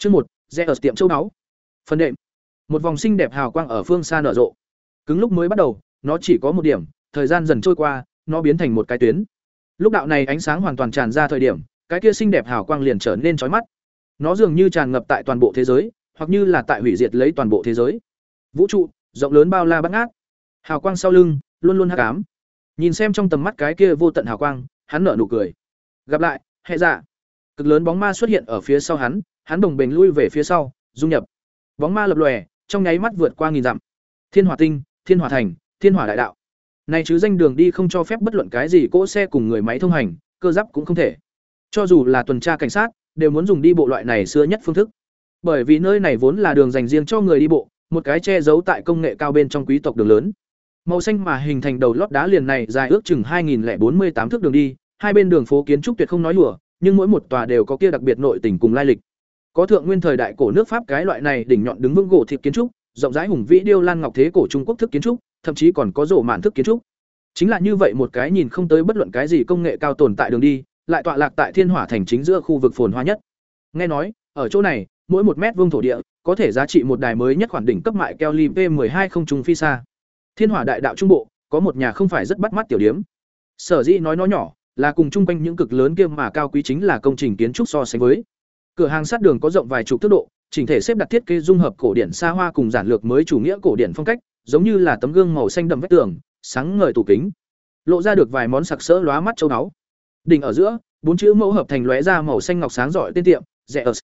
Chương một, rẽ ở tiệm châu báu. Phần đệm. Một vòng xinh đẹp hào quang ở phương xa nở rộ. Cứng lúc mới bắt đầu, nó chỉ có một điểm, thời gian dần trôi qua, nó biến thành một cái tuyến. Lúc đạo này ánh sáng hoàn toàn tràn ra thời điểm, cái kia xinh đẹp hào quang liền trở nên chói mắt. Nó dường như tràn ngập tại toàn bộ thế giới, hoặc như là tại hủy diệt lấy toàn bộ thế giới. Vũ trụ, rộng lớn bao la bát ngát. Hào quang sau lưng, luôn luôn hắc ám. Nhìn xem trong tầm mắt cái kia vô tận hào quang, hắn nở nụ cười. Gặp lại, hệ dạ. Cực lớn bóng ma xuất hiện ở phía sau hắn, hắn đồng bền lui về phía sau, dung nhập. Bóng ma lập lòe, trong nháy mắt vượt qua nghìn dặm. Thiên Hỏa Tinh, Thiên Hỏa Thành, Thiên Hỏa Đại Đạo. Này chứ danh đường đi không cho phép bất luận cái gì cỗ xe cùng người máy thông hành, cơ giáp cũng không thể. Cho dù là tuần tra cảnh sát, đều muốn dùng đi bộ loại này xưa nhất phương thức. Bởi vì nơi này vốn là đường dành riêng cho người đi bộ, một cái che giấu tại công nghệ cao bên trong quý tộc đường lớn. Màu xanh mà hình thành đầu lót đá liền này dài ước chừng 2048 thước đường đi, hai bên đường phố kiến trúc tuyệt không nói đùa, nhưng mỗi một tòa đều có kia đặc biệt nội tình cùng lai lịch. Có thượng nguyên thời đại cổ nước Pháp cái loại này đỉnh nhọn đứng vững gỗ thịt kiến trúc, rộng rãi hùng vĩ điêu lan ngọc thế cổ Trung Quốc thức kiến trúc, thậm chí còn có rổ mạn thức kiến trúc. Chính là như vậy một cái nhìn không tới bất luận cái gì công nghệ cao tồn tại đường đi, lại tọa lạc tại Thiên Hỏa thành chính giữa khu vực phồn hoa nhất. Nghe nói, ở chỗ này, mỗi một mét vuông thổ địa có thể giá trị một đài mới nhất khoản đỉnh cấp mại Kelly P12 không trùng phi xa. Thiên Hỏa đại đạo trung bộ, có một nhà không phải rất bắt mắt tiểu điếm. Sở dĩ nói nó nhỏ, là cùng chung quanh những cực lớn kia mà cao quý chính là công trình kiến trúc so sánh với. Cửa hàng sát đường có rộng vài chục thước độ, chỉnh thể xếp đặt thiết kế dung hợp cổ điển xa hoa cùng giản lược mới chủ nghĩa cổ điển phong cách, giống như là tấm gương màu xanh đậm vách tường, sáng ngời tủ kính. Lộ ra được vài món sặc sỡ lóa mắt châu báu. Đỉnh ở giữa, bốn chữ mẫu hợp thành lóe ra màu xanh ngọc sáng rọi tên tiệm, Zeus.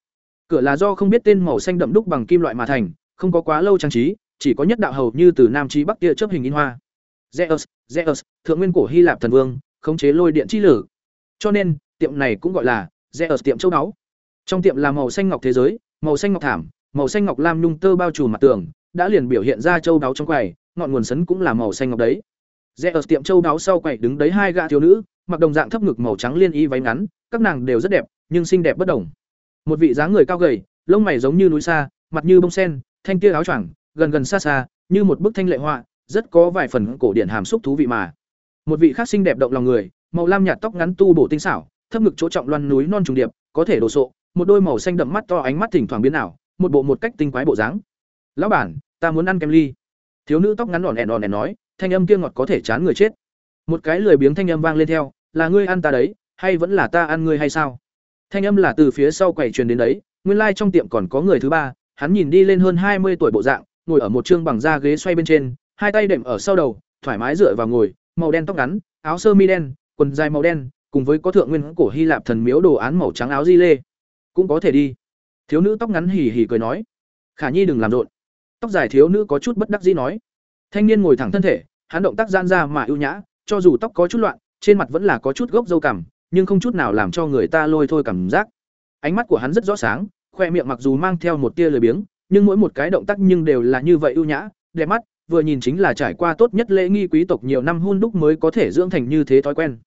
Cửa là do không biết tên màu xanh đậm đúc bằng kim loại mà thành, không có quá lâu trang trí, chỉ có nhất đạo hầu như từ nam chí bắc kia chớp hình in hoa. Zeus, Zeus, thượng nguyên cổ Hy Lạp thần vương, khống chế lôi điện chi lử. Cho nên, tiệm này cũng gọi là Zeus tiệm châu báu. Trong tiệm là màu xanh ngọc thế giới, màu xanh ngọc thảm, màu xanh ngọc lam nhung tơ bao trùm mặt tường, đã liền biểu hiện ra châu đáo trong quầy, ngọn nguồn sấn cũng là màu xanh ngọc đấy. Rẽ ở tiệm châu đáo sau quầy đứng đấy hai gã thiếu nữ, mặc đồng dạng thấp ngực màu trắng liên y váy ngắn, các nàng đều rất đẹp, nhưng xinh đẹp bất đồng. Một vị dáng người cao gầy, lông mày giống như núi xa, mặt như bông sen, thanh tia áo choàng, gần gần xa xa, như một bức thanh lệ họa, rất có vài phần cổ điển hàm xúc thú vị mà. Một vị khác xinh đẹp động lòng người, màu lam nhạt tóc ngắn tu bổ tinh xảo, thấp ngực chỗ trọng loan núi non trùng điệp, có thể đồ sộ, một đôi màu xanh đậm mắt to ánh mắt thỉnh thoảng biến ảo, một bộ một cách tinh quái bộ dáng. "Lão bản, ta muốn ăn kem ly." Thiếu nữ tóc ngắn đòn ẻn đòn ẻn nói, thanh âm kia ngọt có thể chán người chết. Một cái lười biếng thanh âm vang lên theo, "Là ngươi ăn ta đấy, hay vẫn là ta ăn ngươi hay sao?" Thanh âm là từ phía sau quầy truyền đến đấy, nguyên lai like trong tiệm còn có người thứ ba, hắn nhìn đi lên hơn hai mươi tuổi bộ dạng, ngồi ở một trương bằng da ghế xoay bên trên, hai tay đệm ở sau đầu, thoải mái dựa vào ngồi, màu đen tóc ngắn, áo sơ mi đen, quần dài màu đen, cùng với có thượng nguyên cổ Hy Lạp thần miếu đồ án màu trắng áo di lê. Cũng có thể đi. Thiếu nữ tóc ngắn hì hì cười nói. Khả nhi đừng làm rộn. Tóc dài thiếu nữ có chút bất đắc dĩ nói. Thanh niên ngồi thẳng thân thể, hắn động tác gian ra mà ưu nhã, cho dù tóc có chút loạn, trên mặt vẫn là có chút gốc dâu cằm, nhưng không chút nào làm cho người ta lôi thôi cảm giác. Ánh mắt của hắn rất rõ sáng, khoe miệng mặc dù mang theo một tia lười biếng, nhưng mỗi một cái động tác nhưng đều là như vậy ưu nhã, đẹp mắt, vừa nhìn chính là trải qua tốt nhất lễ nghi quý tộc nhiều năm hun đúc mới có thể dưỡng thành như thế thói quen.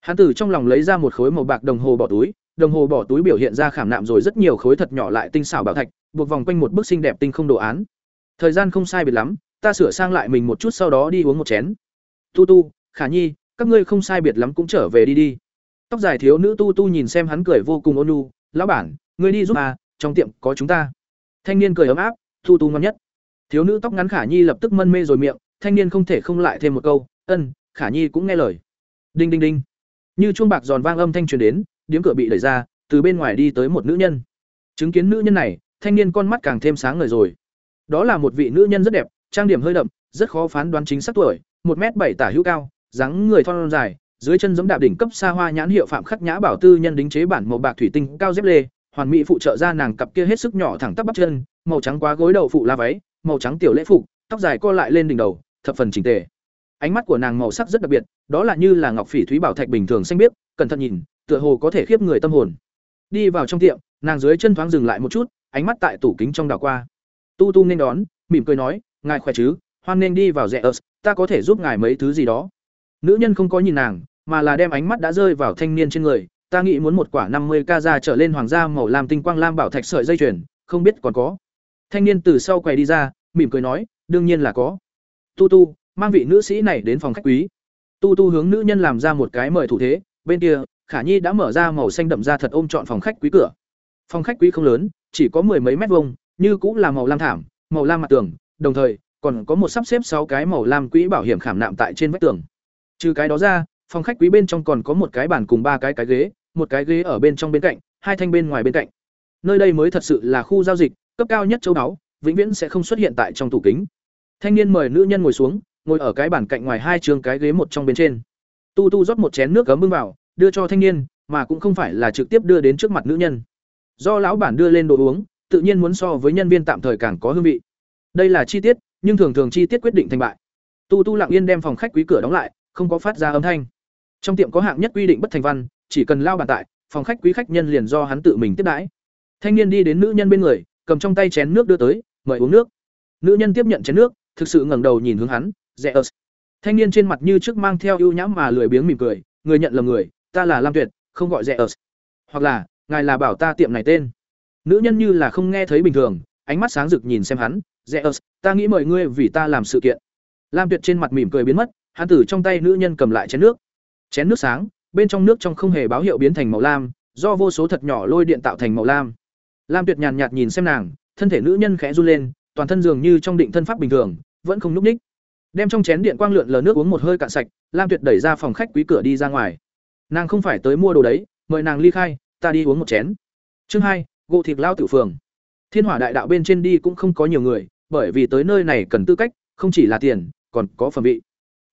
Hắn từ trong lòng lấy ra một khối màu bạc đồng hồ bỏ túi đồng hồ bỏ túi biểu hiện ra khảm nạm rồi rất nhiều khối thật nhỏ lại tinh xảo bảo thạch, buộc vòng quanh một bức xinh đẹp tinh không đồ án. Thời gian không sai biệt lắm, ta sửa sang lại mình một chút sau đó đi uống một chén. Tu Tu, Khả Nhi, các ngươi không sai biệt lắm cũng trở về đi đi. Tóc dài thiếu nữ Tu Tu nhìn xem hắn cười vô cùng ôn nhu, "Lão bản, ngươi đi giúp à, trong tiệm có chúng ta." Thanh niên cười ấm áp, Tu Tu ngon nhất. Thiếu nữ tóc ngắn Khả Nhi lập tức mân mê rồi miệng, thanh niên không thể không lại thêm một câu, "Ân." Khả Nhi cũng nghe lời. Đinh đinh đinh. Như chuông bạc giòn vang âm thanh truyền đến, điếm cửa bị đẩy ra, từ bên ngoài đi tới một nữ nhân. Chứng kiến nữ nhân này, thanh niên con mắt càng thêm sáng ngời rồi. Đó là một vị nữ nhân rất đẹp, trang điểm hơi đậm, rất khó phán đoán chính xác tuổi, một m bảy tả hữu cao, dáng người thon dài, dưới chân giống đạp đỉnh cấp xa hoa nhãn hiệu phạm khắc nhã bảo tư nhân đính chế bản màu bạc thủy tinh cao dép lê, hoàn mỹ phụ trợ ra nàng cặp kia hết sức nhỏ thẳng tắp bắp chân, màu trắng quá gối đầu phụ la váy, màu trắng tiểu lễ phục, tóc dài co lại lên đỉnh đầu, thập phần chỉnh tề. Ánh mắt của nàng màu sắc rất đặc biệt, đó là như là ngọc phỉ thúy bảo thạch bình thường xanh biếc, cẩn thận nhìn, tựa hồ có thể khiếp người tâm hồn. Đi vào trong tiệm, nàng dưới chân thoáng dừng lại một chút, ánh mắt tại tủ kính trong đảo qua. Tu tu nên đón, mỉm cười nói, ngài khỏe chứ? Hoan nên đi vào rẻ ớt, ta có thể giúp ngài mấy thứ gì đó. Nữ nhân không có nhìn nàng, mà là đem ánh mắt đã rơi vào thanh niên trên người, ta nghĩ muốn một quả năm mươi ca ra trở lên hoàng gia màu lam tinh quang lam bảo thạch sợi dây chuyền, không biết còn có. Thanh niên từ sau quầy đi ra, mỉm cười nói, đương nhiên là có. Tu tu, mang vị nữ sĩ này đến phòng khách quý. Tu tu hướng nữ nhân làm ra một cái mời thủ thế, bên kia khả nhi đã mở ra màu xanh đậm ra thật ôm trọn phòng khách quý cửa phòng khách quý không lớn chỉ có mười mấy mét vuông, như cũng là màu lam thảm, màu lam mặt tường, đồng thời còn có một sắp xếp sáu cái màu lam quỹ bảo hiểm khảm nạm tại trên vách tường. Trừ cái đó ra, phòng khách quý bên trong còn có một cái bàn cùng ba cái cái ghế, một cái ghế ở bên trong bên cạnh, hai thanh bên ngoài bên cạnh. Nơi đây mới thật sự là khu giao dịch, cấp cao nhất châu báu, vĩnh viễn sẽ không xuất hiện tại trong tủ kính. Thanh niên mời nữ nhân ngồi xuống, ngồi ở cái bàn cạnh ngoài hai trường cái ghế một trong bên trên. Tu Tu rót một chén nước cấm bưng vào, đưa cho thanh niên, mà cũng không phải là trực tiếp đưa đến trước mặt nữ nhân. Do lão bản đưa lên đồ uống, tự nhiên muốn so với nhân viên tạm thời càng có hương vị. Đây là chi tiết, nhưng thường thường chi tiết quyết định thành bại. Tu Tu lặng yên đem phòng khách quý cửa đóng lại, không có phát ra âm thanh. Trong tiệm có hạng nhất quy định bất thành văn, chỉ cần lao bàn tại, phòng khách quý khách nhân liền do hắn tự mình tiếp đãi. Thanh niên đi đến nữ nhân bên người, cầm trong tay chén nước đưa tới, mời uống nước. Nữ nhân tiếp nhận chén nước, thực sự ngẩng đầu nhìn hướng hắn, "Rẻ Thanh niên trên mặt như trước mang theo ưu nhãm mà lười biếng mỉm cười, người nhận lầm người, ta là Lam Tuyệt, không gọi rẻ Hoặc là, ngài là bảo ta tiệm này tên. Nữ nhân như là không nghe thấy bình thường, ánh mắt sáng rực nhìn xem hắn, rẻ ta nghĩ mời ngươi vì ta làm sự kiện. Lam Tuyệt trên mặt mỉm cười biến mất, hắn tử trong tay nữ nhân cầm lại chén nước. Chén nước sáng, bên trong nước trong không hề báo hiệu biến thành màu lam, do vô số thật nhỏ lôi điện tạo thành màu lam. Lam Tuyệt nhàn nhạt nhìn xem nàng, thân thể nữ nhân khẽ run lên, toàn thân dường như trong định thân pháp bình thường, vẫn không núc ních. Đem trong chén điện quang lượn lờ nước uống một hơi cạn sạch, Lam Tuyệt đẩy ra phòng khách quý cửa đi ra ngoài. Nàng không phải tới mua đồ đấy, mời nàng ly khai, ta đi uống một chén. Chương hai, gỗ thịt lao tử phường. Thiên Hỏa Đại Đạo bên trên đi cũng không có nhiều người, bởi vì tới nơi này cần tư cách, không chỉ là tiền, còn có phẩm vị.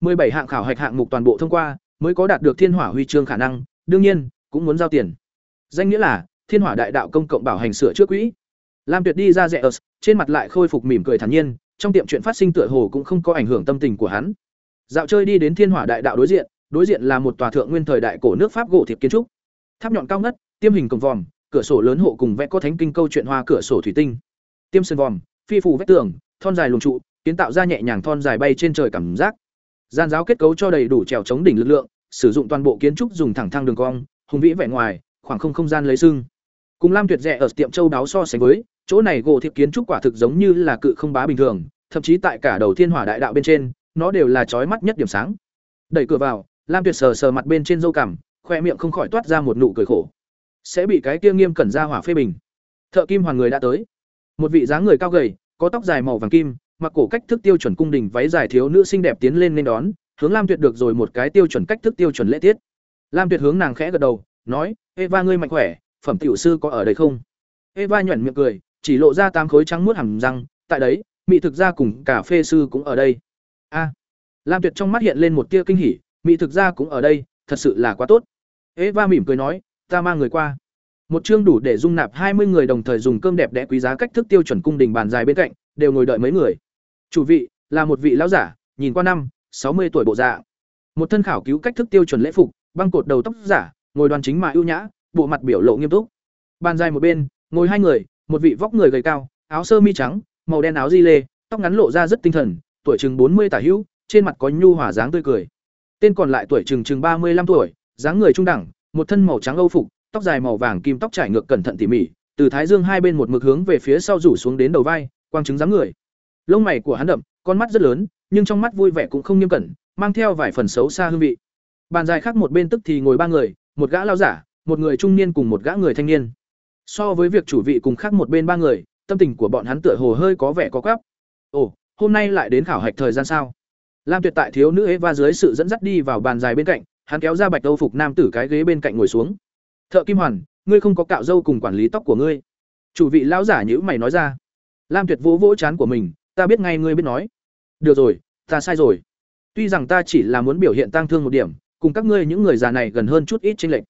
bảy hạng khảo hạch hạng mục toàn bộ thông qua, mới có đạt được Thiên Hỏa huy chương khả năng, đương nhiên, cũng muốn giao tiền. Danh nghĩa là Thiên Hỏa Đại Đạo công cộng bảo hành sửa chữa quỹ. Lam Tuyệt đi ra rẽ, ớt, trên mặt lại khôi phục mỉm cười thản nhiên, trong tiệm chuyện phát sinh tựa hồ cũng không có ảnh hưởng tâm tình của hắn. Dạo chơi đi đến Thiên Hỏa Đại Đạo đối diện, đối diện là một tòa thượng nguyên thời đại cổ nước Pháp gỗ thiệp kiến trúc. Tháp nhọn cao ngất, tiêm hình cổng vòm, cửa sổ lớn hộ cùng vẽ có thánh kinh câu chuyện hoa cửa sổ thủy tinh. Tiêm sơn vòm, phi phủ vách tường, thon dài luồng trụ, kiến tạo ra nhẹ nhàng thon dài bay trên trời cảm giác. Gian giáo kết cấu cho đầy đủ trèo chống đỉnh lực lượng, sử dụng toàn bộ kiến trúc dùng thẳng thang đường cong, hùng vĩ vẻ ngoài, khoảng không không gian lấy sưng. Cùng Lam Tuyệt rẻ ở tiệm châu đáo so sánh với, chỗ này gỗ thiệp kiến trúc quả thực giống như là cự không bá bình thường, thậm chí tại cả đầu thiên hỏa đại đạo bên trên, nó đều là chói mắt nhất điểm sáng. Đẩy cửa vào, Lam Tuyệt sờ sờ mặt bên trên râu cằm, khoe miệng không khỏi toát ra một nụ cười khổ. Sẽ bị cái kia nghiêm cẩn ra hỏa phê bình. Thợ kim hoàn người đã tới. Một vị dáng người cao gầy, có tóc dài màu vàng kim, mặc cổ cách thức tiêu chuẩn cung đình váy dài thiếu nữ xinh đẹp tiến lên nên đón, hướng Lam Tuyệt được rồi một cái tiêu chuẩn cách thức tiêu chuẩn lễ tiết. Lam Tuyệt hướng nàng khẽ gật đầu, nói: "Eva ngươi mạnh khỏe, phẩm tiểu sư có ở đây không?" Eva nhuyễn miệng cười, chỉ lộ ra tám khối trắng muốt hàm răng, tại đấy, mỹ thực gia cùng cà phê sư cũng ở đây. A. Lam Tuyệt trong mắt hiện lên một tia kinh hỉ, mỹ thực ra cũng ở đây, thật sự là quá tốt. Eva mỉm cười nói, ta mang người qua. Một chương đủ để dung nạp hai mươi người đồng thời dùng cơm đẹp đẽ quý giá cách thức tiêu chuẩn cung đình bàn dài bên cạnh, đều ngồi đợi mấy người. Chủ vị là một vị lão giả, nhìn qua năm, sáu mươi tuổi bộ dạng. Một thân khảo cứu cách thức tiêu chuẩn lễ phục, băng cột đầu tóc giả, ngồi đoan chính mà ưu nhã, bộ mặt biểu lộ nghiêm túc. Bàn dài một bên, ngồi hai người, một vị vóc người gầy cao, áo sơ mi trắng, màu đen áo di lê, tóc ngắn lộ ra rất tinh thần, tuổi chừng bốn mươi tả hữu, trên mặt có nhu hòa dáng tươi cười. Tên còn lại tuổi chừng chừng ba mươi 35 tuổi, dáng người trung đẳng, một thân màu trắng âu phục, tóc dài màu vàng kim tóc trải ngược cẩn thận tỉ mỉ, từ thái dương hai bên một mực hướng về phía sau rủ xuống đến đầu vai, quang chứng dáng người. Lông mày của hắn đậm, con mắt rất lớn, nhưng trong mắt vui vẻ cũng không nghiêm cẩn, mang theo vài phần xấu xa hương vị. Bàn dài khác một bên tức thì ngồi ba người, một gã lao giả, một người trung niên cùng một gã người thanh niên. So với việc chủ vị cùng khác một bên ba người, tâm tình của bọn hắn tựa hồ hơi có vẻ có quắp. Ồ, hôm nay lại đến khảo hạch thời gian sao? Lam Tuyệt tại thiếu nữ Eva dưới sự dẫn dắt đi vào bàn dài bên cạnh, hắn kéo ra bạch âu phục nam tử cái ghế bên cạnh ngồi xuống. "Thợ Kim Hoàn, ngươi không có cạo râu cùng quản lý tóc của ngươi." Chủ vị lão giả nhíu mày nói ra. Lam Tuyệt vỗ vỗ chán của mình, "Ta biết ngay ngươi biết nói." "Được rồi, ta sai rồi. Tuy rằng ta chỉ là muốn biểu hiện tang thương một điểm, cùng các ngươi những người già này gần hơn chút ít chênh lệch."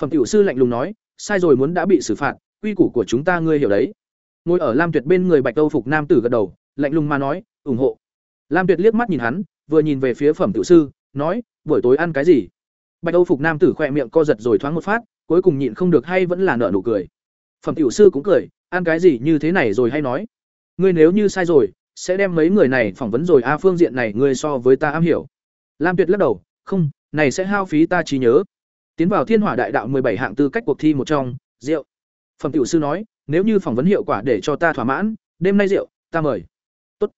Phẩm tiểu sư lạnh lùng nói, "Sai rồi muốn đã bị xử phạt, quy củ của chúng ta ngươi hiểu đấy." Ngồi ở Lam Tuyệt bên người bạch âu phục nam tử gật đầu, lạnh lùng mà nói, "ủng hộ." Lam Tuyệt liếc mắt nhìn hắn, vừa nhìn về phía phẩm tiểu sư, nói, "Buổi tối ăn cái gì?" Bạch Âu phục nam tử khỏe miệng co giật rồi thoáng một phát, cuối cùng nhịn không được hay vẫn là nở nụ cười. Phẩm tiểu sư cũng cười, ăn cái gì như thế này rồi hay nói, ngươi nếu như sai rồi, sẽ đem mấy người này phỏng vấn rồi a phương diện này ngươi so với ta am hiểu. Lam Tuyệt lắc đầu, không, này sẽ hao phí ta trí nhớ. Tiến vào Thiên Hỏa Đại Đạo bảy hạng tư cách cuộc thi một trong, rượu. Phẩm tiểu sư nói, nếu như phỏng vấn hiệu quả để cho ta thỏa mãn, đêm nay rượu, ta mời. Tốt.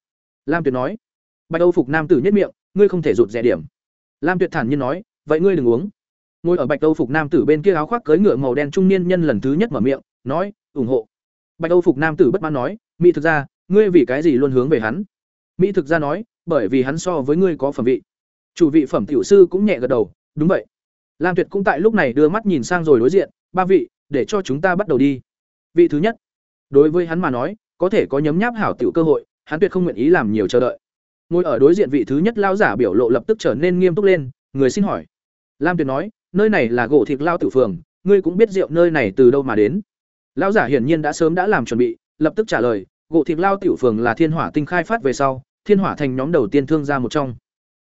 Lam Tuyệt nói. Bạch Âu phục nam tử nhất miệng, ngươi không thể rụt rẻ điểm. Lam Tuyệt thản nhiên nói, vậy ngươi đừng uống. Ngồi ở Bạch Âu phục nam tử bên kia áo khoác cưới ngựa màu đen trung niên nhân lần thứ nhất mở miệng, nói, ủng hộ. bạch âu phục nam tử bất mãn nói mỹ thực ra ngươi vì cái gì luôn hướng về hắn mỹ thực ra nói bởi vì hắn so với ngươi có phẩm vị chủ vị phẩm tiểu sư cũng nhẹ gật đầu đúng vậy lam tuyệt cũng tại lúc này đưa mắt nhìn sang rồi đối diện ba vị để cho chúng ta bắt đầu đi vị thứ nhất đối với hắn mà nói có thể có nhấm nháp hảo tiểu cơ hội hắn tuyệt không nguyện ý làm nhiều chờ đợi ngồi ở đối diện vị thứ nhất lao giả biểu lộ lập tức trở nên nghiêm túc lên, người xin hỏi. Lam tuyệt nói, nơi này là gỗ thịt lao tử phường, ngươi cũng biết rượu nơi này từ đâu mà đến. Lao giả hiển nhiên đã sớm đã làm chuẩn bị, lập tức trả lời, gỗ thịt lao tiểu phường là thiên hỏa tinh khai phát về sau, thiên hỏa thành nhóm đầu tiên thương gia một trong.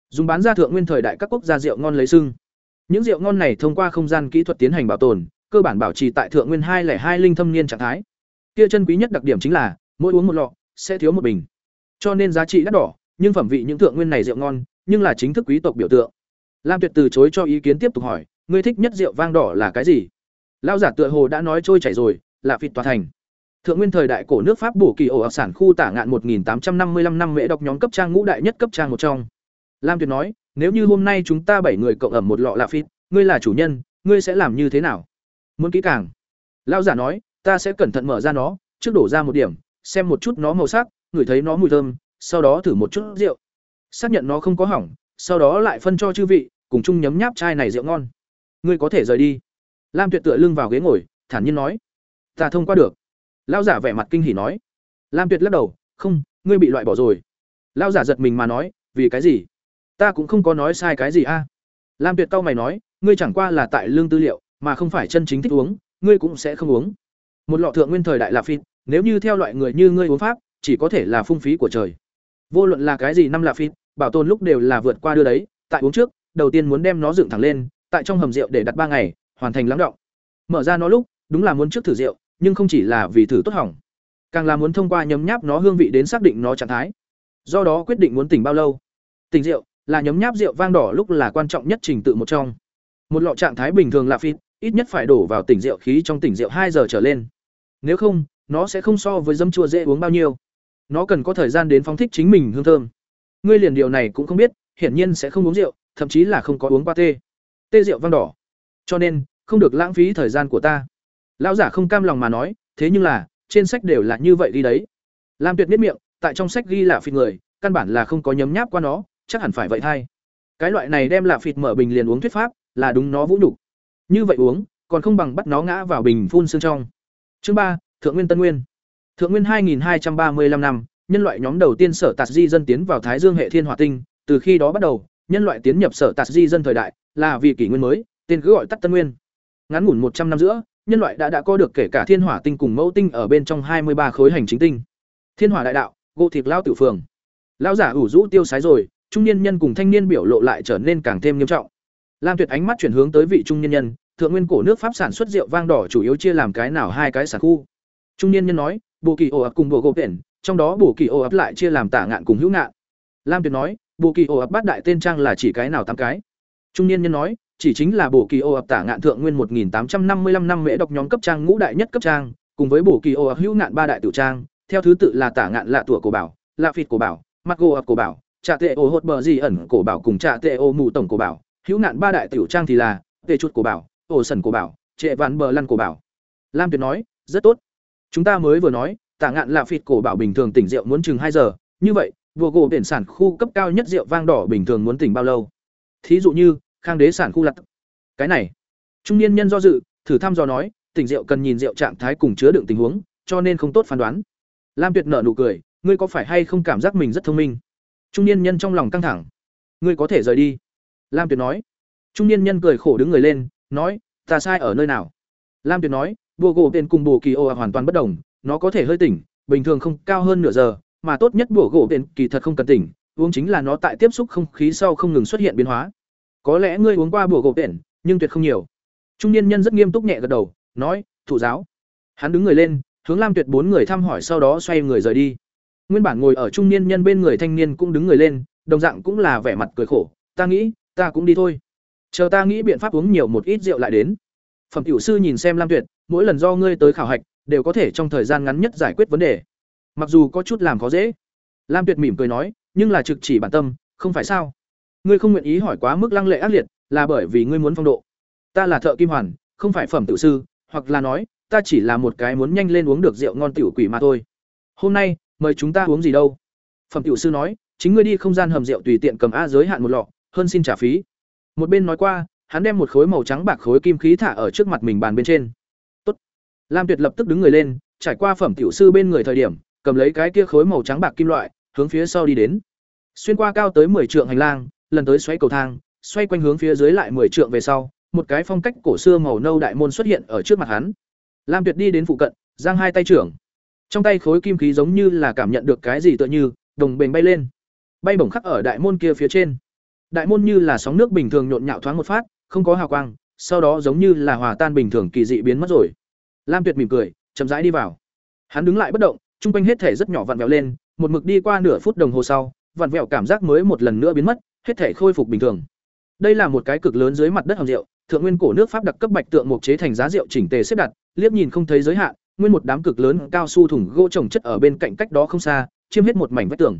Dùng bán ra thượng nguyên thời đại các quốc gia rượu ngon lấy sưng những rượu ngon này thông qua không gian kỹ thuật tiến hành bảo tồn, cơ bản bảo trì tại thượng nguyên hai lẻ hai linh thâm niên trạng thái. Kia chân quý nhất đặc điểm chính là, mỗi uống một lọ, sẽ thiếu một bình. Cho nên giá trị đắt đỏ nhưng phẩm vị những thượng nguyên này rượu ngon, nhưng là chính thức quý tộc biểu tượng. Lam tuyệt từ chối cho ý kiến tiếp tục hỏi, ngươi thích nhất rượu vang đỏ là cái gì? Lao giả tựa hồ đã nói trôi chảy rồi là phịt tòa thành. Thượng nguyên thời đại cổ nước pháp bổ kỳ ổ ạc sản khu tả ngạn một nghìn tám trăm năm mươi năm năm mễ đọc nhóm cấp trang ngũ đại nhất cấp trang một trong. Lam tuyệt nói, nếu như hôm nay chúng ta bảy người cộng ẩm một lọ lạ phịt, ngươi là chủ nhân, ngươi sẽ làm như thế nào? Muốn kỹ càng. Lao giả nói, ta sẽ cẩn thận mở ra nó, trước đổ ra một điểm, xem một chút nó màu sắc, ngửi thấy nó mùi thơm sau đó thử một chút rượu. Xác nhận nó không có hỏng, sau đó lại phân cho chư vị, cùng chung nhấm nháp chai này rượu ngon. Ngươi có thể rời đi. Lam tuyệt tựa lưng vào ghế ngồi, thản nhiên nói. Ta thông qua được. Lao giả vẻ mặt kinh hỉ nói. Lam tuyệt lắc đầu, không, ngươi bị loại bỏ rồi. Lao giả giật mình mà nói, vì cái gì? Ta cũng không có nói sai cái gì a. Lam tuyệt cau mày nói, ngươi chẳng qua là tại lương tư liệu, mà không phải chân chính thích uống, ngươi cũng sẽ không uống. Một lọ thượng nguyên thời đại là phi nếu như theo loại người như ngươi uống pháp, chỉ có thể là phung phí của trời vô luận là cái gì năm là phít bảo tồn lúc đều là vượt qua đưa đấy. Tại uống trước, đầu tiên muốn đem nó dựng thẳng lên, tại trong hầm rượu để đặt ba ngày, hoàn thành lắng động. Mở ra nó lúc, đúng là muốn trước thử rượu, nhưng không chỉ là vì thử tốt hỏng, càng là muốn thông qua nhấm nháp nó hương vị đến xác định nó trạng thái. Do đó quyết định muốn tỉnh bao lâu. Tỉnh rượu là nhấm nháp rượu vang đỏ lúc là quan trọng nhất trình tự một trong. Một lọ trạng thái bình thường là phi ít nhất phải đổ vào tỉnh rượu khí trong tỉnh rượu hai giờ trở lên. Nếu không, nó sẽ không so với dấm chua dễ uống bao nhiêu nó cần có thời gian đến phóng thích chính mình hương thơm. Ngươi liền điều này cũng không biết, hiển nhiên sẽ không uống rượu, thậm chí là không có uống qua tê. Tê rượu vang đỏ. Cho nên, không được lãng phí thời gian của ta. Lão giả không cam lòng mà nói, thế nhưng là, trên sách đều là như vậy đi đấy. Lam tuyệt miết miệng, tại trong sách ghi là phịt người, căn bản là không có nhấm nháp qua nó, chắc hẳn phải vậy thay. Cái loại này đem là phịt mở bình liền uống thuyết pháp, là đúng nó vũ nhục. Như vậy uống, còn không bằng bắt nó ngã vào bình phun xương trong. Chương ba, thượng nguyên tân nguyên thượng nguyên 2235 năm, nhân loại nhóm đầu tiên sở tạt di dân tiến vào thái dương hệ thiên hỏa tinh, từ khi đó bắt đầu, nhân loại tiến nhập sở tạt di dân thời đại, là vì kỷ nguyên mới, tên cứ gọi tắt tân nguyên. Ngắn ngủn một trăm năm giữa, nhân loại đã đã có được kể cả thiên hỏa tinh cùng mẫu tinh ở bên trong hai mươi ba khối hành chính tinh. Thiên hỏa đại đạo, gỗ thịt lao tử phường. Lao giả ủ rũ tiêu sái rồi, trung niên nhân cùng thanh niên biểu lộ lại trở nên càng thêm nghiêm trọng. Lam tuyệt ánh mắt chuyển hướng tới vị trung niên nhân, thượng nguyên cổ nước pháp sản xuất rượu vang đỏ chủ yếu chia làm cái nào hai cái sản khu. Trung niên nhân nói bộ kỳ ồ ập cùng bộ gỗ biển trong đó bộ kỳ ồ ập lại chia làm tả ngạn cùng hữu ngạn lam tuyệt nói bộ kỳ ồ ập bát đại tên trang là chỉ cái nào tám cái trung niên nhân nói chỉ chính là bộ kỳ ô ập tả ngạn thượng nguyên 1855 năm mươi lăm năm mễ đọc nhóm cấp trang ngũ đại nhất cấp trang, cùng với bộ kỳ ô ập hữu ngạn ba đại tiểu trang, theo thứ tự là tả ngạn lạ tủa cổ bảo, lạ phịt cổ bảo, mặt gỗ ập cổ bảo, trà tệ ô hốt bờ gì ẩn cổ bảo cùng trà tệ ô mù tổng cổ bảo, hữu ngạn ba đại tiểu trang thì là tệ chuột cổ bảo, ổ sần cổ bảo, trệ vạn bờ lăn cổ bảo. Lam Tuyệt nói, rất tốt. Chúng ta mới vừa nói, tả ngạn là phịt cổ bảo bình thường tỉnh rượu muốn chừng hai giờ, như vậy, vừa gỗ biển sản khu cấp cao nhất rượu vang đỏ bình thường muốn tỉnh bao lâu? Thí dụ như, khang đế sản khu lặt cái này. Trung niên nhân do dự thử thăm dò nói tỉnh rượu cần nhìn rượu trạng thái cùng chứa đựng tình huống cho nên không tốt phán đoán. Lam tuyệt nở nụ cười ngươi có phải hay không cảm giác mình rất thông minh? Trung niên nhân trong lòng căng thẳng. Ngươi có thể rời đi. Lam tuyệt nói. Trung niên nhân cười khổ đứng người lên nói ta sai ở nơi nào? Lam tuyệt nói bùa gỗ tên cùng bộ kỳ ô hoàn toàn bất đồng, nó có thể hơi tỉnh, bình thường không cao hơn nửa giờ, mà tốt nhất bùa gỗ tên kỳ thật không cần tỉnh, uống chính là nó tại tiếp xúc không khí sau không ngừng xuất hiện biến hóa. Có lẽ ngươi uống qua bùa gỗ tên, nhưng tuyệt không nhiều. Trung niên nhân rất nghiêm túc nhẹ gật đầu, nói, thụ giáo. Hắn đứng người lên, hướng lam tuyệt bốn người thăm hỏi sau đó xoay người rời đi. Nguyên bản ngồi ở trung niên nhân bên người thanh niên cũng đứng người lên, đồng dạng cũng là vẻ mặt cười khổ, ta nghĩ, ta cũng đi thôi. Chờ ta nghĩ biện pháp uống nhiều một ít rượu lại đến. Phẩm tiểu sư nhìn xem lam tuyệt mỗi lần do ngươi tới khảo hạch đều có thể trong thời gian ngắn nhất giải quyết vấn đề mặc dù có chút làm khó dễ lam tuyệt mỉm cười nói nhưng là trực chỉ bản tâm không phải sao ngươi không nguyện ý hỏi quá mức lăng lệ ác liệt là bởi vì ngươi muốn phong độ ta là thợ kim hoàn không phải phẩm tự sư hoặc là nói ta chỉ là một cái muốn nhanh lên uống được rượu ngon tiểu quỷ mà thôi. Hôm nay, mời chúng ta uống gì đâu?" Phẩm tiểu sư nói, "Chính ngươi đi không gian hầm rượu tùy tiện cầm a giới hạn một lọ, hơn xin trả phí." Một bên nói qua, hắn đem một khối màu trắng bạc khối kim khí thả ở trước mặt mình bàn bên trên. Lam Tuyệt lập tức đứng người lên, trải qua phẩm tiểu sư bên người thời điểm, cầm lấy cái kia khối màu trắng bạc kim loại, hướng phía sau đi đến. Xuyên qua cao tới 10 trượng hành lang, lần tới xoay cầu thang, xoay quanh hướng phía dưới lại 10 trượng về sau, một cái phong cách cổ xưa màu nâu đại môn xuất hiện ở trước mặt hắn. Lam Tuyệt đi đến phụ cận, giang hai tay trưởng. Trong tay khối kim khí giống như là cảm nhận được cái gì tựa như, đồng bền bay lên. Bay bổng khắc ở đại môn kia phía trên. Đại môn như là sóng nước bình thường nhộn nhạo thoáng một phát, không có hào quang, sau đó giống như là hòa tan bình thường kỳ dị biến mất rồi. Lam Tuyệt mỉm cười, chậm rãi đi vào. Hắn đứng lại bất động, trung quanh hết thể rất nhỏ vặn vẹo lên, một mực đi qua nửa phút đồng hồ sau, vặn vẹo cảm giác mới một lần nữa biến mất, hết thể khôi phục bình thường. Đây là một cái cực lớn dưới mặt đất hầm rượu, thượng nguyên cổ nước pháp đặc cấp bạch tượng mục chế thành giá rượu chỉnh tề xếp đặt, liếc nhìn không thấy giới hạn, nguyên một đám cực lớn cao su thùng gỗ trồng chất ở bên cạnh cách đó không xa, chiếm hết một mảnh vách tường.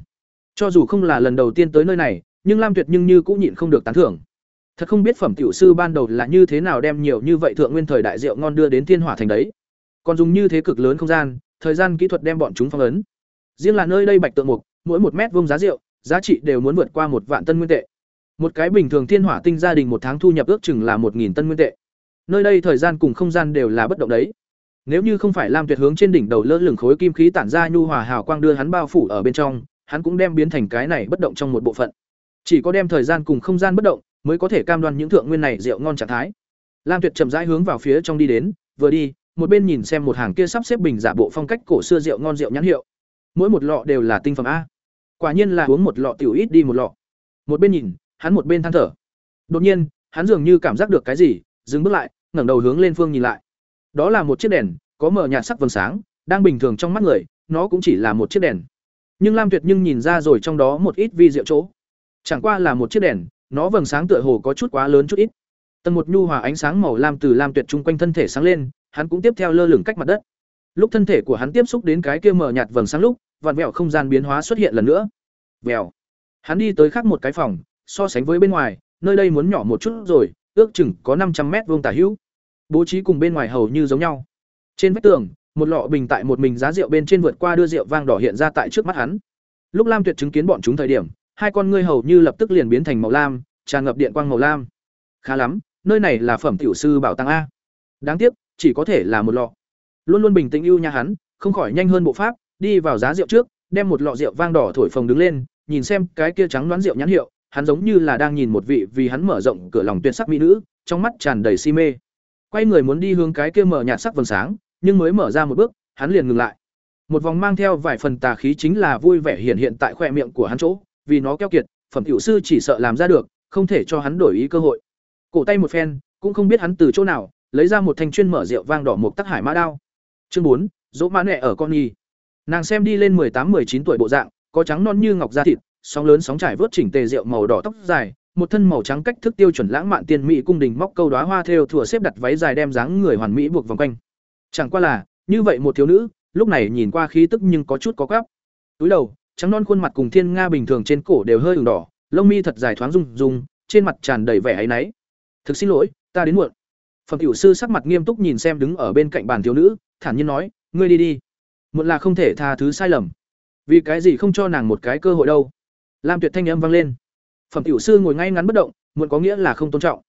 Cho dù không là lần đầu tiên tới nơi này, nhưng Lam Tuyệt nhưng như cũng nhịn không được tán thưởng. Thật không biết phẩm tiểu sư ban đầu là như thế nào đem nhiều như vậy thượng nguyên thời đại rượu ngon đưa đến thiên hỏa thành đấy. Còn dùng như thế cực lớn không gian, thời gian kỹ thuật đem bọn chúng phong ấn. Riêng là nơi đây bạch tượng mục, mỗi một mét vuông giá rượu, giá trị đều muốn vượt qua một vạn tân nguyên tệ. Một cái bình thường thiên hỏa tinh gia đình một tháng thu nhập ước chừng là một nghìn tân nguyên tệ. Nơi đây thời gian cùng không gian đều là bất động đấy. Nếu như không phải Lam Tuyệt hướng trên đỉnh đầu lơ lửng khối kim khí tản ra nhu hòa hào quang đưa hắn bao phủ ở bên trong, hắn cũng đem biến thành cái này bất động trong một bộ phận. Chỉ có đem thời gian cùng không gian bất động, mới có thể cam đoan những thượng nguyên này rượu ngon trạng thái. Lam Tuyệt chậm rãi hướng vào phía trong đi đến, vừa đi, một bên nhìn xem một hàng kia sắp xếp bình giả bộ phong cách cổ xưa rượu ngon rượu nhãn hiệu. Mỗi một lọ đều là tinh phẩm a. Quả nhiên là uống một lọ tiểu ít đi một lọ. Một bên nhìn, hắn một bên than thở. Đột nhiên, hắn dường như cảm giác được cái gì, dừng bước lại, ngẩng đầu hướng lên phương nhìn lại. Đó là một chiếc đèn, có mở nhạt sắc vầng sáng, đang bình thường trong mắt người, nó cũng chỉ là một chiếc đèn. Nhưng Lam Tuyệt nhưng nhìn ra rồi trong đó một ít vi diệu chỗ. Chẳng qua là một chiếc đèn, nó vầng sáng tựa hồ có chút quá lớn chút ít. Tầng một nhu hòa ánh sáng màu lam từ Lam Tuyệt chung quanh thân thể sáng lên, hắn cũng tiếp theo lơ lửng cách mặt đất. Lúc thân thể của hắn tiếp xúc đến cái kia mở nhạt vầng sáng lúc, vạn vẹo không gian biến hóa xuất hiện lần nữa. Vèo. Hắn đi tới khác một cái phòng, so sánh với bên ngoài, nơi đây muốn nhỏ một chút rồi, ước chừng có năm trăm mét vuông tả hữu. Bố trí cùng bên ngoài hầu như giống nhau. Trên vách tường, một lọ bình tại một mình giá rượu bên trên vượt qua đưa rượu vang đỏ hiện ra tại trước mắt hắn. Lúc Lam Tuyệt chứng kiến bọn chúng thời điểm, hai con ngươi hầu như lập tức liền biến thành màu lam, tràn ngập điện quang màu lam. Khá lắm, nơi này là phẩm tiểu sư bảo tàng a. Đáng tiếc, chỉ có thể là một lọ. Luôn luôn bình tĩnh ưu nhà hắn, không khỏi nhanh hơn bộ pháp, đi vào giá rượu trước, đem một lọ rượu vang đỏ thổi phồng đứng lên, nhìn xem cái kia trắng đoán rượu nhãn hiệu, hắn giống như là đang nhìn một vị vì hắn mở rộng cửa lòng tuyệt sắc mỹ nữ, trong mắt tràn đầy si mê. Quay người muốn đi hướng cái kia mở nhạt sắc vầng sáng, nhưng mới mở ra một bước, hắn liền ngừng lại. Một vòng mang theo vài phần tà khí chính là vui vẻ hiện hiện tại khoe miệng của hắn chỗ, vì nó keo kiệt, phẩm hiệu sư chỉ sợ làm ra được, không thể cho hắn đổi ý cơ hội. Cổ tay một phen, cũng không biết hắn từ chỗ nào, lấy ra một thanh chuyên mở rượu vang đỏ một tắc hải mã đao. Chương bốn, dỗ mã nệ ở con nhi. Nàng xem đi lên tám chín tuổi bộ dạng, có trắng non như ngọc da thịt, sóng lớn sóng trải vớt chỉnh tề rượu màu đỏ tóc dài, một thân màu trắng cách thức tiêu chuẩn lãng mạn tiên mỹ cung đình móc câu đóa hoa thêu thủa xếp đặt váy dài đem dáng người hoàn mỹ buộc vòng quanh. Chẳng qua là, như vậy một thiếu nữ, lúc này nhìn qua khí tức nhưng có chút có gấp. Túi đầu, trắng non khuôn mặt cùng thiên nga bình thường trên cổ đều hơi ửng đỏ, lông mi thật dài thoáng rung rung, trên mặt tràn đầy vẻ áy náy. "Thực xin lỗi, ta đến muộn." Phẩm tiểu sư sắc mặt nghiêm túc nhìn xem đứng ở bên cạnh bàn thiếu nữ, thản nhiên nói, "Ngươi đi đi. Muộn là không thể tha thứ sai lầm. Vì cái gì không cho nàng một cái cơ hội đâu?" Lam Tuyệt thanh âm vang lên. Phẩm tiểu sư ngồi ngay ngắn bất động, muộn có nghĩa là không tôn trọng.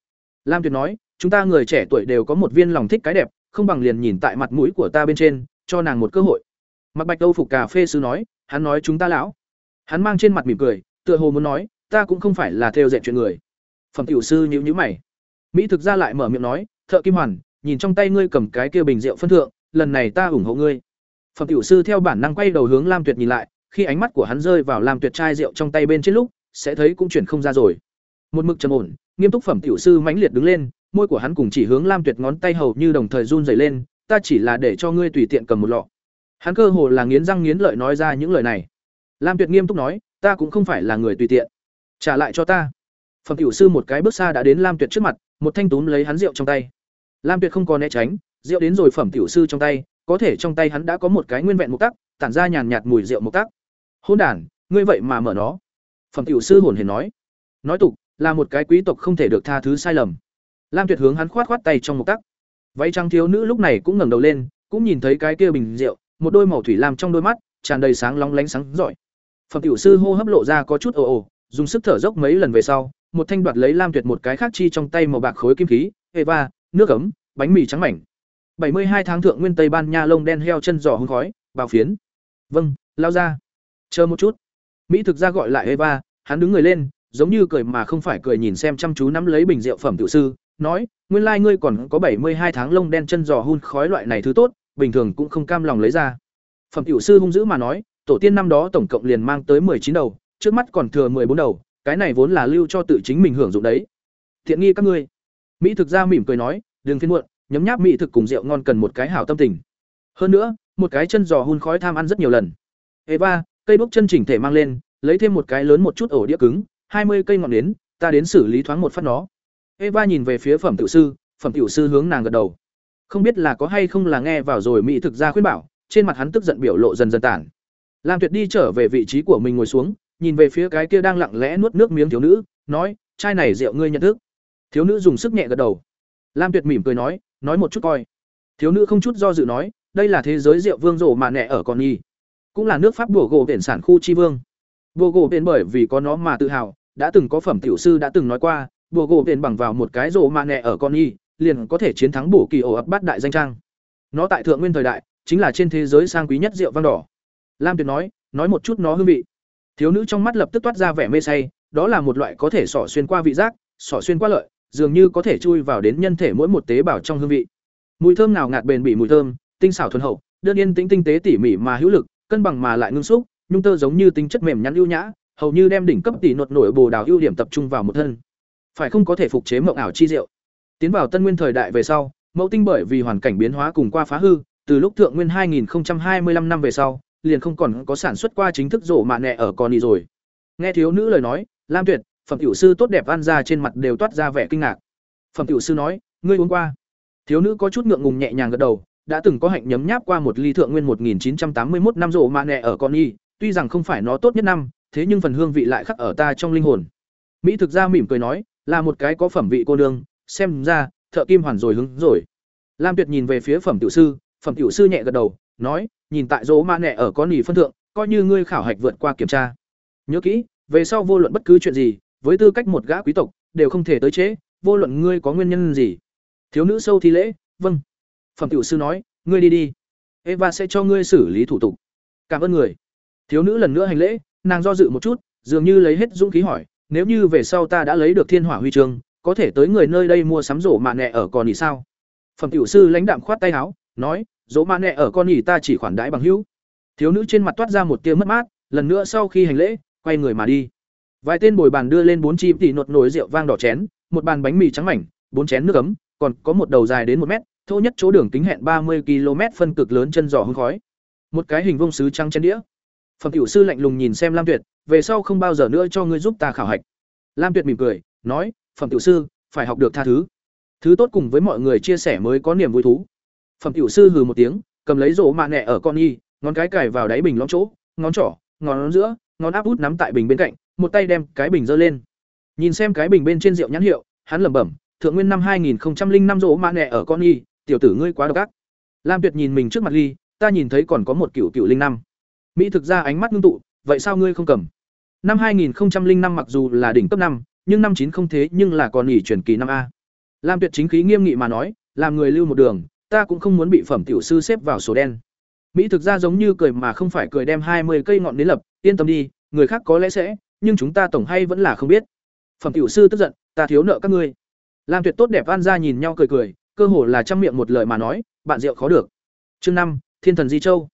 Lam Tuyệt nói, "Chúng ta người trẻ tuổi đều có một viên lòng thích cái đẹp, không bằng liền nhìn tại mặt mũi của ta bên trên, cho nàng một cơ hội." Mặc Bạch đâu phục cà phê sư nói, hắn nói chúng ta lão. Hắn mang trên mặt mỉm cười, tựa hồ muốn nói, ta cũng không phải là theo dệt chuyện người. Phẩm tiểu sư nhíu nhíu mày. Mỹ thực ra lại mở miệng nói, "Thợ Kim Hoàn, nhìn trong tay ngươi cầm cái kia bình rượu phân thượng, lần này ta ủng hộ ngươi." Phẩm tiểu sư theo bản năng quay đầu hướng Lam Tuyệt nhìn lại, khi ánh mắt của hắn rơi vào Lam Tuyệt chai rượu trong tay bên trên lúc, sẽ thấy cũng chuyển không ra rồi. Một mực trầm ổn, nghiêm túc phẩm tiểu sư mãnh liệt đứng lên, môi của hắn cùng chỉ hướng Lam Tuyệt ngón tay hầu như đồng thời run rẩy lên, "Ta chỉ là để cho ngươi tùy tiện cầm một lọ." Hắn cơ hồ là nghiến răng nghiến lợi nói ra những lời này. Lam Tuyệt nghiêm túc nói, "Ta cũng không phải là người tùy tiện. Trả lại cho ta." Phẩm tiểu sư một cái bước xa đã đến Lam Tuyệt trước mặt, một thanh túm lấy hắn rượu trong tay. Lam Tuyệt không có né tránh, rượu đến rồi phẩm tiểu sư trong tay, có thể trong tay hắn đã có một cái nguyên vẹn một tắc, tản ra nhàn nhạt mùi rượu một tắc. Hôn đản, ngươi vậy mà mở nó. Phẩm tiểu sư hồn hển nói. Nói tục, là một cái quý tộc không thể được tha thứ sai lầm. Lam Tuyệt hướng hắn khoát khoát tay trong một tắc. Váy trang thiếu nữ lúc này cũng ngẩng đầu lên, cũng nhìn thấy cái kia bình rượu, một đôi màu thủy lam trong đôi mắt, tràn đầy sáng long lánh sáng giỏi. Phẩm tiểu sư hô hấp lộ ra có chút ồ ồ, dùng sức thở dốc mấy lần về sau, một thanh đoạt lấy Lam Tuyệt một cái khác chi trong tay màu bạc khối kim khí, Eva, nước ấm, bánh mì trắng mảnh. bảy mươi hai tháng thượng nguyên Tây Ban Nha lông đen heo chân giò hương khói, bào phiến. Vâng, lao ra. Chờ một chút. Mỹ thực ra gọi lại Eva, hắn đứng người lên, giống như cười mà không phải cười nhìn xem chăm chú nắm lấy bình rượu phẩm tiểu sư, nói, nguyên lai like ngươi còn có bảy mươi hai tháng lông đen chân giò hun khói loại này thứ tốt, bình thường cũng không cam lòng lấy ra. Phẩm tiểu sư hung dữ mà nói, tổ tiên năm đó tổng cộng liền mang tới chín đầu, trước mắt còn thừa bốn đầu, cái này vốn là lưu cho tự chính mình hưởng dụng đấy. Thiện nghi các ngươi. Mỹ thực ra mỉm cười nói, đừng phiền muộn, nhấm nháp mỹ thực cùng rượu ngon cần một cái hảo tâm tình. Hơn nữa, một cái chân giò hun khói tham ăn rất nhiều lần. Eva, cây đuốc chân chỉnh thể mang lên, lấy thêm một cái lớn một chút ổ đĩa cứng, hai mươi cây ngọn nến, ta đến xử lý thoáng một phát nó. Eva nhìn về phía phẩm tiểu sư, phẩm tiểu sư hướng nàng gật đầu. Không biết là có hay không là nghe vào rồi mỹ thực ra khuyên bảo, trên mặt hắn tức giận biểu lộ dần dần tản. Lam Tuyệt đi trở về vị trí của mình ngồi xuống, nhìn về phía cái kia đang lặng lẽ nuốt nước miếng thiếu nữ, nói, "Chai này rượu ngươi nhận thức?" Thiếu nữ dùng sức nhẹ gật đầu. Lam Tuyệt mỉm cười nói, "Nói một chút coi." Thiếu nữ không chút do dự nói, "Đây là thế giới rượu vương rổ mà nẹ ở con nhi, cũng là nước Pháp bùa gỗ biển sản khu chi vương." Bùa gỗ biển bởi vì có nó mà tự hào, đã từng có phẩm tiểu sư đã từng nói qua, bùa gỗ biển bằng vào một cái rổ mà nẹ ở con nhi, liền có thể chiến thắng bổ kỳ ổ ập bát đại danh trang. Nó tại thượng nguyên thời đại, chính là trên thế giới sang quý nhất rượu vang đỏ. Lam Tuyệt nói, nói một chút nó hương vị. Thiếu nữ trong mắt lập tức toát ra vẻ mê say, đó là một loại có thể xỏ xuyên qua vị giác, xỏ xuyên qua lợi, dường như có thể chui vào đến nhân thể mỗi một tế bào trong hương vị. Mùi thơm nào ngạt bền bỉ mùi thơm, tinh xảo thuần hậu, đơn yên tĩnh tinh tế tỉ mỉ mà hữu lực, cân bằng mà lại ngưng xúc, nhung tơ giống như tính chất mềm nhắn ưu nhã, hầu như đem đỉnh cấp tỷ nột nổi bồ đào ưu điểm tập trung vào một thân. Phải không có thể phục chế mộng ảo chi diệu. Tiến vào Tân Nguyên thời đại về sau, mẫu tinh bởi vì hoàn cảnh biến hóa cùng qua phá hư, từ lúc thượng nguyên 2025 năm về sau, liền không còn có sản xuất qua chính thức rổ mạ nẹ ở con đi rồi. Nghe thiếu nữ lời nói, Lam Tuyệt, phẩm tiểu sư tốt đẹp ăn ra trên mặt đều toát ra vẻ kinh ngạc. Phẩm tiểu sư nói, ngươi uống qua. Thiếu nữ có chút ngượng ngùng nhẹ nhàng gật đầu, đã từng có hạnh nhấm nháp qua một ly thượng nguyên 1981 năm rổ mạ nẹ ở con y, tuy rằng không phải nó tốt nhất năm, thế nhưng phần hương vị lại khắc ở ta trong linh hồn. Mỹ thực ra mỉm cười nói, là một cái có phẩm vị cô nương, xem ra, thợ kim hoàn rồi hứng rồi. Lam Tuyệt nhìn về phía phẩm tiểu sư, phẩm tiểu sư nhẹ gật đầu, nói, nhìn tại dỗ ma nẹ ở con nỉ phân thượng, coi như ngươi khảo hạch vượt qua kiểm tra. Nhớ kỹ, về sau vô luận bất cứ chuyện gì, với tư cách một gã quý tộc, đều không thể tới chế, vô luận ngươi có nguyên nhân gì. Thiếu nữ sâu thi lễ, vâng. Phẩm tiểu sư nói, ngươi đi đi. Eva sẽ cho ngươi xử lý thủ tục. Cảm ơn người. Thiếu nữ lần nữa hành lễ, nàng do dự một chút, dường như lấy hết dũng khí hỏi, nếu như về sau ta đã lấy được thiên hỏa huy chương, có thể tới người nơi đây mua sắm rổ mạ nẹ ở con nhỉ sao? Phẩm tiểu sư lãnh đạm khoát tay áo, nói, rổ mạ nẹ ở con nhỉ ta chỉ khoản đãi bằng hữu. Thiếu nữ trên mặt toát ra một tia mất mát, lần nữa sau khi hành lễ, quay người mà đi. Vài tên bồi bàn đưa lên bốn chim tỉ nột nồi rượu vang đỏ chén, một bàn bánh mì trắng mảnh, bốn chén nước ấm, còn có một đầu dài đến một mét, thô nhất chỗ đường kính hẹn ba mươi km phân cực lớn chân giò hương khói. Một cái hình vuông sứ trắng chén đĩa. Phẩm tiểu sư lạnh lùng nhìn xem Lam Tuyệt, về sau không bao giờ nữa cho ngươi giúp ta khảo hạch. Lam Tuyệt mỉm cười, nói, phẩm tiểu sư, phải học được tha thứ. Thứ tốt cùng với mọi người chia sẻ mới có niềm vui thú. Phẩm tiểu sư hừ một tiếng, cầm lấy rổ mạ nẹ ở con y, ngón cái cài vào đáy bình lõm chỗ, ngón trỏ, ngón giữa, ngón áp út nắm tại bình bên cạnh, một tay đem cái bình giơ lên. Nhìn xem cái bình bên trên rượu nhãn hiệu, hắn lẩm bẩm, thượng nguyên năm 2005 rổ mạ nẹ ở con y, tiểu tử ngươi quá độc ác. Lam Tuyệt nhìn mình trước mặt ly, ta nhìn thấy còn có một cựu cựu linh năm. Mỹ thực ra ánh mắt ngưng tụ, vậy sao ngươi không cầm? Năm 2005 mặc dù là đỉnh cấp năm, nhưng năm chín không thế nhưng là còn nghỉ chuyển kỳ năm a. Lam Tuyệt chính khí nghiêm nghị mà nói, làm người lưu một đường, ta cũng không muốn bị phẩm tiểu sư xếp vào số đen. Mỹ thực ra giống như cười mà không phải cười đem hai mươi cây ngọn nến lập, yên tâm đi, người khác có lẽ sẽ, nhưng chúng ta tổng hay vẫn là không biết. Phẩm tiểu sư tức giận, ta thiếu nợ các ngươi. Lam Tuyệt tốt đẹp an ra nhìn nhau cười cười, cơ hồ là trăm miệng một lời mà nói, bạn rượu khó được. Chương năm, Thiên thần di châu.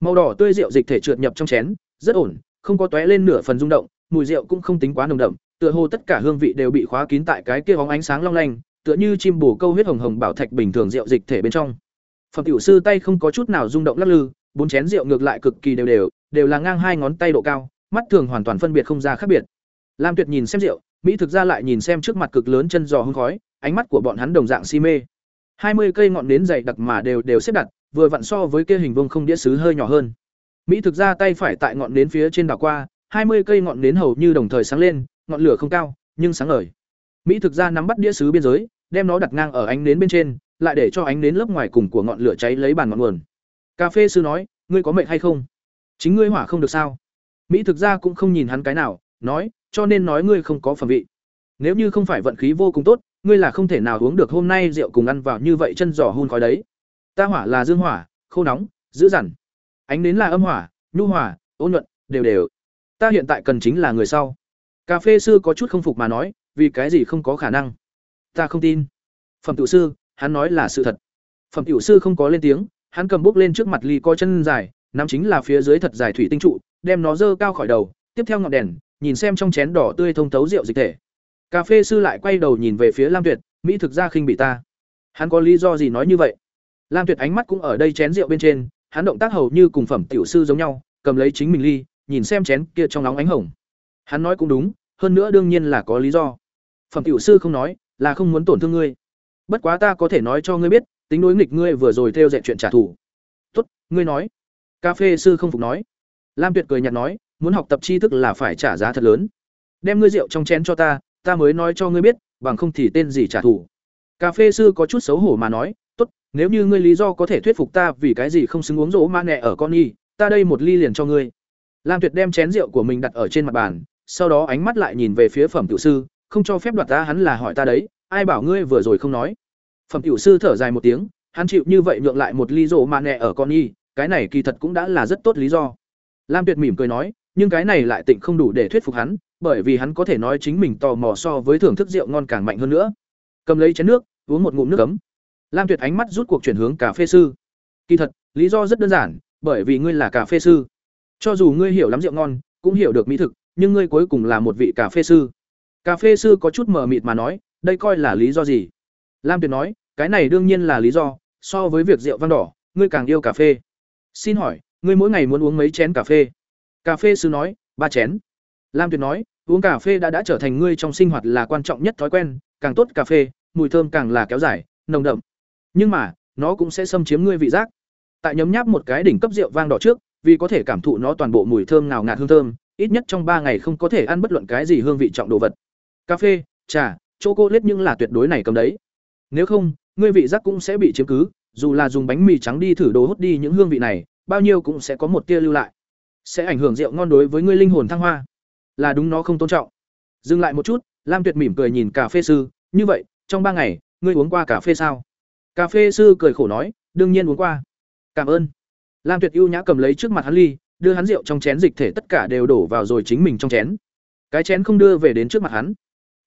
Màu đỏ tươi rượu dịch thể trượt nhập trong chén, rất ổn, không có tóe lên nửa phần rung động, mùi rượu cũng không tính quá nồng đậm, tựa hồ tất cả hương vị đều bị khóa kín tại cái kia bóng ánh sáng long lanh, tựa như chim bồ câu huyết hồng hồng bảo thạch bình thường rượu dịch thể bên trong. Phẩm tiểu sư tay không có chút nào rung động lắc lư, bốn chén rượu ngược lại cực kỳ đều đều, đều là ngang hai ngón tay độ cao, mắt thường hoàn toàn phân biệt không ra khác biệt. Lam Tuyệt nhìn xem rượu, Mỹ thực ra lại nhìn xem trước mặt cực lớn chân giò hương khói, ánh mắt của bọn hắn đồng dạng si mê. hai mươi cây ngọn nến dày đặc mà đều đều xếp đặt, vừa vặn so với kia hình vuông không đĩa sứ hơi nhỏ hơn. Mỹ thực ra tay phải tại ngọn nến phía trên đảo qua, hai mươi cây ngọn nến hầu như đồng thời sáng lên, ngọn lửa không cao, nhưng sáng ngời. Mỹ thực ra nắm bắt đĩa sứ biên giới, đem nó đặt ngang ở ánh nến bên trên, lại để cho ánh đến lớp ngoài cùng của ngọn lửa cháy lấy bàn ngọn nguồn. Cà phê sư nói ngươi có mệt hay không? Chính ngươi hỏa không được sao? Mỹ thực ra cũng không nhìn hắn cái nào nói cho nên nói ngươi không có phẩm vị. Nếu như không phải vận khí vô cùng tốt ngươi là không thể nào uống được hôm nay rượu cùng ăn vào như vậy chân giò hun khói đấy. Ta hỏa là dương hỏa khô nóng dữ dằn. Ánh đến là âm hỏa nhu hỏa ôn nhuận đều đều. Ta hiện tại cần chính là người sau cà phê sư có chút không phục mà nói, vì cái gì không có khả năng? Ta không tin. Phẩm tiểu sư, hắn nói là sự thật. Phẩm tiểu sư không có lên tiếng, hắn cầm bút lên trước mặt ly co chân dài, nắm chính là phía dưới thật dài thủy tinh trụ, đem nó dơ cao khỏi đầu, tiếp theo ngọn đèn, nhìn xem trong chén đỏ tươi thông thấu rượu dịch thể. Cà phê sư lại quay đầu nhìn về phía lam tuyệt, mỹ thực ra khinh bị ta. Hắn có lý do gì nói như vậy? Lam tuyệt ánh mắt cũng ở đây chén rượu bên trên, hắn động tác hầu như cùng phẩm tiểu sư giống nhau, cầm lấy chính mình ly, nhìn xem chén kia trong nóng ánh hồng hắn nói cũng đúng, hơn nữa đương nhiên là có lý do. Phẩm tiểu sư không nói, là không muốn tổn thương ngươi. Bất quá ta có thể nói cho ngươi biết, tính đối nghịch ngươi vừa rồi theo dạy chuyện trả thù. Tốt, ngươi nói. Cà phê sư không phục nói. Lam tuyệt cười nhạt nói, muốn học tập tri thức là phải trả giá thật lớn. Đem ngươi rượu trong chén cho ta ta mới nói cho ngươi biết, bằng không thì tên gì trả thù. Cà phê sư có chút xấu hổ mà nói, tốt, nếu như ngươi lý do có thể thuyết phục ta vì cái gì không xứng uống rỗ ma nẹ ở con y, ta đây một ly liền cho ngươi. Lam tuyệt đem chén rượu của mình đặt ở trên mặt bàn sau đó ánh mắt lại nhìn về phía phẩm tiểu sư, không cho phép đoạt ta, hắn là hỏi ta đấy, ai bảo ngươi vừa rồi không nói. Phẩm tiểu sư thở dài một tiếng, hắn chịu như vậy nhượng lại một ly rượu mà nẹ ở con y, cái này kỳ thật cũng đã là rất tốt lý do. Lam tuyệt mỉm cười nói, nhưng cái này lại tịnh không đủ để thuyết phục hắn, bởi vì hắn có thể nói chính mình tò mò so với thưởng thức rượu ngon càng mạnh hơn nữa. Cầm lấy chén nước, uống một ngụm nước cấm lam tuyệt ánh mắt rút cuộc chuyển hướng cà phê sư. Kỳ thật, lý do rất đơn giản, bởi vì ngươi là cà phê sư. Cho dù ngươi hiểu lắm rượu ngon, cũng hiểu được mỹ thực nhưng ngươi cuối cùng là một vị cà phê sư. Cà phê sư có chút mờ mịt mà nói, đây coi là lý do gì? Lam tuyệt nói, cái này đương nhiên là lý do, so với việc rượu vang đỏ, ngươi càng yêu cà phê. Xin hỏi, ngươi mỗi ngày muốn uống mấy chén cà phê? Cà phê sư nói, ba chén. Lam tuyệt nói, uống cà phê đã đã trở thành ngươi trong sinh hoạt là quan trọng nhất thói quen, càng tốt cà phê, mùi thơm càng là kéo dài, nồng đậm. Nhưng mà, nó cũng sẽ xâm chiếm ngươi vị giác. Tại nhấm nháp một cái đỉnh cấp rượu vang đỏ trước, vì có thể cảm thụ nó toàn bộ mùi thơm ngào ngạt hương thơm ít nhất trong ba ngày không có thể ăn bất luận cái gì hương vị trọng đồ vật. Cà phê, trà chỗ cô nhưng là tuyệt đối này cầm đấy. Nếu không, ngươi vị giác cũng sẽ bị chiếm cứ, dù là dùng bánh mì trắng đi thử đồ hút đi những hương vị này, bao nhiêu cũng sẽ có một tia lưu lại. Sẽ ảnh hưởng rượu ngon đối với ngươi linh hồn thăng hoa. Là đúng nó không tôn trọng. Dừng lại một chút, lam tuyệt mỉm cười nhìn cà phê sư, như vậy, trong ba ngày, ngươi uống qua cà phê sao? Cà phê sư cười khổ nói, đương nhiên uống qua. Cảm ơn. Lam tuyệt ưu nhã cầm lấy trước mặt hắn ly đưa hắn rượu trong chén dịch thể tất cả đều đổ vào rồi chính mình trong chén. Cái chén không đưa về đến trước mặt hắn.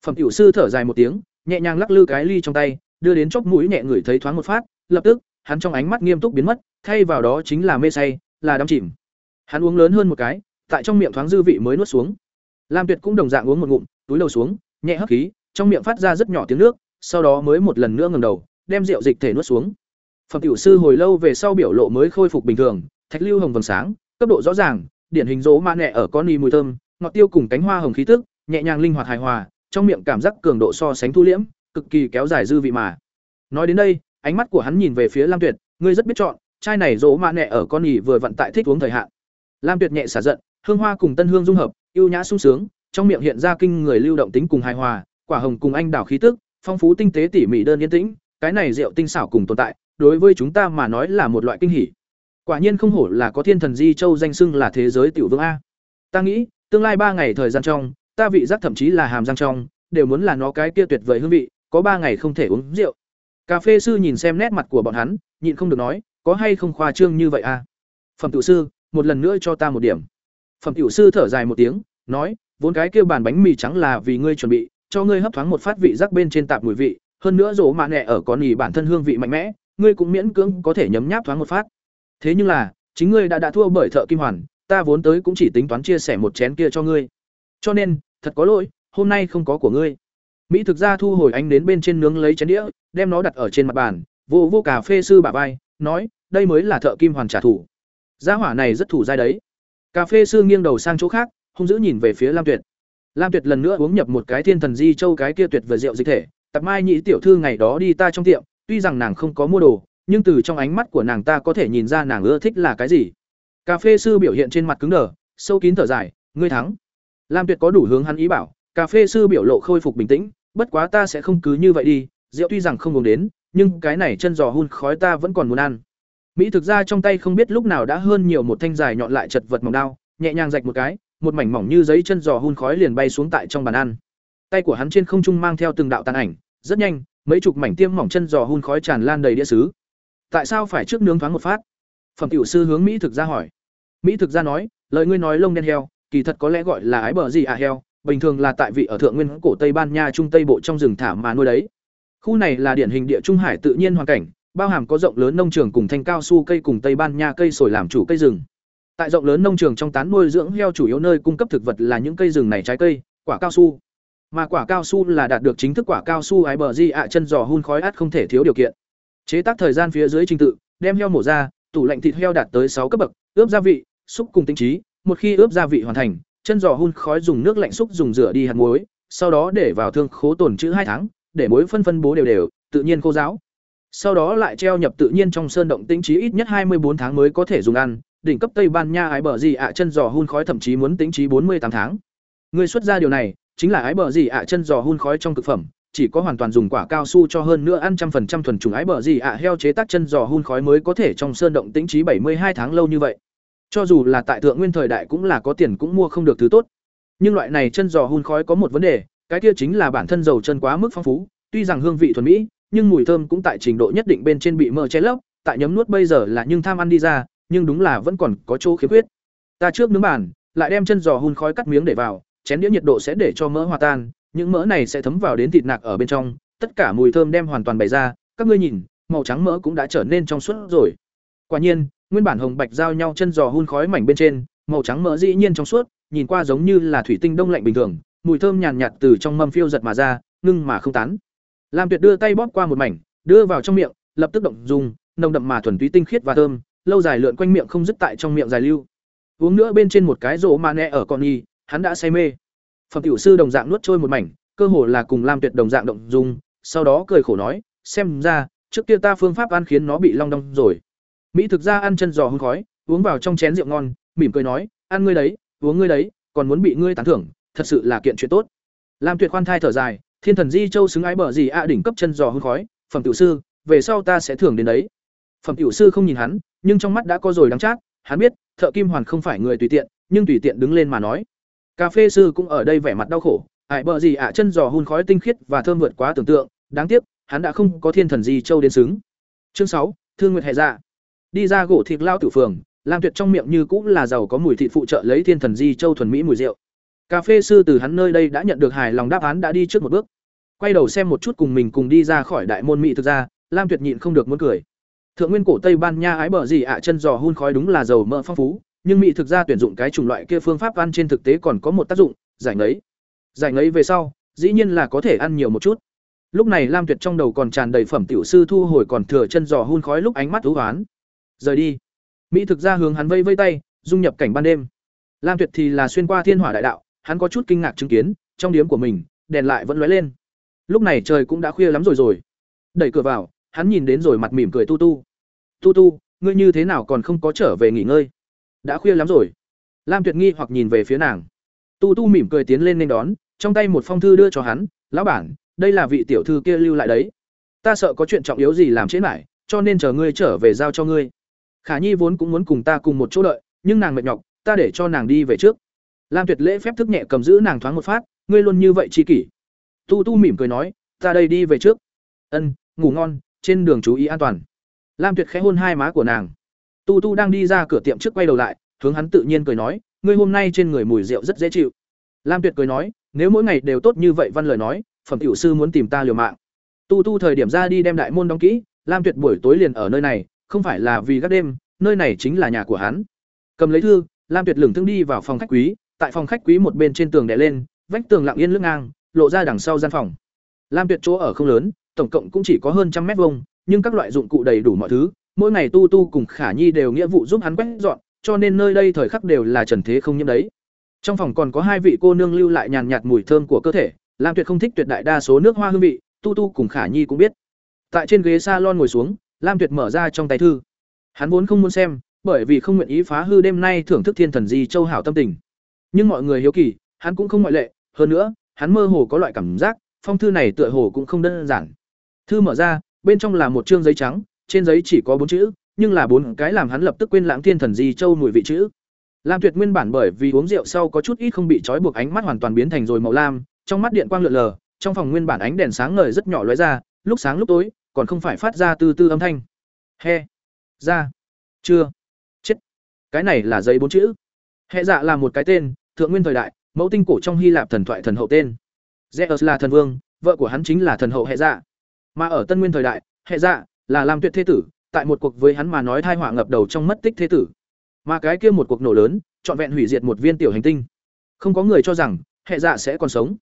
Phẩm tiểu sư thở dài một tiếng, nhẹ nhàng lắc lư cái ly trong tay, đưa đến chóp mũi nhẹ ngửi thấy thoáng một phát, lập tức, hắn trong ánh mắt nghiêm túc biến mất, thay vào đó chính là mê say, là đắm chìm. Hắn uống lớn hơn một cái, tại trong miệng thoáng dư vị mới nuốt xuống. Lam tuyệt cũng đồng dạng uống một ngụm, túi đầu xuống, nhẹ hấp khí, trong miệng phát ra rất nhỏ tiếng nước, sau đó mới một lần nữa ngẩng đầu, đem rượu dịch thể nuốt xuống. Phẩm tiểu sư hồi lâu về sau biểu lộ mới khôi phục bình thường, thạch lưu hồng vầng sáng cấp độ rõ ràng, điển hình dỗ ma nẹ ở con y mùi thơm, ngọt tiêu cùng cánh hoa hồng khí tức, nhẹ nhàng linh hoạt hài hòa, trong miệng cảm giác cường độ so sánh thu liễm, cực kỳ kéo dài dư vị mà. Nói đến đây, ánh mắt của hắn nhìn về phía lam tuyệt, ngươi rất biết chọn, chai này dỗ ma nẹ ở con nhì vừa vận tại thích uống thời hạn. Lam tuyệt nhẹ xả giận, hương hoa cùng tân hương dung hợp, ưu nhã sung sướng, trong miệng hiện ra kinh người lưu động tính cùng hài hòa, quả hồng cùng anh đào khí tức, phong phú tinh tế tỉ mỉ đơn yên tĩnh, cái này rượu tinh xảo cùng tồn tại, đối với chúng ta mà nói là một loại kinh hỉ quả nhiên không hổ là có thiên thần di châu danh xưng là thế giới tiểu vương a. Ta nghĩ, tương lai ba ngày thời gian trong, ta vị giác thậm chí là hàm răng trong, đều muốn là nó cái kia tuyệt vời hương vị, có ba ngày không thể uống rượu. Cà phê sư nhìn xem nét mặt của bọn hắn, nhịn không được nói, có hay không khoa trương như vậy a? Phẩm tiểu sư, một lần nữa cho ta một điểm. Phẩm tiểu sư thở dài một tiếng, nói, vốn cái kia bàn bánh mì trắng là vì ngươi chuẩn bị, cho ngươi hấp thoáng một phát vị giác bên trên tạp mùi vị, hơn nữa rổ mạ nẹ ở con nhì bản thân hương vị mạnh mẽ, ngươi cũng miễn cưỡng có thể nhấm nháp thoáng một phát thế nhưng là, chính ngươi đã đã thua bởi thợ kim hoàn, ta vốn tới cũng chỉ tính toán chia sẻ một chén kia cho ngươi. Cho nên, thật có lỗi, hôm nay không có của ngươi. Mỹ thực ra thu hồi ánh đến bên trên nướng lấy chén đĩa, đem nó đặt ở trên mặt bàn, vô vô cà phê sư bà vai, nói, đây mới là thợ kim hoàn trả thù. Gia hỏa này rất thủ dai đấy. Cà phê sư nghiêng đầu sang chỗ khác, hung dữ nhìn về phía lam tuyệt. Lam tuyệt lần nữa uống nhập một cái thiên thần di châu cái kia tuyệt vời rượu dịch thể, tập mai nhị tiểu thư ngày đó đi ta trong tiệm, tuy rằng nàng không có mua đồ nhưng từ trong ánh mắt của nàng ta có thể nhìn ra nàng ưa thích là cái gì. Cà phê sư biểu hiện trên mặt cứng đờ, sâu kín thở dài, ngươi thắng. Lam tuyệt có đủ hướng hắn ý bảo, cà phê sư biểu lộ khôi phục bình tĩnh, bất quá ta sẽ không cứ như vậy đi, rượu tuy rằng không uống đến, nhưng cái này chân giò hun khói ta vẫn còn muốn ăn. Mỹ thực ra trong tay không biết lúc nào đã hơn nhiều một thanh dài nhọn lại chật vật mỏng đao, nhẹ nhàng rạch một cái, một mảnh mỏng như giấy chân giò hun khói liền bay xuống tại trong bàn ăn. Tay của hắn trên không trung mang theo từng đạo tàn ảnh, rất nhanh, mấy chục mảnh tiêm mỏng chân giò hun khói tràn lan đầy đĩa sứ tại sao phải trước nướng thoáng một phát? Phẩm tiểu sư hướng mỹ thực ra hỏi. Mỹ thực ra nói, lời ngươi nói lông đen heo, kỳ thật có lẽ gọi là ái bờ gì à heo, bình thường là tại vị ở thượng nguyên cổ tây ban nha trung tây bộ trong rừng thả mà nuôi đấy. Khu này là điển hình địa trung hải tự nhiên hoàn cảnh, bao hàm có rộng lớn nông trường cùng thanh cao su cây cùng tây ban nha cây sồi làm chủ cây rừng. Tại rộng lớn nông trường trong tán nuôi dưỡng heo chủ yếu nơi cung cấp thực vật là những cây rừng này trái cây, quả cao su. Mà quả cao su là đạt được chính thức quả cao su ái bờ di ạ à chân giò hun khói át không thể thiếu điều kiện chế tác thời gian phía dưới trình tự, đem heo mổ ra, tủ lạnh thịt heo đạt tới sáu cấp bậc, ướp gia vị, xúc cùng tinh trí, một khi ướp gia vị hoàn thành, chân giò hun khói dùng nước lạnh xúc dùng rửa đi hạt muối, sau đó để vào thương khố tồn trữ hai tháng, để muối phân phân bố đều đều, tự nhiên khô giáo sau đó lại treo nhập tự nhiên trong sơn động tĩnh trí ít nhất hai mươi bốn tháng mới có thể dùng ăn, đỉnh cấp tây ban nha ái bờ gì ạ, chân giò hun khói thậm chí muốn tĩnh trí bốn mươi tám tháng. Người xuất ra điều này, chính là ái bờ gì ạ, chân giò hun khói trong thực phẩm chỉ có hoàn toàn dùng quả cao su cho hơn nữa ăn trăm phần trăm thuần trùng ái bờ gì ạ, heo chế tác chân giò hun khói mới có thể trong sơn động tĩnh trí bảy mươi hai tháng lâu như vậy. Cho dù là tại thượng nguyên thời đại cũng là có tiền cũng mua không được thứ tốt. Nhưng loại này chân giò hun khói có một vấn đề, cái kia chính là bản thân dầu chân quá mức phong phú, tuy rằng hương vị thuần mỹ, nhưng mùi thơm cũng tại trình độ nhất định bên trên bị mờ che lấp, tại nhấm nuốt bây giờ là nhưng tham ăn đi ra, nhưng đúng là vẫn còn có chỗ khiếm khuyết. Ta trước nướng bàn, lại đem chân giò hun khói cắt miếng để vào, chén đĩa nhiệt độ sẽ để cho mỡ hòa tan những mỡ này sẽ thấm vào đến thịt nạc ở bên trong, tất cả mùi thơm đem hoàn toàn bày ra, các ngươi nhìn, màu trắng mỡ cũng đã trở nên trong suốt rồi. Quả nhiên, nguyên bản hồng bạch giao nhau chân giò hun khói mảnh bên trên, màu trắng mỡ dĩ nhiên trong suốt, nhìn qua giống như là thủy tinh đông lạnh bình thường, mùi thơm nhàn nhạt từ trong mâm phiêu giật mà ra, ngưng mà không tán. Lam tuyệt đưa tay bóp qua một mảnh, đưa vào trong miệng, lập tức động dùng, nồng đậm mà thuần túy tinh khiết và thơm, lâu dài lượn quanh miệng không dứt tại trong miệng dài lưu. Uống nữa bên trên một cái rổ mà nẹ ở con y, hắn đã say mê phẩm tiểu sư đồng dạng nuốt trôi một mảnh, cơ hồ là cùng lam tuyệt đồng dạng động dung, sau đó cười khổ nói, xem ra, trước kia ta phương pháp ăn khiến nó bị long đong rồi. Mỹ thực ra ăn chân giò hương khói, uống vào trong chén rượu ngon, mỉm cười nói, ăn ngươi đấy, uống ngươi đấy, còn muốn bị ngươi tán thưởng, thật sự là kiện chuyện tốt. Lam tuyệt khoan thai thở dài, thiên thần di châu xứng ái bờ gì ạ à, đỉnh cấp chân giò hương khói, phẩm tiểu sư, về sau ta sẽ thưởng đến đấy. Phẩm tiểu sư không nhìn hắn, nhưng trong mắt đã có rồi đắng chát, hắn biết, thợ kim hoàn không phải người tùy tiện, nhưng tùy tiện đứng lên mà nói cà phê sư cũng ở đây vẻ mặt đau khổ, ải bờ gì ạ, chân giò hun khói tinh khiết và thơm vượt quá tưởng tượng, đáng tiếc, hắn đã không có thiên thần di châu đến xứng. Chương sáu, thương nguyệt hệ dạ. Đi ra gỗ thịt lao tử phường, lam tuyệt trong miệng như cũng là giàu có mùi thịt phụ trợ lấy thiên thần di châu thuần mỹ mùi rượu. Cà phê sư từ hắn nơi đây đã nhận được hài lòng đáp án đã đi trước một bước. Quay đầu xem một chút cùng mình cùng đi ra khỏi đại môn mỹ thực ra, lam tuyệt nhịn không được muốn cười. Thượng nguyên cổ tây ban nha ái bờ gì ạ, chân giò hun khói đúng là dầu mỡ phong phú nhưng mỹ thực ra tuyển dụng cái chủng loại kia phương pháp ăn trên thực tế còn có một tác dụng, giải ngấy. Giải ngấy về sau, dĩ nhiên là có thể ăn nhiều một chút. Lúc này lam tuyệt trong đầu còn tràn đầy phẩm tiểu sư thu hồi còn thừa chân giò hun khói lúc ánh mắt thú hoán. Rời đi. Mỹ thực ra hướng hắn vây vây tay, dung nhập cảnh ban đêm. Lam tuyệt thì là xuyên qua thiên hỏa đại đạo, hắn có chút kinh ngạc chứng kiến, trong điếm của mình, đèn lại vẫn lóe lên. Lúc này trời cũng đã khuya lắm rồi rồi. Đẩy cửa vào, hắn nhìn đến rồi mặt mỉm cười tu tu. Tu tu, ngươi như thế nào còn không có trở về nghỉ ngơi? Đã khuya lắm rồi. Lam tuyệt nghi hoặc nhìn về phía nàng. Tu tu mỉm cười tiến lên nên đón, trong tay một phong thư đưa cho hắn, lão bản, đây là vị tiểu thư kia lưu lại đấy. Ta sợ có chuyện trọng yếu gì làm trễ mãi, cho nên chờ ngươi trở về giao cho ngươi. Khả nhi vốn cũng muốn cùng ta cùng một chỗ đợi, nhưng nàng mệt nhọc, ta để cho nàng đi về trước. Lam tuyệt lễ phép thức nhẹ cầm giữ nàng thoáng một phát, ngươi luôn như vậy chi kỷ. Tu tu mỉm cười nói, ta đây đi về trước. Ân, ngủ ngon, trên đường chú ý an toàn. Lam tuyệt khẽ hôn hai má của nàng tu tu đang đi ra cửa tiệm trước quay đầu lại, hướng hắn tự nhiên cười nói, ngươi hôm nay trên người mùi rượu rất dễ chịu. Lam tuyệt cười nói, nếu mỗi ngày đều tốt như vậy văn lời nói, phẩm tiểu sư muốn tìm ta liều mạng. Tu tu thời điểm ra đi đem đại môn đóng kỹ, lam tuyệt buổi tối liền ở nơi này, không phải là vì các đêm, nơi này chính là nhà của hắn. Cầm lấy thư, lam tuyệt lửng thương đi vào phòng khách quý, tại phòng khách quý một bên trên tường đè lên, vách tường lặng yên lưng ngang, lộ ra đằng sau gian phòng. Lam tuyệt chỗ ở không lớn, tổng cộng cũng chỉ có hơn trăm mét vuông, nhưng các loại dụng cụ đầy đủ mọi thứ mỗi ngày tu tu cùng khả nhi đều nghĩa vụ giúp hắn quét dọn cho nên nơi đây thời khắc đều là trần thế không nhiễm đấy. Trong phòng còn có hai vị cô nương lưu lại nhàn nhạt mùi thơm của cơ thể lam tuyệt không thích tuyệt đại đa số nước hoa hương vị tu tu cùng khả nhi cũng biết. Tại trên ghế salon ngồi xuống lam tuyệt mở ra trong tay thư. Hắn vốn không muốn xem bởi vì không nguyện ý phá hư đêm nay thưởng thức thiên thần di châu hảo tâm tình. Nhưng mọi người hiếu kỳ hắn cũng không ngoại lệ hơn nữa hắn mơ hồ có loại cảm giác phong thư này tựa hồ cũng không đơn giản. Thư mở ra bên trong là một chương giấy trắng, trên giấy chỉ có bốn chữ, nhưng là bốn cái làm hắn lập tức quên lãng thiên thần di châu mùi vị chữ. Lam Tuyệt nguyên bản bởi vì uống rượu sau có chút ít không bị trói buộc ánh mắt hoàn toàn biến thành rồi màu lam, trong mắt điện quang lượn lờ, trong phòng nguyên bản ánh đèn sáng ngời rất nhỏ lóe ra, lúc sáng lúc tối, còn không phải phát ra từ từ âm thanh. He, ra, chưa, chết. Cái này là giấy bốn chữ. Hệ dạ là một cái tên, thượng nguyên thời đại, mẫu tinh cổ trong Hy Lạp thần thoại thần hậu tên. Zeus là thần vương, vợ của hắn chính là thần hậu hệ dạ. Mà ở Tân Nguyên thời đại, hệ dạ là Lam Tuyệt thế tử, tại một cuộc với hắn mà nói thai họa ngập đầu trong mất tích thế tử. Mà cái kia một cuộc nổ lớn, trọn vẹn hủy diệt một viên tiểu hành tinh. Không có người cho rằng hệ dạ sẽ còn sống.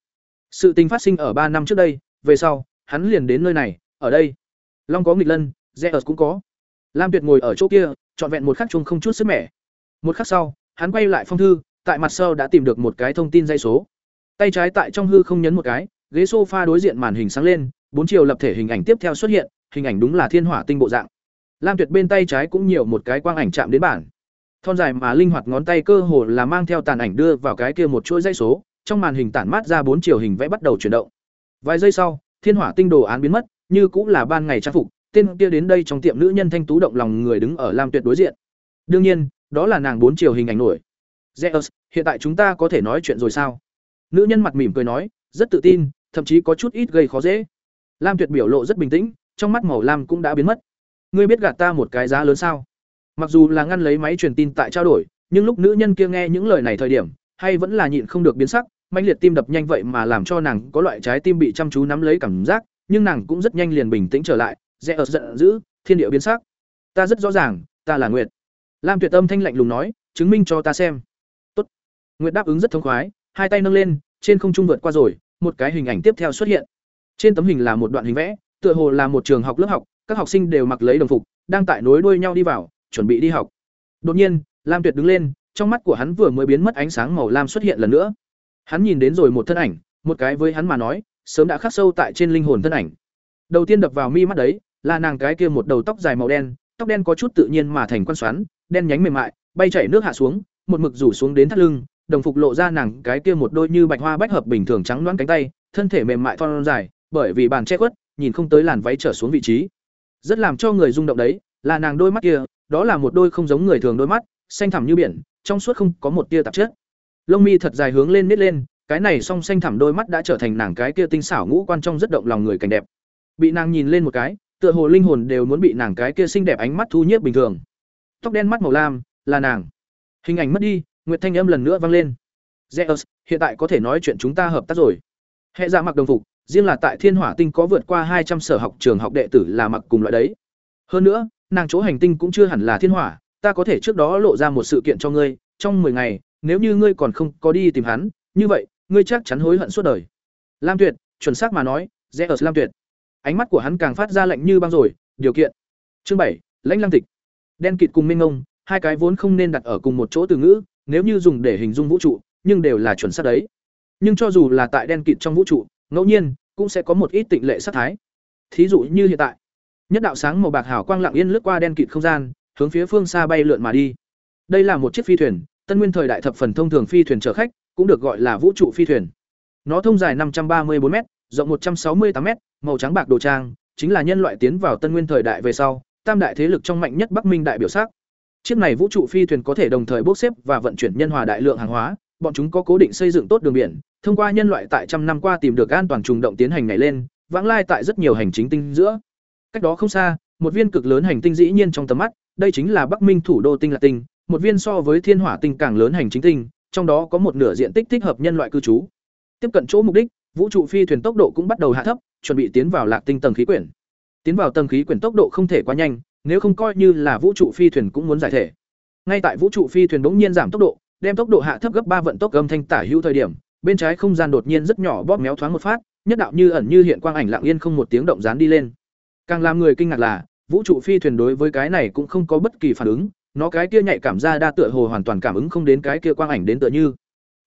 Sự tình phát sinh ở ba năm trước đây, về sau, hắn liền đến nơi này, ở đây. Long có nghịch lân, Zeus cũng có. Lam Tuyệt ngồi ở chỗ kia, trọn vẹn một khắc chung không chút sức mẻ. Một khắc sau, hắn quay lại phong thư, tại mặt sau đã tìm được một cái thông tin dây số. Tay trái tại trong hư không nhấn một cái, ghế sofa đối diện màn hình sáng lên, bốn chiều lập thể hình ảnh tiếp theo xuất hiện, hình ảnh đúng là thiên hỏa tinh bộ dạng. Lam Tuyệt bên tay trái cũng nhiều một cái quang ảnh chạm đến bản. Thon dài mà linh hoạt ngón tay cơ hồ là mang theo tàn ảnh đưa vào cái kia một chuỗi dây số, trong màn hình tản mát ra bốn chiều hình vẽ bắt đầu chuyển động. Vài giây sau, thiên hỏa tinh đồ án biến mất, như cũng là ban ngày trang phục, tên kia đến đây trong tiệm nữ nhân thanh tú động lòng người đứng ở Lam Tuyệt đối diện. Đương nhiên, đó là nàng bốn chiều hình ảnh nổi. Zeus, hiện tại chúng ta có thể nói chuyện rồi sao? Nữ nhân mặt mỉm cười nói, rất tự tin, thậm chí có chút ít gây khó dễ. Lam Tuyệt biểu lộ rất bình tĩnh, trong mắt màu lam cũng đã biến mất. Ngươi biết gạt ta một cái giá lớn sao? Mặc dù là ngăn lấy máy truyền tin tại trao đổi, nhưng lúc nữ nhân kia nghe những lời này thời điểm, hay vẫn là nhịn không được biến sắc, mãnh liệt tim đập nhanh vậy mà làm cho nàng có loại trái tim bị chăm chú nắm lấy cảm giác, nhưng nàng cũng rất nhanh liền bình tĩnh trở lại, Zeus giận dữ, thiên địa biến sắc. Ta rất rõ ràng, ta là Nguyệt. Lam Tuyệt Âm thanh lạnh lùng nói, chứng minh cho ta xem. Tốt. Nguyệt đáp ứng rất thông khoái, hai tay nâng lên, trên không trung vượt qua rồi, một cái hình ảnh tiếp theo xuất hiện. Trên tấm hình là một đoạn hình vẽ, tựa hồ là một trường học lớp học, các học sinh đều mặc lấy đồng phục, đang tại nối đuôi nhau đi vào, chuẩn bị đi học. Đột nhiên, Lam Tuyệt đứng lên, trong mắt của hắn vừa mới biến mất ánh sáng màu lam xuất hiện lần nữa. Hắn nhìn đến rồi một thân ảnh, một cái với hắn mà nói, sớm đã khắc sâu tại trên linh hồn thân ảnh. Đầu tiên đập vào mi mắt đấy, là nàng cái kia một đầu tóc dài màu đen, tóc đen có chút tự nhiên mà thành quan xoắn, đen nhánh mềm mại, bay chảy nước hạ xuống, một mực rủ xuống đến thắt lưng, đồng phục lộ ra nàng cái kia một đôi như bạch hoa bách hợp bình thường trắng loáng cánh tay, thân thể mềm mại thon dài, bởi vì bàn che khuất, nhìn không tới làn váy trở xuống vị trí. Rất làm cho người rung động đấy, là nàng đôi mắt kia, đó là một đôi không giống người thường đôi mắt, xanh thẳm như biển, trong suốt không có một tia tạp chất. Lông mi thật dài hướng lên nít lên, cái này song xanh thẳm đôi mắt đã trở thành nàng cái kia tinh xảo ngũ quan trong rất động lòng người cảnh đẹp. Bị nàng nhìn lên một cái, tựa hồ linh hồn đều muốn bị nàng cái kia xinh đẹp ánh mắt thu nhiếp bình thường. Tóc đen mắt màu lam, là nàng. Hình ảnh mất đi, Nguyệt thanh âm lần nữa vang lên. Zeus, hiện tại có thể nói chuyện chúng ta hợp tác rồi. Hệ dạ mặc đồng phục, riêng là tại Thiên Hỏa Tinh có vượt qua hai trăm sở học trường học đệ tử là mặc cùng loại đấy. Hơn nữa, nàng chỗ hành tinh cũng chưa hẳn là thiên hỏa, ta có thể trước đó lộ ra một sự kiện cho ngươi, trong 10 ngày, nếu như ngươi còn không có đi tìm hắn, như vậy, ngươi chắc chắn hối hận suốt đời. Lam Tuyệt, chuẩn xác mà nói, Zeus Lam Tuyệt. Ánh mắt của hắn càng phát ra lạnh như băng rồi, điều kiện. Chương bảy, Lãnh Lăng Tịch. Đen kịt cùng Minh Ngông, hai cái vốn không nên đặt ở cùng một chỗ từ ngữ, nếu như dùng để hình dung vũ trụ, nhưng đều là chuẩn xác đấy. Nhưng cho dù là tại đen kịt trong vũ trụ, ngẫu nhiên cũng sẽ có một ít tịnh lệ sát thái. Thí dụ như hiện tại, nhất đạo sáng màu bạc hào quang lặng yên lướt qua đen kịt không gian, hướng phía phương xa bay lượn mà đi. Đây là một chiếc phi thuyền, tân nguyên thời đại thập phần thông thường phi thuyền chở khách, cũng được gọi là vũ trụ phi thuyền. Nó thông dài 534 m, rộng 168 m, màu trắng bạc đồ trang, chính là nhân loại tiến vào tân nguyên thời đại về sau, tam đại thế lực trong mạnh nhất Bắc Minh đại biểu sắc. Chiếc này vũ trụ phi thuyền có thể đồng thời bốc xếp và vận chuyển nhân hòa đại lượng hàng hóa, bọn chúng có cố định xây dựng tốt đường biển, thông qua nhân loại tại trăm năm qua tìm được an toàn trùng động tiến hành nhảy lên, vãng lai tại rất nhiều hành chính tinh giữa. Cách đó không xa, một viên cực lớn hành tinh dĩ nhiên trong tầm mắt, đây chính là Bắc Minh thủ đô tinh Lạc Tinh, một viên so với Thiên Hỏa Tinh càng lớn hành chính tinh, trong đó có một nửa diện tích thích hợp nhân loại cư trú. Tiếp cận chỗ mục đích, vũ trụ phi thuyền tốc độ cũng bắt đầu hạ thấp, chuẩn bị tiến vào Lạc Tinh tầng khí quyển. Tiến vào tầng khí quyển tốc độ không thể quá nhanh, nếu không coi như là vũ trụ phi thuyền cũng muốn giải thể. Ngay tại vũ trụ phi thuyền bỗng nhiên giảm tốc độ, đem tốc độ hạ thấp gấp ba vận tốc âm thanh tả hữu thời điểm, bên trái không gian đột nhiên rất nhỏ bóp méo thoáng một phát, nhất đạo như ẩn như hiện quang ảnh lặng yên không một tiếng động dán đi lên. Càng làm người kinh ngạc là, vũ trụ phi thuyền đối với cái này cũng không có bất kỳ phản ứng, nó cái kia nhạy cảm ra đa tựa hồ hoàn toàn cảm ứng không đến cái kia quang ảnh đến tựa như.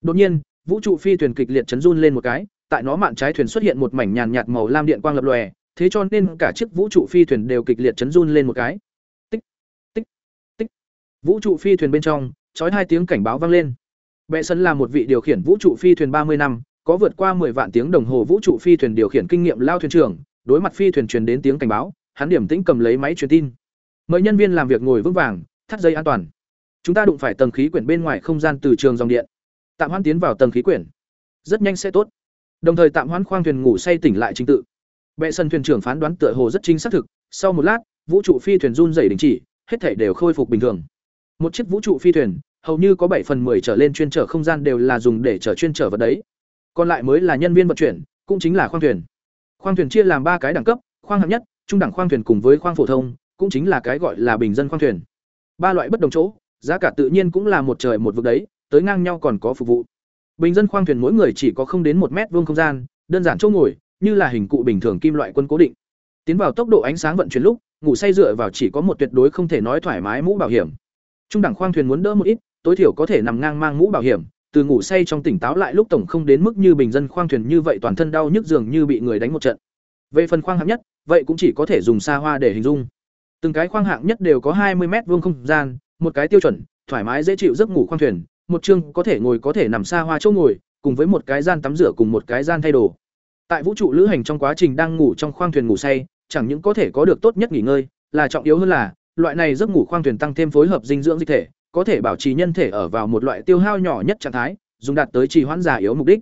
Đột nhiên, vũ trụ phi thuyền kịch liệt chấn run lên một cái, tại nó mạn trái thuyền xuất hiện một mảnh nhàn nhạt màu lam điện quang lập lòe, thế cho nên cả chiếc vũ trụ phi thuyền đều kịch liệt chấn run lên một cái. Tích, tích, tích. Vũ trụ phi thuyền bên trong, chói hai tiếng cảnh báo vang lên. Bệ sân là một vị điều khiển vũ trụ phi thuyền ba mươi năm, có vượt qua 10 vạn tiếng đồng hồ vũ trụ phi thuyền điều khiển kinh nghiệm lao thuyền trưởng, đối mặt phi thuyền truyền đến tiếng cảnh báo, hắn điểm tĩnh cầm lấy máy truyền tin. Mời nhân viên làm việc ngồi vững vàng thắt dây an toàn. Chúng ta đụng phải tầng khí quyển bên ngoài không gian từ trường dòng điện. Tạm hoãn tiến vào tầng khí quyển. Rất nhanh sẽ tốt. Đồng thời tạm hoãn khoang thuyền ngủ say tỉnh lại chính tự. Bệ sân thuyền trưởng phán đoán tựa hồ rất chính xác thực sau một lát vũ trụ phi thuyền run rẩy đình chỉ hết thảy đều khôi phục bình thường. Một chiếc vũ trụ phi thuyền hầu như có bảy phần 10 trở lên chuyên trở không gian đều là dùng để chở chuyên trở vật đấy. Còn lại mới là nhân viên vận chuyển, cũng chính là khoang thuyền. Khoang thuyền chia làm ba cái đẳng cấp, khoang hạng nhất, trung đẳng khoang thuyền cùng với khoang phổ thông, cũng chính là cái gọi là bình dân khoang thuyền. Ba loại bất đồng chỗ, giá cả tự nhiên cũng là một trời một vực đấy, tới ngang nhau còn có phục vụ. Bình dân khoang thuyền mỗi người chỉ có không đến một mét vuông không gian, đơn giản chỗ ngồi, như là hình cụ bình thường kim loại quân cố định. Tiến vào tốc độ ánh sáng vận chuyển lúc, ngủ say dựa vào chỉ có một tuyệt đối không thể nói thoải mái mũ bảo hiểm. Trung đẳng khoang thuyền muốn đỡ một ít tối thiểu có thể nằm ngang mang mũ bảo hiểm, từ ngủ say trong tỉnh táo lại lúc tổng không đến mức như bình dân khoang thuyền như vậy toàn thân đau nhức dường như bị người đánh một trận. Về phần khoang hạng nhất, vậy cũng chỉ có thể dùng xa hoa để hình dung. Từng cái khoang hạng nhất đều có hai mươi m vuông không gian, một cái tiêu chuẩn, thoải mái dễ chịu giấc ngủ khoang thuyền, một chương có thể ngồi có thể nằm xa hoa chỗ ngồi, cùng với một cái gian tắm rửa cùng một cái gian thay đồ. Tại vũ trụ lữ hành trong quá trình đang ngủ trong khoang thuyền ngủ say, chẳng những có thể có được tốt nhất nghỉ ngơi, là trọng yếu hơn là, loại này giấc ngủ khoang thuyền tăng thêm phối hợp dinh dưỡng dịch thể có thể bảo trì nhân thể ở vào một loại tiêu hao nhỏ nhất trạng thái, dùng đạt tới trì hoãn giả yếu mục đích.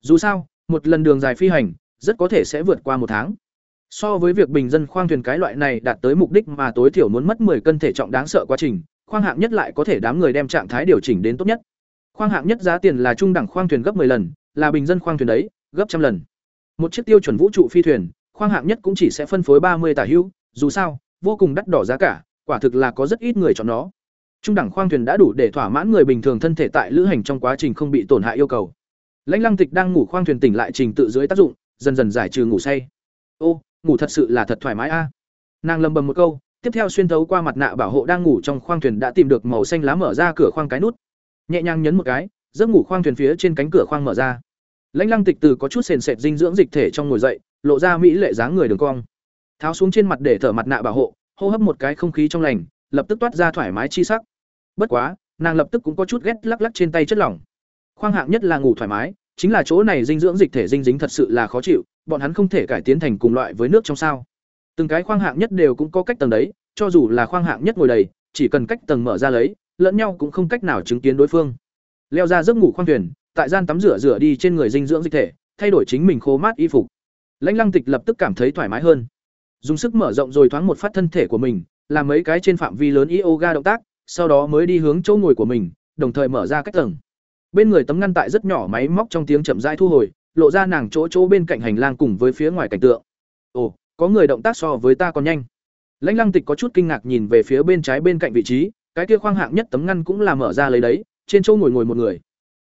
Dù sao, một lần đường dài phi hành, rất có thể sẽ vượt qua một tháng. So với việc bình dân khoang thuyền cái loại này đạt tới mục đích mà tối thiểu muốn mất 10 cân thể trọng đáng sợ quá trình, khoang hạng nhất lại có thể đám người đem trạng thái điều chỉnh đến tốt nhất. Khoang hạng nhất giá tiền là trung đẳng khoang thuyền gấp 10 lần, là bình dân khoang thuyền đấy, gấp trăm lần. Một chiếc tiêu chuẩn vũ trụ phi thuyền, khoang hạng nhất cũng chỉ sẽ phân phối ba mươi tả hữu dù sao, vô cùng đắt đỏ giá cả, quả thực là có rất ít người chọn nó trung đẳng khoang thuyền đã đủ để thỏa mãn người bình thường thân thể tại lữ hành trong quá trình không bị tổn hại yêu cầu. Lãnh lăng tịch đang ngủ khoang thuyền tỉnh lại trình tự dưới tác dụng, dần dần giải trừ ngủ say. Ô, ngủ thật sự là thật thoải mái a. À. Nàng lầm bầm một câu, tiếp theo xuyên thấu qua mặt nạ bảo hộ đang ngủ trong khoang thuyền đã tìm được màu xanh lá mở ra cửa khoang cái nút. Nhẹ nhàng nhấn một cái, giấc ngủ khoang thuyền phía trên cánh cửa khoang mở ra. Lãnh lăng tịch từ có chút sền sệt dinh dưỡng dịch thể trong ngồi dậy, lộ ra mỹ lệ dáng người đường cong. Tháo xuống trên mặt để thở mặt nạ bảo hộ, hô hấp một cái không khí trong lành lập tức toát ra thoải mái chi sắc. Bất quá, nàng lập tức cũng có chút ghét lắc lắc trên tay chất lỏng. Khoang hạng nhất là ngủ thoải mái, chính là chỗ này dinh dưỡng dịch thể dinh dính thật sự là khó chịu, bọn hắn không thể cải tiến thành cùng loại với nước trong sao. Từng cái khoang hạng nhất đều cũng có cách tầng đấy, cho dù là khoang hạng nhất ngồi đầy, chỉ cần cách tầng mở ra lấy, lẫn nhau cũng không cách nào chứng kiến đối phương. Leo ra giấc ngủ khoang thuyền, tại gian tắm rửa rửa đi trên người dinh dưỡng dịch thể, thay đổi chính mình khô mát y phục. Lãnh lăng tịch lập tức cảm thấy thoải mái hơn. Dùng sức mở rộng rồi thoáng một phát thân thể của mình làm mấy cái trên phạm vi lớn yoga động tác, sau đó mới đi hướng chỗ ngồi của mình, đồng thời mở ra cách tầng. Bên người tấm ngăn tại rất nhỏ máy móc trong tiếng chậm rãi thu hồi, lộ ra nàng chỗ chỗ bên cạnh hành lang cùng với phía ngoài cảnh tượng. Ồ, có người động tác so với ta còn nhanh. Lãnh lăng tịch có chút kinh ngạc nhìn về phía bên trái bên cạnh vị trí, cái kia khoang hạng nhất tấm ngăn cũng là mở ra lấy đấy, trên chỗ ngồi ngồi một người.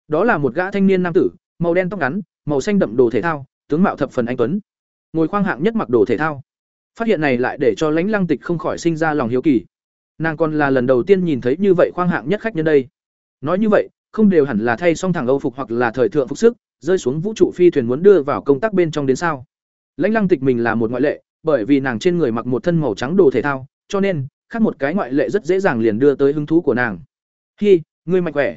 Đó là một gã thanh niên nam tử, màu đen tóc ngắn, màu xanh đậm đồ thể thao, tướng mạo thập phần anh tuấn. Ngồi khoang hạng nhất mặc đồ thể thao phát hiện này lại để cho lãnh lăng tịch không khỏi sinh ra lòng hiếu kỳ. Nàng còn là lần đầu tiên nhìn thấy như vậy khoang hạng nhất khách nhân đây. Nói như vậy, không đều hẳn là thay song thẳng âu phục hoặc là thời thượng phục sức, rơi xuống vũ trụ phi thuyền muốn đưa vào công tác bên trong đến sao? Lãnh lăng tịch mình là một ngoại lệ, bởi vì nàng trên người mặc một thân màu trắng đồ thể thao, cho nên, khác một cái ngoại lệ rất dễ dàng liền đưa tới hứng thú của nàng. Hi, ngươi mạnh khỏe.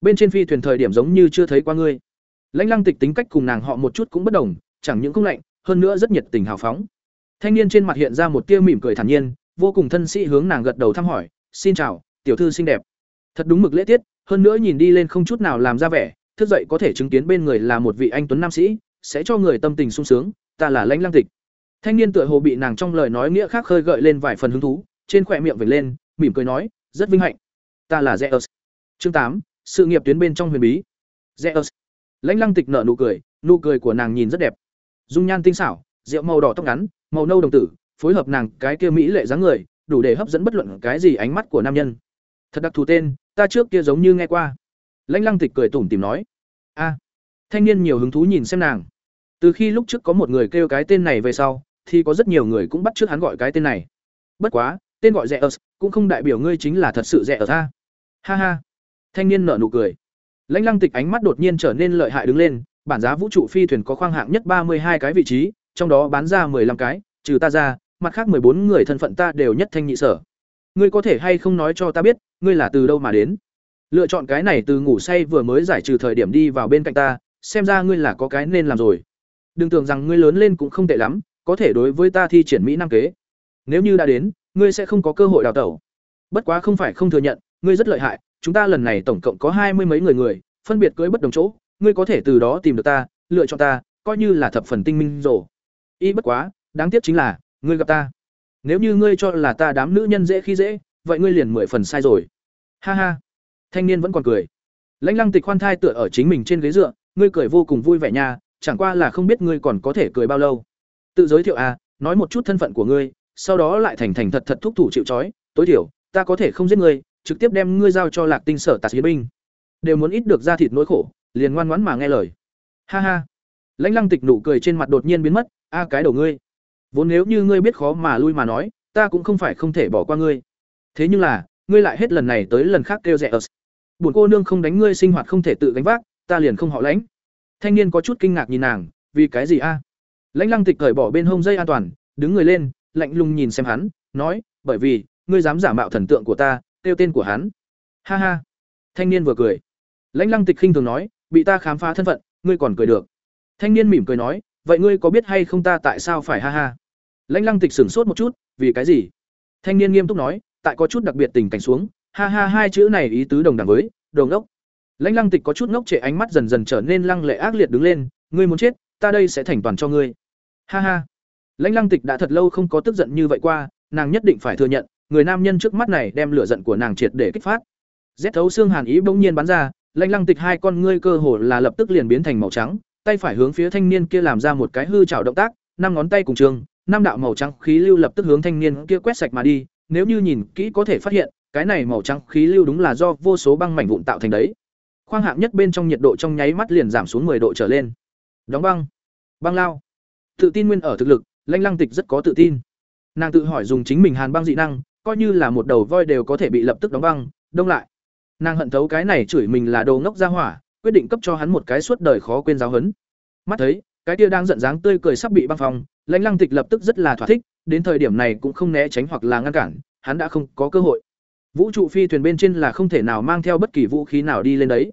Bên trên phi thuyền thời điểm giống như chưa thấy qua ngươi. Lãnh lăng tịch tính cách cùng nàng họ một chút cũng bất đồng, chẳng những không lạnh, hơn nữa rất nhiệt tình hào phóng thanh niên trên mặt hiện ra một tia mỉm cười thản nhiên, vô cùng thân sĩ hướng nàng gật đầu thăm hỏi, xin chào, tiểu thư xinh đẹp. Thật đúng mực lễ tiết, hơn nữa nhìn đi lên không chút nào làm ra vẻ, thức dậy có thể chứng kiến bên người là một vị anh tuấn nam sĩ, sẽ cho người tâm tình sung sướng, ta là lãnh lăng tịch. Thanh niên tựa hồ bị nàng trong lời nói nghĩa khác khơi gợi lên vài phần hứng thú, trên khỏe miệng vểnh lên, mỉm cười nói, rất vinh hạnh. Ta là zeus. Chương tám, sự nghiệp tuyến bên trong huyền bí. Zeus. Lãnh lăng tịch nở nụ cười nụ cười của nàng nhìn rất đẹp. Dung nhan tinh xảo, rượu màu đỏ tóc ngắn màu nâu đồng tử, phối hợp nàng cái kia mỹ lệ dáng người, đủ để hấp dẫn bất luận cái gì ánh mắt của nam nhân. Thật đặc thù tên, ta trước kia giống như nghe qua. Lãnh lăng tịch cười tủm tìm nói. A, thanh niên nhiều hứng thú nhìn xem nàng. Từ khi lúc trước có một người kêu cái tên này về sau, thì có rất nhiều người cũng bắt trước hắn gọi cái tên này. Bất quá, tên gọi rẻ ớt, cũng không đại biểu ngươi chính là thật sự rẻ ớt ha ha ha. Thanh niên nở nụ cười. Lãnh lăng tịch ánh mắt đột nhiên trở nên lợi hại đứng lên, bản giá vũ trụ phi thuyền có khoang hạng nhất ba mươi hai cái vị trí trong đó bán ra 15 cái, trừ ta ra, mặt khác 14 người thân phận ta đều nhất thanh nhị sở. Ngươi có thể hay không nói cho ta biết, ngươi là từ đâu mà đến? Lựa chọn cái này từ ngủ say vừa mới giải trừ thời điểm đi vào bên cạnh ta, xem ra ngươi là có cái nên làm rồi. Đừng tưởng rằng ngươi lớn lên cũng không tệ lắm, có thể đối với ta thi triển mỹ năng kế. nếu như đã đến ngươi sẽ không có cơ hội đào tẩu bất quá không phải không thừa nhận ngươi rất lợi hại chúng ta lần này tổng cộng có hai mươi mấy người người phân biệt cưới bất đồng chỗ ngươi có thể từ đó tìm được ta lựa chọn ta coi như là thập phần tinh minh rồi y bất quá, đáng tiếc chính là, ngươi gặp ta. Nếu như ngươi cho là ta đám nữ nhân dễ khi dễ, vậy ngươi liền mười phần sai rồi. Ha ha. Thanh niên vẫn còn cười. Lãnh lăng tịch khoan thai tựa ở chính mình trên ghế dựa, ngươi cười vô cùng vui vẻ nha, chẳng qua là không biết ngươi còn có thể cười bao lâu. Tự giới thiệu à nói một chút thân phận của ngươi, sau đó lại thành thành thật thật thúc thủ chịu trói. Tối thiểu, ta có thể không giết ngươi, trực tiếp đem ngươi giao cho lạc tinh sở tạt hiến binh. Đều muốn ít được ra thịt nỗi khổ, liền ngoan ngoãn mà nghe lời. Ha ha. Lãnh lăng tịch nụ cười trên mặt đột nhiên biến mất a, cái đầu ngươi. Vốn nếu như ngươi biết khó mà lui mà nói, ta cũng không phải không thể bỏ qua ngươi. Thế nhưng là, ngươi lại hết lần này tới lần khác kêu rẻ ớt. Buồn cô nương không đánh ngươi sinh hoạt không thể tự gánh vác, ta liền không họ lãnh. Thanh niên có chút kinh ngạc nhìn nàng, vì cái gì a? Lãnh lăng tịch cởi bỏ bên hông dây an toàn, đứng người lên, lạnh lùng nhìn xem hắn, nói, bởi vì, ngươi dám giả mạo thần tượng của ta, kêu tên của hắn. Ha ha. Thanh niên vừa cười. Lãnh lăng tịch khinh thường nói, bị ta khám phá thân phận, ngươi còn cười được. Thanh niên mỉm cười nói vậy ngươi có biết hay không ta tại sao phải ha ha? Lãnh lăng tịch sửng sốt một chút, vì cái gì? Thanh niên nghiêm túc nói, tại có chút đặc biệt tình cảnh xuống, ha ha hai chữ này ý tứ đồng đẳng với đồng đốc lãnh lăng tịch có chút ngốc trệ ánh mắt dần dần trở nên lăng lệ ác liệt đứng lên, ngươi muốn chết, ta đây sẽ thành toàn cho ngươi. Ha ha. Lãnh lăng tịch đã thật lâu không có tức giận như vậy qua, nàng nhất định phải thừa nhận, người nam nhân trước mắt này đem lửa giận của nàng triệt để kích phát. Rét thấu xương hàn ý bỗng nhiên bắn ra, lãnh lăng tịch hai con ngươi cơ hồ là lập tức liền biến thành màu trắng tay phải hướng phía thanh niên kia làm ra một cái hư trảo động tác, năm ngón tay cùng trường, năm đạo màu trắng khí lưu lập tức hướng thanh niên kia quét sạch mà đi, nếu như nhìn kỹ có thể phát hiện, cái này màu trắng khí lưu đúng là do vô số băng mảnh vụn tạo thành đấy. Khoang hạng nhất bên trong nhiệt độ trong nháy mắt liền giảm xuống 10 độ trở lên. Đóng băng. Băng lao. Tự tin nguyên ở thực lực lãnh lăng tịch rất có tự tin. Nàng tự hỏi dùng chính mình hàn băng dị năng, coi như là một đầu voi đều có thể bị lập tức đóng băng, đông lại. Nàng hận thấu cái này chửi mình là đồ ngốc ra hỏa quyết định cấp cho hắn một cái suốt đời khó quên giáo huấn. mắt thấy, cái kia đang giận dáng tươi cười sắp bị băng phòng lãnh lăng tịch lập tức rất là thỏa thích, đến thời điểm này cũng không né tránh hoặc là ngăn cản, hắn đã không có cơ hội vũ trụ phi thuyền bên trên là không thể nào mang theo bất kỳ vũ khí nào đi lên đấy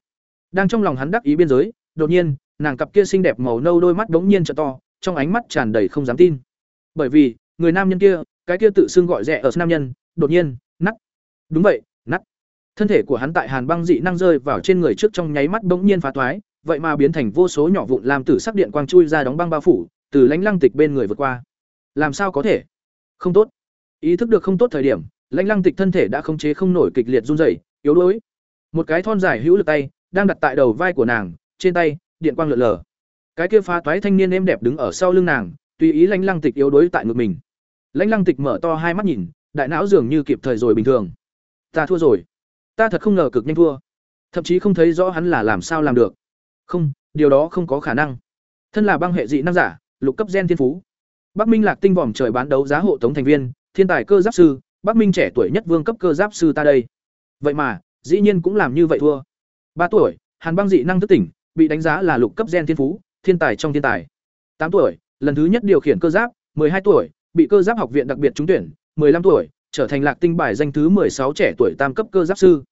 đang trong lòng hắn đắc ý biên giới, đột nhiên, nàng cặp kia xinh đẹp màu nâu đôi mắt bỗng nhiên trợ to, trong ánh mắt tràn đầy không dám tin bởi vì, người nam nhân kia, cái kia tự xưng gọi rẻ ở nam nhân, đột nhiên, nắc. đúng vậy thân thể của hắn tại hàn băng dị năng rơi vào trên người trước trong nháy mắt bỗng nhiên phá toái vậy mà biến thành vô số nhỏ vụn làm tử sắc điện quang chui ra đóng băng bao phủ, từ lãnh lăng tịch bên người vượt qua. Làm sao có thể? Không tốt. Ý thức được không tốt thời điểm, lãnh lăng tịch thân thể đã không chế không nổi kịch liệt run rẩy, yếu đuối. Một cái thon dài hữu lực tay, đang đặt tại đầu vai của nàng, trên tay, điện quang lượn lờ. Cái kia phá toái thanh niên êm đẹp đứng ở sau lưng nàng, tùy ý lãnh lăng tịch yếu đuối tại ngực mình. Lãnh lăng tịch mở to hai mắt nhìn, đại não dường như kịp thời rồi bình thường. Ta thua rồi ta thật không ngờ cực nhanh thua. Thậm chí không thấy rõ hắn là làm sao làm được. Không, điều đó không có khả năng. Thân là băng hệ dị năng giả, lục cấp gen thiên phú. Bắc minh lạc tinh vòm trời bán đấu giá hộ tống thành viên, thiên tài cơ giáp sư, bắc minh trẻ tuổi nhất vương cấp cơ giáp sư ta đây. Vậy mà, dĩ nhiên cũng làm như vậy thua. Ba tuổi, hàn băng dị năng thức tỉnh, bị đánh giá là lục cấp gen thiên phú, thiên tài trong thiên tài. Tám tuổi, lần thứ nhất điều khiển cơ giáp hai tuổi, bị cơ giáp học viện đặc biệt trúng tuyển 15 tuổi trở thành lạc tinh bài danh thứ 16 trẻ tuổi tam cấp cơ giáp sư.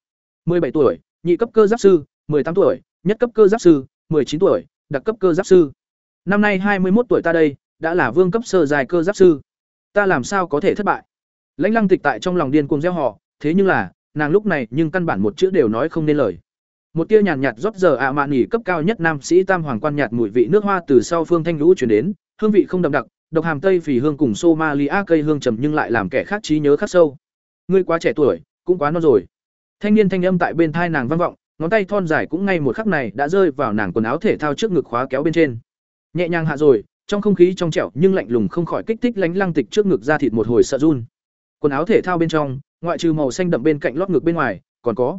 17 tuổi, nhị cấp cơ giáp sư 18 tuổi, nhất cấp cơ giáp sư 19 tuổi, đặc cấp cơ giáp sư. Năm nay 21 tuổi ta đây, đã là vương cấp sơ dài cơ giáp sư. Ta làm sao có thể thất bại? Lãnh lăng tịch tại trong lòng điên cuồng gieo họ, thế nhưng là, nàng lúc này nhưng căn bản một chữ đều nói không nên lời. Một tia nhàn nhạt rót giờ ạ mạn nghỉ cấp cao nhất nam sĩ tam hoàng quan nhạt mùi vị nước hoa từ sau phương thanh lũ truyền đến, hương vị không đậm đặc độc hàm tây phì hương cùng somalia cây hương trầm nhưng lại làm kẻ khác trí nhớ khắc sâu. Ngươi quá trẻ tuổi, cũng quá non rồi. Thanh niên thanh âm tại bên thai nàng vang vọng, ngón tay thon dài cũng ngay một khắc này đã rơi vào nàng quần áo thể thao trước ngực khóa kéo bên trên. Nhẹ nhàng hạ rồi, trong không khí trong trẻo nhưng lạnh lùng không khỏi kích thích lánh lăng tịch trước ngực ra thịt một hồi sợ run. Quần áo thể thao bên trong, ngoại trừ màu xanh đậm bên cạnh lót ngực bên ngoài, còn có,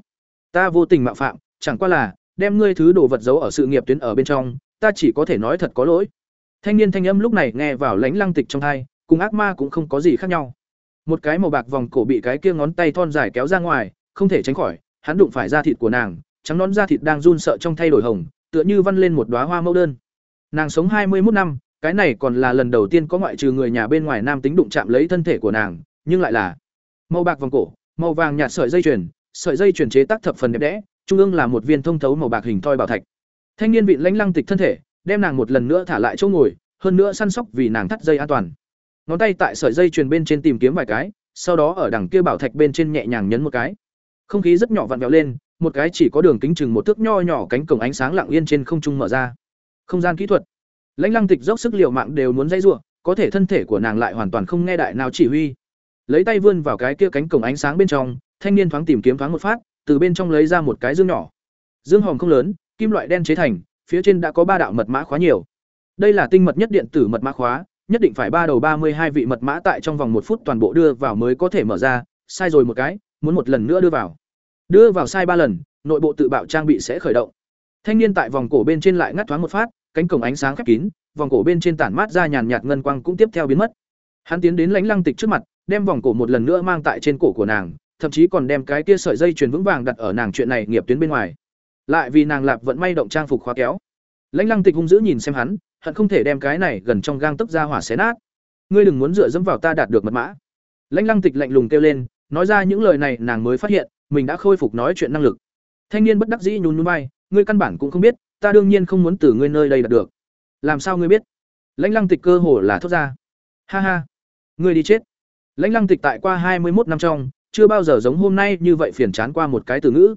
ta vô tình mạo phạm, chẳng qua là, đem ngươi thứ đồ vật giấu ở sự nghiệp tuyến ở bên trong, ta chỉ có thể nói thật có lỗi thanh niên thanh âm lúc này nghe vào lãnh lăng tịch trong tai, cùng ác ma cũng không có gì khác nhau. Một cái màu bạc vòng cổ bị cái kia ngón tay thon dài kéo ra ngoài không thể tránh khỏi hắn đụng phải da thịt của nàng trắng nón da thịt đang run sợ trong thay đổi hồng tựa như văn lên một đóa hoa mẫu đơn. Nàng sống hai mươi một năm cái này còn là lần đầu tiên có ngoại trừ người nhà bên ngoài nam tính đụng chạm lấy thân thể của nàng nhưng lại là màu bạc vòng cổ màu vàng nhạt sợi dây chuyền sợi dây chuyền chế tác thập phần đẹp đẽ trung ương là một viên thông thấu màu bạc hình thoi bảo thạch. Thanh niên vị lãnh lăng tịch thân thể đem nàng một lần nữa thả lại chỗ ngồi, hơn nữa săn sóc vì nàng thắt dây an toàn. Ngón tay tại sợi dây truyền bên trên tìm kiếm vài cái, sau đó ở đằng kia bảo thạch bên trên nhẹ nhàng nhấn một cái. Không khí rất nhỏ vặn vẹo lên, một cái chỉ có đường kính chừng một thước nho nhỏ cánh cổng ánh sáng lặng yên trên không trung mở ra. Không gian kỹ thuật. Lãnh lăng tịch dốc sức liều mạng đều muốn dây giụa có thể thân thể của nàng lại hoàn toàn không nghe đại nào chỉ huy. Lấy tay vươn vào cái kia cánh cổng ánh sáng bên trong, thanh niên thoáng tìm kiếm thoáng một phát, từ bên trong lấy ra một cái dương nhỏ. Dương hòm không lớn, kim loại đen chế thành phía trên đã có ba đạo mật mã khóa nhiều. Đây là tinh mật nhất điện tử mật mã khóa, nhất định phải ba đầu ba mươi hai vị mật mã tại trong vòng một phút toàn bộ đưa vào mới có thể mở ra, sai rồi một cái, muốn một lần nữa đưa vào. Đưa vào sai ba lần, nội bộ tự bạo trang bị sẽ khởi động. Thanh niên tại vòng cổ bên trên lại ngắt thoáng một phát, cánh cổng ánh sáng khép kín, vòng cổ bên trên tản mát ra nhàn nhạt ngân quang cũng tiếp theo biến mất. Hắn tiến đến lãnh lăng tịch trước mặt, đem vòng cổ một lần nữa mang tại trên cổ của nàng, thậm chí còn đem cái kia sợi dây chuyền vững vàng đặt ở nàng chuyện này nghiệp tuyến bên ngoài lại vì nàng lạp vận may động trang phục khóa kéo. Lãnh lăng tịch hung dữ nhìn xem hắn, hận không thể đem cái này gần trong gang tấc ra hỏa xé nát. Ngươi đừng muốn dựa dẫm vào ta đạt được mật mã. Lãnh lăng tịch lạnh lùng kêu lên, nói ra những lời này nàng mới phát hiện, mình đã khôi phục nói chuyện năng lực. Thanh niên bất đắc dĩ nhún núi bay ngươi căn bản cũng không biết, ta đương nhiên không muốn từ ngươi nơi đây đạt được. Làm sao ngươi biết? Lãnh lăng tịch cơ hồ là thốt ra. Ha ha, ngươi đi chết. Lãnh lăng tịch tại qua hai mươi một năm trong, chưa bao giờ giống hôm nay như vậy phiền chán qua một cái từ ngữ.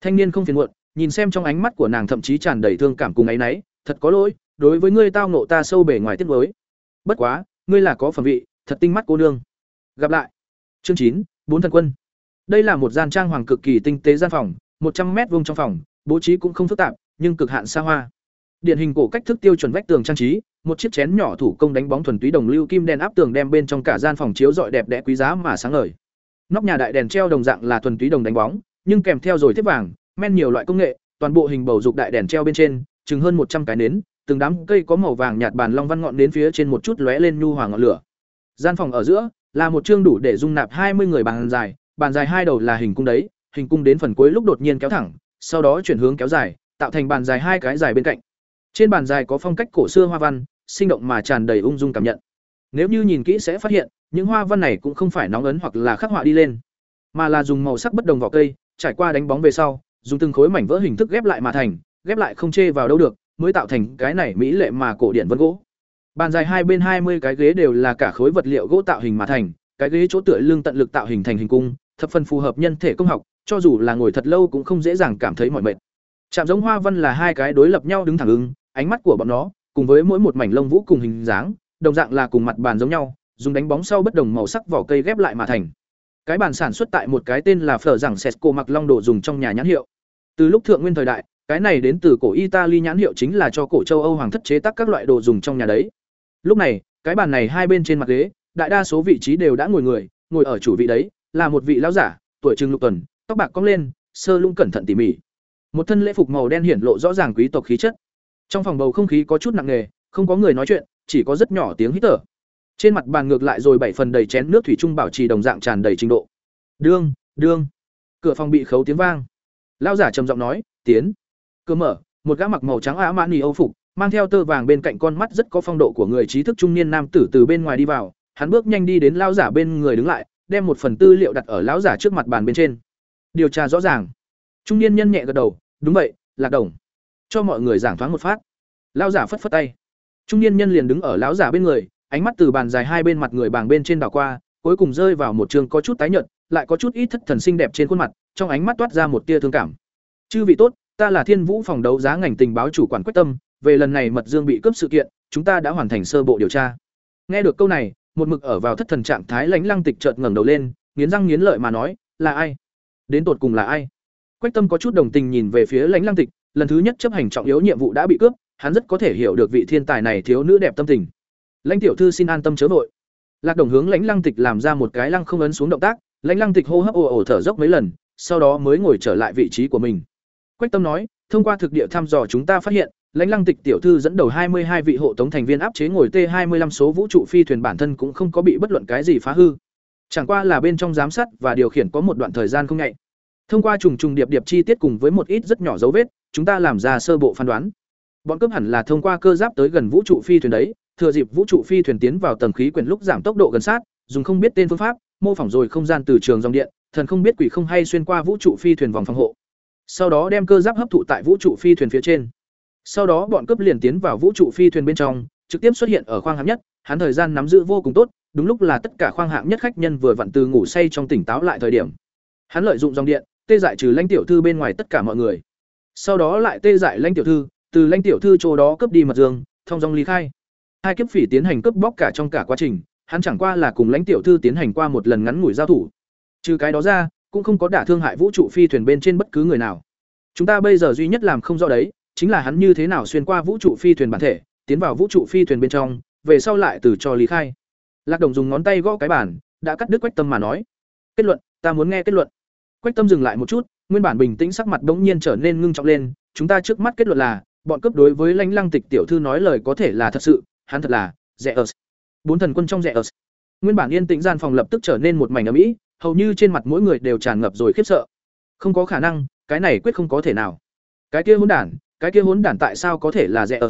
Thanh niên không phiền muộn nhìn xem trong ánh mắt của nàng thậm chí tràn đầy thương cảm cùng áy náy, thật có lỗi, đối với ngươi tao nộ ta sâu bề ngoài tiết với bất quá, ngươi là có phẩm vị, thật tinh mắt cô nương. Gặp lại. Chương chín, bốn thần quân. Đây là một gian trang hoàng cực kỳ tinh tế gian phòng, một trăm mét vuông trong phòng, bố trí cũng không phức tạp, nhưng cực hạn xa hoa. Điển hình cổ cách thức tiêu chuẩn vách tường trang trí, một chiếc chén nhỏ thủ công đánh bóng thuần túy đồng lưu kim đen áp tường đem bên trong cả gian phòng chiếu rọi đẹp đẽ quý giá mà sáng ngời. Nóc nhà đại đèn treo đồng dạng là thuần túy đồng đánh bóng, nhưng kèm theo rồi tiếp vàng men nhiều loại công nghệ, toàn bộ hình bầu dục đại đèn treo bên trên, chừng hơn một trăm cái nến, từng đám cây có màu vàng nhạt bàn long văn ngọn đến phía trên một chút lóe lên nhu hòa ngọn lửa. Gian phòng ở giữa, là một chương đủ để dung nạp hai mươi người bàn dài bàn dài hai đầu là hình cung đấy, hình cung đến phần cuối lúc đột nhiên kéo thẳng, sau đó chuyển hướng kéo dài, tạo thành bàn dài hai cái dài bên cạnh. Trên bàn dài có phong cách cổ xưa hoa văn, sinh động mà tràn đầy ung dung cảm nhận. Nếu như nhìn kỹ sẽ phát hiện, những hoa văn này cũng không phải nóng ấn hoặc là khắc họa đi lên, mà là dùng màu sắc bất đồng vỏ cây, trải qua đánh bóng về sau dùng từng khối mảnh vỡ hình thức ghép lại mà thành ghép lại không chê vào đâu được mới tạo thành cái này mỹ lệ mà cổ điển vân gỗ. Bàn dài hai bên hai mươi cái ghế đều là cả khối vật liệu gỗ tạo hình mà thành cái ghế chỗ tựa lưng tận lực tạo hình thành hình cung thập phần phù hợp nhân thể công học cho dù là ngồi thật lâu cũng không dễ dàng cảm thấy mỏi mệt. Trạm giống hoa văn là hai cái đối lập nhau đứng thẳng ứng, ánh mắt của bọn nó cùng với mỗi một mảnh lông vũ cùng hình dáng đồng dạng là cùng mặt bàn giống nhau dùng đánh bóng sau bất đồng màu sắc vỏ cây ghép lại mà thành cái bàn sản xuất tại một cái tên là phở rằng sesco mặc long đồ dùng trong nhà nhãn hiệu. Từ lúc thượng nguyên thời đại, cái này đến từ cổ italy nhãn hiệu chính là cho cổ châu âu hoàng thất chế tác các loại đồ dùng trong nhà đấy. Lúc này, cái bàn này hai bên trên mặt ghế, đại đa số vị trí đều đã ngồi người, ngồi ở chủ vị đấy, là một vị lão giả, tuổi trừng lục tuần, tóc bạc cong lên, sơ lung cẩn thận tỉ mỉ. Một thân lễ phục màu đen hiển lộ rõ ràng quý tộc khí chất. Trong phòng bầu không khí có chút nặng nề, không có người nói chuyện, chỉ có rất nhỏ tiếng hít thở trên mặt bàn ngược lại rồi bảy phần đầy chén nước thủy trung bảo trì đồng dạng tràn đầy trình độ. Đương đương. Cửa phòng bị khấu tiếng vang. Lão giả trầm giọng nói, tiến. Cửa mở, một gã mặc màu trắng á mãn nỉ âu phục, mang theo tơ vàng bên cạnh con mắt rất có phong độ của người trí thức trung niên nam tử từ bên ngoài đi vào. Hắn bước nhanh đi đến lão giả bên người đứng lại, đem một phần tư liệu đặt ở lão giả trước mặt bàn bên trên. Điều tra rõ ràng. Trung niên nhân nhẹ gật đầu, đúng vậy, lạc đồng. Cho mọi người giảng thoáng một phát. Lão giả phất phất tay. Trung niên nhân liền đứng ở lão giả bên người ánh mắt từ bàn dài hai bên mặt người bàng bên trên đảo qua, cuối cùng rơi vào một trường có chút tái nhợt, lại có chút ít thất thần xinh đẹp trên khuôn mặt, trong ánh mắt toát ra một tia thương cảm. Chư vị tốt, ta là thiên vũ phòng đấu giá ngành tình báo chủ quản quyết tâm, về lần này mật dương bị cướp sự kiện, chúng ta đã hoàn thành sơ bộ điều tra. Nghe được câu này, một mực ở vào thất thần trạng thái lãnh lăng tịch chợt ngẩng đầu lên, nghiến răng nghiến lợi mà nói, là ai? Đến tột cùng là ai? Quách tâm có chút đồng tình nhìn về phía lãnh lăng tịch, lần thứ nhất chấp hành trọng yếu nhiệm vụ đã bị cướp, hắn rất có thể hiểu được vị thiên tài này thiếu nữ đẹp tâm tình lãnh tiểu thư xin an tâm chớ vội. Lạc đồng hướng lãnh lăng tịch làm ra một cái lăng không ấn xuống động tác, lãnh lăng tịch hô hấp ồ ồ thở dốc mấy lần, sau đó mới ngồi trở lại vị trí của mình. Quách tâm nói, thông qua thực địa thăm dò chúng ta phát hiện, lãnh lăng tịch tiểu thư dẫn đầu hai mươi hai vị hộ tống thành viên áp chế ngồi t hai mươi 25 số vũ trụ phi thuyền bản thân cũng không có bị bất luận cái gì phá hư. Chẳng qua là bên trong giám sát và điều khiển có một đoạn thời gian không nhạy thông qua trùng trùng điệp điệp chi tiết cùng với một ít rất nhỏ dấu vết, chúng ta làm ra sơ bộ phán đoán. Bọn cướp hẳn là thông qua cơ giáp tới gần vũ trụ phi thuyền đấy thừa dịp vũ trụ phi thuyền tiến vào tầng khí quyển lúc giảm tốc độ gần sát dùng không biết tên phương pháp mô phỏng rồi không gian từ trường dòng điện thần không biết quỷ không hay xuyên qua vũ trụ phi thuyền vòng phòng hộ sau đó đem cơ giáp hấp thụ tại vũ trụ phi thuyền phía trên sau đó bọn cướp liền tiến vào vũ trụ phi thuyền bên trong trực tiếp xuất hiện ở khoang hạng nhất hắn thời gian nắm giữ vô cùng tốt đúng lúc là tất cả khoang hạng nhất khách nhân vừa vặn từ ngủ say trong tỉnh táo lại thời điểm. Hắn lợi dụng dòng điện, tê dại trừ lãnh tiểu thư bên ngoài tất cả mọi người. Sau đó lại tê dại lãnh tiểu thư, từ lãnh tiểu thư chỗ đó cướp đi mật dương, thông dòng ly khai. Hai kiếp phỉ tiến hành cướp bóc cả trong cả quá trình, hắn chẳng qua là cùng lãnh tiểu thư tiến hành qua một lần ngắn ngủi giao thủ. Trừ cái đó ra, cũng không có đả thương hại vũ trụ phi thuyền bên trên bất cứ người nào. Chúng ta bây giờ duy nhất làm không rõ đấy, chính là hắn như thế nào xuyên qua vũ trụ phi thuyền bản thể, tiến vào vũ trụ phi thuyền bên trong, về sau lại từ cho lý khai. Lạc Đồng dùng ngón tay gõ cái bản đã cắt đứt Quách Tâm mà nói. Kết luận, ta muốn nghe kết luận. Quách Tâm dừng lại một chút, nguyên bản bình tĩnh sắc mặt bỗng nhiên trở nên ngưng trọng lên, chúng ta trước mắt kết luận là, bọn cướp đối với Lãnh Lăng Tịch tiểu thư nói lời có thể là thật sự, hắn thật là rẻ. Bốn thần quân trong rẻ. Nguyên bản yên tĩnh gian phòng lập tức trở nên một mảnh ầm ĩ, hầu như trên mặt mỗi người đều tràn ngập rồi khiếp sợ. Không có khả năng, cái này quyết không có thể nào. Cái kia hỗn đản, cái kia hỗn đản tại sao có thể là rẻ?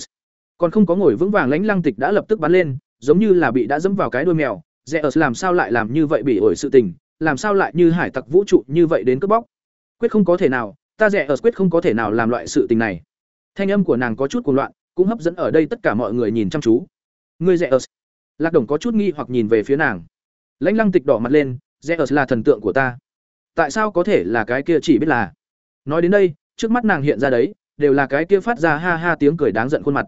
Còn không có ngồi vững vàng Lãnh Lăng Tịch đã lập tức bắn lên, giống như là bị đã dẫm vào cái đuôi mèo, rẻ làm sao lại làm như vậy bị ổi sự tình, làm sao lại như hải tặc vũ trụ như vậy đến cướp bóc? Quyết không có thể nào, ta rẻ quyết không có thể nào làm loại sự tình này. Thanh âm của nàng có chút cuồng loạn, cũng hấp dẫn ở đây tất cả mọi người nhìn chăm chú. Ngươi rẻ ở. Lạc Đồng có chút nghi hoặc nhìn về phía nàng. Lãnh Lăng Tịch đỏ mặt lên, rẻ là thần tượng của ta. Tại sao có thể là cái kia chỉ biết là? Nói đến đây, trước mắt nàng hiện ra đấy, đều là cái kia phát ra ha ha tiếng cười đáng giận khuôn mặt.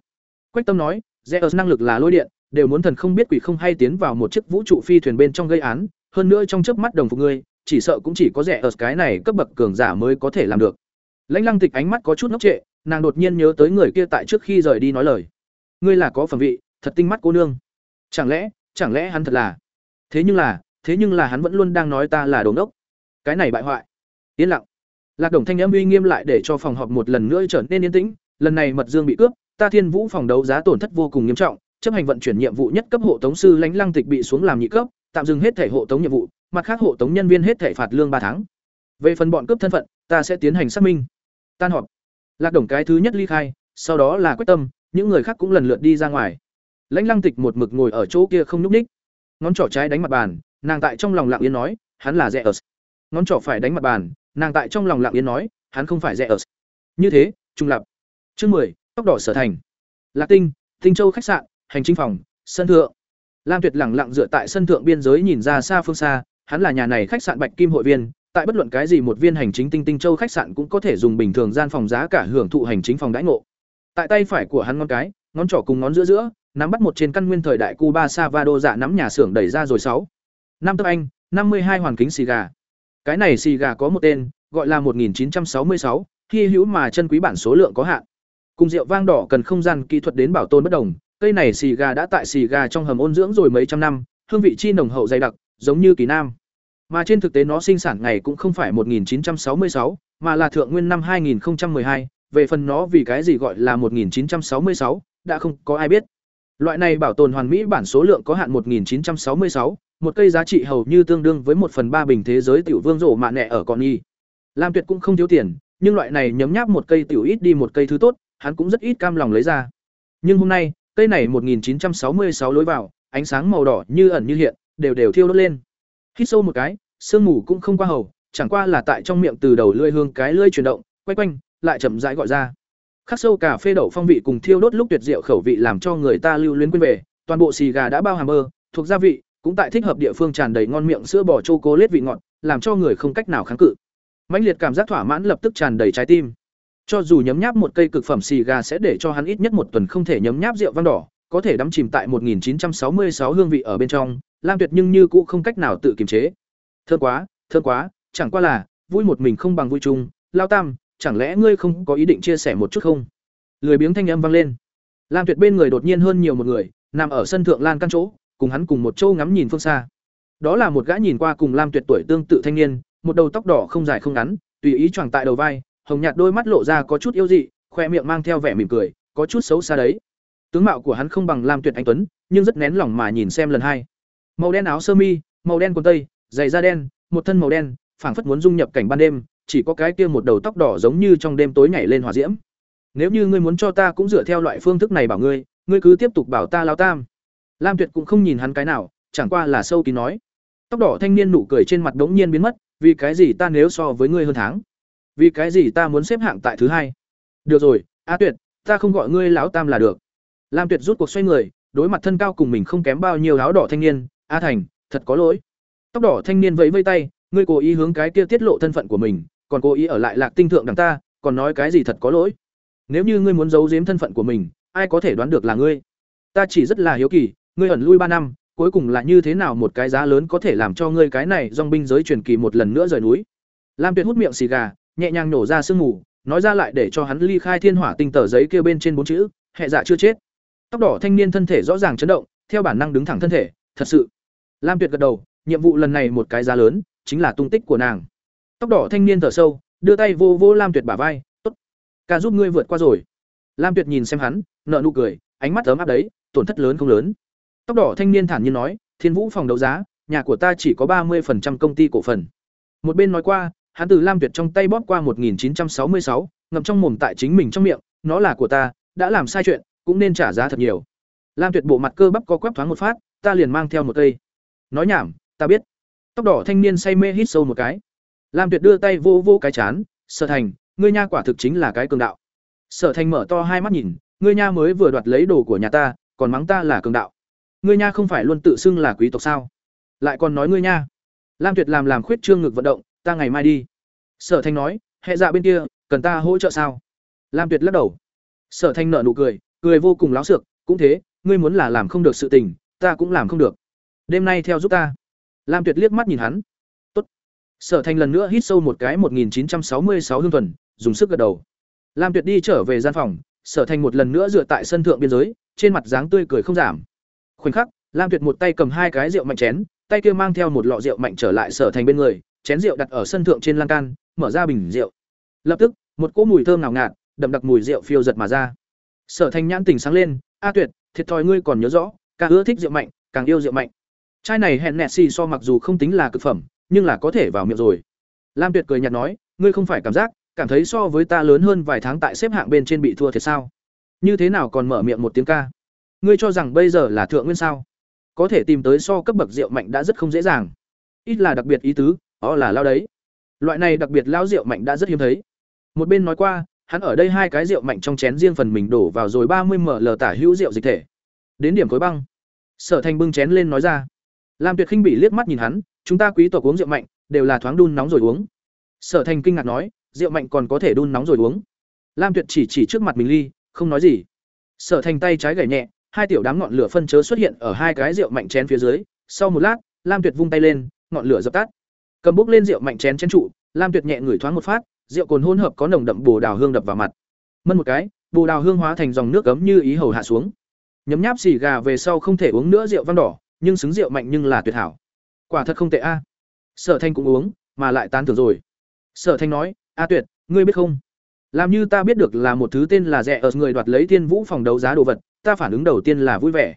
Quách Tâm nói, Zeus năng lực là lôi điện, đều muốn thần không biết quỷ không hay tiến vào một chiếc vũ trụ phi thuyền bên trong gây án, hơn nữa trong chớp mắt đồng phục ngươi, chỉ sợ cũng chỉ có rẻ cái này cấp bậc cường giả mới có thể làm được. Lãnh Lăng Tịch ánh mắt có chút ngốc trệ, nàng đột nhiên nhớ tới người kia tại trước khi rời đi nói lời. Ngươi là có phẩm vị, thật tinh mắt cô nương. Chẳng lẽ, chẳng lẽ hắn thật là? Thế nhưng là, thế nhưng là hắn vẫn luôn đang nói ta là đồ ngốc. Cái này bại hoại. Yên lặng. Lạc Đồng thanh âm uy nghiêm lại để cho phòng họp một lần nữa trở nên yên tĩnh, lần này mật dương bị cướp, ta Thiên Vũ phòng đấu giá tổn thất vô cùng nghiêm trọng, chấp hành vận chuyển nhiệm vụ nhất cấp hộ tống sư lãnh lăng tịch bị xuống làm nhị cấp, tạm dừng hết thể hộ tống nhiệm vụ, mặt khác hộ tống nhân viên hết thể phạt lương ba tháng. Về phần bọn cướp thân phận, ta sẽ tiến hành xác minh. Tan họp. Lạc Đồng cái thứ nhất ly khai, sau đó là quyết Tâm, những người khác cũng lần lượt đi ra ngoài. Lãnh Lăng Tịch một mực ngồi ở chỗ kia không nhúc nhích. Ngón trỏ trái đánh mặt bàn, nàng tại trong lòng lặng yên nói, hắn là Zeus. Ngón trỏ phải đánh mặt bàn, nàng tại trong lòng lặng yên nói, hắn không phải Zeus. Như thế, trung lập. Chương 10, tóc đỏ sở thành. Lạc Tinh, Tinh Châu khách sạn, hành chính phòng, sân thượng. Lam Tuyệt lẳng lặng dựa tại sân thượng biên giới nhìn ra xa phương xa, hắn là nhà này khách sạn Bạch Kim hội viên, tại bất luận cái gì một viên hành chính Tinh Tinh Châu khách sạn cũng có thể dùng bình thường gian phòng giá cả hưởng thụ hành chính phòng đãi ngộ. Tại tay phải của hắn ngón cái, ngón trỏ cùng ngón giữa giữa, nắm bắt một trên căn nguyên thời đại Cuba Savado dạ nắm nhà xưởng đẩy ra rồi sáu. Năm tức anh, năm mươi hai hoàn kính xì gà. Cái này xì gà có một tên, gọi là 1966, hy hữu mà chân quý bản số lượng có hạn. Cùng rượu vang đỏ cần không gian kỹ thuật đến bảo tồn bất đồng, cây này xì gà đã tại xì gà trong hầm ôn dưỡng rồi mấy trăm năm, hương vị chi nồng hậu dày đặc, giống như kỳ nam. Mà trên thực tế nó sinh sản ngày cũng không phải 1966, mà là thượng nguyên năm 2012, về phần nó vì cái gì gọi là 1966, đã không có ai biết. Loại này bảo tồn hoàn mỹ bản số lượng có hạn 1966, một cây giá trị hầu như tương đương với một phần ba bình thế giới tiểu vương rổ mạ nẹ ở con y. Lam Tuyệt cũng không thiếu tiền, nhưng loại này nhấm nháp một cây tiểu ít đi một cây thứ tốt, hắn cũng rất ít cam lòng lấy ra. Nhưng hôm nay, cây này 1966 lối vào, ánh sáng màu đỏ như ẩn như hiện, đều đều thiêu đốt lên. Hít sâu một cái, sương mù cũng không qua hầu, chẳng qua là tại trong miệng từ đầu lưỡi hương cái lưỡi chuyển động, quay quanh, lại chậm rãi gọi ra. Khắc sâu cà phê đậu phong vị cùng thiêu đốt lúc tuyệt diệu khẩu vị làm cho người ta lưu luyến quên về, toàn bộ xì gà đã bao hàm mơ, thuộc gia vị, cũng tại thích hợp địa phương tràn đầy ngon miệng sữa bò châu cố lết vị ngọt, làm cho người không cách nào kháng cự. mãnh liệt cảm giác thỏa mãn lập tức tràn đầy trái tim. Cho dù nhấm nháp một cây cực phẩm xì gà sẽ để cho hắn ít nhất một tuần không thể nhấm nháp rượu vang đỏ, có thể đắm chìm tại 1966 hương vị ở bên trong, Lam Tuyệt nhưng như cũ không cách nào tự kiềm chế. Thơm quá, thơm quá, chẳng qua là, vui một mình không bằng vui chung, Lao Tam, chẳng lẽ ngươi không có ý định chia sẻ một chút không? Lười biếng thanh âm vang lên. Lam Tuyệt bên người đột nhiên hơn nhiều một người, nằm ở sân thượng lan căn chỗ, cùng hắn cùng một chỗ ngắm nhìn phương xa. Đó là một gã nhìn qua cùng Lam Tuyệt tuổi tương tự thanh niên, một đầu tóc đỏ không dài không ngắn, tùy ý choàng tại đầu vai, hồng nhạt đôi mắt lộ ra có chút yêu dị, khoe miệng mang theo vẻ mỉm cười, có chút xấu xa đấy. Tướng mạo của hắn không bằng Lam Tuyệt anh tuấn, nhưng rất nén lòng mà nhìn xem lần hai. Màu đen áo sơ mi, màu đen quần tây, giày da đen, một thân màu đen, phảng phất muốn dung nhập cảnh ban đêm, chỉ có cái kia một đầu tóc đỏ giống như trong đêm tối nhảy lên hỏa diễm. Nếu như ngươi muốn cho ta cũng dựa theo loại phương thức này bảo ngươi, ngươi cứ tiếp tục bảo ta lao tam. Lam Tuyệt cũng không nhìn hắn cái nào, chẳng qua là sâu kín nói. Tóc đỏ thanh niên nụ cười trên mặt đống nhiên biến mất, vì cái gì ta nếu so với ngươi hơn tháng? Vì cái gì ta muốn xếp hạng tại thứ hai? Được rồi, A Tuyệt, ta không gọi ngươi lão tam là được. Lam Tuyệt rút cuộc xoay người, đối mặt thân cao cùng mình không kém bao nhiêu áo đỏ thanh niên, a thành thật có lỗi tóc đỏ thanh niên vẫy vây tay, ngươi cố ý hướng cái kia tiết lộ thân phận của mình, còn cố ý ở lại lạc tinh thượng đằng ta, còn nói cái gì thật có lỗi. Nếu như ngươi muốn giấu giếm thân phận của mình, ai có thể đoán được là ngươi? Ta chỉ rất là hiếu kỳ, ngươi ẩn lui ba năm, cuối cùng là như thế nào một cái giá lớn có thể làm cho ngươi cái này dong binh giới truyền kỳ một lần nữa rời núi? Lam tuyệt hút miệng xì gà, nhẹ nhàng nổ ra sương mù, nói ra lại để cho hắn ly khai thiên hỏa tinh tờ giấy kêu bên trên bốn chữ, hệ dạ chưa chết. Tóc đỏ thanh niên thân thể rõ ràng chấn động, theo bản năng đứng thẳng thân thể, thật sự. Lam tuyệt gật đầu nhiệm vụ lần này một cái giá lớn, chính là tung tích của nàng. Tóc đỏ thanh niên thở sâu, đưa tay vô vô lam tuyệt bả vai, tốt, ca giúp ngươi vượt qua rồi. Lam tuyệt nhìn xem hắn nợ nụ cười, ánh mắt ấm áp đấy, tổn thất lớn không lớn. Tóc đỏ thanh niên thản nhiên nói, thiên vũ phòng đấu giá, nhà của ta chỉ có ba mươi công ty cổ phần. Một bên nói qua, hắn từ lam tuyệt trong tay bóp qua một nghìn chín trăm sáu mươi sáu, ngậm trong mồm tại chính mình trong miệng, nó là của ta, đã làm sai chuyện, cũng nên trả giá thật nhiều. Lam tuyệt bộ mặt cơ bắp có quắp thoáng một phát, ta liền mang theo một cây. Nói nhảm ta biết. Tóc đỏ thanh niên say mê hít sâu một cái. Lam tuyệt đưa tay vô vô cái chán, sở thành, ngươi nha quả thực chính là cái cường đạo. Sở thành mở to hai mắt nhìn, ngươi nha mới vừa đoạt lấy đồ của nhà ta, còn mắng ta là cường đạo. Ngươi nha không phải luôn tự xưng là quý tộc sao? Lại còn nói ngươi nha. Lam tuyệt làm làm khuyết trương ngực vận động, ta ngày mai đi. Sở thành nói hệ dạ bên kia, cần ta hỗ trợ sao? Lam tuyệt lắc đầu. Sở thành nợ nụ cười cười vô cùng láo xược cũng thế, ngươi muốn là làm không được sự tình, ta cũng làm không được. Đêm nay theo giúp ta lam tuyệt liếc mắt nhìn hắn. Tốt. sở thành lần nữa hít sâu một cái một nghìn chín trăm sáu mươi sáu hương thuần, dùng sức gật đầu. Lam tuyệt đi trở về gian phòng, sở thành một lần nữa dựa tại sân thượng biên giới, trên mặt dáng tươi cười không giảm. Khoảnh khắc, lam tuyệt một tay cầm hai cái rượu mạnh chén, tay kia mang theo một lọ rượu mạnh trở lại sở thành bên người, chén rượu đặt ở sân thượng trên lan can, mở ra bình rượu. Lập tức, một cỗ mùi thơm ngào ngạt, đậm đặc mùi rượu phiêu giật mà ra. Sở thành nhãn tỉnh sáng lên, a tuyệt, thiệt thòi ngươi còn nhớ rõ càng ưa thích rượu mạnh, càng yêu rượu mạnh chai này hẹn nẹt xì so mặc dù không tính là cực phẩm, nhưng là có thể vào miệng rồi. Lam tuyệt cười nhạt nói, ngươi không phải cảm giác, cảm thấy so với ta lớn hơn vài tháng tại xếp hạng bên trên bị thua thiệt sao? Như thế nào còn mở miệng một tiếng ca? Ngươi cho rằng bây giờ là thượng nguyên sao? Có thể tìm tới so cấp bậc rượu mạnh đã rất không dễ dàng. Ít là đặc biệt ý tứ ó là lao đấy. Loại này đặc biệt lao rượu mạnh đã rất hiếm thấy. Một bên nói qua, hắn ở đây hai cái rượu mạnh trong chén riêng phần mình đổ vào rồi ba mươi ml tả hữu rượu dịch thể. Đến điểm khối băng. Sở thành bưng chén lên nói ra lam tuyệt khinh bị liếc mắt nhìn hắn, chúng ta quý tộc uống rượu mạnh, đều là thoáng đun nóng rồi uống. Sở thành kinh ngạc nói, rượu mạnh còn có thể đun nóng rồi uống. Lam tuyệt chỉ chỉ trước mặt mình ly, không nói gì. Sở thành tay trái gảy nhẹ, hai tiểu đám ngọn lửa phân chớ xuất hiện ở hai cái rượu mạnh chén phía dưới. Sau một lát, lam tuyệt vung tay lên, ngọn lửa dập tắt. Cầm bốc lên rượu mạnh chén chén trụ, lam tuyệt nhẹ ngửi thoáng một phát, rượu cồn hỗn hợp có nồng đậm bồ đào hương đập vào mặt. Mân một cái, bồ đào hương hóa thành dòng nước cấm như ý hầu hạ xuống. Nhấm nháp xì gà về sau không thể uống nữa, rượu vang đỏ nhưng xứng rượu mạnh nhưng là tuyệt hảo. Quả thật không tệ a. Sở thanh cũng uống, mà lại tán thưởng rồi. Sở thanh nói, a tuyệt, ngươi biết không? Làm như ta biết được là một thứ tên là rẻ ở người đoạt lấy tiên vũ phòng đấu giá đồ vật, ta phản ứng đầu tiên là vui vẻ.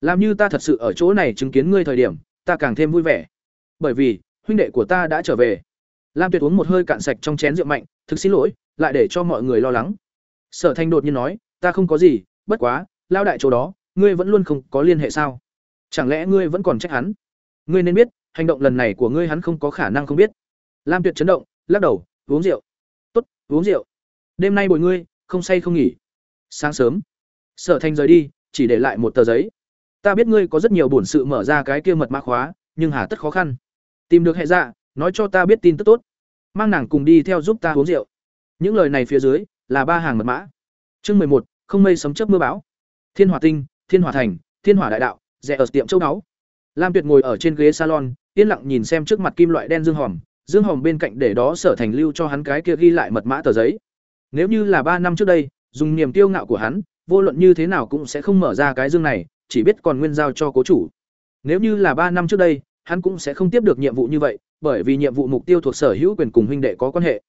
Làm như ta thật sự ở chỗ này chứng kiến ngươi thời điểm, ta càng thêm vui vẻ. Bởi vì, huynh đệ của ta đã trở về. Lam tuyệt uống một hơi cạn sạch trong chén rượu mạnh, thực xin lỗi, lại để cho mọi người lo lắng. Sở thanh đột nhiên nói, ta không có gì, bất quá lao đại chỗ đó, ngươi vẫn luôn không có liên hệ sao? Chẳng lẽ ngươi vẫn còn trách hắn? Ngươi nên biết, hành động lần này của ngươi hắn không có khả năng không biết. Lam tuyệt chấn động, lắc đầu, uống rượu. Tốt, uống rượu. Đêm nay bồi ngươi, không say không nghỉ. Sáng sớm. Sở thanh rời đi, chỉ để lại một tờ giấy. Ta biết ngươi có rất nhiều bổn sự mở ra cái kia mật mã khóa, nhưng hà tất khó khăn. Tìm được hệ dạ nói cho ta biết tin tức tốt. Mang nàng cùng đi theo giúp ta uống rượu. Những lời này phía dưới, là ba hàng mật mã. Chương mười một, không mây sấm chớp mưa bão. Thiên hỏa tinh, thiên hỏa thành, thiên hỏa đại đạo rẻ ở tiệm châu đáo lam tuyệt ngồi ở trên ghế salon, yên lặng nhìn xem trước mặt kim loại đen dương hòm dương hòm bên cạnh để đó sở thành lưu cho hắn cái kia ghi lại mật mã tờ giấy. Nếu như là ba năm trước đây, dùng niềm tiêu ngạo của hắn, vô luận như thế nào cũng sẽ không mở ra cái dương này, chỉ biết còn nguyên giao cho cố chủ. Nếu như là ba năm trước đây, hắn cũng sẽ không tiếp được nhiệm vụ như vậy, bởi vì nhiệm vụ mục tiêu thuộc sở hữu quyền cùng huynh đệ có quan hệ.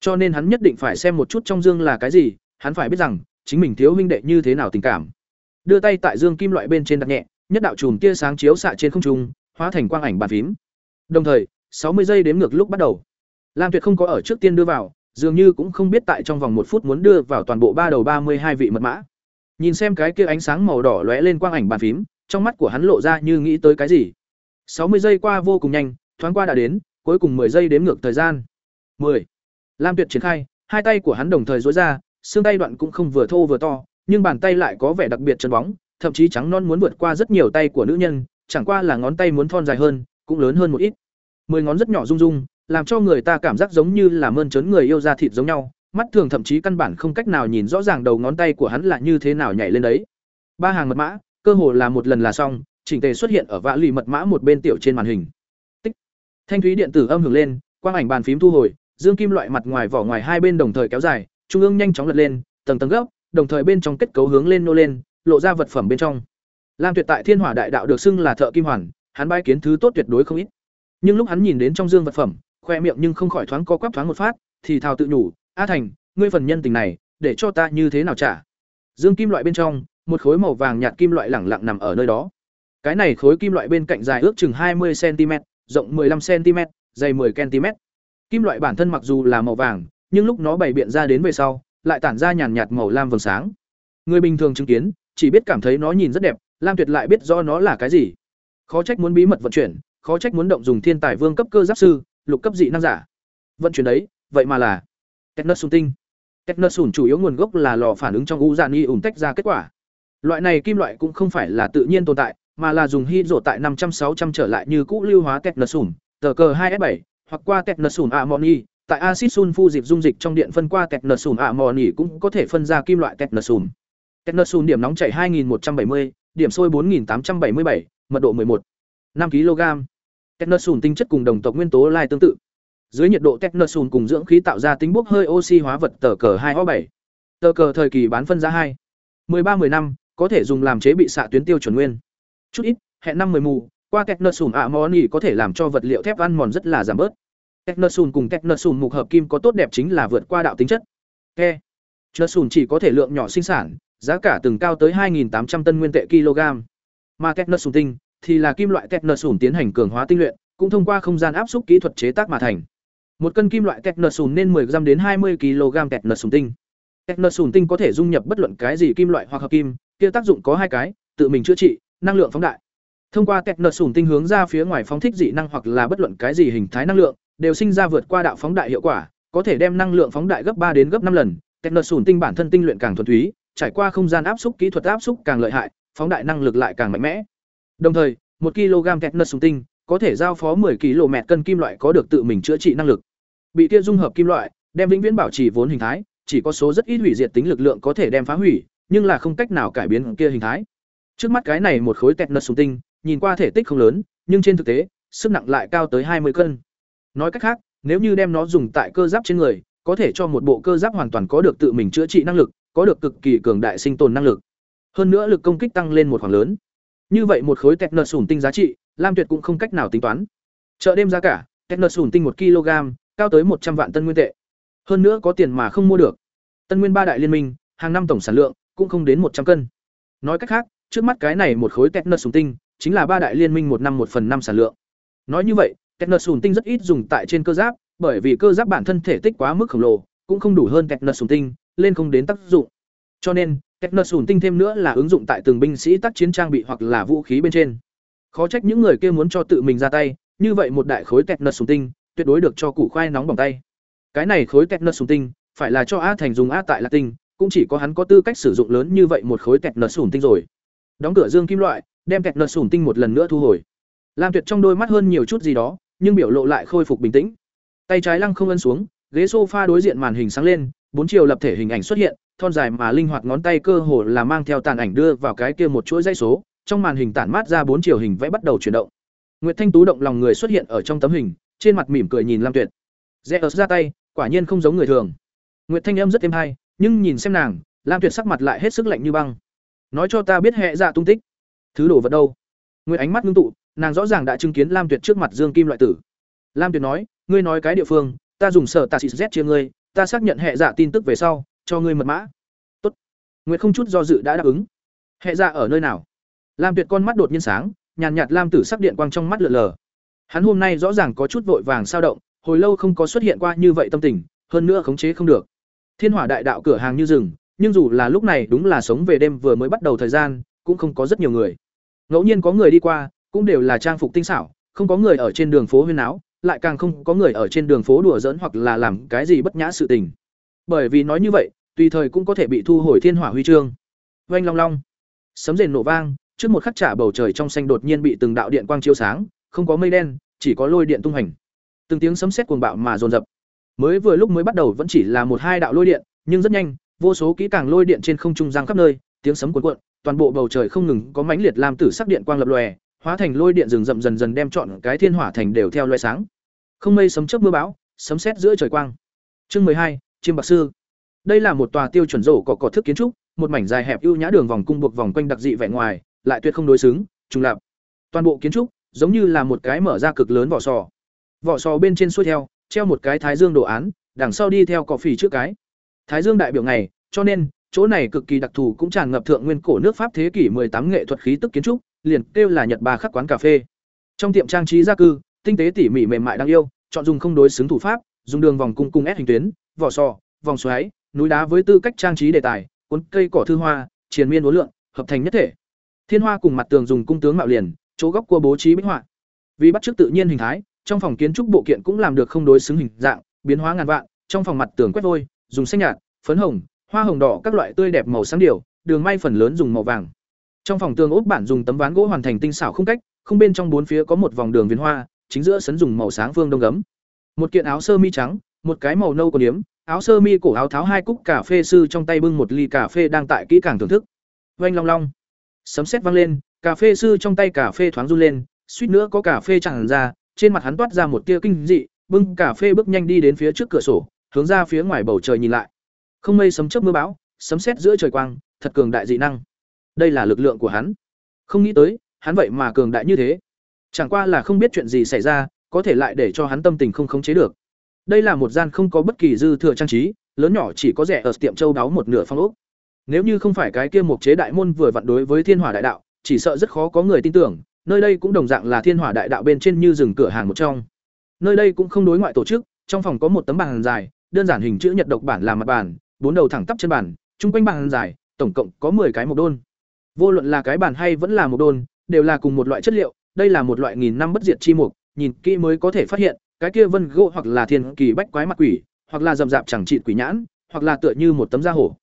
Cho nên hắn nhất định phải xem một chút trong dương là cái gì, hắn phải biết rằng, chính mình thiếu huynh đệ như thế nào tình cảm. Đưa tay tại dương kim loại bên trên đặt nhẹ nhất đạo chùm tia sáng chiếu xạ trên không trung, hóa thành quang ảnh bàn phím. Đồng thời, sáu mươi giây đếm ngược lúc bắt đầu. Lam tuyệt không có ở trước tiên đưa vào, dường như cũng không biết tại trong vòng một phút muốn đưa vào toàn bộ ba đầu ba mươi hai vị mật mã. Nhìn xem cái kia ánh sáng màu đỏ lóe lên quang ảnh bàn phím, trong mắt của hắn lộ ra như nghĩ tới cái gì. sáu mươi giây qua vô cùng nhanh, thoáng qua đã đến, cuối cùng 10 giây đếm ngược thời gian. 10. lam tuyệt triển khai, hai tay của hắn đồng thời duỗi ra, xương tay đoạn cũng không vừa thô vừa to, nhưng bàn tay lại có vẻ đặc biệt trơn bóng thậm chí trắng non muốn vượt qua rất nhiều tay của nữ nhân chẳng qua là ngón tay muốn thon dài hơn, cũng lớn hơn một ít. Mười ngón rất nhỏ rung rung, làm cho người ta cảm giác giống như là mơn trớn người yêu ra thịt giống nhau, mắt thường thậm chí căn bản không cách nào nhìn rõ ràng đầu ngón tay của hắn là như thế nào nhảy lên đấy. Ba hàng mật mã, cơ hồ là một lần là xong, chỉnh tề xuất hiện ở vạ lì mật mã một bên tiểu trên màn hình. Tích. Thanh thúy điện tử âm hưởng lên, quang ảnh bàn phím thu hồi, dương kim loại mặt ngoài vỏ ngoài hai bên đồng thời kéo dài, trung ương nhanh chóng lật lên, tầng tầng gấp, đồng thời bên trong kết cấu hướng lên nô lên, lộ ra vật phẩm bên trong. Lam Tuyệt tại Thiên Hỏa Đại Đạo được xưng là thợ kim hoàn, hắn bái kiến thứ tốt tuyệt đối không ít. Nhưng lúc hắn nhìn đến trong dương vật phẩm, khoe miệng nhưng không khỏi thoáng co quắp thoáng một phát, thì thào tự nhủ, "A Thành, ngươi phần nhân tình này, để cho ta như thế nào trả?" Dương kim loại bên trong, một khối màu vàng nhạt kim loại lẳng lặng nằm ở nơi đó. Cái này khối kim loại bên cạnh dài ước chừng hai mươi cm, rộng 15 cm, dày 10 cm. Kim loại bản thân mặc dù là màu vàng, nhưng lúc nó bày biện ra đến về sau, lại tản ra nhàn nhạt màu lam vầng sáng. Người bình thường chứng kiến, chỉ biết cảm thấy nó nhìn rất đẹp, Lam Tuyệt lại biết do nó là cái gì. Khó trách muốn bí mật vận chuyển, khó trách muốn động dùng thiên tài vương cấp cơ giáp sư, lục cấp dị năng giả. Vận chuyển đấy, vậy mà là Technus tinh. Technus chủ yếu nguồn gốc là lò phản ứng trong u dạn y ủn tách ra kết quả. Loại này kim loại cũng không phải là tự nhiên tồn tại, mà là dùng hy rổ tại 500-600 trở lại như cũ lưu hóa Technus tờ cờ 2S7, hoặc qua Technus amoni, tại axit sunfu dịp dung dịch trong điện phân qua Technus amoni cũng có thể phân ra kim loại Technus. Technus điểm nóng chảy 2170, điểm sôi 4877, mật độ 11. 5 kg. Technosun tinh chất cùng đồng tộc nguyên tố lai tương tự. Dưới nhiệt độ Technosun cùng dưỡng khí tạo ra tính bốc hơi oxy hóa vật tờ cờ 2O7. Tờ cờ thời kỳ bán phân giá 2. 13-10 năm, có thể dùng làm chế bị xạ tuyến tiêu chuẩn nguyên. Chút ít, hẹn năm 10 mù, qua Technosun amoni có thể làm cho vật liệu thép ăn mòn rất là giảm bớt. Technosun cùng Technosun mục hợp kim có tốt đẹp chính là vượt qua đạo tính chất. Ke. Technosun chỉ có thể lượng nhỏ sinh sản, giá cả từng cao tới 2.800 tân nguyên tệ kg. Mà Technosun tinh thì là kim loại Technosun tiến hành cường hóa tinh luyện, cũng thông qua không gian áp xúc kỹ thuật chế tác mà thành. Một cân kim loại Technosun nên 10 g đến 20 kg Technosun tinh. Technosun tinh có thể dung nhập bất luận cái gì kim loại hoặc hợp kim, kia tác dụng có hai cái, tự mình chữa trị, năng lượng phóng đại. Thông qua Technosun tinh hướng ra phía ngoài phóng thích dị năng hoặc là bất luận cái gì hình thái năng lượng, đều sinh ra vượt qua đạo phóng đại hiệu quả, có thể đem năng lượng phóng đại gấp ba đến gấp năm lần. Technosun tinh bản thân tinh luyện càng thuần túy, trải qua không gian áp xúc kỹ thuật áp xúc càng lợi hại, phóng đại năng lực lại càng mạnh mẽ. Đồng thời, 1 kg kẹt nứt súng tinh có thể giao phó 10 km cân kim loại có được tự mình chữa trị năng lực. Bị kia dung hợp kim loại, đem vĩnh viễn bảo trì vốn hình thái, chỉ có số rất ít hủy diệt tính lực lượng có thể đem phá hủy, nhưng là không cách nào cải biến kia hình thái. Trước mắt cái này một khối kẹt nứt súng tinh, nhìn qua thể tích không lớn, nhưng trên thực tế, sức nặng lại cao tới 20 cân. Nói cách khác, nếu như đem nó dùng tại cơ giáp trên người, có thể cho một bộ cơ giáp hoàn toàn có được tự mình chữa trị năng lực, có được cực kỳ cường đại sinh tồn năng lực. Hơn nữa lực công kích tăng lên một khoảng lớn. Như vậy một khối tẹt nợ sủn tinh giá trị, Lam Tuyệt cũng không cách nào tính toán. Chợ đêm giá cả, tẹt nợ sủn tinh một kg, cao tới một trăm vạn tân nguyên tệ. Hơn nữa có tiền mà không mua được. Tân Nguyên ba đại liên minh, hàng năm tổng sản lượng cũng không đến một trăm cân. Nói cách khác, trước mắt cái này một khối tẹt nợ sủn tinh, chính là ba đại liên minh một năm một phần năm sản lượng. Nói như vậy, tẹt nợ sủn tinh rất ít dùng tại trên cơ giáp, bởi vì cơ giáp bản thân thể tích quá mức khổng lồ, cũng không đủ hơn tẹt nợ sủn tinh, lên không đến tác dụng. Cho nên, Technosùn tinh thêm nữa là ứng dụng tại từng binh sĩ tác chiến trang bị hoặc là vũ khí bên trên. Khó trách những người kia muốn cho tự mình ra tay, như vậy một đại khối Technosùn tinh, tuyệt đối được cho củ khoai nóng bỏng tay. Cái này khối Technosùn tinh, phải là cho A Thành dùng A tại là tinh, cũng chỉ có hắn có tư cách sử dụng lớn như vậy một khối Technosùn tinh rồi. Đóng cửa dương kim loại, đem Technosùn tinh một lần nữa thu hồi. Lam Tuyệt trong đôi mắt hơn nhiều chút gì đó, nhưng biểu lộ lại khôi phục bình tĩnh. Tay trái lăng không ấn xuống, ghế sofa đối diện màn hình sáng lên, bốn chiều lập thể hình ảnh xuất hiện, thon dài mà linh hoạt ngón tay cơ hồ là mang theo tàn ảnh đưa vào cái kia một chuỗi dãy số, trong màn hình tản mát ra bốn chiều hình vẽ bắt đầu chuyển động. Nguyệt Thanh Tú động lòng người xuất hiện ở trong tấm hình, trên mặt mỉm cười nhìn Lam Tuyệt. Zeus ra tay, quả nhiên không giống người thường. Nguyệt Thanh âm rất êm hay, nhưng nhìn xem nàng, Lam Tuyệt sắc mặt lại hết sức lạnh như băng. Nói cho ta biết hệ dạ tung tích. Thứ đồ vật đâu? Nguyệt ánh mắt ngưng tụ, nàng rõ ràng đã chứng kiến Lam Tuyệt trước mặt Dương Kim loại tử. Lam Tuyệt nói, ngươi nói cái địa phương, ta dùng sở tà xịt Z chia ngươi, ta xác nhận hệ dạ tin tức về sau, cho ngươi mật mã. Tốt. Nguyệt không chút do dự đã đáp ứng. Hệ dạ ở nơi nào? Lam Tuyệt con mắt đột nhiên sáng, nhàn nhạt lam tử sắc điện quang trong mắt lượn lờ. Hắn hôm nay rõ ràng có chút vội vàng sao động, hồi lâu không có xuất hiện qua như vậy tâm tình, hơn nữa khống chế không được. Thiên Hỏa Đại Đạo cửa hàng như rừng, nhưng dù là lúc này đúng là sống về đêm vừa mới bắt đầu thời gian, cũng không có rất nhiều người. Ngẫu nhiên có người đi qua, cũng đều là trang phục tinh xảo, không có người ở trên đường phố huyên náo, lại càng không có người ở trên đường phố đùa giỡn hoặc là làm cái gì bất nhã sự tình. Bởi vì nói như vậy, tùy thời cũng có thể bị thu hồi thiên hỏa huy chương. Oanh long long, sấm rền nổ vang, trước một khắc trả bầu trời trong xanh đột nhiên bị từng đạo điện quang chiếu sáng không có mây đen chỉ có lôi điện tung hành từng tiếng sấm sét cuồng bạo mà dồn dập mới vừa lúc mới bắt đầu vẫn chỉ là một hai đạo lôi điện nhưng rất nhanh vô số kỹ càng lôi điện trên không trung giăng khắp nơi tiếng sấm cuồn cuộn toàn bộ bầu trời không ngừng có mãnh liệt lam tử sắc điện quang lập lòe hóa thành lôi điện rừng rậm dần dần đem chọn cái thiên hỏa thành đều theo loe sáng. Không mây sấm chớp mưa bão, sấm sét giữa trời quang. Chương mười hai, chiêm bạc sư. Đây là một tòa tiêu chuẩn rổ có cỏ thức kiến trúc, một mảnh dài hẹp ưu nhã đường vòng cung buộc vòng quanh đặc dị vẻ ngoài, lại tuyệt không đối xứng, trùng lạp. Toàn bộ kiến trúc giống như là một cái mở ra cực lớn vỏ sò. Vỏ sò bên trên xuôi theo, treo một cái thái dương đồ án, đằng sau đi theo cỏ phỉ trước cái. Thái dương đại biểu ngày, cho nên, chỗ này cực kỳ đặc thù cũng tràn ngập thượng nguyên cổ nước pháp thế kỷ 18 nghệ thuật khí tức kiến trúc liền kêu là nhật ba khắc quán cà phê. Trong tiệm trang trí gia cư, tinh tế tỉ mỉ mềm mại đáng yêu, chọn dùng không đối xứng thủ pháp, dùng đường vòng cung cung ép hình tuyến, vỏ sò, vòng xoáy, núi đá với tư cách trang trí đề tài, cuốn cây cỏ thư hoa, triền miên uốn lượn, hợp thành nhất thể. Thiên hoa cùng mặt tường dùng cung tướng mạo liền, chỗ góc cua bố trí bích họa. Vì bắt chước tự nhiên hình thái, trong phòng kiến trúc bộ kiện cũng làm được không đối xứng hình dạng, biến hóa ngàn vạn, trong phòng mặt tường quét vôi, dùng xanh nhạt, phấn hồng, hoa hồng đỏ các loại tươi đẹp màu sáng điều, đường may phần lớn dùng màu vàng trong phòng tường ốp bản dùng tấm ván gỗ hoàn thành tinh xảo không cách, không bên trong bốn phía có một vòng đường viền hoa, chính giữa sấn dùng màu sáng phương đông gấm. Một kiện áo sơ mi trắng, một cái màu nâu còn điếm áo sơ mi cổ áo tháo hai cúc cà phê sư trong tay bưng một ly cà phê đang tại kỹ càng thưởng thức. Oanh long long. Sấm sét vang lên, cà phê sư trong tay cà phê thoáng run lên, suýt nữa có cà phê chẳng ra, trên mặt hắn toát ra một tia kinh dị, bưng cà phê bước nhanh đi đến phía trước cửa sổ, hướng ra phía ngoài bầu trời nhìn lại. Không mây sấm chớp mưa bão, sấm sét giữa trời quang, thật cường đại dị năng đây là lực lượng của hắn. Không nghĩ tới, hắn vậy mà cường đại như thế. Chẳng qua là không biết chuyện gì xảy ra, có thể lại để cho hắn tâm tình không khống chế được. Đây là một gian không có bất kỳ dư thừa trang trí, lớn nhỏ chỉ có rẻ ở tiệm châu đáo một nửa phong ốc. Nếu như không phải cái kia mục chế đại môn vừa vặn đối với thiên hỏa đại đạo, chỉ sợ rất khó có người tin tưởng, nơi đây cũng đồng dạng là thiên hỏa đại đạo bên trên như rừng cửa hàng một trong. Nơi đây cũng không đối ngoại tổ chức, trong phòng có một tấm bàn dài, đơn giản hình chữ nhật độc bản làm mặt bàn, bốn đầu thẳng tắp trên bàn, chung quanh bàn dài, tổng cộng có 10 cái mộc đôn vô luận là cái bàn hay vẫn là một đôn đều là cùng một loại chất liệu, đây là một loại nghìn năm bất diệt chi mục, nhìn kỹ mới có thể phát hiện, cái kia vân gỗ hoặc là thiên kỳ bách quái mặt quỷ, hoặc là rậm rạp chẳng trị quỷ nhãn, hoặc là tựa như một tấm da hổ.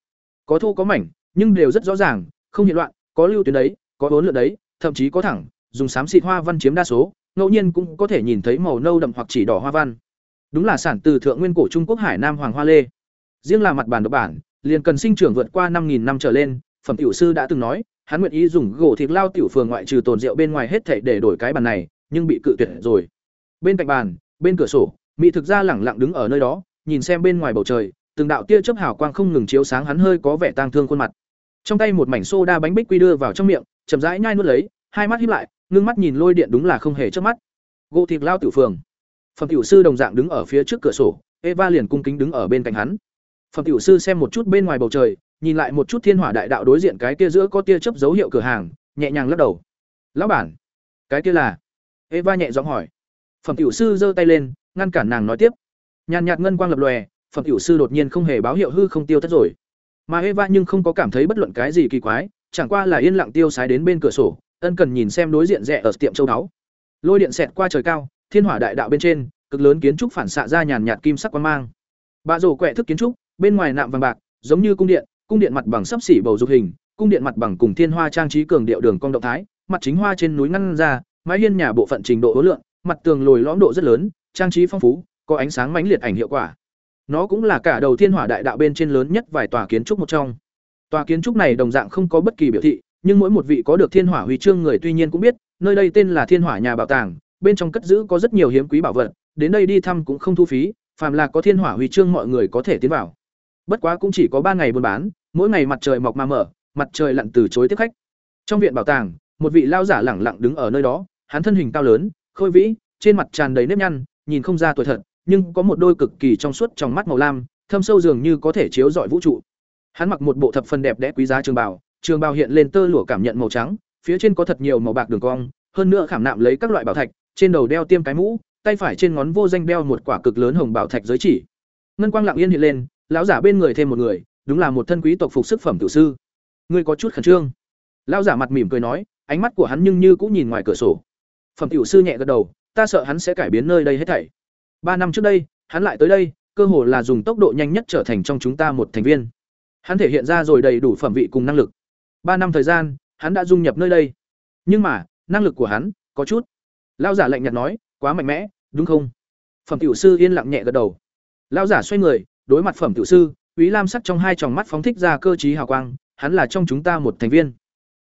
Có thô có mảnh, nhưng đều rất rõ ràng, không hiện loạn, có lưu tuyến đấy, có bốn lượn đấy, thậm chí có thẳng, dùng xám xịt hoa văn chiếm đa số, ngẫu nhiên cũng có thể nhìn thấy màu nâu đậm hoặc chỉ đỏ hoa văn. Đúng là sản từ thượng nguyên cổ trung quốc hải nam hoàng hoa lê. Riêng là mặt bản độc bản, liền cần sinh trưởng vượt qua năm năm trở lên, phẩm tiểu sư đã từng nói hắn nguyện ý dùng gỗ thịt lao tiểu phường ngoại trừ tồn rượu bên ngoài hết thảy để đổi cái bàn này, nhưng bị cự tuyệt rồi. Bên cạnh bàn, bên cửa sổ, mỹ thực ra lẳng lặng đứng ở nơi đó, nhìn xem bên ngoài bầu trời, từng đạo tia chớp hào quang không ngừng chiếu sáng hắn hơi có vẻ tang thương khuôn mặt. Trong tay một mảnh soda bánh bích quy đưa vào trong miệng, chậm rãi nhai nuốt lấy, hai mắt híp lại, ngưng mắt nhìn lôi điện đúng là không hề chớp mắt. Gỗ thịt lao tiểu phường. Phẩm tiểu sư đồng dạng đứng ở phía trước cửa sổ, eva liền cung kính đứng ở bên cạnh hắn. Phẩm tiểu sư xem một chút bên ngoài bầu trời nhìn lại một chút thiên hỏa đại đạo đối diện cái kia giữa có tia chớp dấu hiệu cửa hàng, nhẹ nhàng lắc đầu. Lão bản, cái kia là? Eva nhẹ giọng hỏi. Phẩm tiểu sư giơ tay lên, ngăn cản nàng nói tiếp. Nhàn nhạt ngân quang lập lòe, phẩm tiểu sư đột nhiên không hề báo hiệu hư không tiêu thất rồi. Mà eva nhưng không có cảm thấy bất luận cái gì kỳ quái, chẳng qua là yên lặng tiêu sái đến bên cửa sổ, ân cần nhìn xem đối diện rẻ ở tiệm châu đáo. Lôi điện xẹt qua trời cao, thiên hỏa đại đạo bên trên, cực lớn kiến trúc phản xạ ra nhàn nhạt kim sắc quang mang. Bà rổ quẹ thức kiến trúc, bên ngoài nạm vàng bạc, giống như cung điện cung điện mặt bằng sắp xỉ bầu dục hình, cung điện mặt bằng cùng thiên hoa trang trí cường điệu đường cong động thái, mặt chính hoa trên núi ngăn ra, mái hiên nhà bộ phận trình độ hối lượng, mặt tường lồi lõm độ rất lớn, trang trí phong phú, có ánh sáng mãnh liệt ảnh hiệu quả. Nó cũng là cả đầu thiên hỏa đại đạo bên trên lớn nhất vài tòa kiến trúc một trong. Tòa kiến trúc này đồng dạng không có bất kỳ biểu thị, nhưng mỗi một vị có được thiên hỏa huy chương người tuy nhiên cũng biết, nơi đây tên là thiên hỏa nhà bảo tàng, bên trong cất giữ có rất nhiều hiếm quý bảo vật, đến đây đi thăm cũng không thu phí, phàm là có thiên hỏa huy chương mọi người có thể tiến vào. Bất quá cũng chỉ có ba ngày buôn bán mỗi ngày mặt trời mọc mà mở, mặt trời lặn từ chối tiếp khách. Trong viện bảo tàng, một vị lao giả lẳng lặng đứng ở nơi đó, hắn thân hình cao lớn, khôi vĩ, trên mặt tràn đầy nếp nhăn, nhìn không ra tuổi thật, nhưng có một đôi cực kỳ trong suốt trong mắt màu lam, thâm sâu dường như có thể chiếu rọi vũ trụ. Hắn mặc một bộ thập phần đẹp đẽ quý giá trường bào trường bào hiện lên tơ lụa cảm nhận màu trắng, phía trên có thật nhiều màu bạc đường cong, hơn nữa khảm nạm lấy các loại bảo thạch, trên đầu đeo tiêm cái mũ, tay phải trên ngón vô danh đeo một quả cực lớn hồng bảo thạch giới chỉ. Ngân quang lặng yên hiện lên, lão giả bên người thêm một người đúng là một thân quý tộc phục sức phẩm tiểu sư. Ngươi có chút khẩn trương. Lão giả mặt mỉm cười nói, ánh mắt của hắn nhưng như cũng nhìn ngoài cửa sổ. Phẩm tiểu sư nhẹ gật đầu, ta sợ hắn sẽ cải biến nơi đây hết thảy. Ba năm trước đây, hắn lại tới đây, cơ hồ là dùng tốc độ nhanh nhất trở thành trong chúng ta một thành viên. Hắn thể hiện ra rồi đầy đủ phẩm vị cùng năng lực. Ba năm thời gian, hắn đã dung nhập nơi đây. Nhưng mà, năng lực của hắn có chút. Lao giả lạnh nhạt nói, quá mạnh mẽ, đúng không? Phẩm tiểu sư yên lặng nhẹ gật đầu. Lao giả xoay người, đối mặt phẩm tiểu sư Úy Lam sắc trong hai tròng mắt phóng thích ra cơ trí hào quang, hắn là trong chúng ta một thành viên.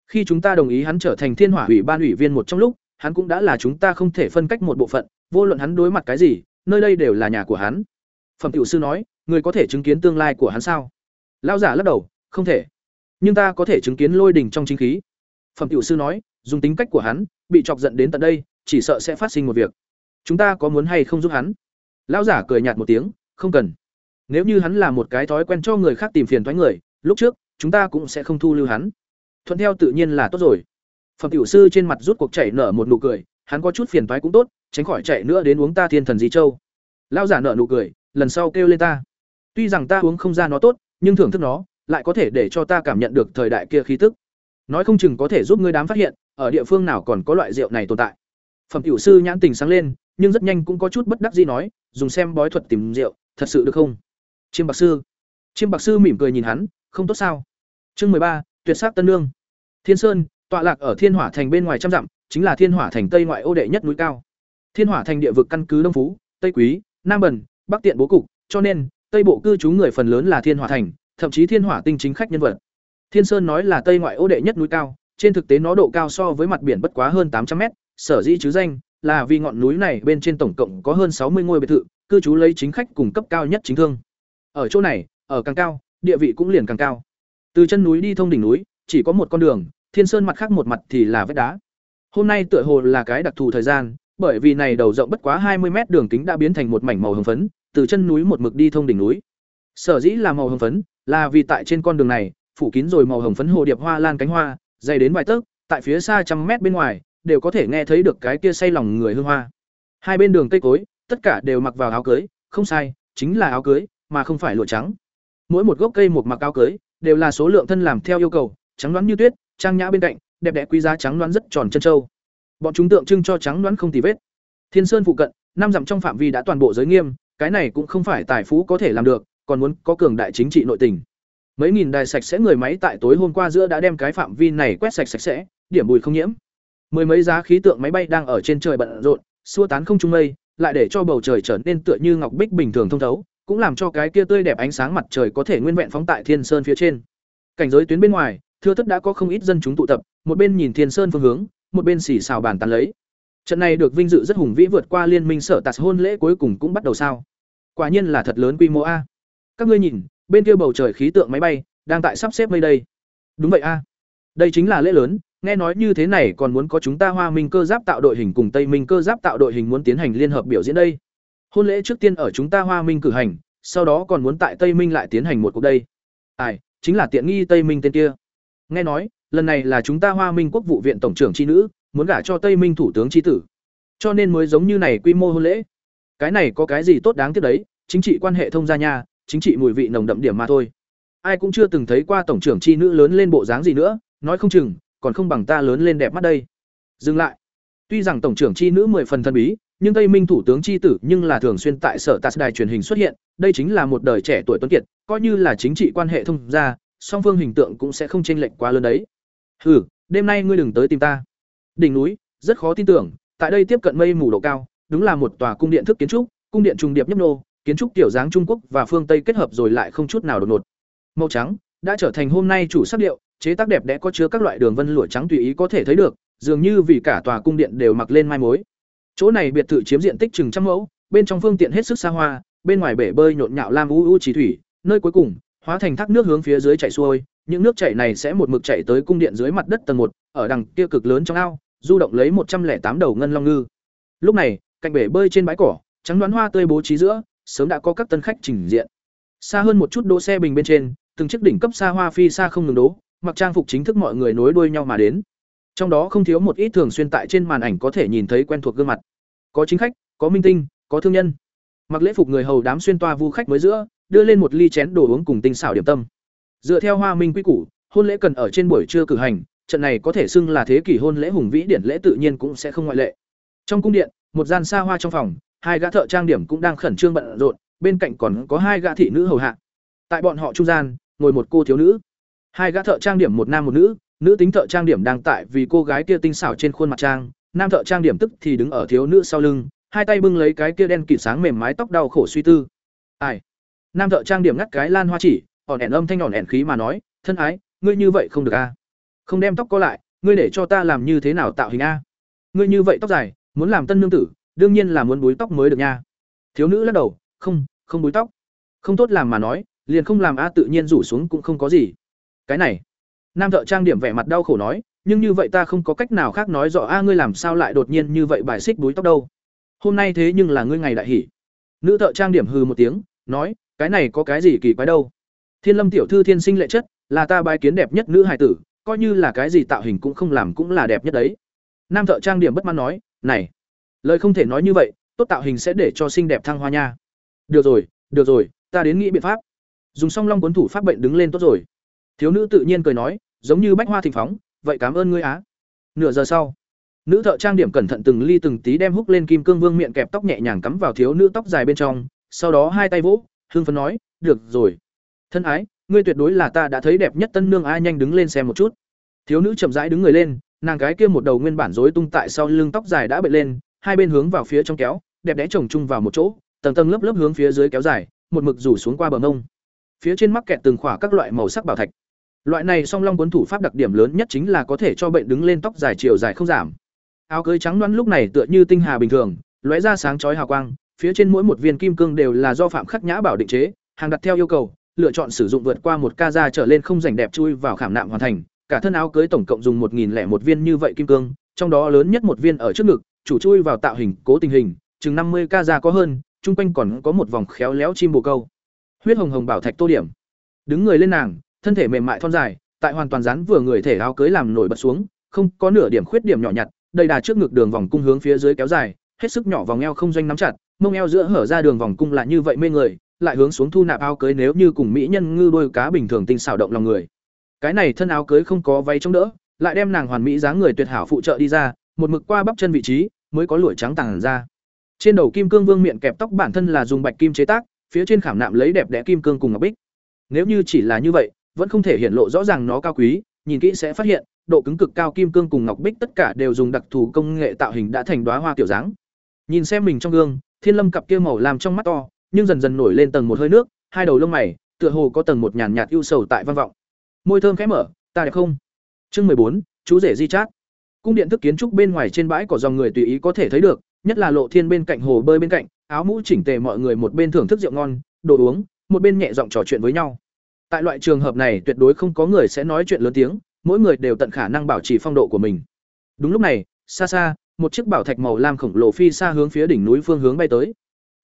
Khi chúng ta đồng ý hắn trở thành Thiên Hỏa ủy ban ủy viên một trong lúc, hắn cũng đã là chúng ta không thể phân cách một bộ phận, vô luận hắn đối mặt cái gì, nơi đây đều là nhà của hắn. Phẩm tiểu sư nói, người có thể chứng kiến tương lai của hắn sao? Lão giả lắc đầu, không thể. Nhưng ta có thể chứng kiến lôi đỉnh trong chính khí. Phẩm tiểu sư nói, dùng tính cách của hắn, bị chọc giận đến tận đây, chỉ sợ sẽ phát sinh một việc. Chúng ta có muốn hay không giúp hắn? Lão giả cười nhạt một tiếng, không cần. Nếu như hắn là một cái thói quen cho người khác tìm phiền toái người, lúc trước, chúng ta cũng sẽ không thu lưu hắn. Thuận theo tự nhiên là tốt rồi. Phẩm tiểu sư trên mặt rút cuộc chảy nở một nụ cười, hắn có chút phiền toái cũng tốt, tránh khỏi chạy nữa đến uống ta thiên thần di châu. Lão giả nở nụ cười, lần sau kêu lên ta. Tuy rằng ta uống không ra nó tốt, nhưng thưởng thức nó, lại có thể để cho ta cảm nhận được thời đại kia khí tức. Nói không chừng có thể giúp ngươi đám phát hiện, ở địa phương nào còn có loại rượu này tồn tại. Phẩm tiểu sư nhãn tình sáng lên, nhưng rất nhanh cũng có chút bất đắc dĩ nói, dùng xem bói thuật tìm rượu, thật sự được không? Chiêm Bạc sư. Chiêm Bạc sư mỉm cười nhìn hắn, không tốt sao? Chương mười ba, tuyệt sắc tân nương. Thiên Sơn, tọa lạc ở Thiên Hỏa thành bên ngoài trăm dặm, chính là Thiên Hỏa thành tây ngoại ô đệ nhất núi cao. Thiên Hỏa thành địa vực căn cứ Đông Phú, Tây Quý, Nam Bần, Bắc Tiện bố cục, cho nên Tây bộ cư trú người phần lớn là Thiên Hỏa thành, thậm chí Thiên Hỏa tinh chính khách nhân vật. Thiên Sơn nói là tây ngoại ô đệ nhất núi cao, trên thực tế nó độ cao so với mặt biển bất quá hơn tám trăm mét, sở dĩ chứ danh là vì ngọn núi này bên trên tổng cộng có hơn sáu mươi ngôi biệt thự, cư trú lấy chính khách cùng cấp cao nhất chính thương. Ở chỗ này, ở càng cao, địa vị cũng liền càng cao. Từ chân núi đi thông đỉnh núi, chỉ có một con đường, Thiên Sơn mặt khác một mặt thì là vách đá. Hôm nay tựa hồ là cái đặc thù thời gian, bởi vì này đầu rộng bất quá hai mươi mét đường kính đã biến thành một mảnh màu hồng phấn, từ chân núi một mực đi thông đỉnh núi. Sở dĩ là màu hồng phấn, là vì tại trên con đường này, phủ kín rồi màu hồng phấn hồ điệp hoa lan cánh hoa, dày đến vài tấc, tại phía xa trăm mét bên ngoài, đều có thể nghe thấy được cái kia say lòng người hương hoa. Hai bên đường cây cối, tất cả đều mặc vào áo cưới, không sai, chính là áo cưới, mà không phải lụa trắng. Mỗi một gốc cây một mặc cao cưới, đều là số lượng thân làm theo yêu cầu, trắng đoán như tuyết, trang nhã bên cạnh, đẹp đẽ quý giá trắng đoán rất tròn chân châu. Bọn chúng tượng trưng cho trắng đoán không tì vết. Thiên Sơn phụ cận, năm dặm trong phạm vi đã toàn bộ giới nghiêm, cái này cũng không phải tài phú có thể làm được, còn muốn có cường đại chính trị nội tình. Mấy nghìn đài sạch sẽ người máy tại tối hôm qua giữa đã đem cái phạm vi này quét sạch sạch sẽ, điểm bụi không nhiễm. Mười mấy giá khí tượng máy bay đang ở trên trời bận rộn, xua tán không trung mây, lại để cho bầu trời trở nên tựa như ngọc bích bình thường thông thấu, cũng làm cho cái kia tươi đẹp ánh sáng mặt trời có thể nguyên vẹn phóng tại Thiên Sơn phía trên. Cảnh giới tuyến bên ngoài, thưa thất đã có không ít dân chúng tụ tập, một bên nhìn Thiên Sơn phương hướng, một bên xì xào bàn tán lấy. Trận này được vinh dự rất hùng vĩ vượt qua liên minh sở tạt hôn lễ cuối cùng cũng bắt đầu sao? Quả nhiên là thật lớn quy mô a. Các ngươi nhìn, bên kia bầu trời khí tượng máy bay đang tại sắp xếp mây đây. Đúng vậy a. Đây chính là lễ lớn, nghe nói như thế này còn muốn có chúng ta Hoa Minh cơ giáp tạo đội hình cùng Tây Minh cơ giáp tạo đội hình muốn tiến hành liên hợp biểu diễn đây. Hôn lễ trước tiên ở chúng ta Hoa Minh cử hành, sau đó còn muốn tại Tây Minh lại tiến hành một cuộc đây. Ai, chính là tiện nghi Tây Minh tên kia. Nghe nói, lần này là chúng ta Hoa Minh Quốc vụ viện tổng trưởng chi nữ, muốn gả cho Tây Minh thủ tướng chi tử. Cho nên mới giống như này quy mô hôn lễ. Cái này có cái gì tốt đáng tiếc đấy, chính trị quan hệ thông gia nha, chính trị mùi vị nồng đậm điểm mà thôi. Ai cũng chưa từng thấy qua tổng trưởng chi nữ lớn lên bộ dáng gì nữa, nói không chừng còn không bằng ta lớn lên đẹp mắt đây. Dừng lại. Tuy rằng tổng trưởng chi nữ mười phần thân bí, nhưng Tây Minh thủ tướng chi tử nhưng là thường xuyên tại sở tạt đài truyền hình xuất hiện, đây chính là một đời trẻ tuổi tuấn kiệt, coi như là chính trị quan hệ thông gia, song phương hình tượng cũng sẽ không chênh lệch quá lớn đấy. Hừ, đêm nay ngươi đừng tới tìm ta. Đỉnh núi, rất khó tin tưởng, tại đây tiếp cận mây mù độ cao, đúng là một tòa cung điện thức kiến trúc, cung điện trùng điệp nhấp nô, kiến trúc tiểu dáng Trung Quốc và phương Tây kết hợp rồi lại không chút nào đột ngột. Màu trắng đã trở thành hôm nay chủ sắc điệu, chế tác đẹp đẽ có chứa các loại đường vân lụa trắng tùy ý có thể thấy được, dường như vì cả tòa cung điện đều mặc lên mai mối. Chỗ này biệt thự chiếm diện tích chừng trăm mẫu, bên trong phương tiện hết sức xa hoa, bên ngoài bể bơi nhộn nhạo lam u u chỉ thủy, nơi cuối cùng hóa thành thác nước hướng phía dưới chảy xuôi, những nước chảy này sẽ một mực chảy tới cung điện dưới mặt đất tầng một, ở đằng kia cực lớn trong ao, du động lấy một trăm lẻ tám đầu ngân long ngư. Lúc này, cạnh bể bơi trên bãi cỏ, trắng đoán hoa tươi bố trí giữa, sớm đã có các tân khách trình diện. Xa hơn một chút đỗ xe bình bên trên, từng chiếc đỉnh cấp xa hoa phi xa không ngừng đố, mặc trang phục chính thức mọi người nối đuôi nhau mà đến. Trong đó không thiếu một ít thường xuyên tại trên màn ảnh có thể nhìn thấy quen thuộc gương mặt. Có chính khách, có minh tinh, có thương nhân. Mặc lễ phục người hầu đám xuyên toa vu khách mới giữa, đưa lên một ly chén đồ uống cùng tinh xảo điểm tâm. Dựa theo Hoa Minh quy củ, hôn lễ cần ở trên buổi trưa cử hành, trận này có thể xưng là thế kỷ hôn lễ hùng vĩ điển lễ tự nhiên cũng sẽ không ngoại lệ. Trong cung điện, một gian xa hoa trong phòng, hai gã thợ trang điểm cũng đang khẩn trương bận rộn, bên cạnh còn có hai gã thị nữ hầu hạ. Tại bọn họ trung gian, ngồi một cô thiếu nữ. Hai gã thợ trang điểm một nam một nữ, nữ tính thợ trang điểm đang tại vì cô gái kia tinh xảo trên khuôn mặt trang, nam thợ trang điểm tức thì đứng ở thiếu nữ sau lưng, hai tay bưng lấy cái kia đen kịt sáng mềm mái tóc đau khổ suy tư. Ai? Nam thợ trang điểm ngắt cái lan hoa chỉ, ỏn ẻn âm thanh ỏn ẻn khí mà nói, "Thân ái, ngươi như vậy không được a. Không đem tóc có lại, ngươi để cho ta làm như thế nào tạo hình a? Ngươi như vậy tóc dài, muốn làm tân nương tử, đương nhiên là muốn búi tóc mới được nha." Thiếu nữ lắc đầu, "Không, không búi tóc. Không tốt làm mà nói, liền không làm a tự nhiên rủ xuống cũng không có gì." Cái này, nam thợ trang điểm vẻ mặt đau khổ nói, "Nhưng như vậy ta không có cách nào khác nói rõ a ngươi làm sao lại đột nhiên như vậy bài xích búi tóc đâu? Hôm nay thế nhưng là ngươi ngày đại hỉ. Nữ thợ trang điểm hừ một tiếng, nói, "Cái này có cái gì kỳ quái đâu? Thiên Lâm tiểu thư thiên sinh lệ chất, là ta bài kiến đẹp nhất nữ hài tử, coi như là cái gì tạo hình cũng không làm cũng là đẹp nhất đấy." Nam thợ trang điểm bất mãn nói, "Này, lời không thể nói như vậy, tốt tạo hình sẽ để cho xinh đẹp thăng hoa nha." "Được rồi, được rồi, ta đến nghĩ biện pháp." Dùng song long cuốn thủ pháp bệnh đứng lên tốt rồi. Thiếu nữ tự nhiên cười nói, giống như bách hoa thịnh phóng, "Vậy cảm ơn ngươi á." Nửa giờ sau, nữ thợ trang điểm cẩn thận từng ly từng tí đem húc lên kim cương vương miệng kẹp tóc nhẹ nhàng cắm vào thiếu nữ tóc dài bên trong, sau đó hai tay vỗ, hương phấn nói, "Được rồi, thân ái, ngươi tuyệt đối là ta đã thấy đẹp nhất tân nương ai nhanh đứng lên xem một chút." Thiếu nữ chậm rãi đứng người lên, nàng cái kia một đầu nguyên bản rối tung tại sau lưng tóc dài đã bệt lên, hai bên hướng vào phía trong kéo, đẹp đẽ chồng chung vào một chỗ, tầng tầng lớp lớp hướng phía dưới kéo dài, một mực rủ xuống qua bờ mông. Phía trên mắc kẹt từng khỏa các loại màu sắc bảo thạch. Loại này song long cuốn thủ pháp đặc điểm lớn nhất chính là có thể cho bệnh đứng lên tóc dài chiều dài không giảm. Áo cưới trắng đoán lúc này tựa như tinh hà bình thường, lóe ra sáng chói hào quang, phía trên mỗi một viên kim cương đều là do phạm khắc nhã bảo định chế, hàng đặt theo yêu cầu, lựa chọn sử dụng vượt qua một ca da trở lên không rảnh đẹp chui vào khảm nạm hoàn thành. Cả thân áo cưới tổng cộng dùng một nghìn lẻ một viên như vậy kim cương, trong đó lớn nhất một viên ở trước ngực, chủ chui vào tạo hình, cố tình hình, chừng năm mươi ca da có hơn, trung quanh còn có một vòng khéo léo chim bồ câu. Huyết hồng hồng bảo thạch tô điểm. Đứng người lên nàng, thân thể mềm mại thon dài, tại hoàn toàn dán vừa người thể áo cưới làm nổi bật xuống, không có nửa điểm khuyết điểm nhỏ nhặt, đầy đà trước ngực đường vòng cung hướng phía dưới kéo dài, hết sức nhỏ vòng eo không doanh nắm chặt, mông eo giữa hở ra đường vòng cung là như vậy mê người, lại hướng xuống thu nạp áo cưới nếu như cùng mỹ nhân ngư đôi cá bình thường tinh xảo động lòng người. Cái này thân áo cưới không có váy chống đỡ, lại đem nàng hoàn mỹ dáng người tuyệt hảo phụ trợ đi ra, một mực qua bắp chân vị trí, mới có lụa trắng tàng ra. Trên đầu kim cương vương miệng kẹp tóc bản thân là dùng bạch kim chế tác, phía trên khảm nạm lấy đẹp đẽ kim cương cùng ngọc bích. Nếu như chỉ là như vậy, vẫn không thể hiện lộ rõ ràng nó cao quý, nhìn kỹ sẽ phát hiện, độ cứng cực cao kim cương cùng ngọc bích tất cả đều dùng đặc thù công nghệ tạo hình đã thành đóa hoa kiểu dáng. Nhìn xem mình trong gương, Thiên Lâm cặp kia màu làm trong mắt to, nhưng dần dần nổi lên tầng một hơi nước, hai đầu lông mày, tựa hồ có tầng một nhàn nhạt ưu sầu tại văn vọng. Môi thơm khẽ mở, ta đẹp không? Chương bốn, chú rể di chát. Cung điện thức kiến trúc bên ngoài trên bãi có dòng người tùy ý có thể thấy được, nhất là Lộ Thiên bên cạnh hồ bơi bên cạnh, áo mũ chỉnh tề mọi người một bên thưởng thức rượu ngon, đồ uống, một bên nhẹ giọng trò chuyện với nhau. Tại loại trường hợp này tuyệt đối không có người sẽ nói chuyện lớn tiếng, mỗi người đều tận khả năng bảo trì phong độ của mình. Đúng lúc này, xa xa, một chiếc bảo thạch màu lam khổng lồ phi xa hướng phía đỉnh núi phương hướng bay tới.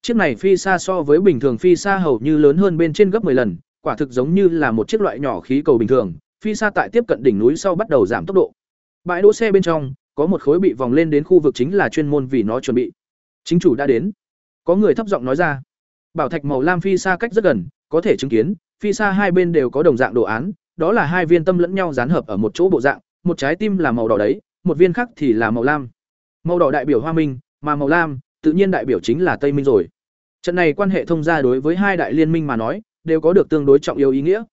Chiếc này phi xa so với bình thường phi xa hầu như lớn hơn bên trên gấp 10 lần, quả thực giống như là một chiếc loại nhỏ khí cầu bình thường. Phi xa tại tiếp cận đỉnh núi sau bắt đầu giảm tốc độ. Bãi đỗ xe bên trong, có một khối bị vòng lên đến khu vực chính là chuyên môn vì nó chuẩn bị. Chính chủ đã đến. Có người thấp giọng nói ra. Bảo thạch màu lam phi xa cách rất gần, có thể chứng kiến, phi xa hai bên đều có đồng dạng đồ án, đó là hai viên tâm lẫn nhau dán hợp ở một chỗ bộ dạng, một trái tim là màu đỏ đấy, một viên khác thì là màu lam. Màu đỏ đại biểu Hoa Minh, mà màu lam tự nhiên đại biểu chính là Tây Minh rồi. Trận này quan hệ thông gia đối với hai đại liên minh mà nói, đều có được tương đối trọng yếu ý nghĩa.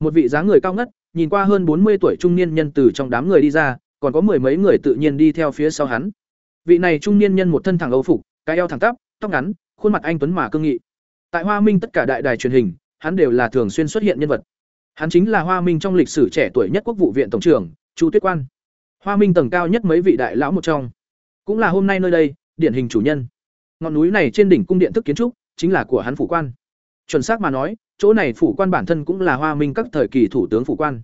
Một vị dáng người cao ngất, nhìn qua hơn bốn mươi tuổi trung niên nhân từ trong đám người đi ra, còn có mười mấy người tự nhiên đi theo phía sau hắn. Vị này trung niên nhân một thân thẳng âu phục, cái eo thẳng tắp, tóc ngắn, khuôn mặt anh tuấn mà cương nghị. Tại Hoa Minh tất cả đại đài truyền hình, hắn đều là thường xuyên xuất hiện nhân vật. Hắn chính là Hoa Minh trong lịch sử trẻ tuổi nhất Quốc vụ viện tổng trưởng, Chu Tuyết Quan. Hoa Minh tầng cao nhất mấy vị đại lão một trong, cũng là hôm nay nơi đây, điển hình chủ nhân. Ngọn núi này trên đỉnh cung điện thức kiến trúc, chính là của hắn phủ quan. Chuẩn xác mà nói, chỗ này phủ quan bản thân cũng là Hoa Minh các thời kỳ thủ tướng phủ quan.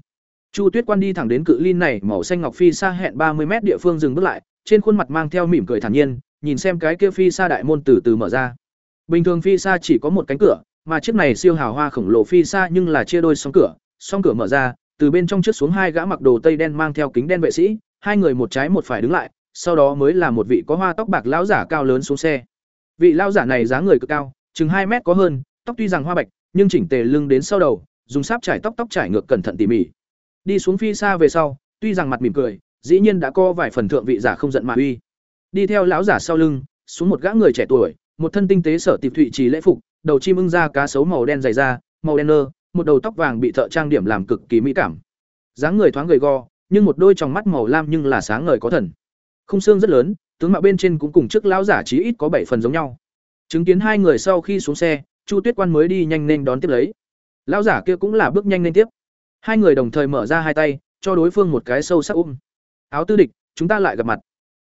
Chu Tuyết Quan đi thẳng đến cự linh này màu xanh ngọc phi xa hẹn ba mươi mét địa phương dừng bước lại, trên khuôn mặt mang theo mỉm cười thản nhiên, nhìn xem cái kia phi xa đại môn từ từ mở ra. Bình thường phi xa chỉ có một cánh cửa, mà chiếc này siêu hào hoa khổng lồ phi xa nhưng là chia đôi song cửa, song cửa mở ra, từ bên trong trước xuống hai gã mặc đồ tây đen mang theo kính đen vệ sĩ, hai người một trái một phải đứng lại, sau đó mới là một vị có hoa tóc bạc lão giả cao lớn xuống xe. Vị lão giả này dáng người cực cao, chừng hai mét có hơn, tóc tuy rằng hoa bạch, nhưng chỉnh tề lưng đến sau đầu, dùng sáp trải tóc tóc trải ngược cẩn thận tỉ mỉ. Đi xuống phi xa về sau, tuy rằng mặt mỉm cười, dĩ nhiên đã có vài phần thượng vị giả không giận mà uy. Đi theo lão giả sau lưng, xuống một gã người trẻ tuổi, một thân tinh tế sở tiệp thụy trì lễ phục, đầu chim ưng da cá sấu màu đen dày da, màu đen nơ, một đầu tóc vàng bị thợ trang điểm làm cực kỳ mỹ cảm. dáng người thoáng gầy go, nhưng một đôi tròng mắt màu lam nhưng là sáng ngời có thần. Khung xương rất lớn, tướng mạo bên trên cũng cùng trước lão giả chí ít có bảy phần giống nhau. Chứng kiến hai người sau khi xuống xe, Chu Tuyết Quan mới đi nhanh nên đón tiếp lấy. Lão giả kia cũng là bước nhanh lên tiếp. Hai người đồng thời mở ra hai tay, cho đối phương một cái sâu sắc ôm. Áo tư địch, chúng ta lại gặp mặt.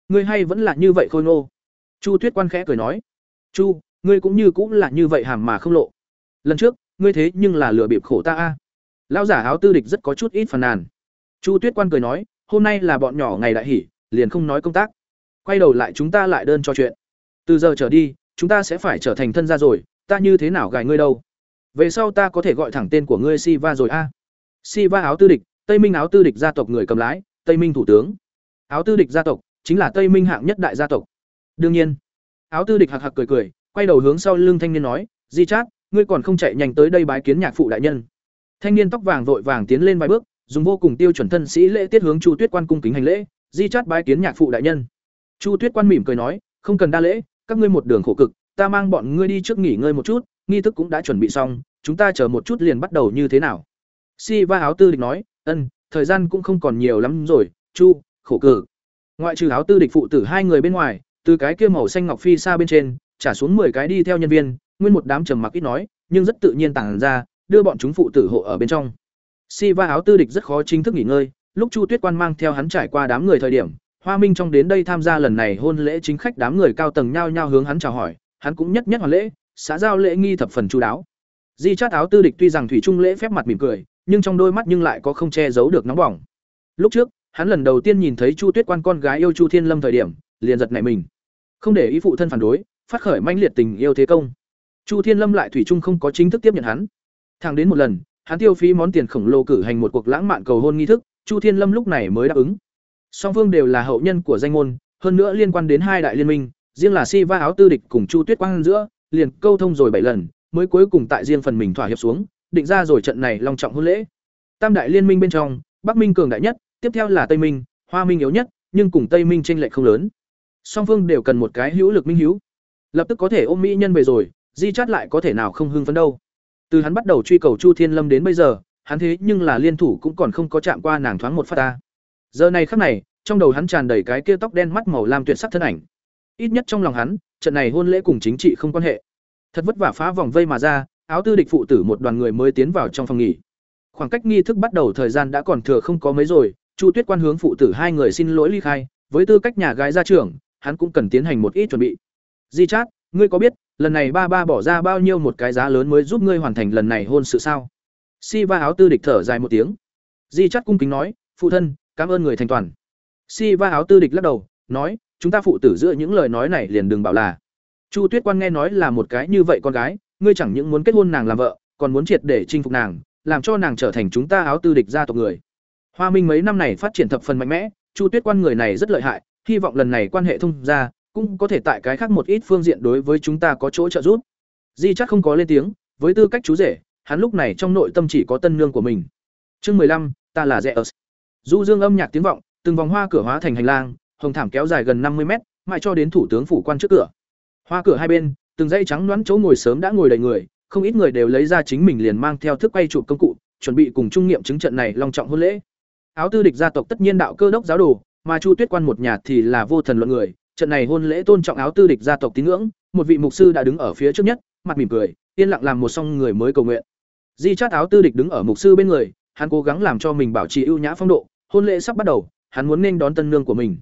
Ngươi hay vẫn là như vậy khôi ngô. Chu Tuyết Quan khẽ cười nói. Chu, ngươi cũng như cũng là như vậy hàm mà không lộ. Lần trước, ngươi thế nhưng là lừa bịp khổ ta a. Lão giả áo tư địch rất có chút ít phàn nàn. Chu Tuyết Quan cười nói, hôm nay là bọn nhỏ ngày đại hỉ, liền không nói công tác. Quay đầu lại chúng ta lại đơn cho chuyện. Từ giờ trở đi, chúng ta sẽ phải trở thành thân gia rồi, ta như thế nào gài ngươi đâu? Về sau ta có thể gọi thẳng tên của ngươi Siva rồi a. Siva áo tư địch, Tây Minh áo tư địch gia tộc người cầm lái, Tây Minh thủ tướng. Áo tư địch gia tộc chính là Tây Minh hạng nhất đại gia tộc. Đương nhiên, áo tư địch hạc hạc cười cười, quay đầu hướng sau lưng thanh niên nói, "Di Trát, ngươi còn không chạy nhanh tới đây bái kiến nhạc phụ đại nhân." Thanh niên tóc vàng vội vàng tiến lên vài bước, dùng vô cùng tiêu chuẩn thân sĩ lễ tiết hướng Chu Tuyết Quan cung kính hành lễ, "Di Trát bái kiến nhạc phụ đại nhân." Chu Tuyết Quan mỉm cười nói, "Không cần đa lễ, các ngươi một đường khổ cực, ta mang bọn ngươi đi trước nghỉ ngơi một chút, nghi thức cũng đã chuẩn bị xong, chúng ta chờ một chút liền bắt đầu như thế nào?" Si va áo tư địch nói, "Ân, thời gian cũng không còn nhiều lắm rồi, Chu, khổ cực." Ngoại trừ áo tư địch phụ tử hai người bên ngoài, từ cái kia màu xanh ngọc phi xa bên trên, trả xuống 10 cái đi theo nhân viên, nguyên một đám trầm mặc ít nói, nhưng rất tự nhiên tản ra, đưa bọn chúng phụ tử hộ ở bên trong. Si va áo tư địch rất khó chính thức nghỉ ngơi, lúc Chu Tuyết Quan mang theo hắn trải qua đám người thời điểm, Hoa Minh trong đến đây tham gia lần này hôn lễ chính khách đám người cao tầng nhao nhao hướng hắn chào hỏi, hắn cũng nhất nhất hoàn lễ, xã giao lễ nghi thập phần chu đáo. Di Chát áo tư địch tuy rằng thủy trung lễ phép mặt mỉm cười, nhưng trong đôi mắt nhưng lại có không che giấu được nóng bỏng. Lúc trước, hắn lần đầu tiên nhìn thấy Chu Tuyết Quan con gái yêu Chu Thiên Lâm thời điểm, liền giật nảy mình. Không để ý phụ thân phản đối, phát khởi manh liệt tình yêu thế công. Chu Thiên Lâm lại thủy chung không có chính thức tiếp nhận hắn. Thẳng đến một lần, hắn tiêu phí món tiền khổng lồ cử hành một cuộc lãng mạn cầu hôn nghi thức, Chu Thiên Lâm lúc này mới đáp ứng. Song phương đều là hậu nhân của danh môn, hơn nữa liên quan đến hai đại liên minh, riêng là Si Va áo tư địch cùng Chu Tuyết Quang giữa, liền câu thông rồi bảy lần, mới cuối cùng tại riêng phần mình thỏa hiệp xuống, định ra rồi trận này long trọng hôn lễ. Tam đại liên minh bên trong, Bắc Minh cường đại nhất, tiếp theo là Tây Minh, Hoa Minh yếu nhất, nhưng cùng Tây Minh chênh lệch không lớn. Song phương đều cần một cái hữu lực minh hữu. Lập tức có thể ôm mỹ nhân về rồi, Di Chát lại có thể nào không hưng phấn đâu. Từ hắn bắt đầu truy cầu Chu Thiên Lâm đến bây giờ, hắn thế nhưng là liên thủ cũng còn không có chạm qua nàng thoáng một phát ta. Giờ này khắc này, trong đầu hắn tràn đầy cái kia tóc đen mắt màu lam tuyệt sắc thân ảnh. Ít nhất trong lòng hắn, trận này hôn lễ cùng chính trị không quan hệ. Thật vất vả phá vòng vây mà ra, áo tư địch phụ tử một đoàn người mới tiến vào trong phòng nghỉ. Khoảng cách nghi thức bắt đầu thời gian đã còn thừa không có mấy rồi, Chu Tuyết Quan hướng phụ tử hai người xin lỗi ly khai, với tư cách nhà gái gia trưởng, hắn cũng cần tiến hành một ít chuẩn bị. Di Chát, ngươi có biết, lần này ba ba bỏ ra bao nhiêu một cái giá lớn mới giúp ngươi hoàn thành lần này hôn sự sao? Si va áo tư địch thở dài một tiếng. Di Chát cung kính nói, phụ thân, cảm ơn người thành toàn. Si va áo tư địch lắc đầu, nói, chúng ta phụ tử giữa những lời nói này liền đừng bảo là. Chu Tuyết Quan nghe nói là một cái như vậy con gái, ngươi chẳng những muốn kết hôn nàng làm vợ, còn muốn triệt để chinh phục nàng, làm cho nàng trở thành chúng ta áo tư địch gia tộc người. Hoa Minh mấy năm này phát triển thập phần mạnh mẽ, Chu Tuyết Quan người này rất lợi hại, hy vọng lần này quan hệ thông ra, cũng có thể tại cái khác một ít phương diện đối với chúng ta có chỗ trợ giúp. Di chắc không có lên tiếng, với tư cách chú rể, hắn lúc này trong nội tâm chỉ có tân nương của mình. Chương mười lăm, ta là Zeus. Du dương âm nhạc tiếng vọng, từng vòng hoa cửa hóa thành hành lang, hồng thảm kéo dài gần năm mươi mét, mãi cho đến thủ tướng phủ quan trước cửa. Hoa cửa hai bên, từng dãy trắng đoán chỗ ngồi sớm đã ngồi đầy người, không ít người đều lấy ra chính mình liền mang theo thức quay chụp công cụ, chuẩn bị cùng trung nghiệm chứng trận này long trọng hôn lễ. Áo tư địch gia tộc tất nhiên đạo cơ đốc giáo đồ, mà Chu Tuyết quan một nhà thì là vô thần luận người, trận này hôn lễ tôn trọng áo tư địch gia tộc tín ngưỡng, một vị mục sư đã đứng ở phía trước nhất, mặt mỉm cười, yên lặng làm một song người mới cầu nguyện. Di Chát áo tư địch đứng ở mục sư bên người, hắn cố gắng làm cho mình bảo trì ưu nhã phong độ, hôn lễ sắp bắt đầu, hắn muốn nên đón tân nương của mình.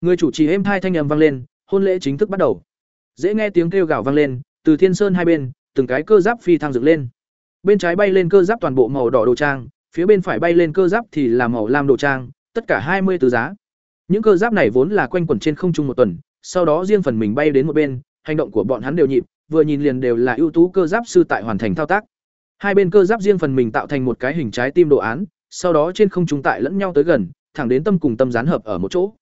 Người chủ trì êm thai thanh âm vang lên, hôn lễ chính thức bắt đầu. Dễ nghe tiếng kêu gào vang lên, từ thiên sơn hai bên, từng cái cơ giáp phi thăng dựng lên. Bên trái bay lên cơ giáp toàn bộ màu đỏ đồ trang, phía bên phải bay lên cơ giáp thì là màu lam đồ trang, tất cả hai mươi tứ giá. Những cơ giáp này vốn là quanh quẩn trên không trung một tuần, sau đó riêng phần mình bay đến một bên, hành động của bọn hắn đều nhịp, vừa nhìn liền đều là ưu tú cơ giáp sư tại hoàn thành thao tác. Hai bên cơ giáp riêng phần mình tạo thành một cái hình trái tim đồ án, sau đó trên không trung tại lẫn nhau tới gần, thẳng đến tâm cùng tâm gián hợp ở một chỗ.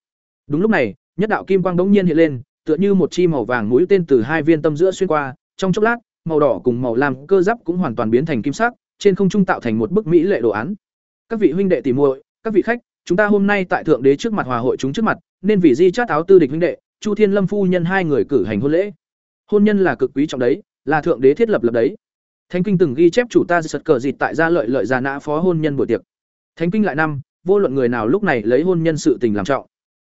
Đúng lúc này, nhất đạo kim quang bỗng nhiên hiện lên, tựa như một chi màu vàng mũi tên từ hai viên tâm giữa xuyên qua, trong chốc lát, màu đỏ cùng màu lam cơ giáp cũng hoàn toàn biến thành kim sắc, trên không trung tạo thành một bức mỹ lệ đồ án. Các vị huynh đệ tỷ muội, các vị khách, chúng ta hôm nay tại thượng đế trước mặt hòa hội chúng trước mặt, nên vì di chát áo tư địch huynh đệ, Chu Thiên Lâm phu nhân hai người cử hành hôn lễ. Hôn nhân là cực quý trọng đấy, là thượng đế thiết lập lập đấy. Thánh kinh từng ghi chép chủ ta giật cờ dịt tại gia lợi lợi già nã phó hôn nhân buổi tiệc. Thánh kinh lại năm, vô luận người nào lúc này lấy hôn nhân sự tình làm trọng.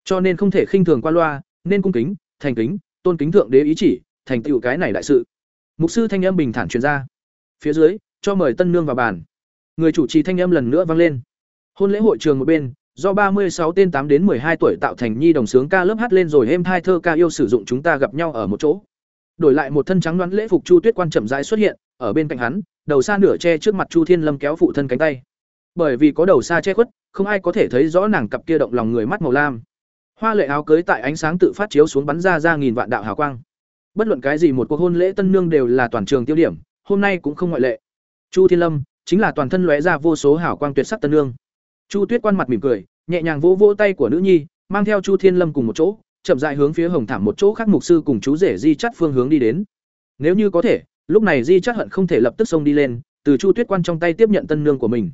Cho nên không thể khinh thường qua loa, nên cung kính, thành kính, tôn kính thượng đế ý chỉ, thành tựu cái này đại sự. Mục sư thanh âm bình thản truyền ra. Phía dưới, cho mời tân nương vào bàn. Người chủ trì thanh âm lần nữa vang lên. Hôn lễ hội trường một bên, do ba mươi sáu tên tám đến hai tuổi tạo thành nhi đồng sướng ca lớp hát lên rồi êm hai thơ ca yêu sử dụng chúng ta gặp nhau ở một chỗ. Đổi lại một thân trắng đoán lễ phục Chu Tuyết quan chậm rãi xuất hiện, ở bên cạnh hắn, đầu xa nửa che trước mặt Chu Thiên Lâm kéo phụ thân cánh tay. Bởi vì có đầu xa che khuất, không ai có thể thấy rõ nàng cặp kia động lòng người mắt màu lam. Hoa lệ áo cưới tại ánh sáng tự phát chiếu xuống bắn ra ra nghìn vạn đạo hào quang. Bất luận cái gì một cuộc hôn lễ tân nương đều là toàn trường tiêu điểm, hôm nay cũng không ngoại lệ. Chu Thiên Lâm chính là toàn thân lóe ra vô số hào quang tuyệt sắc tân nương. Chu Tuyết quan mặt mỉm cười, nhẹ nhàng vỗ vỗ tay của nữ nhi, mang theo Chu Thiên Lâm cùng một chỗ, chậm rãi hướng phía Hồng Thảm một chỗ khác mục sư cùng chú rể Di Chát phương hướng đi đến. Nếu như có thể, lúc này Di Chát hận không thể lập tức xông đi lên, từ Chu Tuyết quan trong tay tiếp nhận tân nương của mình.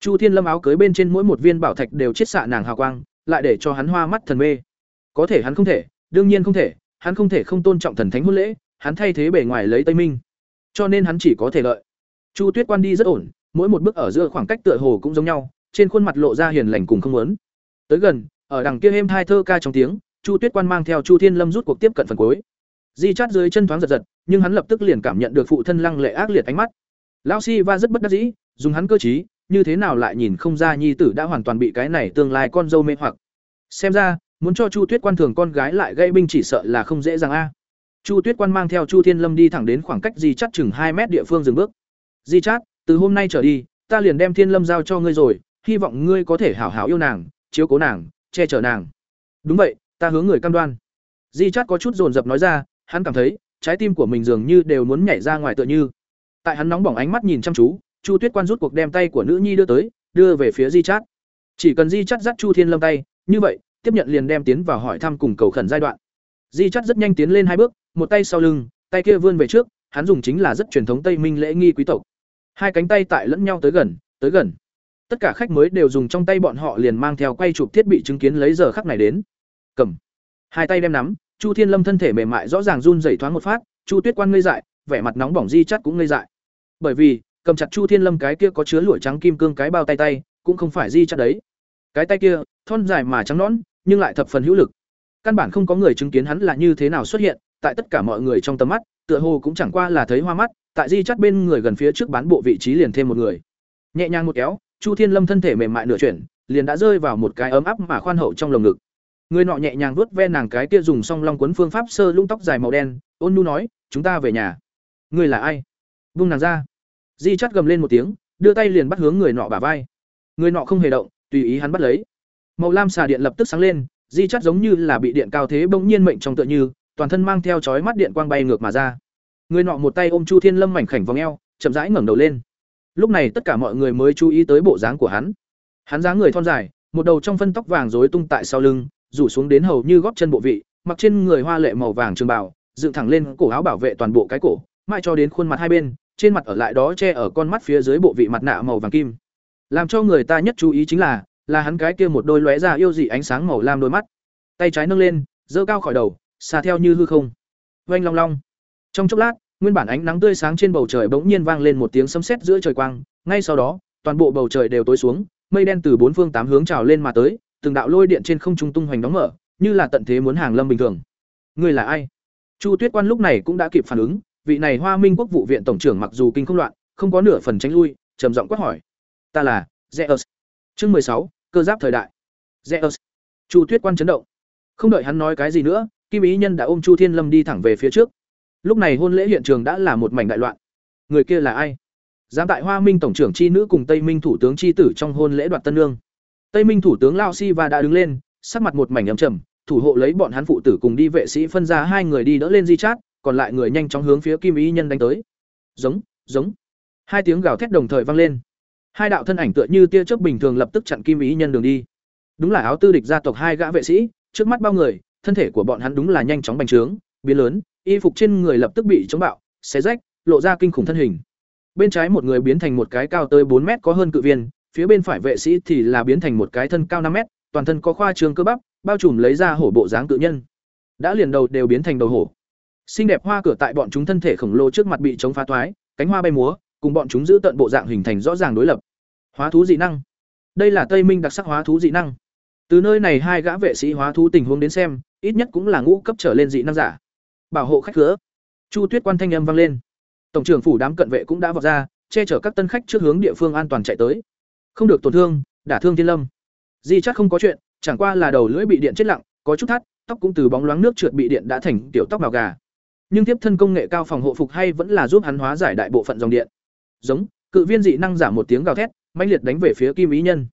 Chu Thiên Lâm áo cưới bên trên mỗi một viên bảo thạch đều chiết xạ nàng hào quang, lại để cho hắn hoa mắt thần mê. Có thể hắn không thể, đương nhiên không thể, hắn không thể không tôn trọng thần thánh hôn lễ, hắn thay thế bề ngoài lấy Tây Minh. Cho nên hắn chỉ có thể lợi. Chu Tuyết quan đi rất ổn, mỗi một bước ở giữa khoảng cách tựa hồ cũng giống nhau, trên khuôn mặt lộ ra hiền lành cùng không muốn. Tới gần, ở đằng kia êm hai thơ ca trong tiếng, Chu Tuyết quan mang theo Chu Thiên Lâm rút cuộc tiếp cận phần cuối. Di chát dưới chân thoáng giật giật, nhưng hắn lập tức liền cảm nhận được phụ thân lăng lệ ác liệt ánh mắt. Lão Si va rất bất đắc dĩ, dùng hắn cơ trí, như thế nào lại nhìn không ra nhi tử đã hoàn toàn bị cái này tương lai con dâu mê hoặc. Xem ra, muốn cho Chu Tuyết quan thường con gái lại gây binh chỉ sợ là không dễ dàng a. Chu Tuyết quan mang theo Chu Thiên Lâm đi thẳng đến khoảng cách Di Chát chừng hai mét địa phương dừng bước. Di Chát, từ hôm nay trở đi, ta liền đem Thiên Lâm giao cho ngươi rồi, hy vọng ngươi có thể hảo hảo yêu nàng, chiếu cố nàng, che chở nàng. Đúng vậy, ta hướng người cam đoan. Di Chát có chút dồn dập nói ra, hắn cảm thấy, trái tim của mình dường như đều muốn nhảy ra ngoài tựa như. Tại hắn nóng bỏng ánh mắt nhìn chăm chú, Chu Tuyết Quan rút cuộc đem tay của nữ nhi đưa tới, đưa về phía Di Chát. Chỉ cần Di Chát dắt Chu Thiên Lâm tay, như vậy, tiếp nhận liền đem tiến vào hỏi thăm cùng cầu khẩn giai đoạn. Di Chát rất nhanh tiến lên hai bước, một tay sau lưng, tay kia vươn về trước, hắn dùng chính là rất truyền thống Tây Minh lễ nghi quý tộc. Hai cánh tay tại lẫn nhau tới gần, tới gần. Tất cả khách mới đều dùng trong tay bọn họ liền mang theo quay chụp thiết bị chứng kiến lấy giờ khắc này đến. Cầm. Hai tay đem nắm, Chu Thiên Lâm thân thể mềm mại rõ ràng run rẩy thoáng một phát, Chu Tuyết Quan ngây dại, vẻ mặt nóng bỏng Di chắt cũng ngây dại. Bởi vì, cầm chặt Chu Thiên Lâm cái kia có chứa lụa trắng kim cương cái bao tay tay, cũng không phải Di chắt đấy. Cái tay kia, thon dài mà trắng nõn, nhưng lại thập phần hữu lực. Căn bản không có người chứng kiến hắn là như thế nào xuất hiện, tại tất cả mọi người trong tầm mắt, tựa hồ cũng chẳng qua là thấy hoa mắt, tại Di chắt bên người gần phía trước bán bộ vị trí liền thêm một người. Nhẹ nhàng một kéo, Chu Thiên Lâm thân thể mềm mại nửa chuyển, liền đã rơi vào một cái ấm áp mà khoan hậu trong lồng ngực. Người nọ nhẹ nhàng vuốt ve nàng cái kia dùng song long cuốn phương pháp sơ lung tóc dài màu đen, ôn nhu nói, "Chúng ta về nhà." "Ngươi là ai?" Vung nàng ra. Di chắt gầm lên một tiếng, đưa tay liền bắt hướng người nọ bả vai. Người nọ không hề động, tùy ý hắn bắt lấy. Màu lam xà điện lập tức sáng lên, Di chắt giống như là bị điện cao thế bỗng nhiên mệnh trong tựa như, toàn thân mang theo chói mắt điện quang bay ngược mà ra. Người nọ một tay ôm Chu Thiên Lâm mảnh khảnh vòng eo, chậm rãi ngẩng đầu lên. Lúc này tất cả mọi người mới chú ý tới bộ dáng của hắn. Hắn dáng người thon dài, một đầu trong phân tóc vàng rối tung tại sau lưng, rủ xuống đến hầu như góp chân bộ vị, mặc trên người hoa lệ màu vàng trường bào, dựng thẳng lên cổ áo bảo vệ toàn bộ cái cổ, mãi cho đến khuôn mặt hai bên, trên mặt ở lại đó che ở con mắt phía dưới bộ vị mặt nạ màu vàng kim. Làm cho người ta nhất chú ý chính là, là hắn cái kia một đôi lóe ra yêu dị ánh sáng màu lam đôi mắt. Tay trái nâng lên, giơ cao khỏi đầu, xa theo như hư không. Oanh long long. Trong chốc lát, nguyên bản ánh nắng tươi sáng trên bầu trời bỗng nhiên vang lên một tiếng sấm sét giữa trời quang, ngay sau đó, toàn bộ bầu trời đều tối xuống, mây đen từ bốn phương tám hướng trào lên mà tới, từng đạo lôi điện trên không trung tung hoành đóng mở, như là tận thế muốn hàng lâm bình thường. Người là ai? Chu Tuyết Quan lúc này cũng đã kịp phản ứng, vị này Hoa Minh Quốc vụ viện tổng trưởng mặc dù kinh không loạn, không có nửa phần tránh lui, trầm giọng quát hỏi: "Ta là Zeus." Chương mười sáu, cơ giáp thời đại. Zeus. Chu Tuyết Quan chấn động. Không đợi hắn nói cái gì nữa, Kim Ý Nhân đã ôm Chu Thiên Lâm đi thẳng về phía trước. Lúc này hôn lễ hiện trường đã là một mảnh đại loạn. Người kia là ai? Dám tại Hoa Minh tổng trưởng chi nữ cùng Tây Minh thủ tướng chi tử trong hôn lễ đoạt tân lương Tây Minh thủ tướng Lao Si và đã đứng lên, sắc mặt một mảnh ấm trầm, thủ hộ lấy bọn hắn phụ tử cùng đi vệ sĩ phân ra hai người đi đỡ lên di chát, còn lại người nhanh chóng hướng phía Kim Ý Nhân đánh tới. Giống, giống. Hai tiếng gào thét đồng thời vang lên. Hai đạo thân ảnh tựa như tia chớp bình thường lập tức chặn Kim Ý Nhân đường đi. Đúng là áo tư địch gia tộc hai gã vệ sĩ, trước mắt bao người, thân thể của bọn hắn đúng là nhanh chóng bành trướng, biến lớn, y phục trên người lập tức bị chống bạo, xé rách, lộ ra kinh khủng thân hình. Bên trái một người biến thành một cái cao tới bốn mét có hơn cự viên, phía bên phải vệ sĩ thì là biến thành một cái thân cao năm mét, toàn thân có khoa trương cơ bắp, bao trùm lấy ra hổ bộ dáng tự nhân. Đã liền đầu đều biến thành đầu hổ. Xinh đẹp hoa cửa tại bọn chúng thân thể khổng lồ trước mặt bị chống phá toái, cánh hoa bay múa, cùng bọn chúng giữ tận bộ dạng hình thành rõ ràng đối lập. Hóa thú dị năng. đây là Tây Minh đặc sắc hóa thú dị năng. Từ nơi này hai gã vệ sĩ hóa thú tình huống đến xem, ít nhất cũng là ngũ cấp trở lên dị năng giả. Bảo hộ khách cửa. Chu Tuyết quan thanh âm vang lên. Tổng trưởng phủ đám cận vệ cũng đã vọt ra, che chở các tân khách trước hướng địa phương an toàn chạy tới. Không được tổn thương, đả thương Thiên Lâm. Di chắc không có chuyện, chẳng qua là đầu lưỡi bị điện chết lặng, có chút thắt, tóc cũng từ bóng loáng nước trượt bị điện đã thành tiểu tóc màu gà. Nhưng tiếp thân công nghệ cao phòng hộ phục hay vẫn là giúp hắn hóa giải đại bộ phận dòng điện. Giống, cự viên dị năng giả một tiếng gào thét, mãnh liệt đánh về phía Kim Ý Nhân.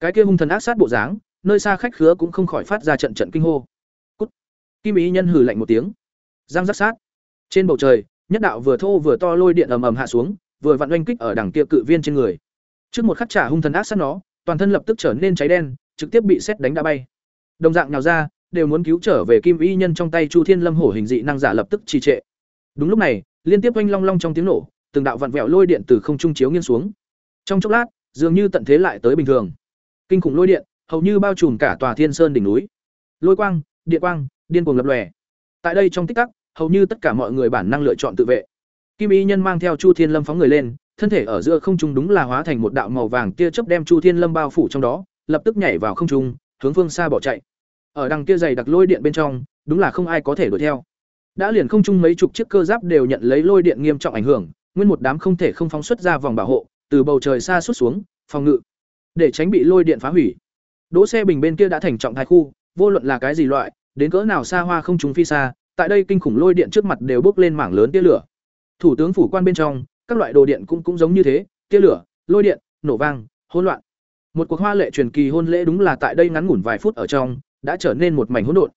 Cái kia hung thần ác sát bộ dáng, nơi xa khách khứa cũng không khỏi phát ra trận trận kinh hô. Cút. Kim Ý Nhân hừ lạnh một tiếng. Giang rắc sát. Trên bầu trời, nhất đạo vừa thô vừa to lôi điện ầm ầm hạ xuống, vừa vặn oanh kích ở đằng kia cự viên trên người. Trước một khắc trả hung thần ác sát nó, toàn thân lập tức trở nên cháy đen, trực tiếp bị xét đánh đã bay. Đồng dạng nào ra, đều muốn cứu trở về Kim Y nhân trong tay Chu Thiên Lâm hổ hình dị năng giả lập tức trì trệ. Đúng lúc này, liên tiếp oanh long long trong tiếng nổ, từng đạo vặn vẹo lôi điện từ không trung chiếu nghiêng xuống. Trong chốc lát, dường như tận thế lại tới bình thường. Kinh khủng lôi điện, hầu như bao trùm cả tòa Thiên Sơn đỉnh núi. Lôi quang, điện quang, điên cuồng lập lòe. Tại đây trong tích tắc, hầu như tất cả mọi người bản năng lựa chọn tự vệ. Kim Y nhân mang theo Chu Thiên Lâm phóng người lên, thân thể ở giữa không trung đúng là hóa thành một đạo màu vàng tia chớp đem Chu Thiên Lâm bao phủ trong đó, lập tức nhảy vào không trung, hướng phương xa bỏ chạy. Ở đằng kia dày đặc lôi điện bên trong, đúng là không ai có thể đuổi theo. Đã liền không trung mấy chục chiếc cơ giáp đều nhận lấy lôi điện nghiêm trọng ảnh hưởng, nguyên một đám không thể không phóng xuất ra vòng bảo hộ, từ bầu trời xa xuất xuống, phòng ngự, để tránh bị lôi điện phá hủy. Đỗ xe bình bên kia đã thành trọng thái khu, vô luận là cái gì loại, đến cỡ nào xa hoa không trung phi xa, tại đây kinh khủng lôi điện trước mặt đều bốc lên mảng lớn tia lửa. Thủ tướng phủ quan bên trong, các loại đồ điện cũng cũng giống như thế, tia lửa, lôi điện, nổ vang, hỗn loạn. Một cuộc hoa lệ truyền kỳ hôn lễ đúng là tại đây ngắn ngủn vài phút ở trong, đã trở nên một mảnh hỗn độn.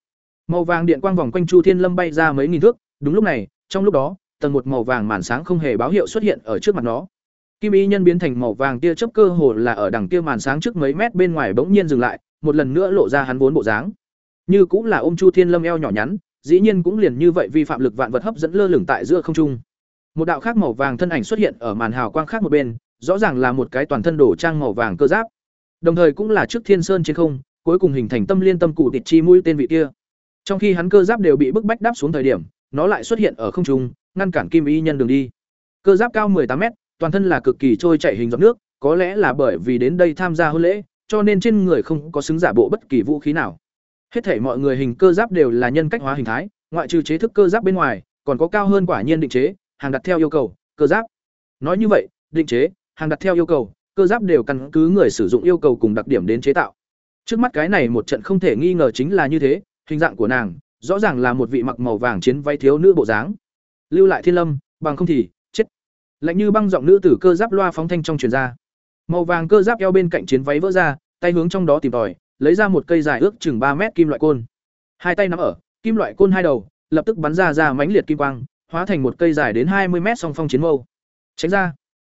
Màu vàng điện quang vòng quanh Chu Thiên Lâm bay ra mấy nghìn thước, đúng lúc này, trong lúc đó, tầng một màu vàng màn sáng không hề báo hiệu xuất hiện ở trước mặt nó. Kim Y nhân biến thành màu vàng tia chớp cơ hồ là ở đằng kia màn sáng trước mấy mét bên ngoài bỗng nhiên dừng lại, một lần nữa lộ ra hắn vốn bộ dáng. Như cũng là ôm Chu Thiên Lâm eo nhỏ nhắn, dĩ nhiên cũng liền như vậy vi phạm lực vạn vật hấp dẫn lơ lửng tại giữa không trung. Một đạo khác màu vàng thân ảnh xuất hiện ở màn hào quang khác một bên, rõ ràng là một cái toàn thân đổ trang màu vàng cơ giáp. Đồng thời cũng là trước Thiên Sơn trên không, cuối cùng hình thành tâm liên tâm cụ địch chi mũi tên vị kia. Trong khi hắn cơ giáp đều bị bức bách đáp xuống thời điểm, nó lại xuất hiện ở không trung, ngăn cản Kim Y nhân đường đi. Cơ giáp cao 18 mét, toàn thân là cực kỳ trôi chảy hình giọt nước, có lẽ là bởi vì đến đây tham gia hôn lễ, cho nên trên người không có xứng giả bộ bất kỳ vũ khí nào. Hết thể mọi người hình cơ giáp đều là nhân cách hóa hình thái, ngoại trừ chế thức cơ giáp bên ngoài, còn có cao hơn quả nhiên định chế, hàng đặt theo yêu cầu, cơ giáp. Nói như vậy, định chế, hàng đặt theo yêu cầu, cơ giáp đều căn cứ người sử dụng yêu cầu cùng đặc điểm đến chế tạo. Trước mắt cái này một trận không thể nghi ngờ chính là như thế, hình dạng của nàng, rõ ràng là một vị mặc màu vàng chiến váy thiếu nữ bộ dáng. Lưu lại Thiên Lâm, bằng không thì chết. Lạnh như băng giọng nữ tử cơ giáp loa phóng thanh trong truyền ra. Màu vàng cơ giáp eo bên cạnh chiến váy vỡ ra, tay hướng trong đó tìm tòi, lấy ra một cây dài ước chừng ba mét kim loại côn. Hai tay nắm ở, kim loại côn hai đầu, lập tức bắn ra ra mãnh liệt kim quang, hóa thành một cây dài đến hai mươi mét song phong chiến mâu. Tránh ra.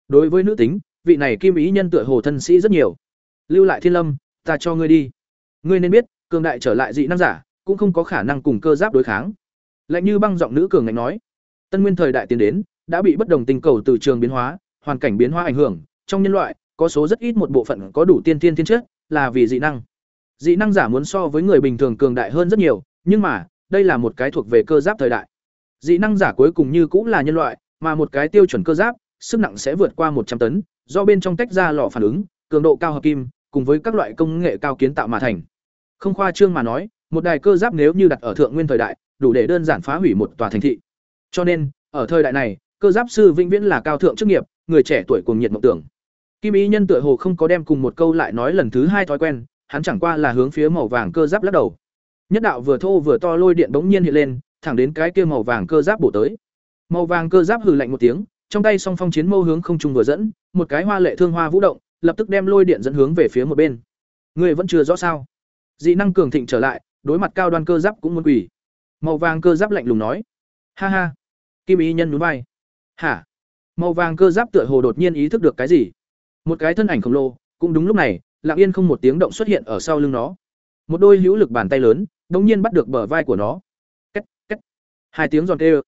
Đối với nữ tính, vị này kim ý nhân tựa hồ thân sĩ rất nhiều. Lưu lại Thiên Lâm, ta cho ngươi đi. Ngươi nên biết, cường đại trở lại dị năng giả, cũng không có khả năng cùng cơ giáp đối kháng. Lạnh như băng giọng nữ cường ngạnh nói. Tân nguyên thời đại tiến đến, đã bị bất đồng tình cầu từ trường biến hóa, hoàn cảnh biến hóa ảnh hưởng, trong nhân loại, có số rất ít một bộ phận có đủ tiên tiên thiên chất, là vì dị năng. Dị năng giả muốn so với người bình thường cường đại hơn rất nhiều, nhưng mà, đây là một cái thuộc về cơ giáp thời đại. Dị năng giả cuối cùng như cũng là nhân loại, mà một cái tiêu chuẩn cơ giáp, sức nặng sẽ vượt qua một trăm tấn, do bên trong tách ra lò phản ứng, cường độ cao hợp kim, cùng với các loại công nghệ cao kiến tạo mà thành. Không khoa trương mà nói, một đài cơ giáp nếu như đặt ở thượng nguyên thời đại, đủ để đơn giản phá hủy một tòa thành thị. Cho nên, ở thời đại này, cơ giáp sư vĩnh viễn là cao thượng chức nghiệp, người trẻ tuổi cuồng nhiệt mộng tưởng. Kim ý nhân tựa hồ không có đem cùng một câu lại nói lần thứ hai thói quen, hắn chẳng qua là hướng phía màu vàng cơ giáp lắc đầu. Nhất đạo vừa thô vừa to lôi điện bỗng nhiên hiện lên, thẳng đến cái kia màu vàng cơ giáp bổ tới. Màu vàng cơ giáp hừ lạnh một tiếng, trong tay song phong chiến mâu hướng không trung vừa dẫn, một cái hoa lệ thương hoa vũ động, lập tức đem lôi điện dẫn hướng về phía một bên. Người vẫn chưa rõ sao? Dị năng cường thịnh trở lại, đối mặt cao đoan cơ giáp cũng muốn quỷ. Màu vàng cơ giáp lạnh lùng nói: "Ha ha." Kim ý nhân núi vai. "Hả?" Màu vàng cơ giáp tựa hồ đột nhiên ý thức được cái gì. Một cái thân ảnh khổng lồ, cũng đúng lúc này, lặng yên không một tiếng động xuất hiện ở sau lưng nó. Một đôi hữu lực bàn tay lớn, đột nhiên bắt được bờ vai của nó. cách cách Hai tiếng giòn kêu.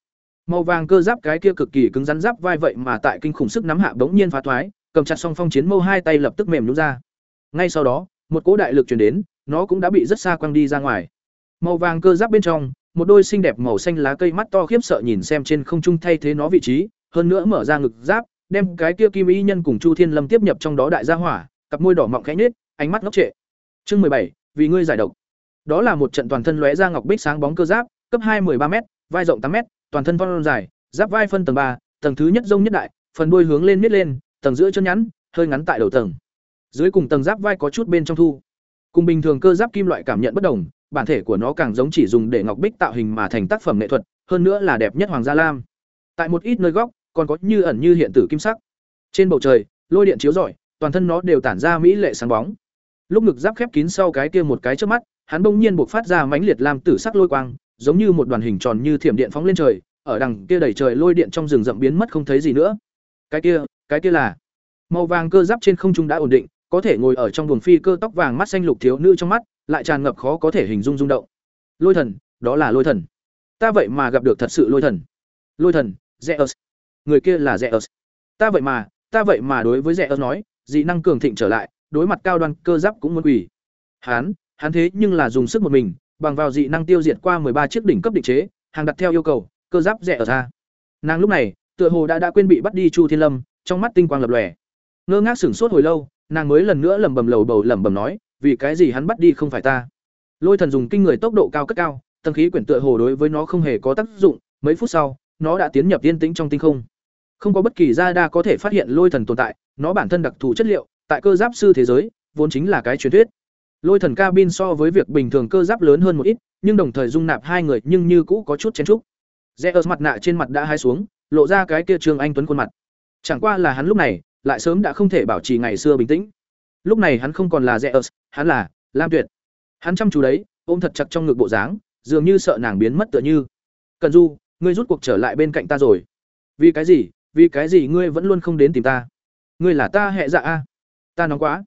Màu vàng cơ giáp cái kia cực kỳ cứng rắn giáp vai vậy mà tại kinh khủng sức nắm hạ bỗng nhiên phá thoái, cầm chặt song phong chiến mâu hai tay lập tức mềm nhũn ra. Ngay sau đó, một cỗ đại lực truyền đến, nó cũng đã bị rất xa quăng đi ra ngoài. Màu vàng cơ giáp bên trong, một đôi xinh đẹp màu xanh lá cây mắt to khiếp sợ nhìn xem trên không trung thay thế nó vị trí, hơn nữa mở ra ngực giáp, đem cái kia kim y nhân cùng Chu Thiên Lâm tiếp nhập trong đó đại gia hỏa, cặp môi đỏ mọng khẽ nhếch, ánh mắt ngốc trệ. Chương mười bảy, vì ngươi giải độc. Đó là một trận toàn thân lóe ra ngọc bích sáng bóng cơ giáp, cấp hai ba m vai rộng tám m toàn thân phong dài, giáp vai phân tầng ba, tầng thứ nhất rông nhất đại, phần đuôi hướng lên miết lên, tầng giữa chân nhắn, hơi ngắn tại đầu tầng. Dưới cùng tầng giáp vai có chút bên trong thu. Cùng bình thường cơ giáp kim loại cảm nhận bất đồng, bản thể của nó càng giống chỉ dùng để ngọc bích tạo hình mà thành tác phẩm nghệ thuật, hơn nữa là đẹp nhất hoàng gia lam. Tại một ít nơi góc, còn có như ẩn như hiện tử kim sắc. Trên bầu trời, lôi điện chiếu rọi, toàn thân nó đều tản ra mỹ lệ sáng bóng. Lúc ngực giáp khép kín sau cái kia một cái trước mắt, hắn bỗng nhiên bộc phát ra mãnh liệt lam tử sắc lôi quang, giống như một đoàn hình tròn như thiểm điện phóng lên trời, ở đằng kia đẩy trời lôi điện trong rừng rậm biến mất không thấy gì nữa. Cái kia, cái kia là màu vàng cơ giáp trên không trung đã ổn định, có thể ngồi ở trong buồng phi cơ tóc vàng mắt xanh lục thiếu nữ trong mắt, lại tràn ngập khó có thể hình dung rung động. Lôi thần, đó là lôi thần. Ta vậy mà gặp được thật sự lôi thần. Lôi thần, Zeus. Người kia là Zeus. Ta vậy mà, ta vậy mà đối với Zeus nói, dị năng cường thịnh trở lại, đối mặt cao đoan cơ giáp cũng muốn quỳ. Hán, hắn thế nhưng là dùng sức một mình, bằng vào dị năng tiêu diệt qua ba chiếc đỉnh cấp định chế, hàng đặt theo yêu cầu, cơ giáp rẻ ở ra. Nàng lúc này, tựa hồ đã đã quên bị bắt đi Chu Thiên Lâm, trong mắt tinh quang lập lòe. Ngơ ngác sửng sốt hồi lâu, nàng mới lần nữa lẩm bẩm lầu bầu lẩm bẩm nói, vì cái gì hắn bắt đi không phải ta? Lôi thần dùng kinh người tốc độ cao cất cao, tầng khí quyển tựa hồ đối với nó không hề có tác dụng, mấy phút sau, nó đã tiến nhập yên tĩnh trong tinh không. Không có bất kỳ gia đa có thể phát hiện lôi thần tồn tại, nó bản thân đặc thù chất liệu, tại cơ giáp sư thế giới, vốn chính là cái truyền thuyết. Lôi thần cabin so với việc bình thường cơ giáp lớn hơn một ít, nhưng đồng thời dung nạp hai người nhưng như cũ có chút chen chúc. ớt mặt nạ trên mặt đã hai xuống, lộ ra cái kia Trương Anh Tuấn khuôn mặt. Chẳng qua là hắn lúc này, lại sớm đã không thể bảo trì ngày xưa bình tĩnh. Lúc này hắn không còn là Zeus, hắn là Lam Tuyệt. Hắn chăm chú đấy, ôm thật chặt trong ngực bộ dáng, dường như sợ nàng biến mất tựa như. "Cần Du, ngươi rút cuộc trở lại bên cạnh ta rồi." "Vì cái gì? Vì cái gì ngươi vẫn luôn không đến tìm ta?" "Ngươi là ta hệ dạ a." "Ta nóng quá."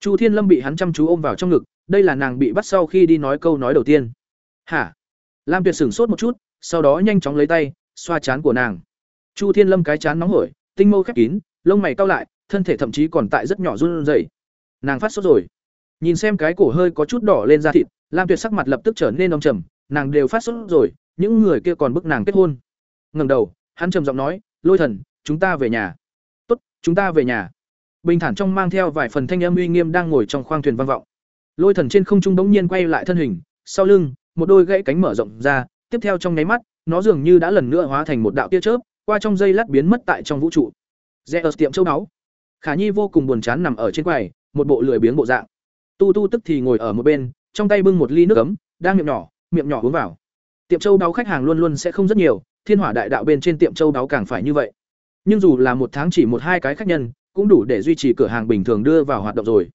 Chu Thiên Lâm bị hắn chăm chú ôm vào trong ngực, đây là nàng bị bắt sau khi đi nói câu nói đầu tiên. "Hả?" Lam Tuyệt sửng sốt một chút, sau đó nhanh chóng lấy tay xoa chán của nàng. Chu Thiên Lâm cái chán nóng hổi, tinh mâu khép kín, lông mày cao lại, thân thể thậm chí còn tại rất nhỏ run rẩy. Nàng phát sốt rồi. Nhìn xem cái cổ hơi có chút đỏ lên da thịt, Lam Tuyệt sắc mặt lập tức trở nên đông trầm, nàng đều phát sốt rồi, những người kia còn bức nàng kết hôn. Ngẩng đầu, hắn trầm giọng nói, "Lôi Thần, chúng ta về nhà." Chúng ta về nhà." Bình thản trong mang theo vài phần thanh âm uy nghiêm đang ngồi trong khoang thuyền vang vọng. Lôi Thần trên không trung bỗng nhiên quay lại thân hình, sau lưng, một đôi gãy cánh mở rộng ra, tiếp theo trong nháy mắt, nó dường như đã lần nữa hóa thành một đạo tia chớp, qua trong dây lát biến mất tại trong vũ trụ. Zeus tiệm châu đáo. Khả Nhi vô cùng buồn chán nằm ở trên quầy, một bộ lười biếng bộ dạng. Tu Tu tức thì ngồi ở một bên, trong tay bưng một ly nước ấm, đang miệng nhỏ, miệng nhỏ uống vào. Tiệm châu đáo khách hàng luôn luôn sẽ không rất nhiều, Thiên Hỏa Đại Đạo bên trên tiệm châu đáo càng phải như vậy. Nhưng dù là một tháng chỉ một hai cái khách nhân, cũng đủ để duy trì cửa hàng bình thường đưa vào hoạt động rồi.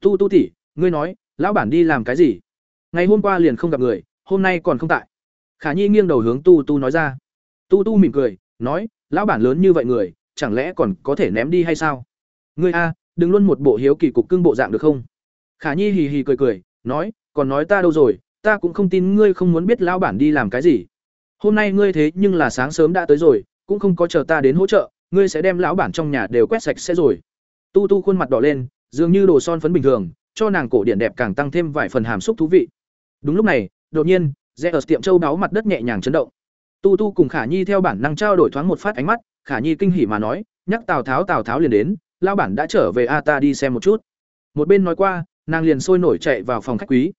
Tu Tu tỷ, ngươi nói, lão bản đi làm cái gì? Ngày hôm qua liền không gặp người, hôm nay còn không tại. Khả Nhi nghiêng đầu hướng Tu Tu nói ra. Tu Tu mỉm cười, nói, lão bản lớn như vậy người, chẳng lẽ còn có thể ném đi hay sao? Ngươi a, đừng luôn một bộ hiếu kỳ cục cưng bộ dạng được không? Khả Nhi hì hì cười cười, nói, còn nói ta đâu rồi, ta cũng không tin ngươi không muốn biết lão bản đi làm cái gì. Hôm nay ngươi thế nhưng là sáng sớm đã tới rồi, cũng không có chờ ta đến hỗ trợ, ngươi sẽ đem lão bản trong nhà đều quét sạch sẽ rồi. Tu Tu khuôn mặt đỏ lên, dường như đồ son phấn bình thường, cho nàng cổ điển đẹp càng tăng thêm vài phần hàm xúc thú vị. Đúng lúc này, đột nhiên, rẽ ở tiệm châu đáo mặt đất nhẹ nhàng chấn động tu tu cùng khả nhi theo bản năng trao đổi thoáng một phát ánh mắt khả nhi kinh hỉ mà nói nhắc tào tháo tào tháo liền đến lao bản đã trở về a ta đi xem một chút một bên nói qua nàng liền sôi nổi chạy vào phòng khách quý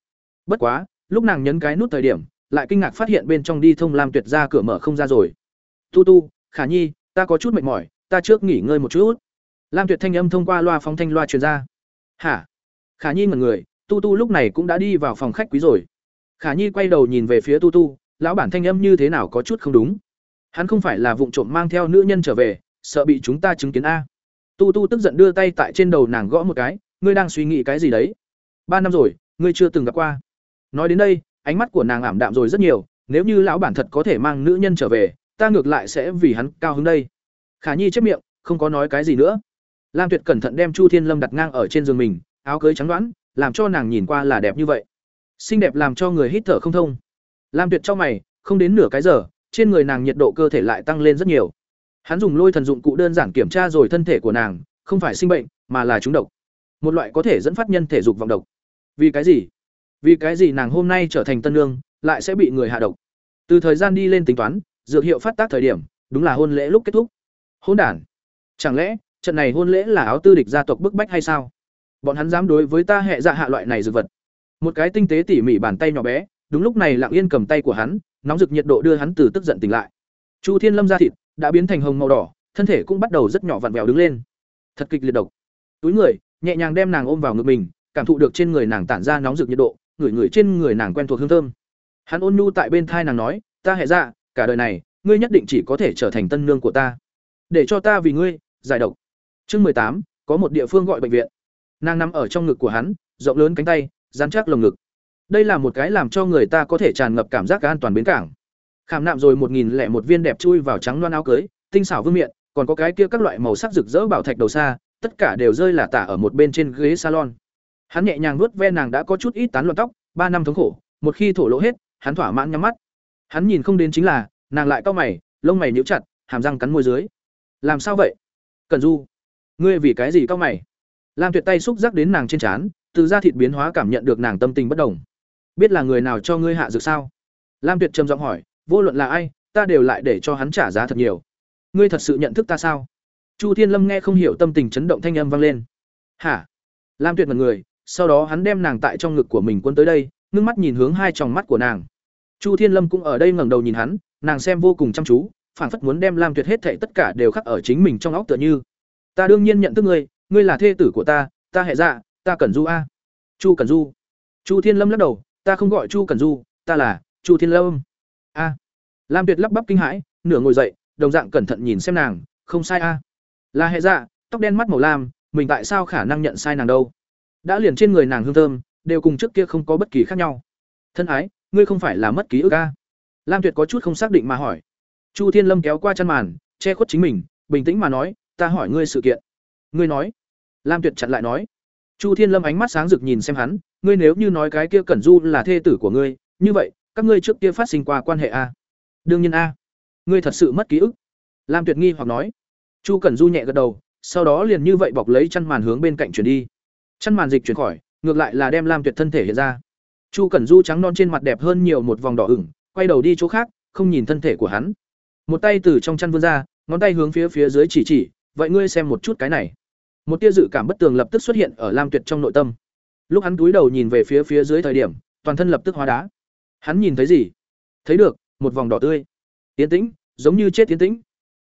bất quá lúc nàng nhấn cái nút thời điểm lại kinh ngạc phát hiện bên trong đi thông lam tuyệt ra cửa mở không ra rồi tu tu khả nhi, ta có chút mệt mỏi, ta trước nghỉ ngơi một chút. Lam tuyệt thanh âm thông qua loa phóng thanh loa truyền ra. Hả? Khả nhi ngẩn người, tu tu lúc này cũng đã đi vào phòng khách quý rồi. Khả nhi quay đầu nhìn về phía tu tu, lão bản thanh âm như thế nào có chút không đúng. Hắn không phải là vụng trộm mang theo nữ nhân trở về, sợ bị chúng ta chứng kiến a. Tu tu tức giận đưa tay tại trên đầu nàng gõ một cái, ngươi đang suy nghĩ cái gì đấy? Ba năm rồi, ngươi chưa từng gặp qua. Nói đến đây, ánh mắt của nàng ảm đạm rồi rất nhiều, nếu như lão bản thật có thể mang nữ nhân trở về ta ngược lại sẽ vì hắn cao hứng đây. Khả nhi chép miệng, không có nói cái gì nữa. Lam tuyệt cẩn thận đem chu thiên lâm đặt ngang ở trên giường mình, áo cưới trắng đoán, làm cho nàng nhìn qua là đẹp như vậy. Xinh đẹp làm cho người hít thở không thông. Lam tuyệt trong mày, không đến nửa cái giờ, trên người nàng nhiệt độ cơ thể lại tăng lên rất nhiều. Hắn dùng lôi thần dụng cụ đơn giản kiểm tra rồi thân thể của nàng, không phải sinh bệnh, mà là trúng độc. Một loại có thể dẫn phát nhân thể dục vọng độc. Vì cái gì? Vì cái gì nàng hôm nay trở thành tân lương lại sẽ bị người hạ độc? Từ thời gian đi lên tính toán dược hiệu phát tác thời điểm, đúng là hôn lễ lúc kết thúc. Hôn đản. Chẳng lẽ, trận này hôn lễ là áo tư địch gia tộc bức bách hay sao? Bọn hắn dám đối với ta hệ dạ hạ loại này dược vật. Một cái tinh tế tỉ mỉ bàn tay nhỏ bé, đúng lúc này lặng yên cầm tay của hắn, nóng rực nhiệt độ đưa hắn từ tức giận tỉnh lại. Chu thiên lâm ra thịt đã biến thành hồng màu đỏ, thân thể cũng bắt đầu rất nhỏ vặn vẹo đứng lên. Thật kịch liệt độc. Túi người, nhẹ nhàng đem nàng ôm vào ngực mình, cảm thụ được trên người nàng tản ra nóng rực nhiệt độ ngửi ngửi trên người nàng quen thuộc hương thơm. Hắn ôn nhu tại bên thai nàng nói, ta hệ dạ cả đời này, ngươi nhất định chỉ có thể trở thành tân nương của ta. Để cho ta vì ngươi giải độc. Chương mười tám, có một địa phương gọi bệnh viện. Nàng nằm ở trong ngực của hắn, rộng lớn cánh tay, dán chắc lồng ngực. Đây là một cái làm cho người ta có thể tràn ngập cảm giác an toàn bến cảng. Khảm nạm rồi một nghìn lẻ một viên đẹp chui vào trắng loan áo cưới, tinh xảo vương miện, còn có cái kia các loại màu sắc rực rỡ bảo thạch đầu xa, tất cả đều rơi là tả ở một bên trên ghế salon. Hắn nhẹ nhàng nuốt ve nàng đã có chút ít tán loạn tóc, ba năm thống khổ, một khi thổ lỗ hết, hắn thỏa mãn nhắm mắt hắn nhìn không đến chính là, nàng lại cau mày, lông mày nhíu chặt, hàm răng cắn môi dưới. Làm sao vậy? Cần du, ngươi vì cái gì cau mày? Lam tuyệt tay xúc giác đến nàng trên trán, từ da thịt biến hóa cảm nhận được nàng tâm tình bất đồng. Biết là người nào cho ngươi hạ dược sao? Lam tuyệt trầm giọng hỏi, vô luận là ai, ta đều lại để cho hắn trả giá thật nhiều. Ngươi thật sự nhận thức ta sao? Chu thiên lâm nghe không hiểu tâm tình chấn động thanh âm vang lên. Hả? Lam tuyệt mật người, sau đó hắn đem nàng tại trong ngực của mình quân tới đây ngưng mắt nhìn hướng hai tròng mắt của nàng chu thiên lâm cũng ở đây ngẩng đầu nhìn hắn, nàng xem vô cùng chăm chú, phảng phất muốn đem lam tuyệt hết thảy tất cả đều khắc ở chính mình trong óc tựa như. Ta đương nhiên nhận thức ngươi ngươi là thê tử của ta ta hệ dạ ta cần du a. Chu cần du. Chu thiên lâm lắc đầu, ta không gọi chu cần du, ta là chu thiên lâm. A. Lam tuyệt lắp bắp kinh hãi, nửa ngồi dậy, đồng dạng cẩn thận nhìn xem nàng, không sai a. Là hệ dạ tóc đen mắt màu lam, mình tại sao khả năng nhận sai nàng đâu? Đã liền trên người nàng hương thơm, đều cùng trước kia không có bất kỳ khác nhau. Thân ái ngươi không phải là mất ký ức a? Lam tuyệt có chút không xác định mà hỏi. Chu thiên lâm kéo qua chăn màn, che khuất chính mình, bình tĩnh mà nói, ta hỏi ngươi sự kiện. Ngươi nói? Lam tuyệt chặn lại nói. Chu thiên lâm ánh mắt sáng rực nhìn xem hắn, ngươi nếu như nói cái kia cẩn du là thê tử của ngươi, như vậy, các ngươi trước kia phát sinh qua quan hệ a? Đương nhiên a. Ngươi thật sự mất ký ức? Lam tuyệt nghi hoặc nói. Chu cẩn du nhẹ gật đầu, sau đó liền như vậy bọc lấy chăn màn hướng bên cạnh chuyển đi. Chăn màn dịch chuyển khỏi, ngược lại là đem lam tuyệt thân thể hiện ra chu cẩn du trắng non trên mặt đẹp hơn nhiều một vòng đỏ ửng, quay đầu đi chỗ khác, không nhìn thân thể của hắn. Một tay từ trong chăn vươn ra, ngón tay hướng phía phía dưới chỉ chỉ, vậy ngươi xem một chút cái này. Một tia dự cảm bất tường lập tức xuất hiện ở lam tuyệt trong nội tâm. Lúc hắn túi đầu nhìn về phía phía dưới thời điểm, toàn thân lập tức hóa đá. Hắn nhìn thấy gì? Thấy được, một vòng đỏ tươi. Tiến tĩnh, giống như chết tiến tĩnh.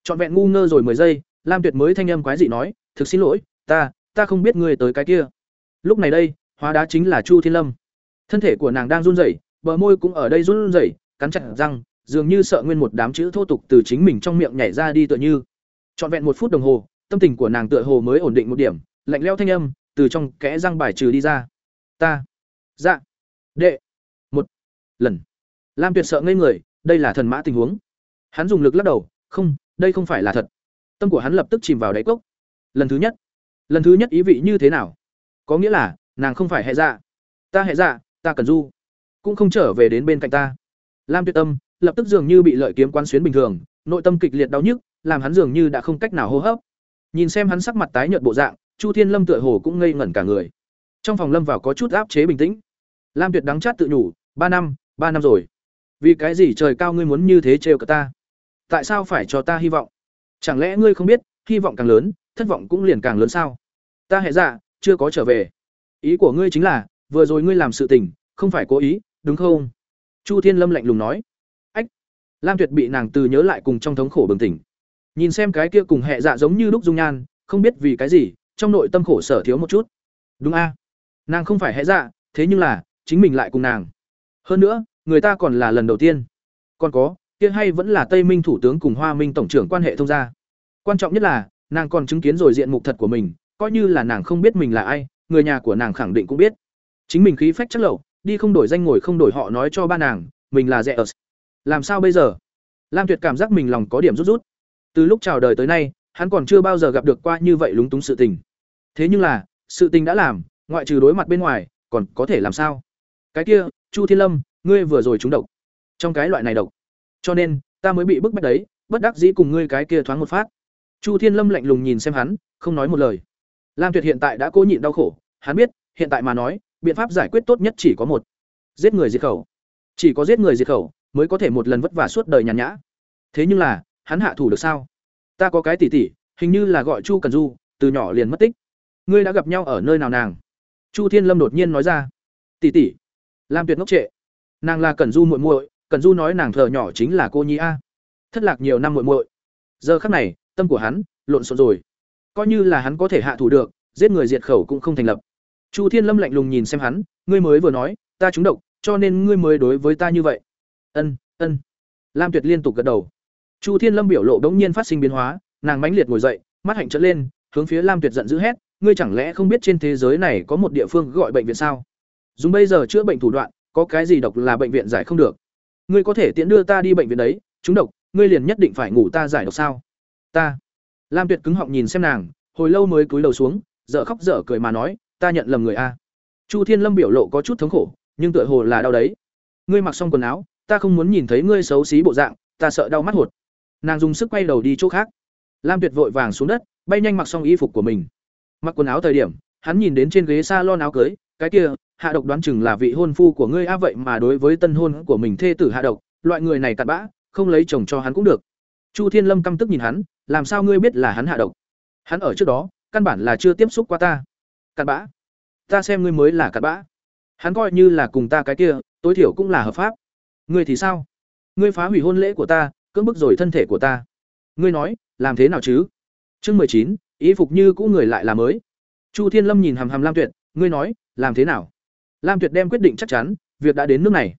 Trọn vẹn ngu ngơ rồi mười giây, lam tuyệt mới thanh âm quái dị nói, thực xin lỗi, ta ta không biết ngươi tới cái kia. Lúc này đây, hóa đá chính là chu thiên lâm thân thể của nàng đang run rẩy, bờ môi cũng ở đây run rẩy, cắn chặt răng, dường như sợ nguyên một đám chữ thô tục từ chính mình trong miệng nhảy ra đi tựa như. Trọn vẹn một phút đồng hồ, tâm tình của nàng tựa hồ mới ổn định một điểm, lạnh leo thanh âm từ trong kẽ răng bài trừ đi ra. Ta. Dạ. Đệ. Một. Lần. Lam tuyệt sợ ngây người, đây là thần mã tình huống. Hắn dùng lực lắc đầu, không, đây không phải là thật. Tâm của hắn lập tức chìm vào đáy cốc. Lần thứ nhất. Lần thứ nhất ý vị như thế nào? Có nghĩa là, nàng không phải hệ dạ. Ta hệ dạ ta cần du. Cũng không trở về đến bên cạnh ta. Lam tuyệt tâm, lập tức dường như bị lợi kiếm quán xuyến bình thường, nội tâm kịch liệt đau nhức, làm hắn dường như đã không cách nào hô hấp. Nhìn xem hắn sắc mặt tái nhợt bộ dạng, chu thiên lâm tựa hồ cũng ngây ngẩn cả người. Trong phòng lâm vào có chút áp chế bình tĩnh. Lam tuyệt đắng chát tự nhủ, ba năm ba năm rồi. Vì cái gì trời cao ngươi muốn như thế trêu cả ta? Tại sao phải cho ta hy vọng? Chẳng lẽ ngươi không biết, hy vọng càng lớn, thất vọng cũng liền càng lớn sao? Ta hệ dạ chưa có trở về. Ý của ngươi chính là vừa rồi ngươi làm sự tình, không phải cố ý, đúng không? Chu thiên lâm lạnh lùng nói. Ách! Lam tuyệt bị nàng từ nhớ lại cùng trong thống khổ bừng tỉnh. Nhìn xem cái kia cùng hệ dạ giống như lúc dung nhan, không biết vì cái gì, trong nội tâm khổ sở thiếu một chút. Đúng a? Nàng không phải hệ dạ thế nhưng là, chính mình lại cùng nàng. Hơn nữa, người ta còn là lần đầu tiên. Còn có, kia hay vẫn là tây minh thủ tướng cùng hoa minh tổng trưởng quan hệ thông gia. Quan trọng nhất là, nàng còn chứng kiến rồi diện mục thật của mình, coi như là nàng không biết mình là ai, người nhà của nàng khẳng định cũng biết chính mình khí phách chắc lậu, đi không đổi danh ngồi không đổi họ nói cho ba nàng, mình là rẻ ở. Làm sao bây giờ? Lam tuyệt cảm giác mình lòng có điểm rút rút. Từ lúc chào đời tới nay, hắn còn chưa bao giờ gặp được qua như vậy lúng túng sự tình. Thế nhưng là, sự tình đã làm, ngoại trừ đối mặt bên ngoài, còn có thể làm sao? Cái kia, chu thiên lâm, ngươi vừa rồi trúng độc. Trong cái loại này độc. Cho nên, ta mới bị bức bách đấy, bất đắc dĩ cùng ngươi cái kia thoáng một phát. Chu thiên lâm lạnh lùng nhìn xem hắn, không nói một lời. Lam tuyệt hiện tại đã cố nhịn đau khổ. Hắn biết, hiện tại mà nói biện pháp giải quyết tốt nhất chỉ có một. Giết người diệt khẩu. Chỉ có giết người diệt khẩu mới có thể một lần vất vả suốt đời nhàn nhã. Thế nhưng là, hắn hạ thủ được sao? Ta có cái tỉ tỉ, hình như là gọi chu cần du, từ nhỏ liền mất tích. Ngươi đã gặp nhau ở nơi nào nàng? Chu thiên lâm đột nhiên nói ra. Tỷ tỷ làm tuyệt ngốc trệ. Nàng là Cần du muội muội, Cần du nói nàng thờ nhỏ chính là cô nhi a. Thất lạc nhiều năm muội muội. Giờ khắc này, tâm của hắn lộn xộn rồi. Coi như là hắn có thể hạ thủ được, giết người diệt khẩu cũng không thành lập chu thiên lâm lạnh lùng nhìn xem hắn, ngươi mới vừa nói, ta trúng độc, cho nên ngươi mới đối với ta như vậy. Ân ân. Lam tuyệt liên tục gật đầu. Chu thiên lâm biểu lộ đống nhiên phát sinh biến hóa, nàng mãnh liệt ngồi dậy, mắt hạnh trợn lên, hướng phía lam tuyệt giận dữ hét, ngươi chẳng lẽ không biết trên thế giới này có một địa phương gọi bệnh viện sao? Dùng bây giờ chữa bệnh thủ đoạn, có cái gì độc là bệnh viện giải không được? Ngươi có thể tiễn đưa ta đi bệnh viện đấy, trúng độc, ngươi liền nhất định phải ngủ ta giải độc sao? Ta. Lam tuyệt cứng họng nhìn xem nàng, hồi lâu mới cúi đầu xuống, dở khóc dở cười mà nói ta nhận lầm người a. Chu thiên lâm biểu lộ có chút thống khổ, nhưng tựa hồ là đau đấy. Ngươi mặc xong quần áo, ta không muốn nhìn thấy ngươi xấu xí bộ dạng, ta sợ đau mắt hột. Nàng dùng sức quay đầu đi chỗ khác. Lam tuyệt vội vàng xuống đất, bay nhanh mặc xong y phục của mình. Mặc quần áo thời điểm, hắn nhìn đến trên ghế s a lon áo cưới, cái kia, hạ độc đoán chừng là vị hôn phu của ngươi a vậy mà đối với tân hôn của mình thê tử hạ độc, loại người này cặn bã, không lấy chồng cho hắn cũng được. Chu thiên lâm căm tức nhìn hắn, làm sao ngươi biết là hắn hạ độc? Hắn ở trước đó, căn bản là chưa tiếp xúc qua ta cặn bã. Ta xem ngươi mới là cặn bã. Hắn coi như là cùng ta cái kia, tối thiểu cũng là hợp pháp. Ngươi thì sao? Ngươi phá hủy hôn lễ của ta, cưỡng bức rồi thân thể của ta. Ngươi nói, làm thế nào chứ? Chương mười chín ý phục như cũ người lại là mới. Chu thiên lâm nhìn hàm hàm lam tuyệt, ngươi nói, làm thế nào? Lam tuyệt đem quyết định chắc chắn, việc đã đến nước này.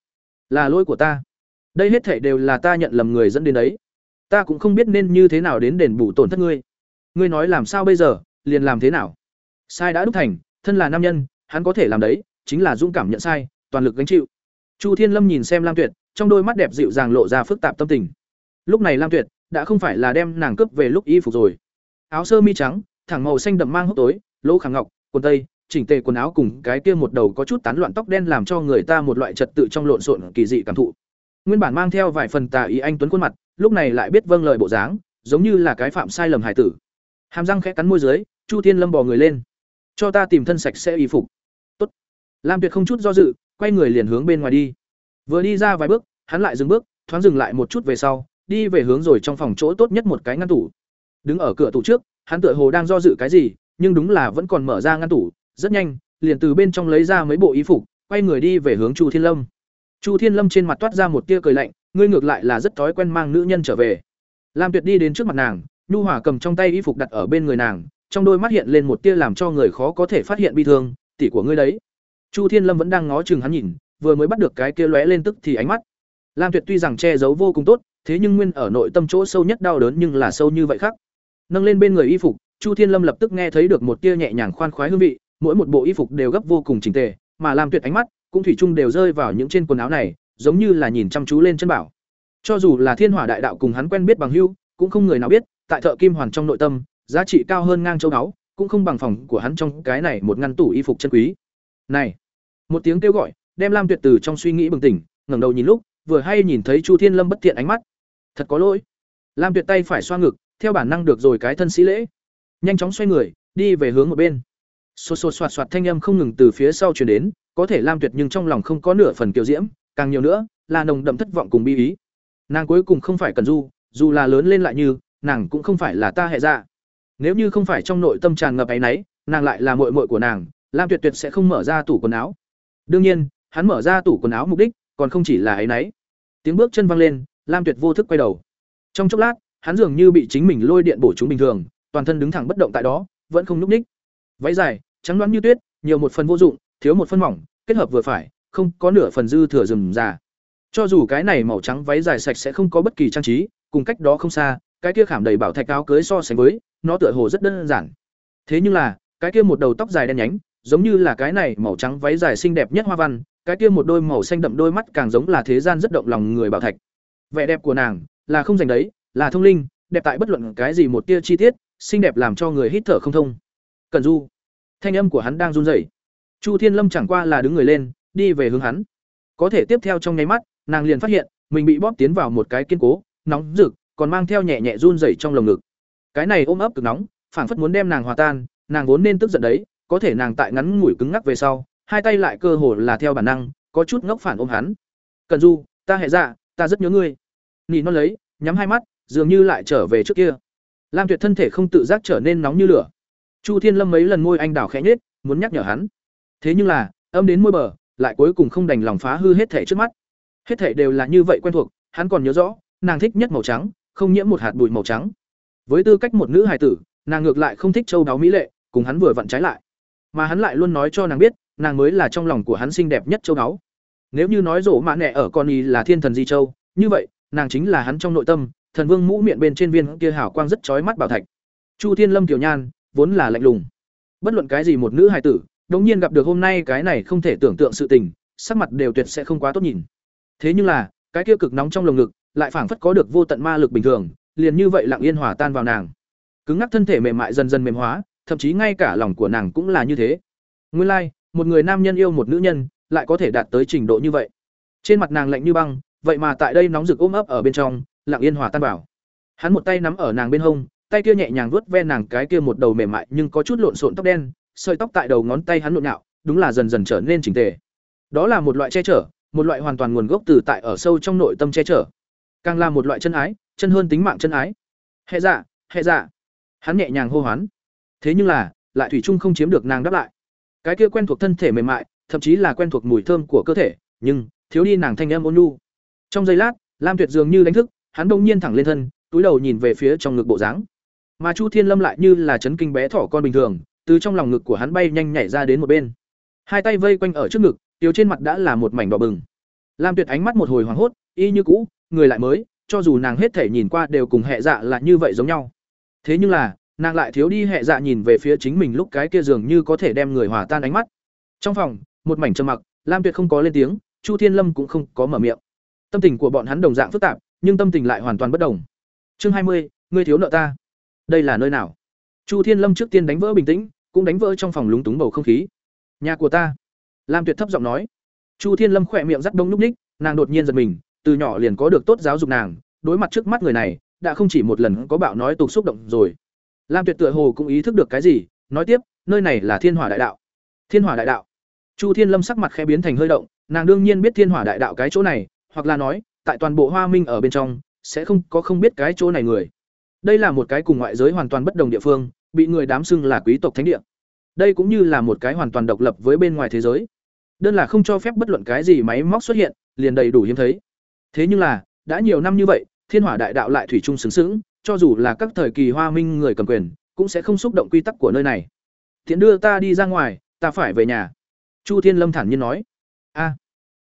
Là lỗi của ta. Đây hết thể đều là ta nhận lầm người dẫn đến đấy. Ta cũng không biết nên như thế nào đến đền bù tổn thất ngươi. Ngươi nói làm sao bây giờ, liền làm thế nào? Sai đã đúc thành, thân là nam nhân, hắn có thể làm đấy, chính là dũng cảm nhận sai, toàn lực gánh chịu. Chu thiên lâm nhìn xem lam tuyệt, trong đôi mắt đẹp dịu dàng lộ ra phức tạp tâm tình. Lúc này lam tuyệt đã không phải là đem nàng cướp về lúc y phục rồi. Áo sơ mi trắng, thẳng màu xanh đậm mang hốc tối, lỗ khẳng ngọc, quần tây, chỉnh tề quần áo cùng cái kia một đầu có chút tán loạn tóc đen làm cho người ta một loại trật tự trong lộn xộn kỳ dị cảm thụ. Nguyên bản mang theo vài phần tà ý anh tuấn khuôn mặt, lúc này lại biết vâng lời bộ dáng, giống như là cái phạm sai lầm hải tử. Hàm răng khẽ cắn môi dưới, chu thiên lâm bò người lên cho ta tìm thân sạch sẽ y phục. Tốt. lam tuyệt không chút do dự, quay người liền hướng bên ngoài đi. Vừa đi ra vài bước, hắn lại dừng bước, thoáng dừng lại một chút về sau, đi về hướng rồi trong phòng chỗ tốt nhất một cái ngăn tủ. Đứng ở cửa tủ trước, hắn tựa hồ đang do dự cái gì, nhưng đúng là vẫn còn mở ra ngăn tủ, rất nhanh, liền từ bên trong lấy ra mấy bộ y phục, quay người đi về hướng chu thiên lâm. Chu thiên lâm trên mặt toát ra một tia cười lạnh, ngươi ngược lại là rất thói quen mang nữ nhân trở về. Lam tuyệt đi đến trước mặt nàng, nhu hỏa cầm trong tay y phục đặt ở bên người nàng trong đôi mắt hiện lên một tia làm cho người khó có thể phát hiện bi thương, tỷ của ngươi đấy. Chu thiên lâm vẫn đang ngó chừng hắn nhìn, vừa mới bắt được cái kia lóe lên tức thì ánh mắt. Lam tuyệt tuy rằng che giấu vô cùng tốt, thế nhưng nguyên ở nội tâm chỗ sâu nhất đau đớn nhưng là sâu như vậy khác. Nâng lên bên người y phục, chu thiên lâm lập tức nghe thấy được một tia nhẹ nhàng khoan khoái hương vị, mỗi một bộ y phục đều gấp vô cùng chỉnh tề, mà lam tuyệt ánh mắt cũng thủy chung đều rơi vào những trên quần áo này, giống như là nhìn chăm chú lên chân bảo. Cho dù là thiên hỏa đại đạo cùng hắn quen biết bằng hữu, cũng không người nào biết, tại thợ kim hoàn trong nội tâm giá trị cao hơn ngang châu đáo cũng không bằng phòng của hắn trong cái này một ngăn tủ y phục chân quý. Này, một tiếng kêu gọi, đem lam tuyệt từ trong suy nghĩ bừng tỉnh, ngẩng đầu nhìn lúc, vừa hay nhìn thấy chu thiên lâm bất thiện ánh mắt. Thật có lỗi. Lam tuyệt tay phải xoa ngực, theo bản năng được rồi cái thân sĩ lễ. Nhanh chóng xoay người, đi về hướng một bên. Xô xô xoạt xoạt thanh âm không ngừng từ phía sau truyền đến, có thể lam tuyệt nhưng trong lòng không có nửa phần kiều diễm, càng nhiều nữa, là nồng đậm thất vọng cùng bi ý. Nàng cuối cùng không phải cần du, dù là lớn lên lại như, nàng cũng không phải là ta hệ ra dạ nếu như không phải trong nội tâm tràn ngập áy náy, nàng lại là mội mội của nàng, lam tuyệt tuyệt sẽ không mở ra tủ quần áo. Đương nhiên, hắn mở ra tủ quần áo mục đích còn không chỉ là áy náy. Tiếng bước chân văng lên, lam tuyệt vô thức quay đầu. Trong chốc lát, hắn dường như bị chính mình lôi điện bổ chúng bình thường, toàn thân đứng thẳng bất động tại đó, vẫn không n ú c ních váy dài, trắng đoán như tuyết, nhiều một phần vô dụng, thiếu một phân mỏng, kết hợp vừa phải, không có nửa phần dư thừa rừng già cho dù cái này màu trắng váy dài sạch sẽ không có bất kỳ trang trí, cùng cách đó không xa cái kia khảm đầy bảo thạch áo cưới so sánh với, nó tựa hồ rất đơn giản. Thế nhưng là, cái kia một đầu tóc dài đen nhánh, giống như là cái này màu trắng váy dài xinh đẹp nhất hoa văn, cái kia một đôi màu xanh đậm đôi mắt càng giống là thế gian rất động lòng người bảo thạch. Vẻ đẹp của nàng là không dành đấy, là thông linh, đẹp tại bất luận cái gì một tia chi tiết, xinh đẹp làm cho người hít thở không thông. Cần du, thanh âm của hắn đang run rẩy. Chu thiên lâm chẳng qua là đứng người lên, đi về hướng hắn. Có thể tiếp theo trong nháy mắt, nàng liền phát hiện, mình bị bóp tiến vào một cái kiên cố, nóng rực còn mang theo nhẹ nhẹ run rẩy trong lồng ngực. Cái này ôm ấp cực nóng, phảng phất muốn đem nàng hòa tan, nàng vốn nên tức giận đấy, có thể nàng tại ngắn ngủi cứng ngắc về sau, hai tay lại cơ hồ là theo bản năng, có chút ngốc phản ôm hắn. Cần du, ta hệ dạ ta rất nhớ ngươi. Nị nó lấy, nhắm hai mắt, dường như lại trở về trước kia. Lam tuyệt thân thể không tự giác trở nên nóng như lửa. Chu thiên lâm mấy lần môi anh đào khẽ nhết muốn nhắc nhở hắn. Thế nhưng là, âm đến môi bờ, lại cuối cùng không đành lòng phá hư hết thể trước mắt. Hết thể đều là như vậy quen thuộc, hắn còn nhớ rõ, nàng thích nhất màu trắng không nhiễm một hạt bụi màu trắng. Với tư cách một nữ hài tử, nàng ngược lại không thích châu đáo mỹ lệ, cùng hắn vừa vặn trái lại. Mà hắn lại luôn nói cho nàng biết, nàng mới là trong lòng của hắn xinh đẹp nhất châu đáo. Nếu như nói rổ mã nẹ ở con y là thiên thần di châu, như vậy, nàng chính là hắn trong nội tâm, thần vương mũ miệng bên trên viên kia hảo quang rất chói mắt bảo thạch. Chu thiên lâm tiểu nhan, vốn là lạnh lùng. Bất luận cái gì một nữ hài tử, đống nhiên gặp được hôm nay cái này không thể tưởng tượng sự tình, sắc mặt đều tuyệt sẽ không quá tốt nhìn. Thế nhưng là, cái kia cực nóng trong lồng ngực lại phảng phất có được vô tận ma lực bình thường liền như vậy lặng yên hòa tan vào nàng. Cứng ngắc thân thể mềm mại dần dần mềm hóa thậm chí ngay cả lòng của nàng cũng là như thế. Nguyên lai like, một người nam nhân yêu một nữ nhân lại có thể đạt tới trình độ như vậy. Trên mặt nàng lạnh như băng vậy mà tại đây nóng rực ôm ấp ở bên trong lặng yên hòa tan vào. Hắn một tay nắm ở nàng bên hông tay kia nhẹ nhàng vuốt ve nàng cái kia một đầu mềm mại nhưng có chút lộn xộn tóc đen sợi tóc tại đầu ngón tay hắn lộn nhạo đúng là dần dần trở nên chỉnh tề. Đó là một loại che chở một loại hoàn toàn nguồn gốc từ tại ở sâu trong nội tâm che chở càng là một loại chân ái, chân hơn tính mạng chân ái. Hệ dạ hệ dạ. Hắn nhẹ nhàng hô hoán. Thế nhưng là, lại thủy trung không chiếm được nàng đáp lại. Cái kia quen thuộc thân thể mềm mại, thậm chí là quen thuộc mùi thơm của cơ thể, nhưng thiếu đi nàng thanh âm ôn nhu. Trong giây lát, lam tuyệt dường như đánh thức, hắn đông nhiên thẳng lên thân, túi đầu nhìn về phía trong ngực bộ dáng. Mà chu thiên lâm lại như là chấn kinh bé thỏ con bình thường, từ trong lòng ngực của hắn bay nhanh nhảy ra đến một bên. Hai tay vây quanh ở trước ngực tiêu trên mặt đã là một mảnh đỏ bừng. Lam tuyệt ánh mắt một hồi hoảng hốt y như cũ, người lại mới, cho dù nàng hết thể nhìn qua đều cùng hệ dạ là như vậy giống nhau. Thế nhưng là, nàng lại thiếu đi hệ dạ nhìn về phía chính mình lúc cái kia dường như có thể đem người hòa tan ánh mắt. Trong phòng, một mảnh trầm mặc, lam tuyệt không có lên tiếng, chu thiên lâm cũng không có mở miệng. Tâm tình của bọn hắn đồng dạng phức tạp, nhưng tâm tình lại hoàn toàn bất đồng. Chương hai mươi ngươi thiếu nợ ta. Đây là nơi nào? Chu thiên lâm trước tiên đánh vỡ bình tĩnh, cũng đánh vỡ trong phòng lúng túng bầu không khí. Nhà của ta. Lam tuyệt thấp giọng nói. Chu thiên lâm khỏe miệng rắc đông n ú c ních, nàng đột nhiên giật mình từ nhỏ liền có được tốt giáo dục nàng, đối mặt trước mắt người này, đã không chỉ một lần có bạo nói tục xúc động rồi. Lam tuyệt tựa hồ cũng ý thức được cái gì, nói tiếp, nơi này là thiên hỏa đại đạo. Thiên hỏa đại đạo? Chu thiên lâm sắc mặt khẽ biến thành hơi động, nàng đương nhiên biết thiên hỏa đại đạo cái chỗ này, hoặc là nói, tại toàn bộ hoa minh ở bên trong, sẽ không có không biết cái chỗ này người. Đây là một cái cùng ngoại giới hoàn toàn bất đồng địa phương, bị người đám xưng là quý tộc thánh địa. Đây cũng như là một cái hoàn toàn độc lập với bên ngoài thế giới. Đơn là không cho phép bất luận cái gì máy móc xuất hiện, liền đầy đủ hiếm thấy thế nhưng là, đã nhiều năm như vậy, thiên hỏa đại đạo lại thủy chung sướng sướng, cho dù là các thời kỳ hoa minh người cầm quyền, cũng sẽ không xúc động quy tắc của nơi này. Thiện đưa ta đi ra ngoài, ta phải về nhà. Chu thiên lâm thản nhiên nói. A,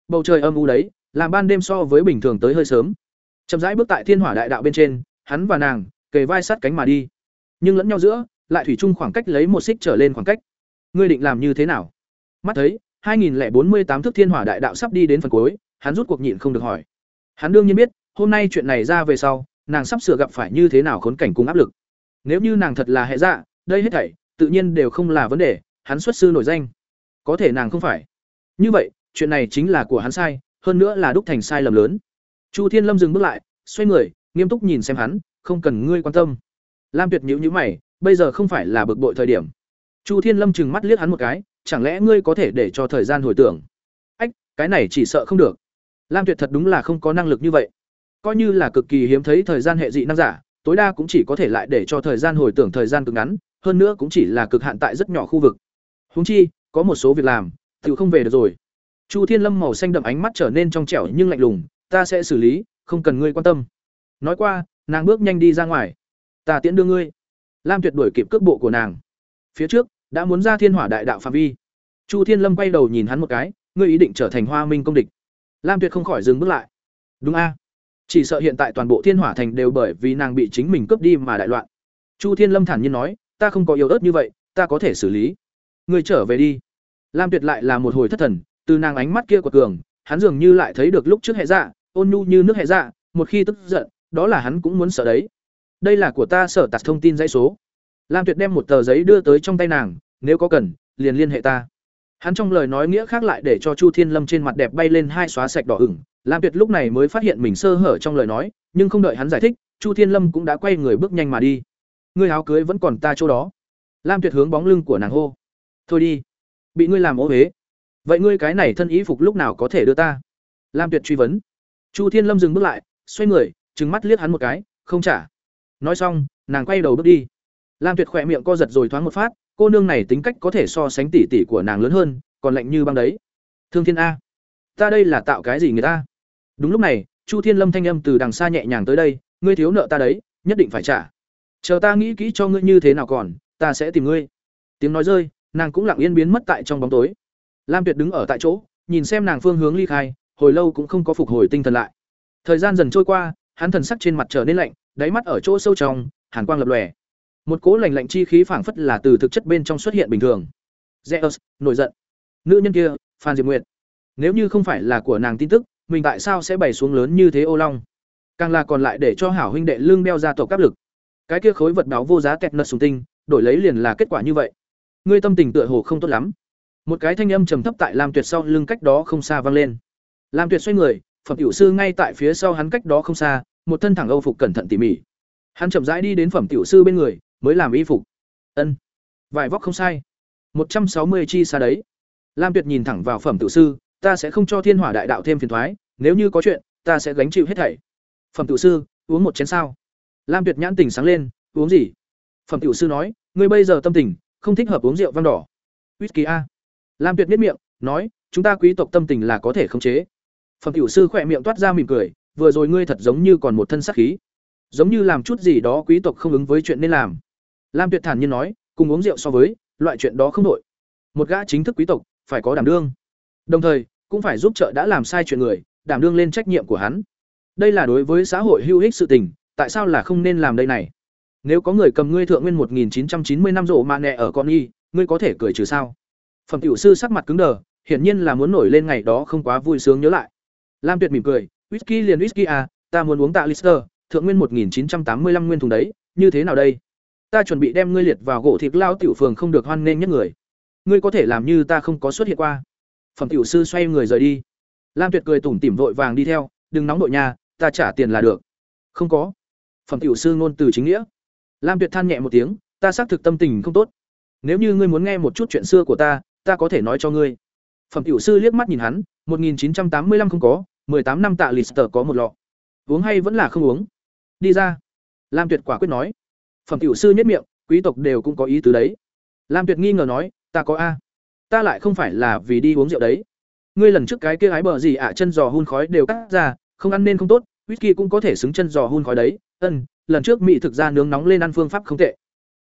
bầu trời âm u đấy, làm ban đêm so với bình thường tới hơi sớm. Chậm rãi bước tại thiên hỏa đại đạo bên trên, hắn và nàng kề vai sát cánh mà đi. Nhưng lẫn nhau giữa, lại thủy chung khoảng cách lấy một xích trở lên khoảng cách. Ngươi định làm như thế nào? Mắt thấy 2048 thước thiên hỏa đại đạo sắp đi đến phần cuối, hắn rút cuộc nhịn không được hỏi hắn đương nhiên biết, hôm nay chuyện này ra về sau, nàng sắp sửa gặp phải như thế nào khốn cảnh cùng áp lực. Nếu như nàng thật là hệ dạ đây hết thảy, tự nhiên đều không là vấn đề, hắn xuất sư nổi danh. Có thể nàng không phải. Như vậy, chuyện này chính là của hắn sai, hơn nữa là đúc thành sai lầm lớn. Chu thiên lâm dừng bước lại, xoay người, nghiêm túc nhìn xem hắn, không cần ngươi quan tâm. Lam tuyệt nhữ nhữ mày, bây giờ không phải là bực bội thời điểm. Chu thiên lâm chừng mắt liếc hắn một cái, chẳng lẽ ngươi có thể để cho thời gian hồi tưởng? Ách, cái này chỉ sợ không được lam tuyệt thật đúng là không có năng lực như vậy. Coi như là cực kỳ hiếm thấy thời gian hệ dị năng giả, tối đa cũng chỉ có thể lại để cho thời gian hồi tưởng thời gian cực ngắn, hơn nữa cũng chỉ là cực hạn tại rất nhỏ khu vực. Húng chi, có một số việc làm tự không về được rồi. Chu thiên lâm màu xanh đậm ánh mắt trở nên trong trẻo nhưng lạnh lùng, ta sẽ xử lý, không cần ngươi quan tâm. Nói qua, nàng bước nhanh đi ra ngoài. Ta tiễn đưa ngươi. Lam tuyệt đuổi kịp cước bộ của nàng. Phía trước, đã muốn ra thiên hỏa đại đạo phạm vi. Chu thiên lâm quay đầu nhìn hắn một cái, ngươi ý định trở thành hoa minh công địch? Lam tuyệt không khỏi dừng bước lại. Đúng a. Chỉ sợ hiện tại toàn bộ thiên hỏa thành đều bởi vì nàng bị chính mình cướp đi mà đại loạn. Chu thiên lâm thản nhiên nói, ta không có yếu ớt như vậy, ta có thể xử lý. Ngươi trở về đi. Lam tuyệt lại là một hồi thất thần, từ nàng ánh mắt kia của cường, hắn dường như lại thấy được lúc trước hệ dạ ôn nhu như nước hệ dạ một khi tức giận, đó là hắn cũng muốn sợ đấy. Đây là của ta sở tạt thông tin dãy số. Lam tuyệt đem một tờ giấy đưa tới trong tay nàng, nếu có cần, liền liên hệ ta hắn trong lời nói nghĩa khác lại để cho chu thiên lâm trên mặt đẹp bay lên hai xóa sạch đỏ ửng. Lam tuyệt lúc này mới phát hiện mình sơ hở trong lời nói, nhưng không đợi hắn giải thích, chu thiên lâm cũng đã quay người bước nhanh mà đi. Ngươi áo cưới vẫn còn ta chỗ đó. Lam tuyệt hướng bóng lưng của nàng hô. Thôi đi. Bị ngươi làm ố huế vậy ngươi cái này thân ý phục lúc nào có thể đưa ta? Lam tuyệt truy vấn. Chu thiên lâm dừng bước lại, xoay người, trừng mắt liếc hắn một cái, không trả. Nói xong, nàng quay đầu bước đi. Lam tuyệt khỏe miệng co giật rồi thoáng một phát cô nương này tính cách có thể so sánh tỷ tỷ của nàng lớn hơn, còn lạnh như băng đấy. Thương thiên a. Ta đây là tạo cái gì người ta? Đúng lúc này, chu thiên lâm thanh âm từ đằng xa nhẹ nhàng tới đây, ngươi thiếu nợ ta đấy, nhất định phải trả. Chờ ta nghĩ kỹ cho ngươi như thế nào còn, ta sẽ tìm ngươi. Tiếng nói rơi, nàng cũng lặng yên biến mất tại trong bóng tối. Lam tuyệt đứng ở tại chỗ, nhìn xem nàng phương hướng ly khai, hồi lâu cũng không có phục hồi tinh thần lại. Thời gian dần trôi qua, hắn thần sắc trên mặt trở nên lạnh, đáy mắt ở chỗ sâu trong, hàn quang lập lòe một cỗ lạnh lạnh chi khí phảng phất là từ thực chất bên trong xuất hiện bình thường. Zeus, nổi giận. Nữ nhân kia, phan diệp nguyệt. Nếu như không phải là của nàng tin tức, mình tại sao sẽ bày xuống lớn như thế ô long? Càng là còn lại để cho hảo huynh đệ lương đeo ra tổ áp lực. Cái kia khối vật báo vô giá kẹt nật sùng tinh, đổi lấy liền là kết quả như vậy. Ngươi tâm tình tựa hồ không tốt lắm. Một cái thanh âm trầm thấp tại lam tuyệt sau lưng cách đó không xa vang lên. Lam tuyệt xoay người phẩm tiểu sư ngay tại phía sau hắn cách đó không xa, một thân thẳng âu phục cẩn thận tỉ mỉ. Hắn chậm rãi đi đến phẩm tiểu sư bên người mới làm y phục. Ân. Vải vóc không sai. Một trăm sáu mươi chi xa đấy. Lam tuyệt nhìn thẳng vào phẩm tự sư, ta sẽ không cho thiên hỏa đại đạo thêm phiền thoái, nếu như có chuyện, ta sẽ gánh chịu hết thảy. Phẩm tự sư, uống một chén sao? Lam tuyệt nhãn tình sáng lên, uống gì? Phẩm tự sư nói, ngươi bây giờ tâm tình, không thích hợp uống rượu vang đỏ. Whisky a. Lam tuyệt biết miệng, nói, chúng ta quý tộc tâm tình là có thể khống chế. Phẩm tiểu sư khỏe miệng toát ra mỉm cười, vừa rồi ngươi thật giống như còn một thân sắc khí. Giống như làm chút gì đó quý tộc không ứng với chuyện nên làm lam tuyệt thản nhiên nói, cùng uống rượu so với, loại chuyện đó không đội một gã chính thức quý tộc, phải có đảm đương. Đồng thời, cũng phải giúp trợ đã làm sai chuyện người, đảm đương lên trách nhiệm của hắn. Đây là đối với xã hội hữu ích sự tình, tại sao là không nên làm đây này? Nếu có người cầm ngươi thượng nguyên 1990 năm rộ mà nẹ ở con y, ngươi có thể cười trừ sao? Phẩm tiểu sư sắc mặt cứng đờ, hiển nhiên là muốn nổi lên ngày đó không quá vui sướng nhớ lại. Lam tuyệt mỉm cười, whisky liền whisky à ta muốn uống tạ lister, thượng nguyên 1985 nguyên thùng đấy, như thế nào đây? Ta chuẩn bị đem ngươi liệt vào gỗ thịt lao tiểu phường không được hoan nghênh nhất người. Ngươi có thể làm như ta không có xuất hiện qua. Phẩm tiểu sư xoay người rời đi. Lam tuyệt cười tủm tỉm vội vàng đi theo, đừng nóng đội nhà ta trả tiền là được. Không có. Phẩm tiểu sư ngôn từ chính nghĩa. Lam tuyệt than nhẹ một tiếng, ta xác thực tâm tình không tốt. Nếu như ngươi muốn nghe một chút chuyện xưa của ta ta có thể nói cho ngươi. Phẩm tiểu sư liếc mắt nhìn hắn 1985 không có 18 năm tạ lister có một lọ. Uống hay vẫn là không uống? Đi ra. Lam tuyệt quả quyết nói phẩm tiểu sư nhất miệng, quý tộc đều cũng có ý tứ đấy. Lam tuyệt nghi ngờ nói, ta có a. Ta lại không phải là vì đi uống rượu đấy. Ngươi lần trước cái kia ái bờ gì ạ, chân giò hun khói đều cắt ra, không ăn nên không tốt, whisky cũng có thể xứng chân giò hun khói đấy. Ân, lần trước mỹ thực ra nướng nóng lên ăn phương pháp không tệ.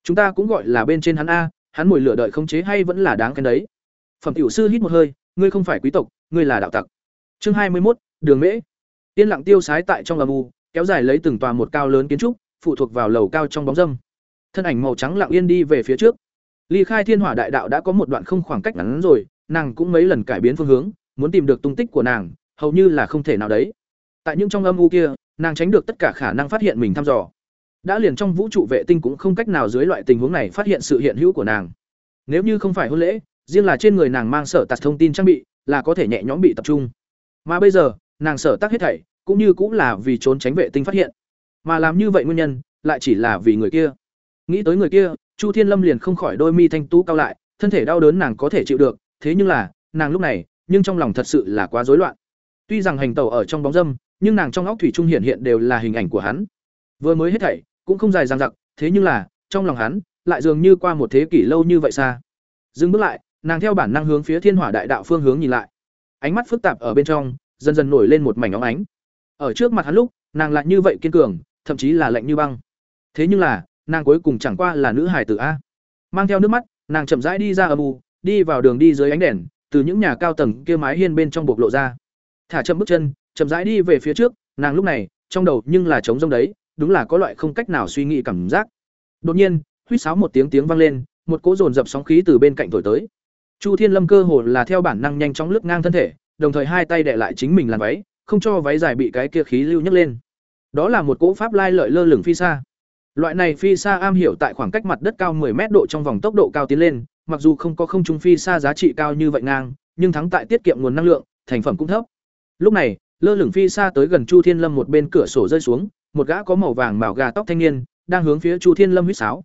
Chúng ta cũng gọi là bên trên hắn a, hắn mùi lửa đợi không chế hay vẫn là đáng khen đấy. Phẩm tiểu sư hít một hơi, ngươi không phải quý tộc, ngươi là đạo tặc. Chương hai mươi một đường mễ. Yên lặng tiêu sái tại trong âm u, kéo dài lấy từng tòa một cao lớn kiến trúc phụ thuộc vào lầu cao trong bóng dâm. Thân ảnh màu trắng lặng yên đi về phía trước. Ly khai thiên hỏa đại đạo đã có một đoạn không khoảng cách ngắn rồi, nàng cũng mấy lần cải biến phương hướng, muốn tìm được tung tích của nàng, hầu như là không thể nào đấy. Tại những trong âm u kia, nàng tránh được tất cả khả năng phát hiện mình thăm dò. Đã liền trong vũ trụ vệ tinh cũng không cách nào dưới loại tình huống này phát hiện sự hiện hữu của nàng. Nếu như không phải hôn lễ, riêng là trên người nàng mang sở tạc thông tin trang bị, là có thể nhẹ nhõm bị tập trung. Mà bây giờ, nàng sở tác hết thảy, cũng như cũng là vì trốn tránh vệ tinh phát hiện mà làm như vậy nguyên nhân lại chỉ là vì người kia. Nghĩ tới người kia, chu thiên lâm liền không khỏi đôi mi thanh tú cao lại, thân thể đau đớn nàng có thể chịu được, thế nhưng là, nàng lúc này, nhưng trong lòng thật sự là quá rối loạn. Tuy rằng hành tẩu ở trong bóng dâm, nhưng nàng trong óc thủy trung hiện hiện đều là hình ảnh của hắn. Vừa mới hết thảy, cũng không dài dằng dặc, thế nhưng là, trong lòng hắn, lại dường như qua một thế kỷ lâu như vậy xa. Dừng bước lại, nàng theo bản năng hướng phía thiên hỏa đại đạo phương hướng nhìn lại. Ánh mắt phức tạp ở bên trong, dần dần nổi lên một mảnh óng ánh. Ở trước mặt hắn lúc, nàng lại như vậy kiên cường thậm chí là lạnh như băng. Thế nhưng là, nàng cuối cùng chẳng qua là nữ hải tử a. Mang theo nước mắt, nàng chậm rãi đi ra âm u, đi vào đường đi dưới ánh đèn, từ những nhà cao tầng kia mái hiên bên trong bộc lộ ra. Thả chậm bước chân, chậm rãi đi về phía trước, nàng lúc này, trong đầu nhưng là trống rông đấy, đúng là có loại không cách nào suy nghĩ cảm giác. Đột nhiên, huýt sáo một tiếng tiếng vang lên, một cỗ dồn dập sóng khí từ bên cạnh thổi tới. Chu thiên lâm cơ hồ là theo bản năng nhanh chóng lướt ngang thân thể, đồng thời hai tay đè lại chính mình làn váy, không cho váy dài bị cái kia khí lưu nhấc lên đó là một cỗ pháp lai lợi lơ lửng phi xa. Loại này phi xa am hiểu tại khoảng cách mặt đất cao 10 mét độ trong vòng tốc độ cao tiến lên, mặc dù không có không trung phi xa giá trị cao như vậy ngang, nhưng thắng tại tiết kiệm nguồn năng lượng, thành phẩm cũng thấp. Lúc này, lơ lửng phi xa tới gần chu thiên lâm một bên cửa sổ rơi xuống, một gã có màu vàng màu gà tóc thanh niên, đang hướng phía chu thiên lâm huýt sáo.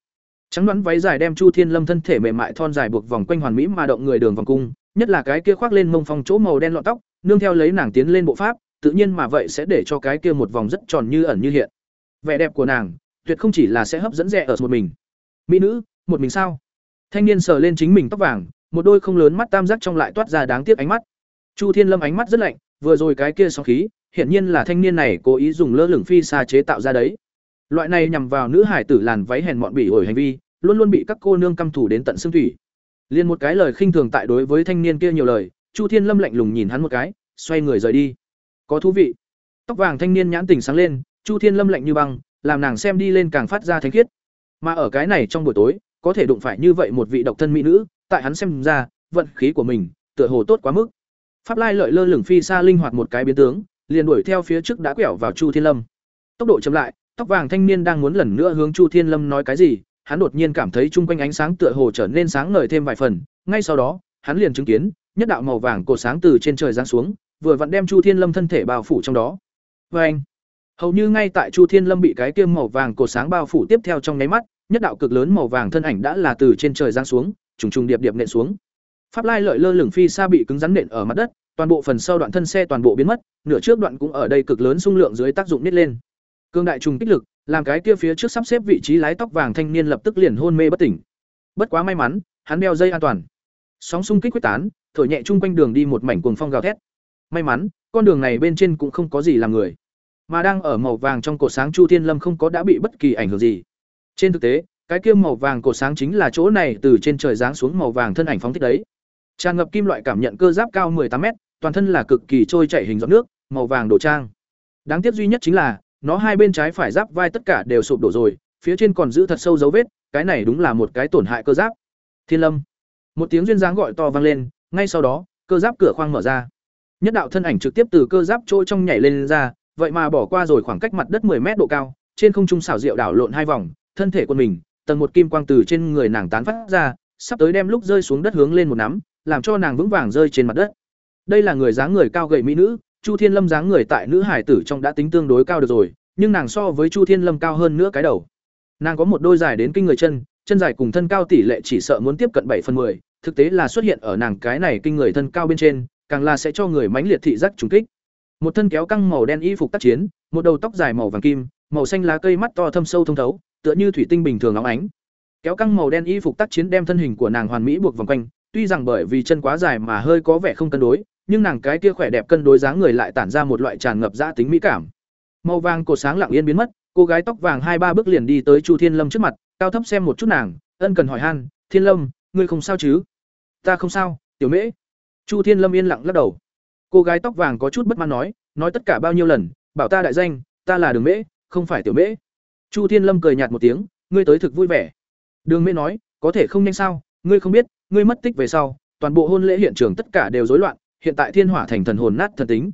Trắng đoán váy dài đem chu thiên lâm thân thể mềm mại thon dài buộc vòng quanh hoàn mỹ mà động người đường vòng cung, nhất là cái kia khoác lên mông phong chỗ màu đen lọn tóc, nương theo lấy nàng tiến lên bộ pháp tự nhiên mà vậy sẽ để cho cái kia một vòng rất tròn như ẩn như hiện. Vẻ đẹp của nàng, tuyệt không chỉ là sẽ hấp dẫn rẻ ở một mình. Mỹ nữ, một mình sao? Thanh niên sờ lên chính mình tóc vàng, một đôi không lớn mắt tam giác trong lại toát ra đáng tiếc ánh mắt. Chu thiên lâm ánh mắt rất lạnh, vừa rồi cái kia sóng khí, hiển nhiên là thanh niên này cố ý dùng lơ lửng phi xa chế tạo ra đấy. Loại này nhằm vào nữ hải tử làn váy hèn mọn bỉ ổi hành vi, luôn luôn bị các cô nương căm thủ đến tận xương thủy. Liền một cái lời khinh thường tại đối với thanh niên kia nhiều lời, chu thiên lâm lạnh lùng nhìn hắn một cái, xoay người rời đi có thú vị. Tóc vàng thanh niên nhãn tình sáng lên, chu thiên lâm lạnh như băng, làm nàng xem đi lên càng phát ra thánh khiết. Mà ở cái này trong buổi tối, có thể đụng phải như vậy một vị độc thân mỹ nữ, tại hắn xem ra, vận khí của mình, tựa hồ tốt quá mức. Pháp lai lợi lơ lửng phi xa linh hoạt một cái biến tướng, liền đuổi theo phía trước đã quẹo vào chu thiên lâm. Tốc độ chậm lại, tóc vàng thanh niên đang muốn lần nữa hướng chu thiên lâm nói cái gì, hắn đột nhiên cảm thấy chung quanh ánh sáng tựa hồ trở nên sáng ngời thêm vài phần, ngay sau đó, hắn liền chứng kiến, nhất đạo màu vàng cột sáng từ trên trời giáng xuống vừa vặn đem chu thiên lâm thân thể bao phủ trong đó. Và anh, hầu như ngay tại chu thiên lâm bị cái kiêm màu vàng cột sáng bao phủ tiếp theo trong nháy mắt, nhất đạo cực lớn màu vàng thân ảnh đã là từ trên trời giáng xuống, trùng trùng điệp điệp nện xuống. Pháp lai lợi lơ lửng phi xa bị cứng rắn nện ở mặt đất, toàn bộ phần sau đoạn thân xe toàn bộ biến mất, nửa trước đoạn cũng ở đây cực lớn xung lượng dưới tác dụng nít lên. Cương đại trùng kích lực, làm cái kia phía trước sắp xếp vị trí lái tóc vàng thanh niên lập tức liền hôn mê bất tỉnh. Bất quá may mắn, hắn đeo dây an toàn. Sóng xung kích quyết tán, thổi nhẹ chung quanh đường đi một mảnh cuồng phong gào thét may mắn, con đường này bên trên cũng không có gì làm người. Mà đang ở màu vàng trong cột sáng chu thiên lâm không có đã bị bất kỳ ảnh hưởng gì. Trên thực tế, cái kia màu vàng cột sáng chính là chỗ này từ trên trời giáng xuống màu vàng thân ảnh phóng thích đấy. Tràn ngập kim loại cảm nhận cơ giáp cao 18 m toàn thân là cực kỳ trôi chảy hình giọt nước, màu vàng đổ trang. Đáng tiếc duy nhất chính là, nó hai bên trái phải giáp vai tất cả đều sụp đổ rồi, phía trên còn giữ thật sâu dấu vết, cái này đúng là một cái tổn hại cơ giáp. Thiên lâm. Một tiếng duyên dáng gọi to vang lên, ngay sau đó, cơ giáp cửa khoang mở ra nhất đạo thân ảnh trực tiếp từ cơ giáp trôi trong nhảy lên, lên ra vậy mà bỏ qua rồi khoảng cách mặt đất 10 mét độ cao trên không trung xảo diệu đảo lộn hai vòng thân thể của mình tầng một kim quang từ trên người nàng tán phát ra sắp tới đem lúc rơi xuống đất hướng lên một nắm làm cho nàng vững vàng rơi trên mặt đất. Đây là người dáng người cao gầy mỹ nữ chu thiên lâm dáng người tại nữ hải tử trong đã tính tương đối cao được rồi nhưng nàng so với chu thiên lâm cao hơn nữa cái đầu. Nàng có một đôi dài đến kinh người chân chân dài cùng thân cao tỷ lệ chỉ sợ muốn tiếp cận bảy phần 10, thực tế là xuất hiện ở nàng cái này kinh người thân cao bên trên, càng là sẽ cho người mãnh liệt thị giác trùng kích. Một thân kéo căng màu đen y phục tác chiến, một đầu tóc dài màu vàng kim, màu xanh lá cây mắt to thâm sâu thông thấu, tựa như thủy tinh bình thường óng ánh. Kéo căng màu đen y phục tác chiến đem thân hình của nàng hoàn mỹ buộc vòng quanh, tuy rằng bởi vì chân quá dài mà hơi có vẻ không cân đối, nhưng nàng cái kia khỏe đẹp cân đối dáng người lại tản ra một loại tràn ngập dã tính mỹ cảm. Màu vàng cổ sáng lặng yên biến mất, cô gái tóc vàng hai ba bước liền đi tới Chu Thiên Lâm trước mặt, cao thấp xem một chút nàng, ân cần hỏi han, "Thiên Lâm, ngươi không sao chứ?" "Ta không sao, tiểu Mễ." Chu Thiên Lâm yên lặng lắc đầu. Cô gái tóc vàng có chút bất mãn nói, "Nói tất cả bao nhiêu lần, bảo ta đại danh, ta là Đường Mễ, không phải tiểu Mễ." Chu Thiên Lâm cười nhạt một tiếng, "Ngươi tới thực vui vẻ." Đường Mễ nói, "Có thể không nhanh sao, ngươi không biết, ngươi mất tích về sau, toàn bộ hôn lễ hiện trường tất cả đều rối loạn, hiện tại Thiên Hỏa thành thần hồn nát thần tính.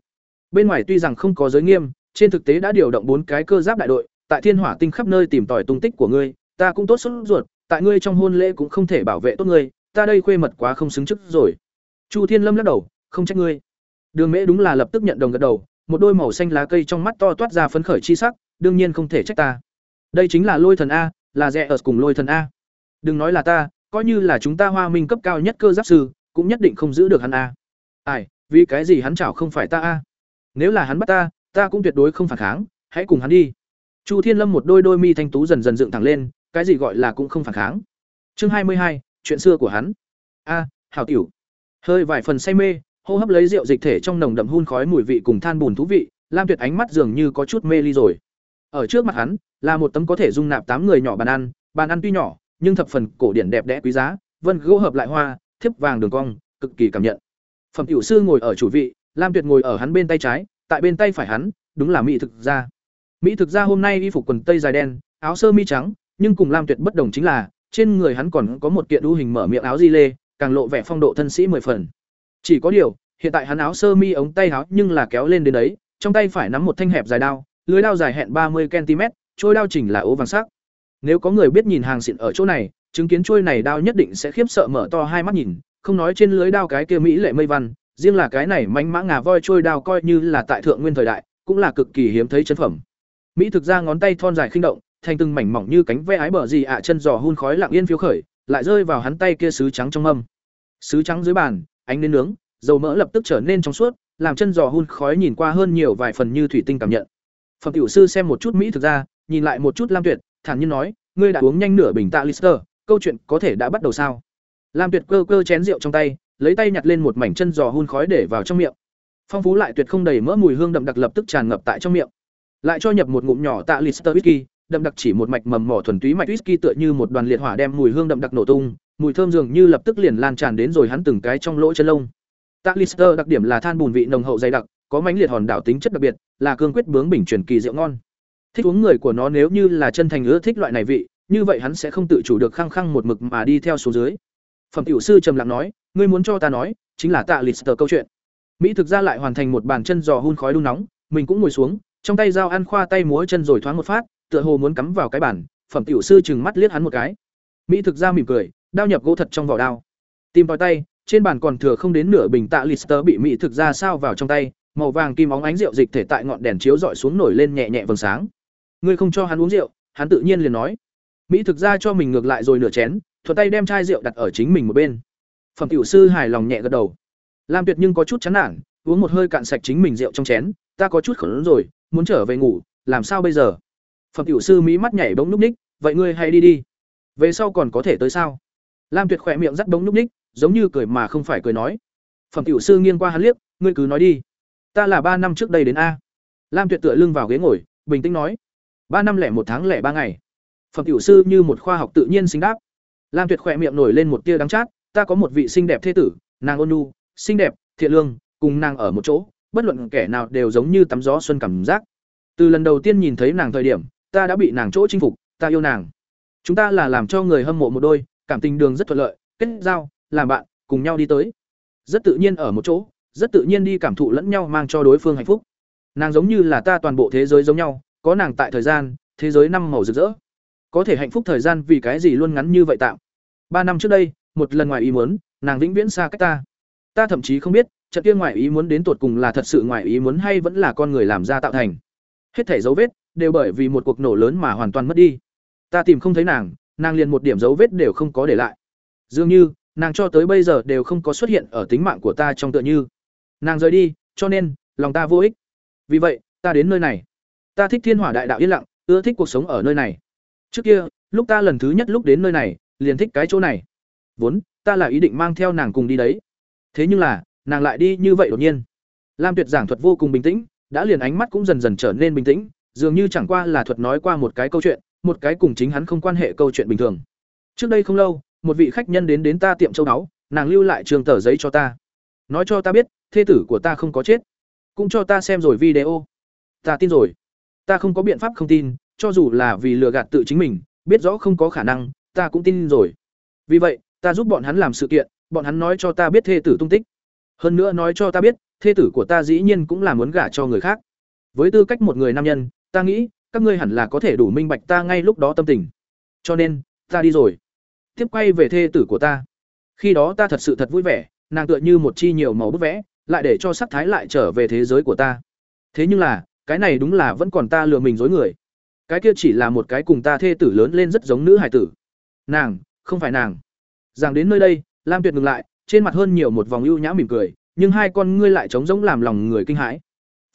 Bên ngoài tuy rằng không có giới nghiêm, trên thực tế đã điều động bốn cái cơ giáp đại đội, tại Thiên Hỏa tinh khắp nơi tìm tòi tung tích của ngươi, ta cũng tốt sốt ruột, tại ngươi trong hôn lễ cũng không thể bảo vệ tốt ngươi, ta đây khuê mật quá không xứng chức rồi. Chu Thiên Lâm lắc đầu, không trách ngươi. Đường Mễ đúng là lập tức nhận đồng gật đầu, một đôi màu xanh lá cây trong mắt to toát ra phấn khởi chi sắc, đương nhiên không thể trách ta. Đây chính là Lôi Thần a, là rẻ ở cùng Lôi Thần a. Đừng nói là ta, coi như là chúng ta Hoa Minh cấp cao nhất cơ giáp sư, cũng nhất định không giữ được hắn a. Ai, vì cái gì hắn chảo không phải ta a? Nếu là hắn bắt ta, ta cũng tuyệt đối không phản kháng, hãy cùng hắn đi. Chu Thiên Lâm một đôi đôi mi thanh tú dần dần dựng thẳng lên, cái gì gọi là cũng không phản kháng. Chương hai mươi hai, chuyện xưa của hắn. A, hảo tiểu. Hơi vài phần say mê, hô hấp lấy rượu dịch thể trong nồng đậm hun khói mùi vị cùng than bùn thú vị, Lam Tuyệt ánh mắt dường như có chút mê ly rồi. Ở trước mặt hắn, là một tấm có thể dung nạp tám người nhỏ bàn ăn, bàn ăn tuy nhỏ, nhưng thập phần cổ điển đẹp đẽ quý giá, vân gỗ hợp lại hoa, thiếp vàng đường cong, cực kỳ cảm nhận. Phẩm tiểu sư ngồi ở chủ vị, Lam Tuyệt ngồi ở hắn bên tay trái, tại bên tay phải hắn, đúng là mỹ thực gia. Mỹ thực gia hôm nay y phục quần tây dài đen, áo sơ mi trắng, nhưng cùng Lam Tuyệt bất đồng chính là, trên người hắn còn có một kiện đu hình mở miệng áo di lê, càng lộ vẻ phong độ thân sĩ mười phần. Chỉ có điều, hiện tại hắn áo sơ mi ống tay áo nhưng là kéo lên đến đấy, trong tay phải nắm một thanh hẹp dài đao, lưới đao dài hẹn ba mươi cm, trôi đao chỉnh là ố vàng sắc. Nếu có người biết nhìn hàng xịn ở chỗ này, chứng kiến trôi này đao nhất định sẽ khiếp sợ mở to hai mắt nhìn, không nói trên lưới đao cái kia mỹ lệ mây văn, riêng là cái này mánh mã ngà voi trôi đao coi như là tại thượng nguyên thời đại, cũng là cực kỳ hiếm thấy chân phẩm. Mỹ thực ra ngón tay thon dài khinh động, thành từng mảnh mỏng như cánh ve ái bờ gì ạ chân giò hun khói lặng yên phiêu khởi, lại rơi vào hắn tay kia sứ trắng trong mâm. Sứ trắng dưới bàn, ánh lên nướng, dầu mỡ lập tức trở nên trong suốt, làm chân giò hun khói nhìn qua hơn nhiều vài phần như thủy tinh cảm nhận. Phẩm tiểu sư xem một chút Mỹ thực ra, nhìn lại một chút Lam Tuyệt, thản nhiên nói, ngươi đã uống nhanh nửa bình tạ Lister, câu chuyện có thể đã bắt đầu sao? lam tuyệt cơ cơ chén rượu trong tay lấy tay nhặt lên một mảnh chân giò hun khói để vào trong miệng phong phú lại tuyệt không đầy mỡ mùi hương đậm đặc lập tức tràn ngập tại trong miệng lại cho nhập một ngụm nhỏ tạ lister whisky đậm đặc chỉ một mạch mầm mỏ thuần túy mạch whisky tựa như một đoàn liệt hỏa đem mùi hương đậm đặc nổ tung, mùi thơm dường như lập tức liền lan tràn đến rồi hắn từng cái trong lỗ chân lông. Tạ lister đặc điểm là than bùn vị nồng hậu dày đặc, có mánh liệt hòn đảo tính chất đặc biệt, là cương quyết bướng bình truyền kỳ rượu ngon. Thích uống người của nó nếu như là chân thành ưa thích loại này vị, như vậy hắn sẽ không tự chủ được khăng khăng một mực mà đi theo số dưới. Phẩm tiểu sư trầm lặng nói, ngươi muốn cho ta nói, chính là tạ lister câu chuyện. Mỹ thực ra lại hoàn thành một bàn chân giò hun khói đun nóng, mình cũng ngồi xuống, trong tay dao ăn khoa tay múa chân rồi thoáng một phát tựa hồ muốn cắm vào cái bàn, phẩm tiểu sư chừng mắt liếc hắn một cái. Mỹ thực ra mỉm cười, đao nhập gỗ thật trong vỏ đao. Tìm vào tay, trên bàn còn thừa không đến nửa bình tạ lister bị mỹ thực ra sao vào trong tay, màu vàng kim óng ánh rượu dịch thể tại ngọn đèn chiếu dọi xuống nổi lên nhẹ nhẹ vầng sáng. Ngươi không cho hắn uống rượu, hắn tự nhiên liền nói. Mỹ thực ra cho mình ngược lại rồi nửa chén, thuận tay đem chai rượu đặt ở chính mình một bên. Phẩm tiểu sư hài lòng nhẹ gật đầu. Lam tuyệt nhưng có chút chán nản, uống một hơi cạn sạch chính mình rượu trong chén, ta có chút khẩn rồi, muốn trở về ngủ, làm sao bây giờ? Phẩm tiểu sư mỹ mắt nhảy bỗng núp ních, vậy ngươi hãy đi đi. Về sau còn có thể tới sao? Lam tuyệt khỏe miệng rắc bỗng núp ních, giống như cười mà không phải cười nói. Phẩm tiểu sư nghiêng qua hắn liếc, ngươi cứ nói đi. Ta là ba năm trước đây đến a. Lam tuyệt tựa lưng vào ghế ngồi, bình tĩnh nói, ba năm lẻ một tháng lẻ ba ngày. Phẩm tiểu sư như một khoa học tự nhiên xứng đáp. Lam tuyệt khỏe miệng nổi lên một tia đắng chát, ta có một vị xinh đẹp thế tử, nàng ôn nhu, xinh đẹp, thiện lương, cùng nàng ở một chỗ, bất luận kẻ nào đều giống như tắm gió xuân cảm giác. Từ lần đầu tiên nhìn thấy nàng thời điểm ta đã bị nàng chỗ chinh phục, ta yêu nàng. Chúng ta là làm cho người hâm mộ một đôi, cảm tình đường rất thuận lợi, kết giao, làm bạn, cùng nhau đi tới. Rất tự nhiên ở một chỗ, rất tự nhiên đi cảm thụ lẫn nhau mang cho đối phương hạnh phúc. Nàng giống như là ta toàn bộ thế giới giống nhau, có nàng tại thời gian, thế giới năm màu rực rỡ. Có thể hạnh phúc thời gian vì cái gì luôn ngắn như vậy tạm? Ba năm trước đây, một lần ngoài ý muốn, nàng vĩnh viễn xa cách ta. Ta thậm chí không biết, trận kia ngoài ý muốn đến tột cùng là thật sự ngoài ý muốn hay vẫn là con người làm ra tạo thành. Hết thể dấu vết đều bởi vì một cuộc nổ lớn mà hoàn toàn mất đi. Ta tìm không thấy nàng nàng liền một điểm dấu vết đều không có để lại. Dường như, nàng cho tới bây giờ đều không có xuất hiện ở tính mạng của ta trong tựa như. Nàng rời đi, cho nên, lòng ta vô ích. Vì vậy, ta đến nơi này. Ta thích thiên hỏa đại đạo yên lặng, ưa thích cuộc sống ở nơi này. Trước kia, lúc ta lần thứ nhất lúc đến nơi này, liền thích cái chỗ này. Vốn, ta là ý định mang theo nàng cùng đi đấy. Thế nhưng là, nàng lại đi như vậy đột nhiên. Lam tuyệt giảng thuật vô cùng bình tĩnh, đã liền ánh mắt cũng dần dần trở nên bình tĩnh dường như chẳng qua là thuật nói qua một cái câu chuyện, một cái cùng chính hắn không quan hệ câu chuyện bình thường. Trước đây không lâu, một vị khách nhân đến đến ta tiệm châu đáo nàng lưu lại trường tờ giấy cho ta. Nói cho ta biết, thê tử của ta không có chết. Cũng cho ta xem rồi video. Ta tin rồi. Ta không có biện pháp không tin, cho dù là vì lừa gạt tự chính mình, biết rõ không có khả năng, ta cũng tin rồi. Vì vậy, ta giúp bọn hắn làm sự kiện, bọn hắn nói cho ta biết thê tử tung tích. Hơn nữa nói cho ta biết, thê tử của ta dĩ nhiên cũng là muốn gả cho người khác. Với tư cách một người nam nhân ta nghĩ, các ngươi hẳn là có thể đủ minh bạch ta ngay lúc đó tâm tình. Cho nên, ta đi rồi. Tiếp quay về thê tử của ta. Khi đó ta thật sự thật vui vẻ, nàng tựa như một chi nhiều màu bức vẽ, lại để cho sắc thái lại trở về thế giới của ta. Thế nhưng là, cái này đúng là vẫn còn ta lừa mình dối người. Cái kia chỉ là một cái cùng ta thê tử lớn lên rất giống nữ hải tử. Nàng, không phải nàng. Rằng đến nơi đây, lam tuyệt ngừng lại, trên mặt hơn nhiều một vòng ưu nhã mỉm cười, nhưng hai con ngươi lại trống rỗng làm lòng người kinh hãi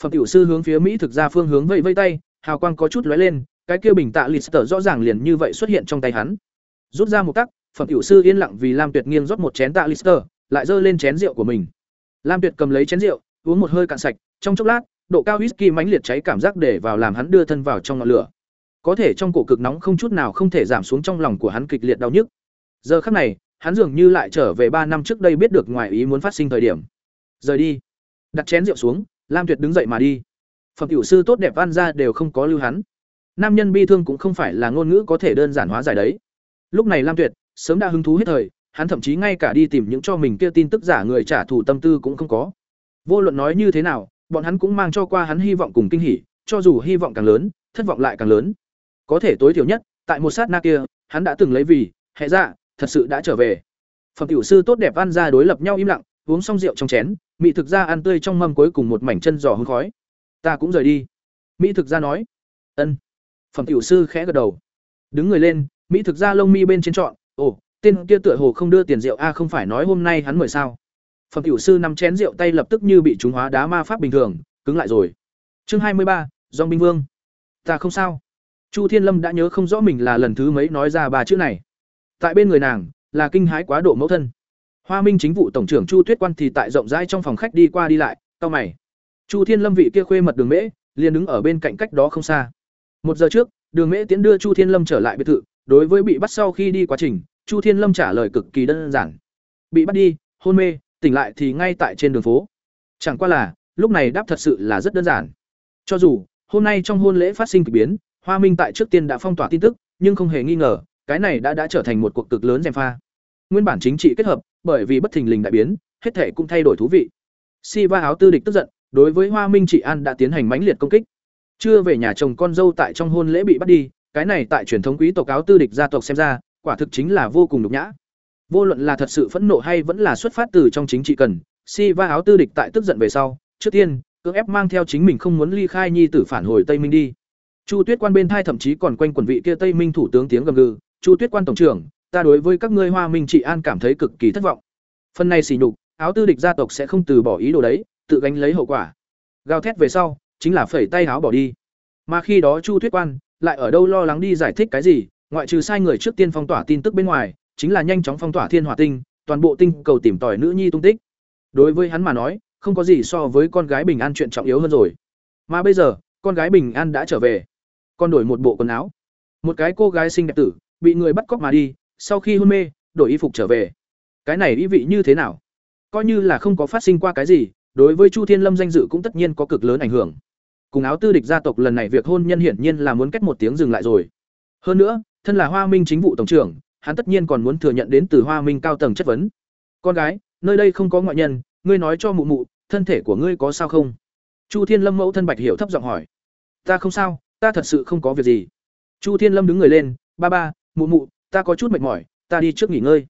phẩm tiểu sư hướng phía mỹ thực ra phương hướng vây vây tay, hào quang có chút lóe lên, cái kia bình tạ lịch lister rõ ràng liền như vậy xuất hiện trong tay hắn. Rút ra một tắc, phẩm tiểu sư yên lặng vì lam tuyệt nghiêng rót một chén tạ lịch lister lại giơ lên chén rượu của mình. Lam tuyệt cầm lấy chén rượu, uống một hơi cạn sạch, trong chốc lát, độ cao whisky mãnh liệt cháy cảm giác để vào làm hắn đưa thân vào trong ngọn lửa. Có thể trong cổ cực nóng không chút nào không thể giảm xuống trong lòng của hắn kịch liệt đau nhức. Giờ khắc này, hắn dường như lại trở về ba năm trước đây biết được ngoài ý muốn phát sinh thời điểm. Rời đi. Đặt chén rượu xuống lam tuyệt đứng dậy mà đi. Phẩm tiểu sư tốt đẹp văn ra đều không có lưu hắn. Nam nhân bi thương cũng không phải là ngôn ngữ có thể đơn giản hóa giải đấy. Lúc này lam tuyệt sớm đã hứng thú hết thời, hắn thậm chí ngay cả đi tìm những cho mình kia tin tức giả người trả thù tâm tư cũng không có. Vô luận nói như thế nào, bọn hắn cũng mang cho qua hắn hy vọng cùng kinh hỉ, cho dù hy vọng càng lớn, thất vọng lại càng lớn. Có thể tối thiểu nhất, tại một sát na kia, hắn đã từng lấy vì hệ dạ thật sự đã trở về. Phẩm tiểu sư tốt đẹp ăn ra đối lập nhau im lặng uống xong rượu trong chén, mỹ thực ra ăn tươi trong mâm cuối cùng một mảnh chân giò hương khói. Ta cũng rời đi. Mỹ thực ra nói. Ân. Phẩm tiểu sư khẽ gật đầu. Đứng người lên, mỹ thực ra lông mi bên trên trọn. Ồ, tên kia tựa hồ không đưa tiền rượu a, không phải nói hôm nay hắn mời sao? Phẩm tiểu sư nắm chén rượu tay lập tức như bị trúng hóa đá ma pháp bình thường, cứng lại rồi. Chương hai mươi ba dong binh vương. Ta không sao. Chu thiên lâm đã nhớ không rõ mình là lần thứ mấy nói ra ba chữ này. Tại bên người nàng, là kinh hãi quá độ mẫu thân hoa minh chính vụ tổng trưởng chu tuyết quan thì tại rộng rãi trong phòng khách đi qua đi lại, cau mày. Chu thiên lâm vị kia khuê mật đường mễ, liền đứng ở bên cạnh cách đó không xa. Một giờ trước, đường mễ tiến đưa chu thiên lâm trở lại biệt thự, đối với bị bắt sau khi đi quá trình, chu thiên lâm trả lời cực kỳ đơn giản. Bị bắt đi, hôn mê, tỉnh lại thì ngay tại trên đường phố. Chẳng qua là, lúc này đáp thật sự là rất đơn giản. Cho dù, hôm nay trong hôn lễ phát sinh kỳ biến, hoa minh tại trước tiên đã phong tỏa tin tức, nhưng không hề nghi ngờ, cái này đã đã trở thành một cuộc cực lớn gièm pha nguyên bản chính trị kết hợp, bởi vì bất thình lình đại biến, hết thể cũng thay đổi thú vị. Si va áo tư địch tức giận, đối với hoa minh trị an đã tiến hành mãnh liệt công kích. Chưa về nhà chồng con dâu tại trong hôn lễ bị bắt đi, cái này tại truyền thống quý tộc áo tư địch gia tộc xem ra, quả thực chính là vô cùng nhục nhã. Vô luận là thật sự phẫn nộ hay vẫn là xuất phát từ trong chính trị cần si va áo tư địch tại tức giận về sau, trước tiên, cưỡng ép mang theo chính mình không muốn ly khai nhi tử phản hồi tây minh đi. Chu tuyết quan bên thai thậm chí còn quanh quần vị kia tây minh thủ tướng tiếng gầm gừ. Chu tuyết quan tổng trưởng ta đối với các ngươi hoa minh trị an cảm thấy cực kỳ thất vọng. Phần này xỉ nhục, áo tư địch gia tộc sẽ không từ bỏ ý đồ đấy, tự gánh lấy hậu quả. Gào thét về sau, chính là phẩy tay áo bỏ đi. Mà khi đó chu tuyết quan lại ở đâu lo lắng đi giải thích cái gì, ngoại trừ sai người trước tiên phong tỏa tin tức bên ngoài, chính là nhanh chóng phong tỏa thiên hỏa tinh, toàn bộ tinh cầu tìm tòi nữ nhi tung tích. Đối với hắn mà nói, không có gì so với con gái bình an chuyện trọng yếu hơn rồi. Mà bây giờ, con gái bình an đã trở về. Con đổi một bộ quần áo. Một cái cô gái xinh đẹp tử, bị người bắt cóc mà đi sau khi hôn mê, đổi y phục trở về. Cái này ý vị như thế nào? Coi như là không có phát sinh qua cái gì, đối với chu thiên lâm danh dự cũng tất nhiên có cực lớn ảnh hưởng. Cùng áo tư địch gia tộc lần này việc hôn nhân hiển nhiên là muốn cách một tiếng dừng lại rồi. Hơn nữa, thân là hoa minh chính vụ tổng trưởng, hắn tất nhiên còn muốn thừa nhận đến từ hoa minh cao tầng chất vấn. Con gái, nơi đây không có ngoại nhân, ngươi nói cho mụ mụ, thân thể của ngươi có sao không? Chu thiên lâm mẫu thân bạch hiểu thấp giọng hỏi. Ta không sao, ta thật sự không có việc gì. Chu thiên lâm đứng người lên, ba ba, mụ mụ ta có chút mệt mỏi, ta đi trước nghỉ ngơi.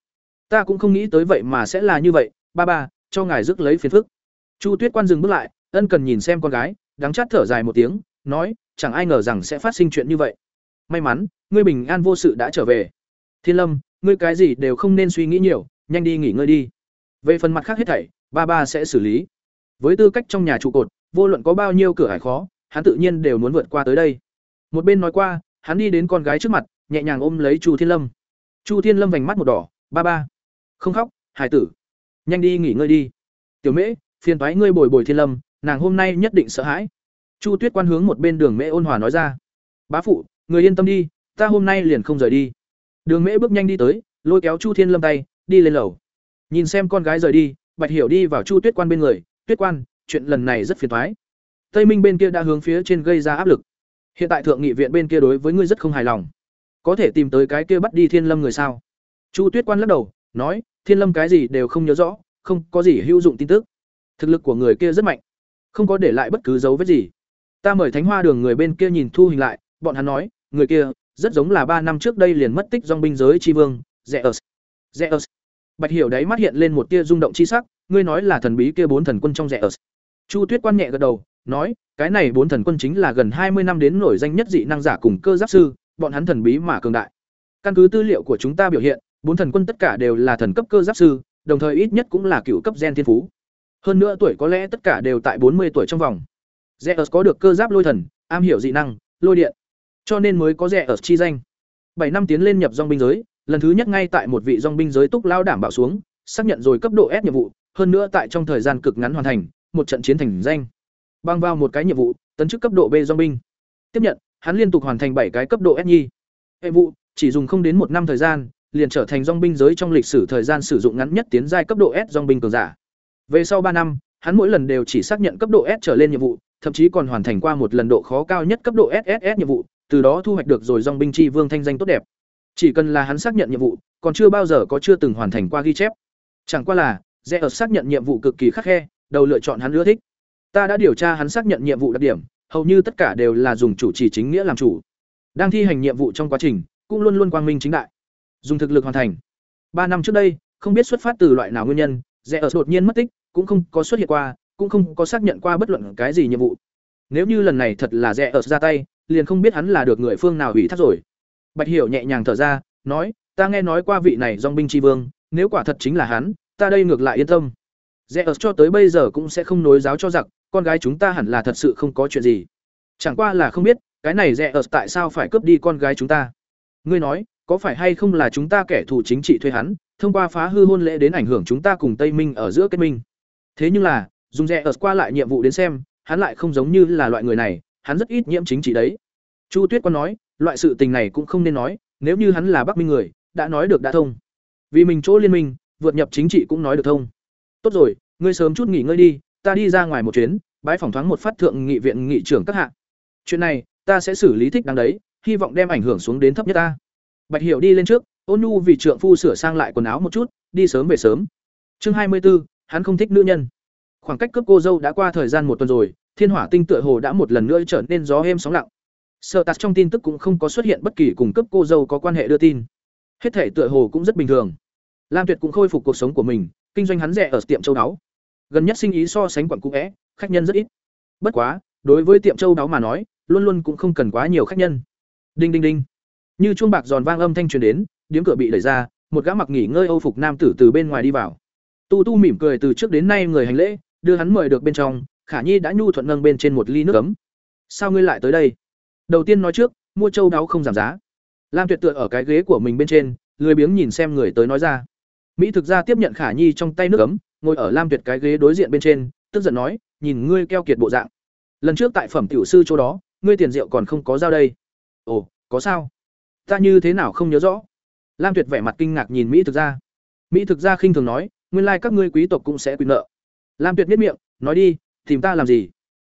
Ta cũng không nghĩ tới vậy mà sẽ là như vậy. Ba ba, cho ngài rước lấy phiền phức. Chu tuyết quan dừng bước lại, ân cần nhìn xem con gái, đắng chát thở dài một tiếng, nói, chẳng ai ngờ rằng sẽ phát sinh chuyện như vậy. May mắn, ngươi bình an vô sự đã trở về. Thiên lâm, ngươi cái gì đều không nên suy nghĩ nhiều, nhanh đi nghỉ ngơi đi. Về phần mặt khác hết thảy, ba ba sẽ xử lý. Với tư cách trong nhà trụ cột, vô luận có bao nhiêu cửa hải khó, hắn tự nhiên đều muốn vượt qua tới đây. Một bên nói qua, hắn đi đến con gái trước mặt nhẹ nhàng ôm lấy chu thiên lâm. Chu thiên lâm vành mắt một đỏ, ba ba, không khóc, hải tử. Nhanh đi nghỉ ngơi đi. Tiểu mễ, phiền thoái ngươi bồi bồi thiên lâm, nàng hôm nay nhất định sợ hãi. Chu tuyết quan hướng một bên đường mễ ôn hòa nói ra, bá phụ, người yên tâm đi, ta hôm nay liền không rời đi. Đường mễ bước nhanh đi tới, lôi kéo chu thiên lâm tay, đi lên lầu. Nhìn xem con gái rời đi, bạch hiểu đi vào chu tuyết quan bên người, tuyết quan, chuyện lần này rất phiền thoái tây minh bên kia đã hướng phía trên gây ra áp lực. Hiện tại thượng nghị viện bên kia đối với ngươi rất không hài lòng có thể tìm tới cái kia bắt đi thiên lâm người sao? Chu tuyết quan lắc đầu, nói, thiên lâm cái gì đều không nhớ rõ, không có gì hữu dụng tin tức. Thực lực của người kia rất mạnh, không có để lại bất cứ dấu vết gì. Ta mời thánh hoa đường người bên kia nhìn thu hình lại, bọn hắn nói, người kia rất giống là ba năm trước đây liền mất tích dong binh giới tri vương, zeus. Zeus. Bạch hiểu đáy mắt hiện lên một tia rung động chi sắc, ngươi nói là thần bí kia bốn thần quân trong zeus. Chu tuyết quan nhẹ gật đầu, nói, cái này bốn thần quân chính là gần hai mươi năm đến nổi danh nhất dị năng giả cùng cơ giáp sư bọn hắn thần bí mà cường đại căn cứ tư liệu của chúng ta biểu hiện bốn thần quân tất cả đều là thần cấp cơ giáp sư đồng thời ít nhất cũng là cựu cấp gen thiên phú hơn nữa tuổi có lẽ tất cả đều tại bốn mươi tuổi trong vòng Zeus có được cơ giáp lôi thần, am hiểu dị năng, lôi điện, cho nên mới có Zeus chi danh. Bảy năm tiến lên nhập dòng binh giới, lần thứ nhất ngay tại một vị dòng binh giới túc lao đảm bảo xuống, xác nhận rồi cấp độ S nhiệm vụ, hơn nữa tại trong thời gian cực ngắn hoàn thành một trận chiến thành danh. Bang vào một cái nhiệm vụ, tấn chức cấp độ B dòng binh. Tiếp nhận, hắn liên tục hoàn thành bảy cái cấp độ S nhi. Hệ vụ chỉ dùng không đến một năm thời gian, liền trở thành dòng binh giới trong lịch sử thời gian sử dụng ngắn nhất tiến giai cấp độ S dòng binh cường giả. Về sau ba năm, hắn mỗi lần đều chỉ xác nhận cấp độ S trở lên nhiệm vụ, thậm chí còn hoàn thành qua một lần độ khó cao nhất cấp độ SSS nhiệm vụ, từ đó thu hoạch được rồi dòng binh chi vương thanh danh tốt đẹp. Chỉ cần là hắn xác nhận nhiệm vụ, còn chưa bao giờ có chưa từng hoàn thành qua ghi chép. Chẳng qua là, Zeus xác nhận nhiệm vụ cực kỳ khắc khe, đầu lựa chọn hắn ưa thích. Ta đã điều tra hắn xác nhận nhiệm vụ đặc điểm, hầu như tất cả đều là dùng chủ trì chính nghĩa làm chủ. Đang thi hành nhiệm vụ trong quá trình, cũng luôn luôn quang minh chính đại. Dùng thực lực hoàn thành. Ba năm trước đây, không biết xuất phát từ loại nào nguyên nhân, rẽ ở đột nhiên mất tích, cũng không có xuất hiện qua, cũng không có xác nhận qua bất luận cái gì nhiệm vụ. Nếu như lần này thật là rẽ ở ra tay, liền không biết hắn là được người phương nào ủy thác rồi. Bạch Hiểu nhẹ nhàng thở ra, nói, ta nghe nói qua vị này Dòng binh chi vương, nếu quả thật chính là hắn, ta đây ngược lại yên tâm. Rẽ ớt cho tới bây giờ cũng sẽ không nối giáo cho giặc, con gái chúng ta hẳn là thật sự không có chuyện gì. Chẳng qua là không biết, cái này rẽ ớt tại sao phải cướp đi con gái chúng ta. Ngươi nói, có phải hay không là chúng ta kẻ thù chính trị thuê hắn, thông qua phá hư hôn lễ đến ảnh hưởng chúng ta cùng Tây Minh ở giữa kết minh. Thế nhưng là, dùng rẽ ớt qua lại nhiệm vụ đến xem, hắn lại không giống như là loại người này, hắn rất ít nhiễm chính trị đấy. Chu Tuyết Quan nói, loại sự tình này cũng không nên nói, nếu như hắn là Bắc Minh người, đã nói được đã thông. Vì mình chỗ liên minh, vượt nhập chính trị cũng nói được thông. Tốt rồi, ngươi sớm chút nghỉ ngơi đi, ta đi ra ngoài một chuyến, bái phỏng thoáng một phát thượng nghị viện nghị trưởng các hạ. Chuyện này, ta sẽ xử lý thích đáng đấy, hy vọng đem ảnh hưởng xuống đến thấp nhất ta. Bạch Hiểu đi lên trước, Ôn Nhu vì trượng phu sửa sang lại quần áo một chút, đi sớm về sớm. Chương hai mươi 24, hắn không thích nữ nhân. Khoảng cách cướp cô dâu đã qua thời gian một tuần rồi, Thiên Hỏa Tinh tựa hồ đã một lần nữa trở nên gió êm sóng lặng. sợ Tạt trong tin tức cũng không có xuất hiện bất kỳ cùng cấp cô dâu có quan hệ đưa tin. Hết thể tựa hồ cũng rất bình thường. Lam Tuyệt cũng khôi phục cuộc sống của mình, kinh doanh hắn rẻ ở tiệm châu đáo. Gần nhất sinh ý so sánh quận cũ é, khách nhân rất ít. Bất quá, đối với tiệm châu đáo mà nói, luôn luôn cũng không cần quá nhiều khách nhân. Đinh đinh đinh. Như chuông bạc giòn vang âm thanh truyền đến, điếm cửa bị đẩy ra, một gã mặc nghỉ ngơi Âu phục nam tử từ bên ngoài đi vào. Tu Tu mỉm cười từ trước đến nay người hành lễ, đưa hắn mời được bên trong, Khả Nhi đã nhu thuận nâng bên trên một ly nước ấm. "Sao ngươi lại tới đây?" Đầu tiên nói trước, mua châu đáo không giảm giá. Lam Tuyệt tựa ở cái ghế của mình bên trên, lười biếng nhìn xem người tới nói ra. Mỹ thực ra tiếp nhận Khả Nhi trong tay nước ấm, ngồi ở Lam Tuyệt cái ghế đối diện bên trên, tức giận nói, "Nhìn ngươi keo kiệt bộ dạng. Lần trước tại phẩm tiểu sư chỗ đó, ngươi tiền rượu còn không có giao đây." "Ồ, có sao? Ta như thế nào không nhớ rõ?" Lam Tuyệt vẻ mặt kinh ngạc nhìn Mỹ thực ra. Mỹ thực ra khinh thường nói, "Nguyên lai like các ngươi quý tộc cũng sẽ quy nợ." Lam Tuyệt biết miệng, nói đi, tìm ta làm gì?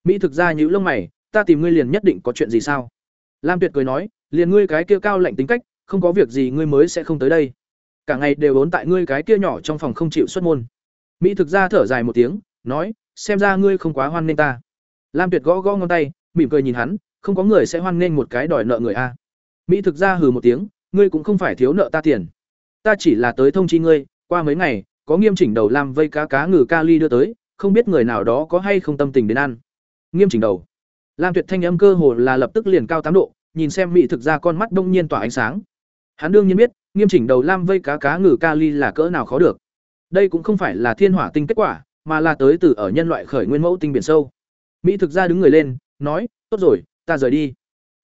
Mỹ thực ra nhíu lông mày, ta tìm ngươi liền nhất định có chuyện gì sao? Lam Tuyệt cười nói, liền ngươi cái kia cao lạnh tính cách, không có việc gì ngươi mới sẽ không tới đây. Cả ngày đều ốn tại ngươi cái kia nhỏ trong phòng không chịu xuất môn. Mỹ thực ra thở dài một tiếng, nói, xem ra ngươi không quá hoan nên ta. Lam Tuyệt gõ gõ ngón tay, mỉm cười nhìn hắn, không có người sẽ hoan nên một cái đòi nợ người a. Mỹ thực ra hừ một tiếng, ngươi cũng không phải thiếu nợ ta tiền. Ta chỉ là tới thông chi ngươi, qua mấy ngày, có nghiêm chỉnh đầu làm vây cá cá ngừ ly đưa tới, không biết người nào đó có hay không tâm tình đến ăn. Nghiêm chỉnh đầu. Lam Tuyệt thanh âm cơ hồ là lập tức liền cao tám độ, nhìn xem mỹ thực ra con mắt đông nhiên tỏa ánh sáng. Hắn đương nhiên biết, nghiêm chỉnh đầu lam vây cá cá ngừ kali là cỡ nào khó được. Đây cũng không phải là thiên hỏa tinh kết quả, mà là tới từ ở nhân loại khởi nguyên mẫu tinh biển sâu. Mỹ thực ra đứng người lên, nói, "Tốt rồi, ta rời đi."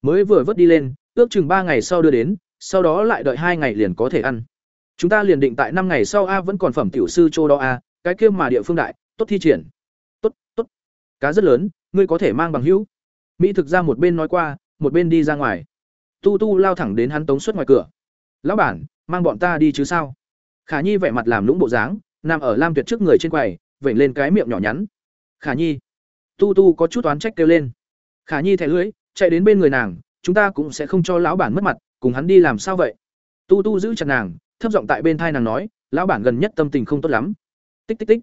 Mới vừa vớt đi lên, ước chừng ba ngày sau đưa đến, sau đó lại đợi hai ngày liền có thể ăn. Chúng ta liền định tại năm ngày sau a vẫn còn phẩm tiểu sư Châu đó a, cái kia mà địa phương đại, tốt thi triển. Tốt, tốt. Cá rất lớn, ngươi có thể mang bằng hữu. Mỹ thực ra một bên nói qua, một bên đi ra ngoài. Tu Tu lao thẳng đến hắn tống xuất ngoài cửa. "Lão bản, mang bọn ta đi chứ sao?" Khả Nhi vẻ mặt làm lũng bộ dáng, nằm ở Lam Tuyệt trước người trên quầy, vểnh lên cái miệng nhỏ nhắn. "Khả Nhi." Tu Tu có chút oán trách kêu lên. Khả Nhi thẻ lưỡi, chạy đến bên người nàng, "Chúng ta cũng sẽ không cho lão bản mất mặt, cùng hắn đi làm sao vậy?" Tu Tu giữ chặt nàng, thấp giọng tại bên thai nàng nói, "Lão bản gần nhất tâm tình không tốt lắm." Tích tích tích.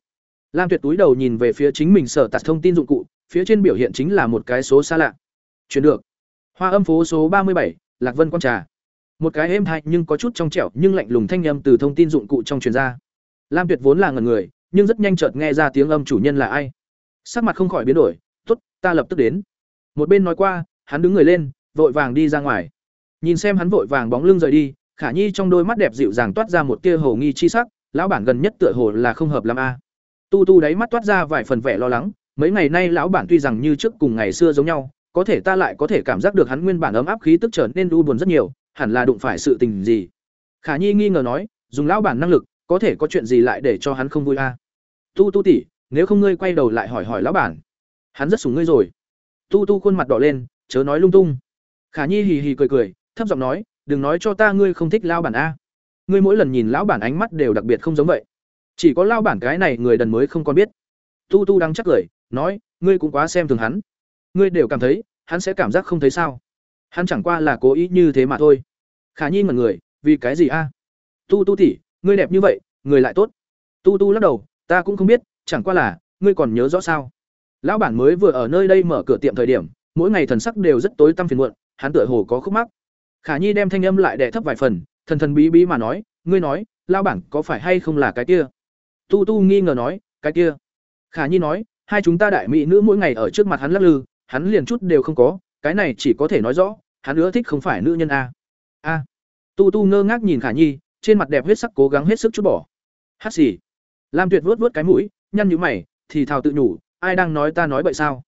Lam Tuyệt túi đầu nhìn về phía chính mình sở tạt thông tin dụng cụ, phía trên biểu hiện chính là một cái số xa lạ. Chuyển được. Hoa âm phố số ba mươi bảy, Lạc Vân quan trà. Một cái êm thay nhưng có chút trong trẻo nhưng lạnh lùng thanh âm từ thông tin dụng cụ trong truyền ra. Lam Tuyệt vốn là ngẩn người, nhưng rất nhanh chợt nghe ra tiếng âm chủ nhân là ai. Sắc mặt không khỏi biến đổi, "Tốt, ta lập tức đến." Một bên nói qua, hắn đứng người lên, vội vàng đi ra ngoài. Nhìn xem hắn vội vàng bóng lưng rời đi, Khả Nhi trong đôi mắt đẹp dịu dàng toát ra một tia hồ nghi chi sắc, lão bản gần nhất tựa hồ là không hợp làm a. Tu Tu đáy mắt toát ra vài phần vẻ lo lắng, mấy ngày nay lão bản tuy rằng như trước cùng ngày xưa giống nhau, có thể ta lại có thể cảm giác được hắn nguyên bản ấm áp khí tức trở nên u buồn rất nhiều, hẳn là đụng phải sự tình gì. Khả Nhi nghi ngờ nói, dùng lão bản năng lực, có thể có chuyện gì lại để cho hắn không vui a? À? Tu Tu tỷ, nếu không ngươi quay đầu lại hỏi hỏi lão bản. Hắn rất sủng ngươi rồi. Tu Tu khuôn mặt đỏ lên, chớ nói lung tung. Khả Nhi hì hì cười cười, thấp giọng nói, đừng nói cho ta ngươi không thích lão bản a. Ngươi mỗi lần nhìn lão bản ánh mắt đều đặc biệt không giống vậy. Chỉ có lão bản cái này người đần mới không còn biết. Tu Tu đang chắc cười, nói, ngươi cũng quá xem thường hắn ngươi đều cảm thấy hắn sẽ cảm giác không thấy sao hắn chẳng qua là cố ý như thế mà thôi. Khả nhi mật người vì cái gì a? Tu tu tỉ ngươi đẹp như vậy người lại tốt. Tu tu lắc đầu ta cũng không biết chẳng qua là ngươi còn nhớ rõ sao? Lão bản mới vừa ở nơi đây mở cửa tiệm thời điểm mỗi ngày thần sắc đều rất tối tăm phiền muộn hắn tựa hồ có khúc mắc. Khả nhi đem thanh âm lại đẻ thấp vài phần thần thần bí bí mà nói ngươi nói lão bản có phải hay không là cái kia? Tu tu nghi ngờ nói cái kia. Khả nhi nói hai chúng ta đại mỹ nữ mỗi ngày ở trước mặt hắn lắc lư hắn liền chút đều không có, cái này chỉ có thể nói rõ, hắn ưa thích không phải nữ nhân a. A. Tu Tu ngơ ngác nhìn Khả Nhi, trên mặt đẹp huyết sắc cố gắng hết sức chút bỏ. Hát gì? Lam Tuyệt vuốt vuốt cái mũi, nhăn nhíu mày, thì thào tự nhủ, ai đang nói ta nói bậy sao?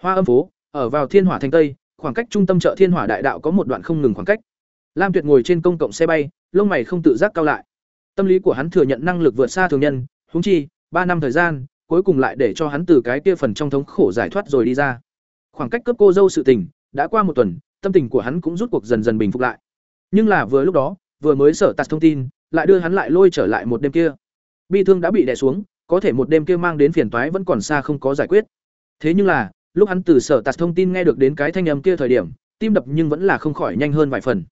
Hoa Âm phố, ở vào Thiên Hỏa thành Tây, khoảng cách trung tâm chợ Thiên Hỏa đại đạo có một đoạn không ngừng khoảng cách. lam tuyệt ngồi trên công cộng xe bay lông mày không tự giác cao lại tâm lý của hắn thừa nhận năng lực vượt xa thường nhân húng chi ba năm thời gian cuối cùng lại để cho hắn từ cái kia phần trong thống khổ giải thoát rồi đi ra khoảng cách cướp cô dâu sự tình đã qua một tuần, tâm tình của hắn cũng rút cuộc dần dần bình phục lại. Nhưng là vừa lúc đó, vừa mới sở tạt thông tin, lại đưa hắn lại lôi trở lại một đêm kia. Bi thương đã bị đè xuống, có thể một đêm kia mang đến phiền toái vẫn còn xa không có giải quyết. Thế nhưng là, lúc hắn từ sở tạt thông tin nghe được đến cái thanh âm kia thời điểm, tim đập nhưng vẫn là không khỏi nhanh hơn vài phần.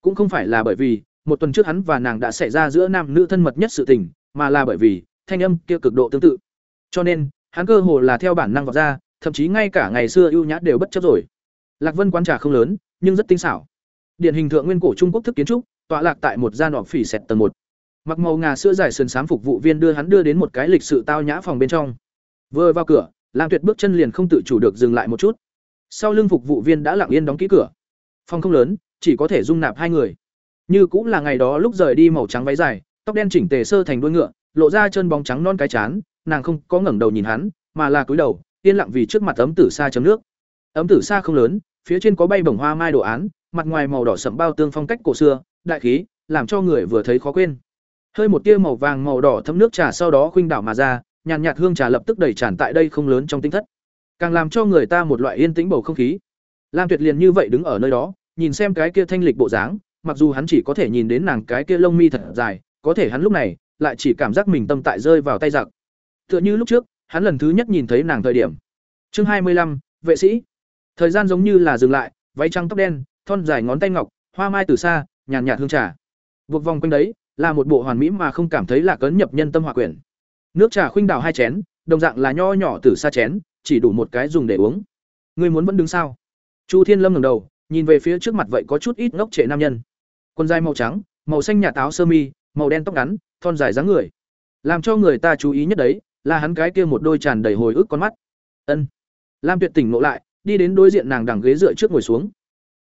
Cũng không phải là bởi vì, một tuần trước hắn và nàng đã xảy ra giữa nam nữ thân mật nhất sự tình, mà là bởi vì thanh âm kia cực độ tương tự. Cho nên, hắn cơ hồ là theo bản năng vọt ra thậm chí ngay cả ngày xưa ưu nhã đều bất chấp rồi. Lạc vân quán trà không lớn, nhưng rất tinh xảo. Điển hình thượng nguyên cổ trung quốc thức kiến trúc, tọa lạc tại một gian họp phỉ sẹt tầng một. Mặc màu ngà sữa dài sườn xám phục vụ viên đưa hắn đưa đến một cái lịch sự tao nhã phòng bên trong. Vừa vào cửa, lam tuyệt bước chân liền không tự chủ được dừng lại một chút. Sau lưng phục vụ viên đã lặng yên đóng kỹ cửa. Phòng không lớn, chỉ có thể dung nạp hai người. Như cũng là ngày đó lúc rời đi màu trắng váy dài, tóc đen chỉnh tề sơ thành đuôi ngựa, lộ ra chân bóng trắng non cái chán, nàng không có ngẩng đầu nhìn hắn, mà là cúi đầu yên lặng vì trước mặt ấm tử sa chấm nước. Ấm tử sa không lớn, phía trên có bay bổng hoa mai đồ án, mặt ngoài màu đỏ sẫm bao tương phong cách cổ xưa, đại khí, làm cho người vừa thấy khó quên. Hơi một tia màu vàng màu đỏ thấm nước trà sau đó khuynh đảo mà ra, nhàn nhạt hương trà lập tức đầy tràn tại đây không lớn trong tinh thất. Càng làm cho người ta một loại yên tĩnh bầu không khí. Lam tuyệt liền như vậy đứng ở nơi đó, nhìn xem cái kia thanh lịch bộ dáng, mặc dù hắn chỉ có thể nhìn đến nàng cái kia lông mi thật dài, có thể hắn lúc này lại chỉ cảm giác mình tâm tại rơi vào tay giặc. Tựa như lúc trước hắn lần thứ nhất nhìn thấy nàng thời điểm. Chương hai mươi lăm, vệ sĩ. Thời gian giống như là dừng lại, váy trắng tóc đen, thon dài ngón tay ngọc, hoa mai từ xa, nhàn nhạt hương trà. Buộc vòng quanh đấy, là một bộ hoàn mỹ mà không cảm thấy là cấn nhập nhân tâm hòa quyển. Nước trà khuynh đảo hai chén, đồng dạng là nho nhỏ từ xa chén, chỉ đủ một cái dùng để uống. Ngươi muốn vẫn đứng sao? Chu thiên lâm ngẩng đầu, nhìn về phía trước mặt vậy có chút ít ngốc trệ nam nhân. Quần dài màu trắng, màu xanh nhà táo sơ mi, màu đen tóc ngắn, thon dài dáng người. Làm cho người ta chú ý nhất đấy là hắn cái kia một đôi tràn đầy hồi ức con mắt. Ân. Lam tuyệt tỉnh ngộ lại, đi đến đối diện nàng đằng ghế dựa trước ngồi xuống.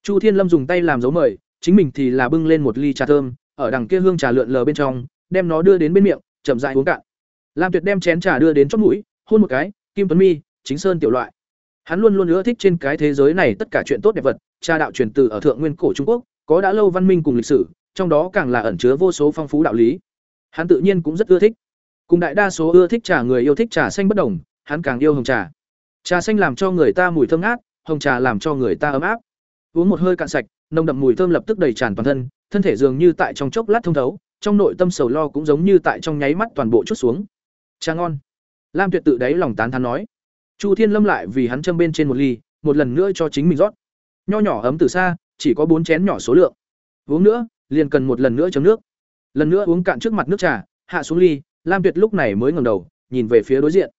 Chu thiên lâm dùng tay làm dấu mời, chính mình thì là bưng lên một ly trà thơm, ở đằng kia hương trà lượn lờ bên trong, đem nó đưa đến bên miệng, chậm rãi uống cạn. Lam tuyệt đem chén trà đưa đến chót mũi, hôn một cái, kim tuấn mi, chính sơn tiểu loại. Hắn luôn luôn ưa thích trên cái thế giới này tất cả chuyện tốt đẹp vật, trà đạo truyền từ ở thượng nguyên cổ trung quốc, có đã lâu văn minh cùng lịch sử, trong đó càng là ẩn chứa vô số phong phú đạo lý. Hắn tự nhiên cũng rất ưa thích cùng đại đa số ưa thích trà người yêu thích trà xanh bất đồng, hắn càng yêu hồng trà. Trà xanh làm cho người ta mùi thơm ngát, hồng trà làm cho người ta ấm áp. Uống một hơi cạn sạch, nồng đậm mùi thơm lập tức đầy tràn toàn thân thân thể dường như tại trong chốc lát thông thấu, trong nội tâm sầu lo cũng giống như tại trong nháy mắt toàn bộ chút xuống. Trà ngon. Lam tuyệt tự đáy lòng tán thán nói. Chu thiên lâm lại vì hắn châm bên trên một ly, một lần nữa cho chính mình rót. Nho nhỏ ấm từ xa, chỉ có bốn chén nhỏ số lượng. Uống nữa, liền cần một lần nữa chấm nước. Lần nữa uống cạn trước mặt nước trà, hạ xuống ly lam tuyệt lúc này mới ngẩng đầu, nhìn về phía đối diện.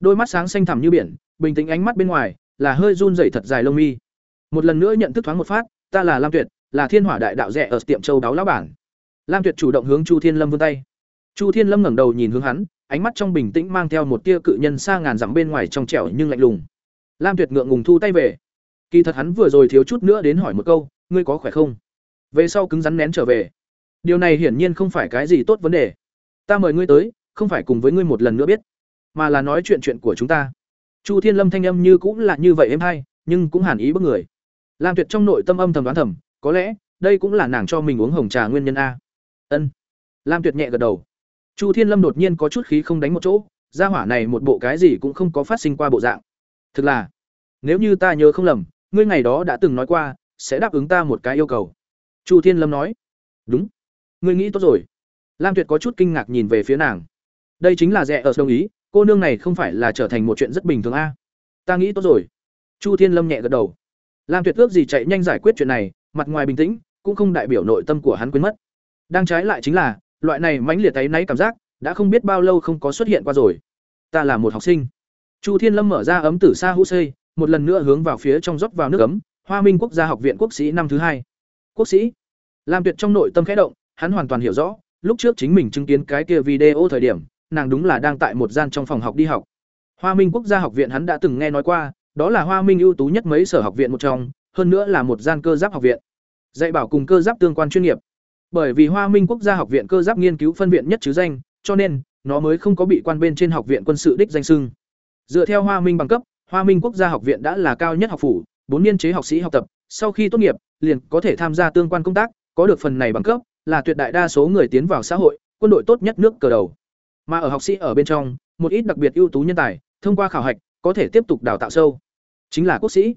Đôi mắt sáng xanh thẳm như biển, bình tĩnh ánh mắt bên ngoài, là hơi run rẩy thật dài lông mi. Một lần nữa nhận thức thoáng một phát, ta là lam tuyệt, là thiên hỏa đại đạo rẻ ở tiệm châu đáo lão bản. Lam tuyệt chủ động hướng chu thiên lâm vươn tay. Chu thiên lâm ngẩng đầu nhìn hướng hắn, ánh mắt trong bình tĩnh mang theo một tia cự nhân xa ngàn dặm bên ngoài trong trẻo nhưng lạnh lùng. Lam tuyệt ngượng ngùng thu tay về. Kỳ thật hắn vừa rồi thiếu chút nữa đến hỏi một câu, ngươi có khỏe không? Về sau cứng rắn nén trở về. Điều này hiển nhiên không phải cái gì tốt vấn đề ta mời ngươi tới, không phải cùng với ngươi một lần nữa biết, mà là nói chuyện chuyện của chúng ta. Chu thiên lâm thanh âm như cũng là như vậy êm hay, nhưng cũng hàn ý bức người. Lam tuyệt trong nội tâm âm thầm đoán thầm, có lẽ, đây cũng là nàng cho mình uống hồng trà nguyên nhân a. Ân. Lam tuyệt nhẹ gật đầu. Chu thiên lâm đột nhiên có chút khí không đánh một chỗ, gia hỏa này một bộ cái gì cũng không có phát sinh qua bộ dạng. Thực là, nếu như ta nhớ không lầm, ngươi ngày đó đã từng nói qua, sẽ đáp ứng ta một cái yêu cầu. Chu thiên lâm nói. Đúng. Ngươi nghĩ tốt rồi lam tuyệt có chút kinh ngạc nhìn về phía nàng. Đây chính là rẻ ở đồng ý, cô nương này không phải là trở thành một chuyện rất bình thường a. Ta nghĩ tốt rồi. Chu thiên lâm nhẹ gật đầu. Lam tuyệt ước gì chạy nhanh giải quyết chuyện này, mặt ngoài bình tĩnh, cũng không đại biểu nội tâm của hắn quên mất. Đang trái lại chính là, loại này mãnh liệt tay náy cảm giác, đã không biết bao lâu không có xuất hiện qua rồi. Ta là một học sinh. Chu thiên lâm mở ra ấm tử sa hữu xây một lần nữa hướng vào phía trong rót vào nước ấm, hoa minh quốc gia học viện quốc sĩ năm thứ hai. Quốc sĩ. Lam tuyệt trong nội tâm khẽ động, hắn hoàn toàn hiểu rõ lúc trước chính mình chứng kiến cái kia video thời điểm nàng đúng là đang tại một gian trong phòng học đi học. Hoa minh quốc gia học viện hắn đã từng nghe nói qua đó là hoa minh ưu tú nhất mấy sở học viện một trong hơn nữa là một gian cơ giáp học viện. Dạy bảo cùng cơ giáp tương quan chuyên nghiệp. Bởi vì hoa minh quốc gia học viện cơ giáp nghiên cứu phân viện nhất chứ danh cho nên nó mới không có bị quan bên trên học viện quân sự đích danh sưng dựa theo hoa minh bằng cấp hoa minh quốc gia học viện đã là cao nhất học phủ bốn niên chế học sĩ học tập sau khi tốt nghiệp liền có thể tham gia tương quan công tác có được phần này bằng cấp, là tuyệt đại đa số người tiến vào xã hội, quân đội tốt nhất nước cờ đầu. Mà ở học sĩ ở bên trong, một ít đặc biệt ưu tú nhân tài, thông qua khảo hạch, có thể tiếp tục đào tạo sâu. Chính là quốc sĩ.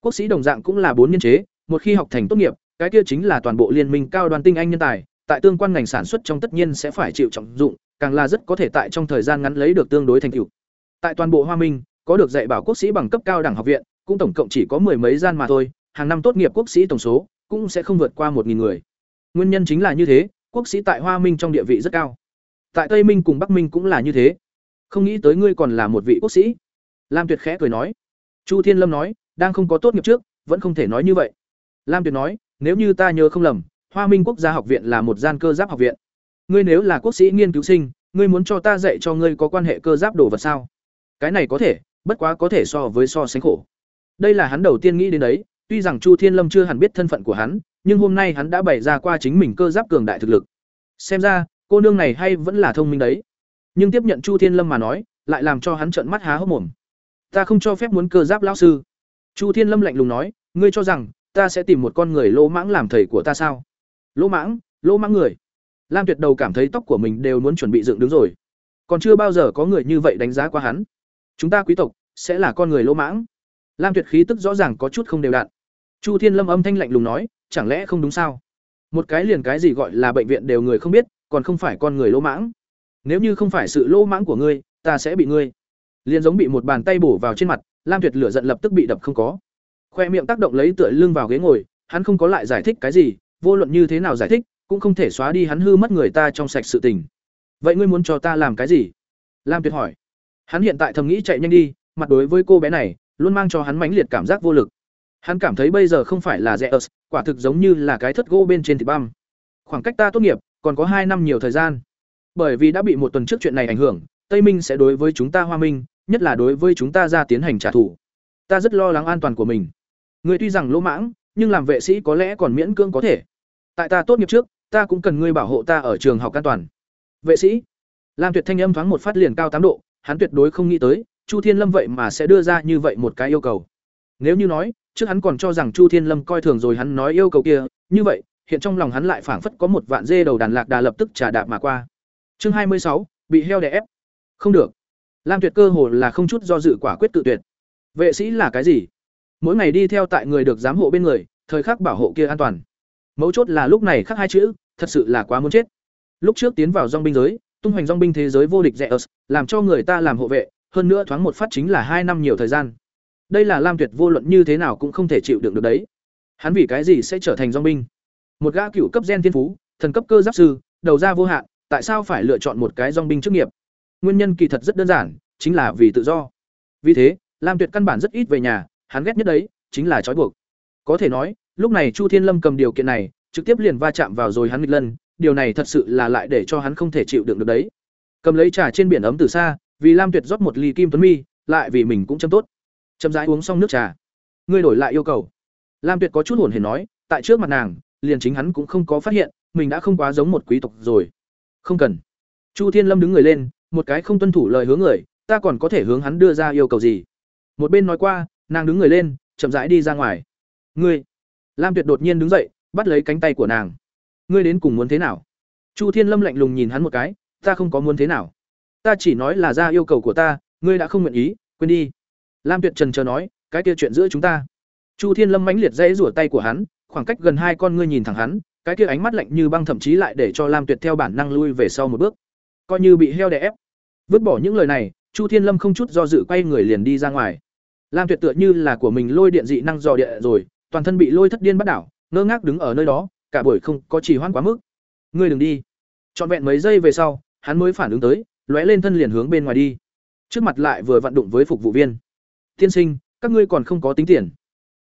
Quốc sĩ đồng dạng cũng là bốn nhân chế, một khi học thành tốt nghiệp, cái kia chính là toàn bộ liên minh cao đoàn tinh anh nhân tài, tại tương quan ngành sản xuất trong tất nhiên sẽ phải chịu trọng dụng, càng là rất có thể tại trong thời gian ngắn lấy được tương đối thành tựu. Tại toàn bộ Hoa Minh, có được dạy bảo quốc sĩ bằng cấp cao đẳng học viện, cũng tổng cộng chỉ có mười mấy gian mà thôi, hàng năm tốt nghiệp quốc sĩ tổng số cũng sẽ không vượt qua một nghìn người. Nguyên nhân chính là như thế, quốc sĩ tại Hoa Minh trong địa vị rất cao. Tại Tây Minh cùng Bắc Minh cũng là như thế. Không nghĩ tới ngươi còn là một vị quốc sĩ. Lam Tuyệt khẽ cười nói. Chu Thiên Lâm nói, đang không có tốt nghiệp trước, vẫn không thể nói như vậy. Lam Tuyệt nói, nếu như ta nhớ không lầm, Hoa Minh Quốc gia học viện là một gian cơ giáp học viện. Ngươi nếu là quốc sĩ nghiên cứu sinh, ngươi muốn cho ta dạy cho ngươi có quan hệ cơ giáp đồ vật sao? Cái này có thể, bất quá có thể so với so sánh khổ. Đây là hắn đầu tiên nghĩ đến đấy, tuy rằng Chu Thiên Lâm chưa hẳn biết thân phận của hắn, nhưng hôm nay hắn đã bày ra qua chính mình cơ giáp cường đại thực lực. Xem ra, cô nương này hay vẫn là thông minh đấy. Nhưng tiếp nhận Chu Thiên Lâm mà nói, lại làm cho hắn trợn mắt há hốc mồm. Ta không cho phép muốn cơ giáp lão sư. Chu Thiên Lâm lạnh lùng nói, ngươi cho rằng ta sẽ tìm một con người lỗ mãng làm thầy của ta sao? Lỗ mãng, lỗ mãng người. Lam Tuyệt đầu cảm thấy tóc của mình đều muốn chuẩn bị dựng đứng rồi. Còn chưa bao giờ có người như vậy đánh giá qua hắn. Chúng ta quý tộc sẽ là con người lỗ mãng. Lam Tuyệt khí tức rõ ràng có chút không đều đặn. Chu Thiên Lâm âm thanh lạnh lùng nói, chẳng lẽ không đúng sao? Một cái liền cái gì gọi là bệnh viện đều người không biết, còn không phải con người lỗ mãng. Nếu như không phải sự lỗ mãng của ngươi, ta sẽ bị ngươi. Liền giống bị một bàn tay bổ vào trên mặt, Lam Tuyệt lửa giận lập tức bị đập không có. Khoe miệng tác động lấy tựa lưng vào ghế ngồi, hắn không có lại giải thích cái gì, vô luận như thế nào giải thích, cũng không thể xóa đi hắn hư mất người ta trong sạch sự tình. Vậy ngươi muốn cho ta làm cái gì? Lam Tuyệt hỏi. Hắn hiện tại thầm nghĩ chạy nhanh đi, mặt đối với cô bé này, luôn mang cho hắn mãnh liệt cảm giác vô lực. Hắn cảm thấy bây giờ không phải là Zeus, quả thực giống như là cái thất gỗ bên trên thịt băm. Khoảng cách ta tốt nghiệp, còn có hai năm nhiều thời gian. Bởi vì đã bị một tuần trước chuyện này ảnh hưởng, Tây Minh sẽ đối với chúng ta Hoa Minh, nhất là đối với chúng ta ra tiến hành trả thù. Ta rất lo lắng an toàn của mình. Ngươi tuy rằng lỗ mãng, nhưng làm vệ sĩ có lẽ còn miễn cưỡng có thể. Tại ta tốt nghiệp trước, ta cũng cần ngươi bảo hộ ta ở trường học an toàn. Vệ sĩ. Lam Tuyệt thanh âm thoáng một phát liền cao tám độ, hắn tuyệt đối không nghĩ tới, Chu Thiên Lâm vậy mà sẽ đưa ra như vậy một cái yêu cầu. Nếu như nói, trước hắn còn cho rằng Chu Thiên Lâm coi thường rồi hắn nói yêu cầu kia, như vậy, hiện trong lòng hắn lại phảng phất có một vạn dê đầu đàn lạc đà lập tức trả đạp mà qua. Chương hai mươi sáu bị heo đè ép. Không được. Lam Tuyệt cơ hồ là không chút do dự quả quyết tự tuyệt. Vệ sĩ là cái gì? Mỗi ngày đi theo tại người được giám hộ bên người, thời khắc bảo hộ kia an toàn. Mấu chốt là lúc này khắc hai chữ, thật sự là quá muốn chết. Lúc trước tiến vào dòng binh giới, tung hoành dòng binh thế giới vô địch rẻ làm cho người ta làm hộ vệ, hơn nữa thoáng một phát chính là hai năm nhiều thời gian. Đây là Lam Tuyệt vô luận như thế nào cũng không thể chịu đựng được đấy. Hắn vì cái gì sẽ trở thành dòng binh? Một gã cựu cấp gen thiên phú, thần cấp cơ giáp sư, đầu ra vô hạn, tại sao phải lựa chọn một cái dòng binh chức nghiệp? Nguyên nhân kỳ thật rất đơn giản, chính là vì tự do. Vì thế, Lam Tuyệt căn bản rất ít về nhà, hắn ghét nhất đấy chính là trói buộc. Có thể nói, lúc này Chu Thiên Lâm cầm điều kiện này, trực tiếp liền va chạm vào rồi hắn nghịch lần, điều này thật sự là lại để cho hắn không thể chịu đựng được đấy. Cầm lấy trà trên biển ấm từ xa, vì Lam Tuyệt rót một ly kim tuấn mi, lại vì mình cũng châm tốt. Chậm rãi uống xong nước trà, ngươi đổi lại yêu cầu. Lam Tuyệt có chút hồn hển nói, tại trước mặt nàng, liền chính hắn cũng không có phát hiện, mình đã không quá giống một quý tộc rồi. Không cần. Chu Thiên Lâm đứng người lên, một cái không tuân thủ lời hứa người, ta còn có thể hướng hắn đưa ra yêu cầu gì? Một bên nói qua, nàng đứng người lên, chậm rãi đi ra ngoài. Ngươi. Lam Tuyệt đột nhiên đứng dậy, bắt lấy cánh tay của nàng. Ngươi đến cùng muốn thế nào? Chu Thiên Lâm lạnh lùng nhìn hắn một cái, ta không có muốn thế nào. Ta chỉ nói là ra yêu cầu của ta, ngươi đã không nguyện ý, quên đi. Lam Tuyệt Trần chờ nói, cái kia chuyện giữa chúng ta. Chu Thiên Lâm mãnh liệt dãy rủa tay của hắn, khoảng cách gần hai con ngươi nhìn thẳng hắn, cái kia ánh mắt lạnh như băng thậm chí lại để cho Lam Tuyệt theo bản năng lui về sau một bước, coi như bị heo đè ép. Vứt bỏ những lời này, Chu Thiên Lâm không chút do dự quay người liền đi ra ngoài. Lam Tuyệt tựa như là của mình lôi điện dị năng dò địa rồi, toàn thân bị lôi thất điên bắt đảo, ngơ ngác đứng ở nơi đó, cả buổi không có trì hoãn quá mức. Ngươi đừng đi. Trọn vẹn mấy giây về sau, hắn mới phản ứng tới, lóe lên thân liền hướng bên ngoài đi. Trước mặt lại vừa vặn đụng với phục vụ viên. "Tiên sinh, các ngươi còn không có tính tiền."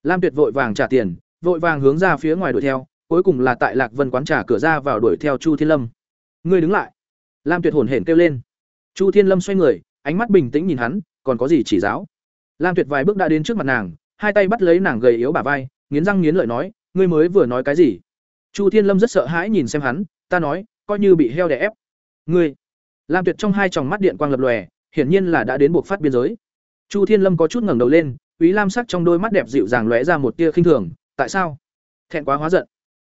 Lam Tuyệt vội vàng trả tiền, vội vàng hướng ra phía ngoài đuổi theo, cuối cùng là tại Lạc Vân quán trả cửa ra vào đuổi theo Chu Thiên Lâm. "Ngươi đứng lại." Lam Tuyệt hổn hển kêu lên. Chu Thiên Lâm xoay người, ánh mắt bình tĩnh nhìn hắn, còn có gì chỉ giáo? Lam Tuyệt vài bước đã đến trước mặt nàng, hai tay bắt lấy nàng gầy yếu bả vai, nghiến răng nghiến lợi nói, ngươi mới vừa nói cái gì? Chu Thiên Lâm rất sợ hãi nhìn xem hắn, ta nói, coi như bị heo đè ép. Ngươi. Lam Tuyệt trong hai tròng mắt điện quang lập lòe, hiển nhiên là đã đến buộc phát biên giới. Chu Thiên Lâm có chút ngẩng đầu lên, Úy Lam sắc trong đôi mắt đẹp dịu dàng lóe ra một tia khinh thường, tại sao? Thẹn quá hóa giận.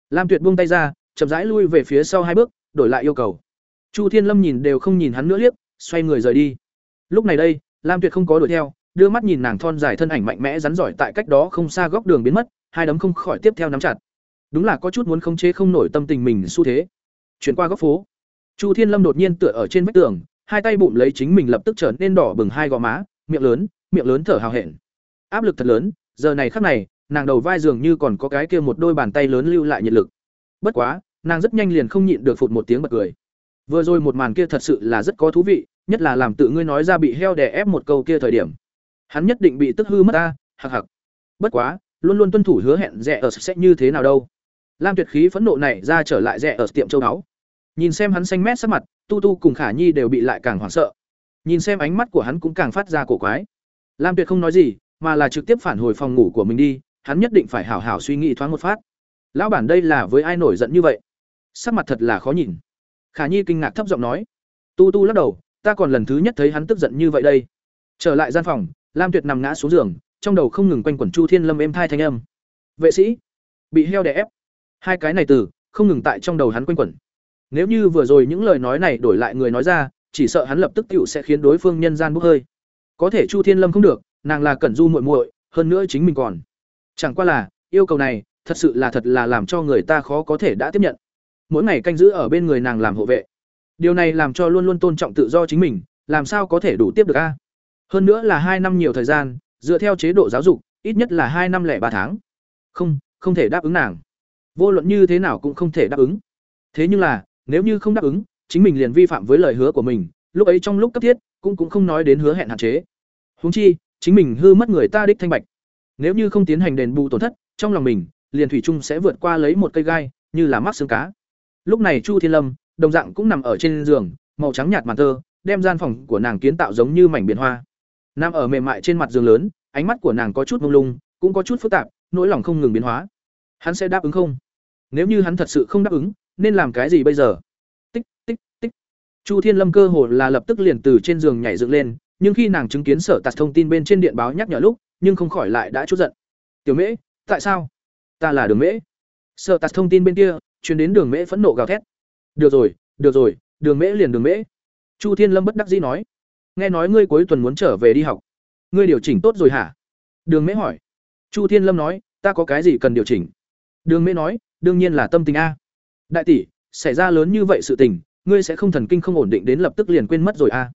lam tuyệt buông tay ra chậm rãi lui về phía sau hai bước đổi lại yêu cầu chu thiên lâm nhìn đều không nhìn hắn nữa liếc xoay người rời đi lúc này đây lam tuyệt không có đuổi theo đưa mắt nhìn nàng thon dài thân ảnh mạnh mẽ rắn giỏi tại cách đó không xa góc đường biến mất hai đấm không khỏi tiếp theo nắm chặt đúng là có chút muốn khống chế không nổi tâm tình mình xu thế chuyển qua góc phố chu thiên lâm đột nhiên tựa ở trên vách tường hai tay bụm lấy chính mình lập tức trở nên đỏ bừng hai gò má miệng lớn miệng lớn thở hào hẹn. Áp lực thật lớn, giờ này khắc này, nàng đầu vai dường như còn có cái kia một đôi bàn tay lớn lưu lại nhiệt lực. Bất quá, nàng rất nhanh liền không nhịn được phụt một tiếng bật cười. Vừa rồi một màn kia thật sự là rất có thú vị, nhất là làm tự ngươi nói ra bị heo đè ép một câu kia thời điểm. Hắn nhất định bị tức hư mất ta, hặc hặc. Bất quá, luôn luôn tuân thủ hứa hẹn rẻ ở sẽ như thế nào đâu. Lam tuyệt khí phẫn nộ này ra trở lại rẻ ở tiệm châu đáo nhìn xem hắn xanh mét sắc mặt, tu tu cùng khả nhi đều bị lại càng hoảng sợ nhìn xem ánh mắt của hắn cũng càng phát ra cổ quái. Lam tuyệt không nói gì, mà là trực tiếp phản hồi phòng ngủ của mình đi, hắn nhất định phải hảo hảo suy nghĩ thoáng một phát. Lão bản đây là với ai nổi giận như vậy? Sắc mặt thật là khó nhìn. Khả nhi kinh ngạc thấp giọng nói. Tu tu lắc đầu, ta còn lần thứ nhất thấy hắn tức giận như vậy đây. Trở lại gian phòng, lam tuyệt nằm ngã xuống giường, trong đầu không ngừng quanh quẩn chu thiên lâm êm thai thanh âm. Vệ sĩ, bị heo đè ép. Hai cái này từ, không ngừng tại trong đầu hắn quanh quẩn. Nếu như vừa rồi những lời nói này đổi lại người nói ra chỉ sợ hắn lập tức tiểu sẽ khiến đối phương nhân gian bốc hơi. Có thể chu thiên lâm không được, nàng là cẩn du muội muội, hơn nữa chính mình còn. Chẳng qua là, yêu cầu này, thật sự là thật là làm cho người ta khó có thể đã tiếp nhận. Mỗi ngày canh giữ ở bên người nàng làm hộ vệ. Điều này làm cho luôn luôn tôn trọng tự do chính mình, làm sao có thể đủ tiếp được a? Hơn nữa là hai năm nhiều thời gian, dựa theo chế độ giáo dục, ít nhất là hai năm lẻ ba tháng. Không không thể đáp ứng nàng. Vô luận như thế nào cũng không thể đáp ứng. Thế nhưng là, nếu như không đáp ứng chính mình liền vi phạm với lời hứa của mình, lúc ấy trong lúc cấp thiết, cũng cũng không nói đến hứa hẹn hạn chế. Huống chi, chính mình hư mất người ta đích thanh bạch. Nếu như không tiến hành đền bù tổn thất, trong lòng mình, liền thủy trung sẽ vượt qua lấy một cây gai, như là mắc xương cá. Lúc này chu thiên lâm, đồng dạng cũng nằm ở trên giường, màu trắng nhạt màn tơ, đem gian phòng của nàng kiến tạo giống như mảnh biển hoa. Nằm ở mềm mại trên mặt giường lớn, ánh mắt của nàng có chút mông lung, cũng có chút phức tạp, nỗi lòng không ngừng biến hóa. Hắn sẽ đáp ứng không? Nếu như hắn thật sự không đáp ứng, nên làm cái gì bây giờ? Chu thiên lâm cơ hồ là lập tức liền từ trên giường nhảy dựng lên, nhưng khi nàng chứng kiến sở tạt thông tin bên trên điện báo nhắc nhở lúc, nhưng không khỏi lại đã chút giận. Tiểu mễ, tại sao? Ta là đường mễ. Sở tạt thông tin bên kia, truyền đến đường mễ phẫn nộ gào thét. Được rồi được rồi, đường mễ liền đường mễ. Chu thiên lâm bất đắc dĩ nói. Nghe nói ngươi cuối tuần muốn trở về đi học. Ngươi điều chỉnh tốt rồi hả? Đường mễ hỏi. Chu thiên lâm nói, ta có cái gì cần điều chỉnh? Đường mễ nói, đương nhiên là tâm tình a. Đại tỷ, xảy ra lớn như vậy sự tình ngươi sẽ không thần kinh không ổn định đến lập tức liền quên mất rồi a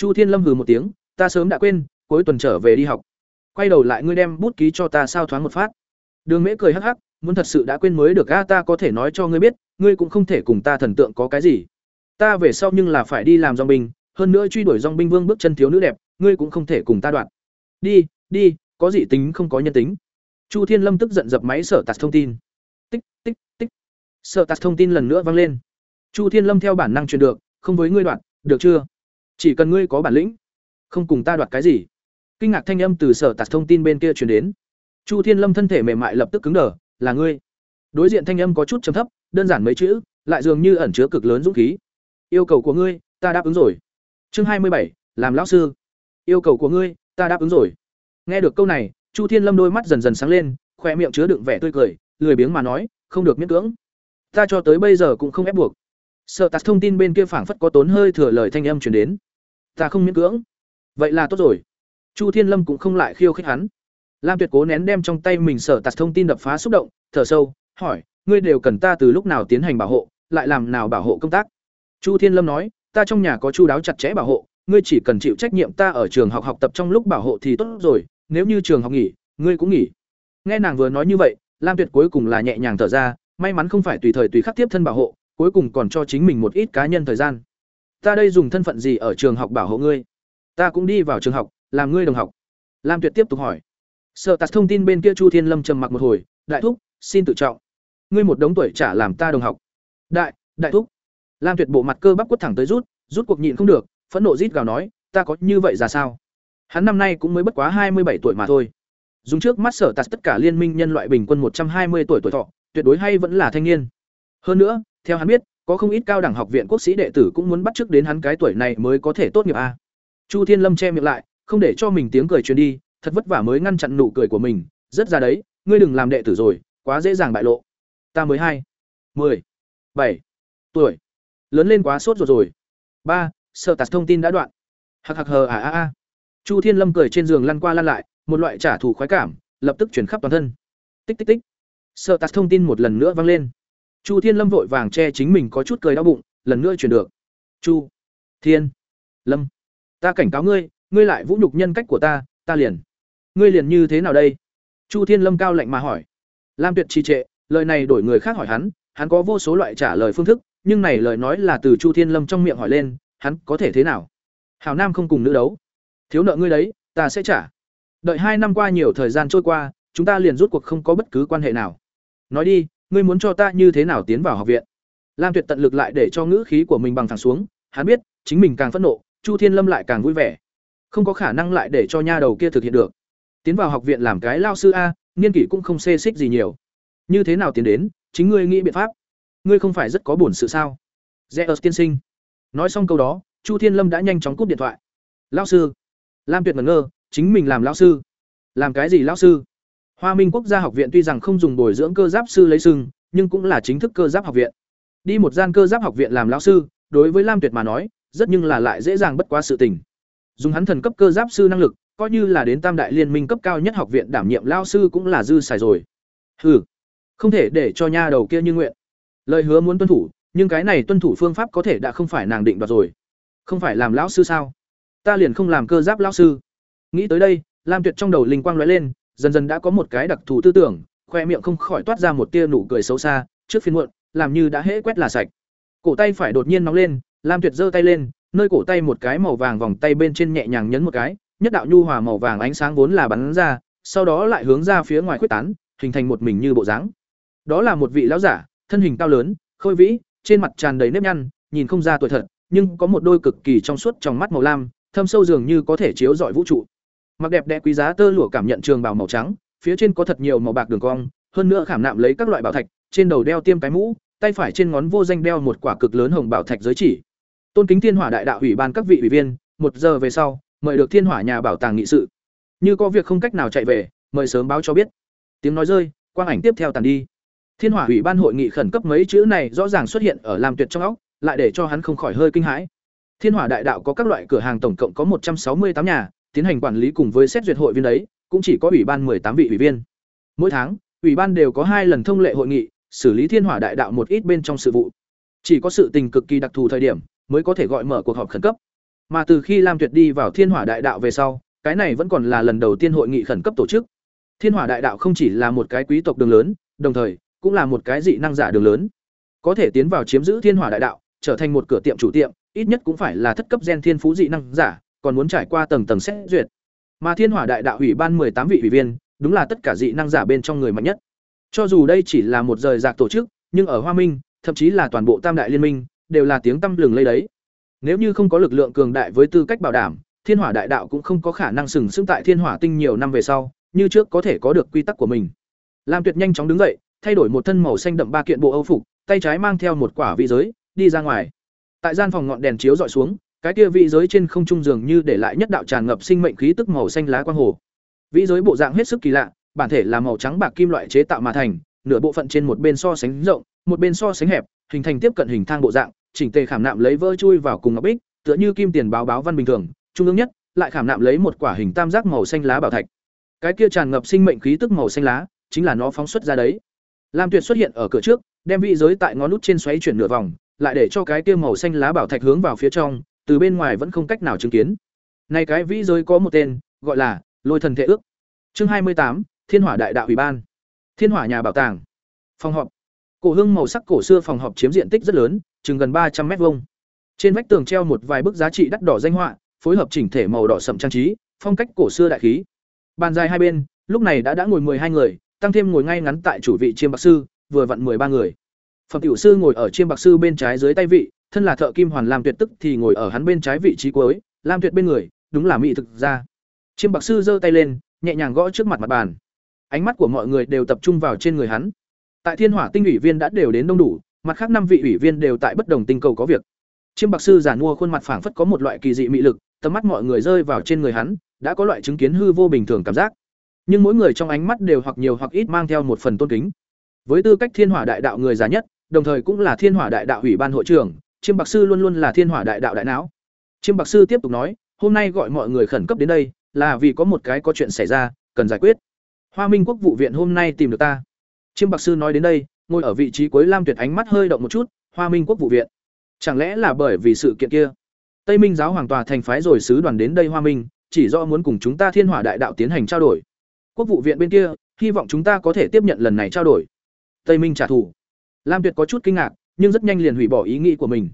chu thiên lâm hừ một tiếng, ta sớm đã quên, cuối tuần trở về đi học. Quay đầu lại ngươi đem bút ký cho ta sao thoáng một phát. Đường mễ cười hắc hắc, muốn thật sự đã quên mới được, a, ta có thể nói cho ngươi biết, ngươi cũng không thể cùng ta thần tượng có cái gì. Ta về sau nhưng là phải đi làm dòng binh, hơn nữa truy đuổi dòng binh vương bước chân thiếu nữ đẹp, ngươi cũng không thể cùng ta đoạn. Đi đi, có dị tính không có nhân tính. Chu thiên lâm tức giận dập máy sở tạt thông tin. Tích tích tích. Sở tạt thông tin lần nữa vang lên chu thiên lâm theo bản năng truyền được không với ngươi đoạt, được chưa? Chỉ cần ngươi có bản lĩnh không cùng ta đoạt cái gì. Kinh ngạc thanh âm từ sở tạc thông tin bên kia truyền đến. Chu thiên lâm thân thể mềm mại lập tức cứng đờ là ngươi? Đối diện thanh âm có chút trầm thấp đơn giản mấy chữ lại dường như ẩn chứa cực lớn dũng khí. Yêu cầu của ngươi ta đáp ứng rồi. Chương hai mươi bảy làm lão sư. Yêu cầu của ngươi ta đáp ứng rồi. Nghe được câu này chu thiên lâm đôi mắt dần dần sáng lên khoe miệng chứa đựng vẻ tươi cười lười biếng mà nói không được miễn cưỡng. Ta cho tới bây giờ cũng không ép buộc sợ tạt thông tin bên kia phảng phất có tốn hơi thừa lời thanh âm chuyển đến. Ta không miễn cưỡng. Vậy là tốt rồi. Chu thiên lâm cũng không lại khiêu khích hắn. Lam tuyệt cố nén đem trong tay mình sở tạt thông tin đập phá xúc động, thở sâu, hỏi, ngươi đều cần ta từ lúc nào tiến hành bảo hộ, lại làm nào bảo hộ công tác? Chu thiên lâm nói, ta trong nhà có chu đáo chặt chẽ bảo hộ, ngươi chỉ cần chịu trách nhiệm ta ở trường học học tập trong lúc bảo hộ thì tốt rồi, nếu như trường học nghỉ, ngươi cũng nghỉ. Nghe nàng vừa nói như vậy, lam tuyệt cuối cùng là nhẹ nhàng thở ra, may mắn không phải tùy thời tùy khắc tiếp thân bảo hộ cuối cùng còn cho chính mình một ít cá nhân thời gian. Ta đây dùng thân phận gì ở trường học bảo hộ ngươi? Ta cũng đi vào trường học, làm ngươi đồng học. Lam tuyệt tiếp tục hỏi. Sợ tạt thông tin bên kia chu thiên lâm trầm mặc một hồi, đại thúc, xin tự trọng. Ngươi một đống tuổi trả làm ta đồng học. Đại đại thúc. Lam tuyệt bộ mặt cơ bắp quất thẳng tới rút rút cuộc nhịn không được, phẫn nộ rít gào nói, ta có như vậy ra sao? Hắn năm nay cũng mới bất quá hai mươi bảy tuổi mà thôi. Dùng trước mắt sở tạt tất cả liên minh nhân loại bình quân một trăm hai mươi tuổi tuổi thọ, tuyệt đối hay vẫn là thanh niên. Hơn nữa theo hắn biết có không ít cao đẳng học viện quốc sĩ đệ tử cũng muốn bắt chước đến hắn cái tuổi này mới có thể tốt nghiệp a chu thiên lâm che miệng lại không để cho mình tiếng cười truyền đi thật vất vả mới ngăn chặn nụ cười của mình rất ra đấy ngươi đừng làm đệ tử rồi quá dễ dàng bại lộ ta mới hai 10, 7 tuổi. Lớn lên quá sốt ruột rồi. ba sợ tạt thông tin đã đoạn. Hạc hạc hờ à a a. Chu Thiên Lâm cười trên giường lăn qua lăn lại, một loại trả thù khoái cảm, lập tức chuyển khắp toàn thân. Tích tích tích. sợ tạt thông tin một lần nữa vang lên. Chu Thiên Lâm vội vàng che chính mình có chút cười đau bụng, lần nữa chuyển được. Chu Thiên Lâm, ta cảnh cáo ngươi, ngươi lại vũ nhục nhân cách của ta, ta liền. Ngươi liền như thế nào đây? Chu Thiên Lâm cao lạnh mà hỏi. Lam Tuyệt trì trệ, lời này đổi người khác hỏi hắn, hắn có vô số loại trả lời phương thức, nhưng này lời nói là từ Chu Thiên Lâm trong miệng hỏi lên, hắn có thể thế nào? Hảo Nam không cùng nữ đấu. Thiếu nợ ngươi đấy, ta sẽ trả. Đợi hai năm qua nhiều thời gian trôi qua, chúng ta liền rút cuộc không có bất cứ quan hệ nào. Nói đi, ngươi muốn cho ta như thế nào tiến vào học viện? Lam Tuyệt tận lực lại để cho ngữ khí của mình bằng thẳng xuống, hắn biết, chính mình càng phẫn nộ, Chu Thiên Lâm lại càng vui vẻ. Không có khả năng lại để cho nha đầu kia thực hiện được. Tiến vào học viện làm cái lao sư a, niên kỷ cũng không xê xích gì nhiều. Như thế nào tiến đến, chính ngươi nghĩ biện pháp. Ngươi không phải rất có buồn sự sao? Zeus tiên sinh. Nói xong câu đó, Chu Thiên Lâm đã nhanh chóng cúp điện thoại. Lão sư. Lam Tuyệt ngẩn ngơ, chính mình làm lão sư. Làm cái gì lão sư? Hoa Minh Quốc gia học viện tuy rằng không dùng bồi dưỡng cơ giáp sư lấy sừng, nhưng cũng là chính thức cơ giáp học viện. Đi một gian cơ giáp học viện làm lão sư, đối với Lam Tuyệt mà nói, rất nhưng là lại dễ dàng bất quá sự tình. Dùng hắn thần cấp cơ giáp sư năng lực, coi như là đến Tam đại liên minh cấp cao nhất học viện đảm nhiệm lão sư cũng là dư xài rồi. Hừ, không thể để cho nha đầu kia như nguyện. Lời hứa muốn tuân thủ, nhưng cái này tuân thủ phương pháp có thể đã không phải nàng định đoạt rồi. Không phải làm lão sư sao? Ta liền không làm cơ giáp lão sư. Nghĩ tới đây, Lam Tuyệt trong đầu linh quang lóe lên, dần dần đã có một cái đặc thù tư tưởng, khoe miệng không khỏi toát ra một tia nụ cười xấu xa, trước phiên muộn, làm như đã hễ quét là sạch. Cổ tay phải đột nhiên nóng lên, Lam Tuyệt giơ tay lên, nơi cổ tay một cái màu vàng vòng tay bên trên nhẹ nhàng nhấn một cái, nhất đạo nhu hòa màu vàng ánh sáng vốn là bắn ra, sau đó lại hướng ra phía ngoài khuếch tán, hình thành một mình như bộ dáng. Đó là một vị lão giả, thân hình cao lớn, khôi vĩ, trên mặt tràn đầy nếp nhăn, nhìn không ra tuổi thật, nhưng có một đôi cực kỳ trong suốt trong mắt màu lam, thâm sâu dường như có thể chiếu rọi vũ trụ. Mặc đẹp đẽ quý giá tơ lụa cảm nhận trường bào màu trắng, phía trên có thật nhiều màu bạc đường cong, hơn nữa khảm nạm lấy các loại bảo thạch, trên đầu đeo tiêm cái mũ, tay phải trên ngón vô danh đeo một quả cực lớn hồng bảo thạch giới chỉ. Tôn kính Thiên Hỏa Đại Đạo ủy ban các vị ủy viên, một giờ về sau, mời được Thiên Hỏa nhà bảo tàng nghị sự. Như có việc không cách nào chạy về, mời sớm báo cho biết. Tiếng nói rơi, quang ảnh tiếp theo tàn đi. Thiên Hỏa ủy ban hội nghị khẩn cấp mấy chữ này rõ ràng xuất hiện ở Lam Tuyệt trong óc, lại để cho hắn không khỏi hơi kinh hãi. Thiên Hỏa Đại Đạo có các loại cửa hàng tổng cộng có một trăm sáu mươi tám nhà, tiến hành quản lý cùng với xét duyệt hội viên đấy, cũng chỉ có ủy ban tám vị ủy viên. Mỗi tháng, ủy ban đều có hai lần thông lệ hội nghị, xử lý Thiên Hỏa Đại Đạo một ít bên trong sự vụ. Chỉ có sự tình cực kỳ đặc thù thời điểm mới có thể gọi mở cuộc họp khẩn cấp. Mà từ khi Lam Tuyệt đi vào Thiên Hỏa Đại Đạo về sau, cái này vẫn còn là lần đầu tiên hội nghị khẩn cấp tổ chức. Thiên Hỏa Đại Đạo không chỉ là một cái quý tộc đường lớn, đồng thời cũng là một cái dị năng giả đường lớn. Có thể tiến vào chiếm giữ Thiên Hỏa Đại Đạo, trở thành một cửa tiệm chủ tiệm, ít nhất cũng phải là thất cấp gen thiên phú dị năng giả, còn muốn trải qua tầng tầng xét duyệt. Mà Thiên Hỏa Đại Đạo ủy ban tám vị ủy viên, đúng là tất cả dị năng giả bên trong người mạnh nhất. Cho dù đây chỉ là một rời rạc tổ chức, nhưng ở Hoa Minh, thậm chí là toàn bộ Tam đại liên minh, đều là tiếng tăm lừng lây đấy. Nếu như không có lực lượng cường đại với tư cách bảo đảm, Thiên Hỏa Đại Đạo cũng không có khả năng sừng sững tại Thiên Hỏa Tinh nhiều năm về sau, như trước có thể có được quy tắc của mình. Lam Tuyệt nhanh chóng đứng dậy, thay đổi một thân màu xanh đậm ba kiện bộ Âu phục, tay trái mang theo một quả vị giới, đi ra ngoài. Tại gian phòng ngọn đèn chiếu dọi xuống, cái kia vị giới trên không trung dường như để lại nhất đạo tràn ngập sinh mệnh khí tức màu xanh lá quang hồ. Vị giới bộ dạng hết sức kỳ lạ, bản thể là màu trắng bạc kim loại chế tạo mà thành, nửa bộ phận trên một bên so sánh rộng, một bên so sánh hẹp, hình thành tiếp cận hình thang bộ dạng, chỉnh tề khảm nạm lấy vỡ chui vào cùng ngọc bích, tựa như kim tiền báo báo văn bình thường, trung ương nhất lại khảm nạm lấy một quả hình tam giác màu xanh lá bảo thạch. Cái kia tràn ngập sinh mệnh khí tức màu xanh lá, chính là nó phóng xuất ra đấy. Lam Tuyệt xuất hiện ở cửa trước, đem vị giới tại ngón nút trên xoáy chuyển nửa vòng, lại để cho cái kia màu xanh lá bảo thạch hướng vào phía trong, từ bên ngoài vẫn không cách nào chứng kiến. Này cái vị giới có một tên, gọi là Lôi Thần Thể Ước. Chương hai mươi tám Thiên Hỏa Đại Đạo Ủy ban. Thiên Hỏa nhà bảo tàng. Phòng họp. Cổ hương màu sắc cổ xưa phòng họp chiếm diện tích rất lớn, chừng gần ba trăm mét vuông. Trên vách tường treo một vài bức giá trị đắt đỏ danh họa, phối hợp chỉnh thể màu đỏ sậm trang trí, phong cách cổ xưa đại khí. Bàn dài hai bên, lúc này đã đã ngồi hai người, tăng thêm ngồi ngay ngắn tại chủ vị chiêm bạc sư, vừa vặn ba người. Phẩm tiểu sư ngồi ở chiêm bạc sư bên trái dưới tay vị, thân là thợ kim hoàn lam tuyệt tức thì ngồi ở hắn bên trái vị trí cuối, lam tuyệt bên người, đúng là mỹ thực ra. Chiêm bạc sư giơ tay lên, nhẹ nhàng gõ trước mặt mặt bàn. Ánh mắt của mọi người đều tập trung vào trên người hắn. Tại Thiên Hỏa Tinh ủy viên đã đều đến đông đủ, mặt khác năm vị ủy viên đều tại bất đồng tinh cầu có việc. Chiêm bạc sư giả mua khuôn mặt phảng phất có một loại kỳ dị mị lực, tầm mắt mọi người rơi vào trên người hắn, đã có loại chứng kiến hư vô bình thường cảm giác. Nhưng mỗi người trong ánh mắt đều hoặc nhiều hoặc ít mang theo một phần tôn kính. Với tư cách Thiên Hỏa đại đạo người già nhất, đồng thời cũng là Thiên Hỏa Đại Đạo Ủy ban hội trưởng, Chiêm Bạc sư luôn luôn là Thiên Hỏa Đại Đạo đại não. Chiêm Bạc sư tiếp tục nói, hôm nay gọi mọi người khẩn cấp đến đây, là vì có một cái có chuyện xảy ra, cần giải quyết. Hoa Minh Quốc vụ viện hôm nay tìm được ta. Chiêm Bạc sư nói đến đây, ngồi ở vị trí cuối Lam Tuyệt ánh mắt hơi động một chút, Hoa Minh Quốc vụ viện. Chẳng lẽ là bởi vì sự kiện kia? Tây Minh giáo hoàng tòa thành phái rồi sứ đoàn đến đây Hoa Minh, chỉ do muốn cùng chúng ta Thiên Hỏa Đại Đạo tiến hành trao đổi. Quốc vụ viện bên kia, hy vọng chúng ta có thể tiếp nhận lần này trao đổi. Tây Minh trả thù. Lam Tuyệt có chút kinh ngạc, nhưng rất nhanh liền hủy bỏ ý nghĩ của mình.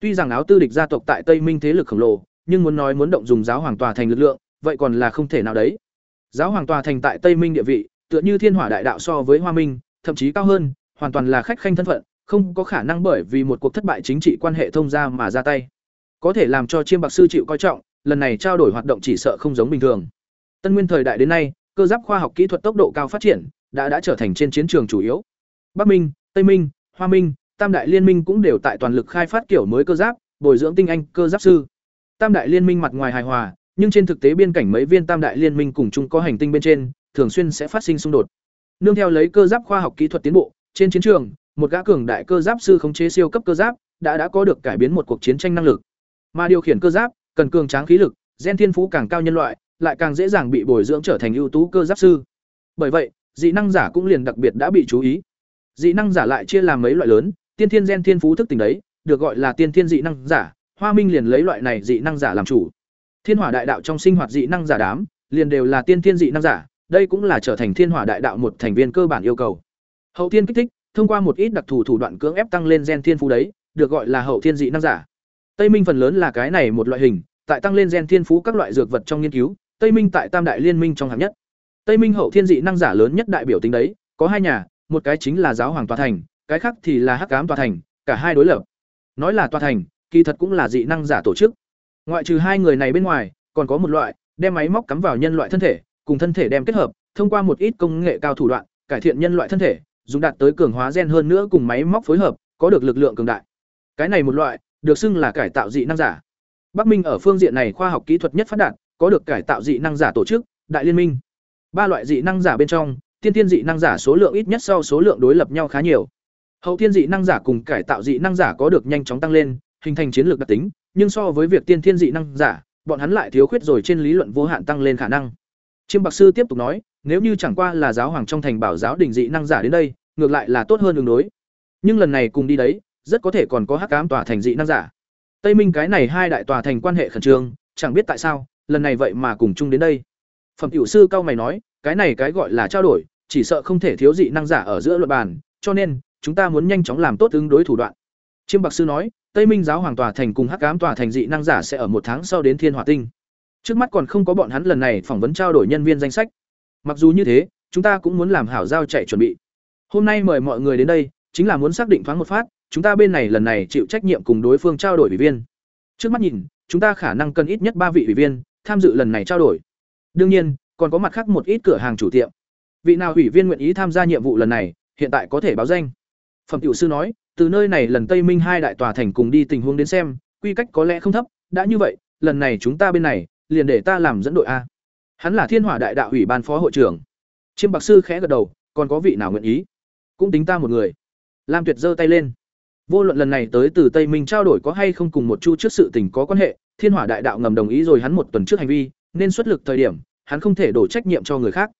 Tuy rằng áo tư địch gia tộc tại Tây Minh thế lực khổng lồ, nhưng muốn nói muốn động dùng giáo hoàng tòa thành lực lượng, vậy còn là không thể nào đấy. Giáo hoàng tòa thành tại Tây Minh địa vị, tựa như Thiên Hỏa Đại Đạo so với Hoa Minh, thậm chí cao hơn, hoàn toàn là khách khanh thân phận, không có khả năng bởi vì một cuộc thất bại chính trị quan hệ thông gia mà ra tay. Có thể làm cho Chiêm Bạc sư chịu coi trọng, lần này trao đổi hoạt động chỉ sợ không giống bình thường. Tân Nguyên thời đại đến nay, cơ giáp khoa học kỹ thuật tốc độ cao phát triển, đã đã trở thành trên chiến trường chủ yếu. Bắc Minh, Tây Minh, Hoa Minh, Tam đại liên minh cũng đều tại toàn lực khai phát kiểu mới cơ giáp, bồi dưỡng tinh anh cơ giáp sư. Tam đại liên minh mặt ngoài hài hòa, nhưng trên thực tế biên cảnh mấy viên Tam đại liên minh cùng chung có hành tinh bên trên, thường xuyên sẽ phát sinh xung đột. Nương theo lấy cơ giáp khoa học kỹ thuật tiến bộ, trên chiến trường, một gã cường đại cơ giáp sư khống chế siêu cấp cơ giáp, đã đã có được cải biến một cuộc chiến tranh năng lực. Mà điều khiển cơ giáp, cần cường tráng khí lực, gen thiên phú càng cao nhân loại, lại càng dễ dàng bị bồi dưỡng trở thành ưu tú cơ giáp sư. Bởi vậy, dị năng giả cũng liền đặc biệt đã bị chú ý. Dị năng giả lại chia làm mấy loại lớn, tiên thiên gen thiên phú thức tỉnh đấy, được gọi là tiên thiên dị năng giả, Hoa Minh liền lấy loại này dị năng giả làm chủ. Thiên Hỏa Đại Đạo trong sinh hoạt dị năng giả đám, liền đều là tiên thiên dị năng giả, đây cũng là trở thành Thiên Hỏa Đại Đạo một thành viên cơ bản yêu cầu. Hậu thiên kích thích, thông qua một ít đặc thù thủ đoạn cưỡng ép tăng lên gen thiên phú đấy, được gọi là hậu thiên dị năng giả. Tây Minh phần lớn là cái này một loại hình, tại tăng lên gen thiên phú các loại dược vật trong nghiên cứu, Tây Minh tại Tam đại liên minh trong hạng nhất. Tây Minh hậu thiên dị năng giả lớn nhất đại biểu tính đấy, có hai nhà, một cái chính là giáo hoàng tòa thành, cái khác thì là hắc ám tòa thành, cả hai đối lập. Nói là tòa thành, kỳ thật cũng là dị năng giả tổ chức. Ngoại trừ hai người này bên ngoài, còn có một loại, đem máy móc cắm vào nhân loại thân thể, cùng thân thể đem kết hợp, thông qua một ít công nghệ cao thủ đoạn, cải thiện nhân loại thân thể, dùng đạt tới cường hóa gen hơn nữa cùng máy móc phối hợp, có được lực lượng cường đại. Cái này một loại, được xưng là cải tạo dị năng giả. Bắc Minh ở phương diện này khoa học kỹ thuật nhất phát đạt, có được cải tạo dị năng giả tổ chức, đại liên minh. Ba loại dị năng giả bên trong, tiên tiên dị năng giả số lượng ít nhất sau số lượng đối lập nhau khá nhiều. Hậu thiên dị năng giả cùng cải tạo dị năng giả có được nhanh chóng tăng lên, hình thành chiến lược đặc tính, nhưng so với việc tiên thiên dị năng giả, bọn hắn lại thiếu khuyết rồi trên lý luận vô hạn tăng lên khả năng. Chiêm Bạc sư tiếp tục nói, nếu như chẳng qua là giáo hoàng trong thành bảo giáo đình dị năng giả đến đây, ngược lại là tốt hơn đường đối. Nhưng lần này cùng đi đấy, rất có thể còn có hắc ám tòa thành dị năng giả. Tây Minh cái này hai đại tòa thành quan hệ khẩn trương, chẳng biết tại sao, lần này vậy mà cùng chung đến đây. Phẩm tiểu sư cao mày nói, cái này cái gọi là trao đổi, chỉ sợ không thể thiếu dị năng giả ở giữa luận bàn, cho nên chúng ta muốn nhanh chóng làm tốt ứng đối thủ đoạn. Chiêm Bạc sư nói, Tây Minh giáo hoàng tòa thành cùng Hắc Ám tòa thành dị năng giả sẽ ở một tháng sau đến Thiên Hỏa Tinh. Trước mắt còn không có bọn hắn lần này phỏng vấn trao đổi nhân viên danh sách. Mặc dù như thế, chúng ta cũng muốn làm hảo giao chạy chuẩn bị. Hôm nay mời mọi người đến đây, chính là muốn xác định thoáng một phát, chúng ta bên này lần này chịu trách nhiệm cùng đối phương trao đổi ủy viên. Trước mắt nhìn, chúng ta khả năng cần ít nhất ba vị ủy viên tham dự lần này trao đổi. Đương nhiên, còn có mặt khác một ít cửa hàng chủ tiệm. Vị nào ủy viên nguyện ý tham gia nhiệm vụ lần này, hiện tại có thể báo danh. Phẩm tiểu sư nói, từ nơi này lần Tây Minh hai đại tòa thành cùng đi tình huống đến xem, quy cách có lẽ không thấp, đã như vậy, lần này chúng ta bên này, liền để ta làm dẫn đội a. Hắn là Thiên Hỏa Đại Đạo ủy ban phó hội trưởng. Chiêm Bạc sư khẽ gật đầu, còn có vị nào nguyện ý? Cũng tính ta một người. Lam Tuyệt giơ tay lên. Vô luận lần này tới từ Tây Minh trao đổi có hay không cùng một chu trước sự tình có quan hệ, Thiên Hỏa Đại Đạo ngầm đồng ý rồi hắn một tuần trước hành vi, nên xuất lực thời điểm, hắn không thể đổ trách nhiệm cho người khác.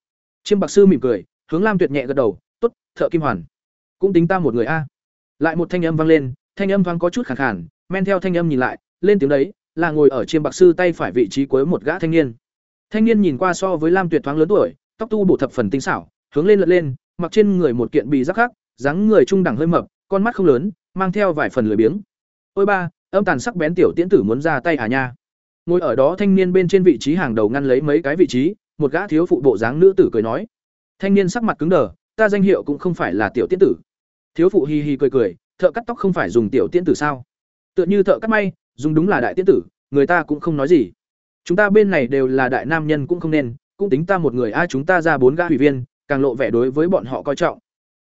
Chiêm Bạc sư mỉm cười, hướng Lam Tuyệt nhẹ gật đầu, "Tốt, Thợ Kim Hoàn, cũng tính ta một người a." Lại một thanh âm vang lên, thanh âm vang có chút khẳng khàn, men theo thanh âm nhìn lại, lên tiếng đấy, là ngồi ở Chiêm Bạc sư tay phải vị trí cuối một gã thanh niên. Thanh niên nhìn qua so với Lam Tuyệt thoáng lớn tuổi, tóc tu bổ thập phần tinh xảo, hướng lên lật lên, mặc trên người một kiện bì giáp khác, dáng người trung đẳng hơi mập, con mắt không lớn, mang theo vài phần lười biếng. "Ôi ba, âm tàn sắc bén tiểu tiễn tử muốn ra tay à nha." Ngồi ở đó thanh niên bên trên vị trí hàng đầu ngăn lấy mấy cái vị trí, một gã thiếu phụ bộ dáng nữ tử cười nói. Thanh niên sắc mặt cứng đờ, ta danh hiệu cũng không phải là tiểu tiễn tử. Thiếu phụ hi hi cười cười, thợ cắt tóc không phải dùng tiểu tiễn tử sao? Tựa như thợ cắt may, dùng đúng là đại tiễn tử, người ta cũng không nói gì. Chúng ta bên này đều là đại nam nhân cũng không nên, cũng tính ta một người ai chúng ta ra bốn gã ủy viên, càng lộ vẻ đối với bọn họ coi trọng.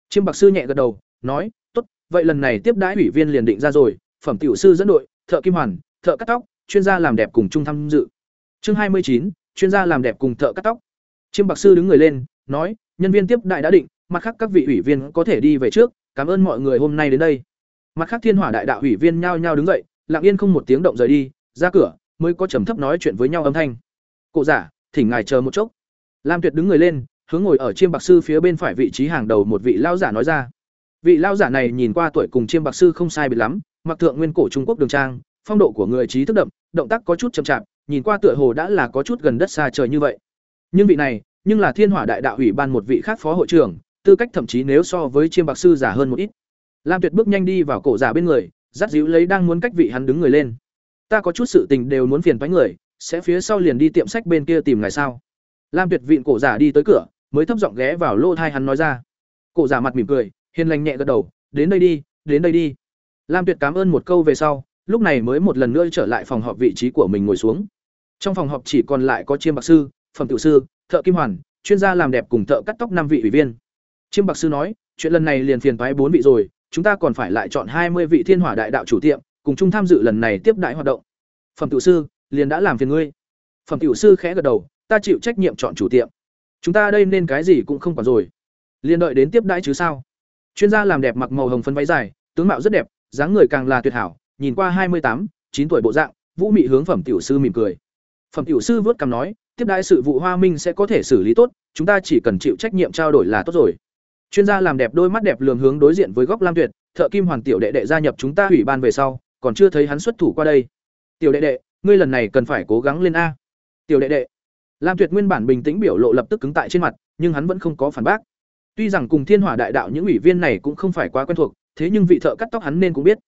Chiêm Bạc sư nhẹ gật đầu, nói, "Tốt, vậy lần này tiếp đãi ủy viên liền định ra rồi, phẩm tiểu sư dẫn đội, thợ kim hoàn, thợ cắt tóc, chuyên gia làm đẹp cùng chung tham dự." Chương hai mươi chín, chuyên gia làm đẹp cùng thợ cắt tóc. Chiêm Bạc sư đứng người lên, nói, "Nhân viên tiếp đại đã định, mặt khác các vị ủy viên có thể đi về trước, cảm ơn mọi người hôm nay đến đây. Mặt khác thiên hỏa đại đạo ủy viên nhao nhao đứng dậy, lặng yên không một tiếng động rời đi, ra cửa, mới có trầm thấp nói chuyện với nhau âm thanh. Cụ giả, thỉnh ngài chờ một chốc. Lam tuyệt đứng người lên, hướng ngồi ở chiêm bạc sư phía bên phải vị trí hàng đầu một vị lao giả nói ra. Vị lao giả này nhìn qua tuổi cùng chiêm bạc sư không sai biệt lắm, mặc thượng nguyên cổ trung quốc đường trang, phong độ của người trí thức đậm, động tác có chút chậm chạp, nhìn qua tựa hồ đã là có chút gần đất xa trời như vậy. Nhưng vị này, nhưng là thiên hỏa đại đạo ủy ban một vị khác phó hội trưởng tư cách thậm chí nếu so với chiêm bạc sư giả hơn một ít. Lam tuyệt bước nhanh đi vào cổ giả bên người, dắt díu lấy đang muốn cách vị hắn đứng người lên. Ta có chút sự tình đều muốn phiền toái người, sẽ phía sau liền đi tiệm sách bên kia tìm ngài sao? Lam tuyệt vịn cổ giả đi tới cửa, mới thấp giọng ghé vào lô thai hắn nói ra. Cổ giả mặt mỉm cười, hiền lành nhẹ gật đầu, đến đây đi, đến đây đi. Lam tuyệt cảm ơn một câu về sau, lúc này mới một lần nữa trở lại phòng họp vị trí của mình ngồi xuống. Trong phòng họp chỉ còn lại có chiêm bạc sư, phẩm tiểu sư, thợ kim hoàn, chuyên gia làm đẹp cùng thợ cắt tóc năm vị ủy viên chiêm bạc sư nói, chuyện lần này liền phiền toái bốn vị rồi, chúng ta còn phải lại chọn hai mươi vị thiên hỏa đại đạo chủ tiệm, cùng chung tham dự lần này tiếp đại hoạt động. Phẩm tiểu sư, liền đã làm phiền ngươi. Phẩm tiểu sư khẽ gật đầu, ta chịu trách nhiệm chọn chủ tiệm. Chúng ta đây nên cái gì cũng không còn rồi. Liền đợi đến tiếp đãi chứ sao? Chuyên gia làm đẹp mặc màu hồng phấn váy dài, tướng mạo rất đẹp, dáng người càng là tuyệt hảo, nhìn qua hai mươi tám, chín tuổi bộ dạng, vũ mị hướng phẩm tiểu sư mỉm cười. Phẩm tiểu sư vớt cằm nói, tiếp đãi sự vụ hoa minh sẽ có thể xử lý tốt, chúng ta chỉ cần chịu trách nhiệm trao đổi là tốt rồi chuyên gia làm đẹp đôi mắt đẹp lường hướng đối diện với góc lam tuyệt, thợ kim hoàn tiểu đệ đệ gia nhập chúng ta ủy ban về sau, còn chưa thấy hắn xuất thủ qua đây. Tiểu đệ đệ, ngươi lần này cần phải cố gắng lên a. Tiểu đệ đệ. Lam tuyệt nguyên bản bình tĩnh biểu lộ lập tức cứng tại trên mặt, nhưng hắn vẫn không có phản bác. Tuy rằng cùng thiên hỏa đại đạo những ủy viên này cũng không phải quá quen thuộc, thế nhưng vị thợ cắt tóc hắn nên cũng biết.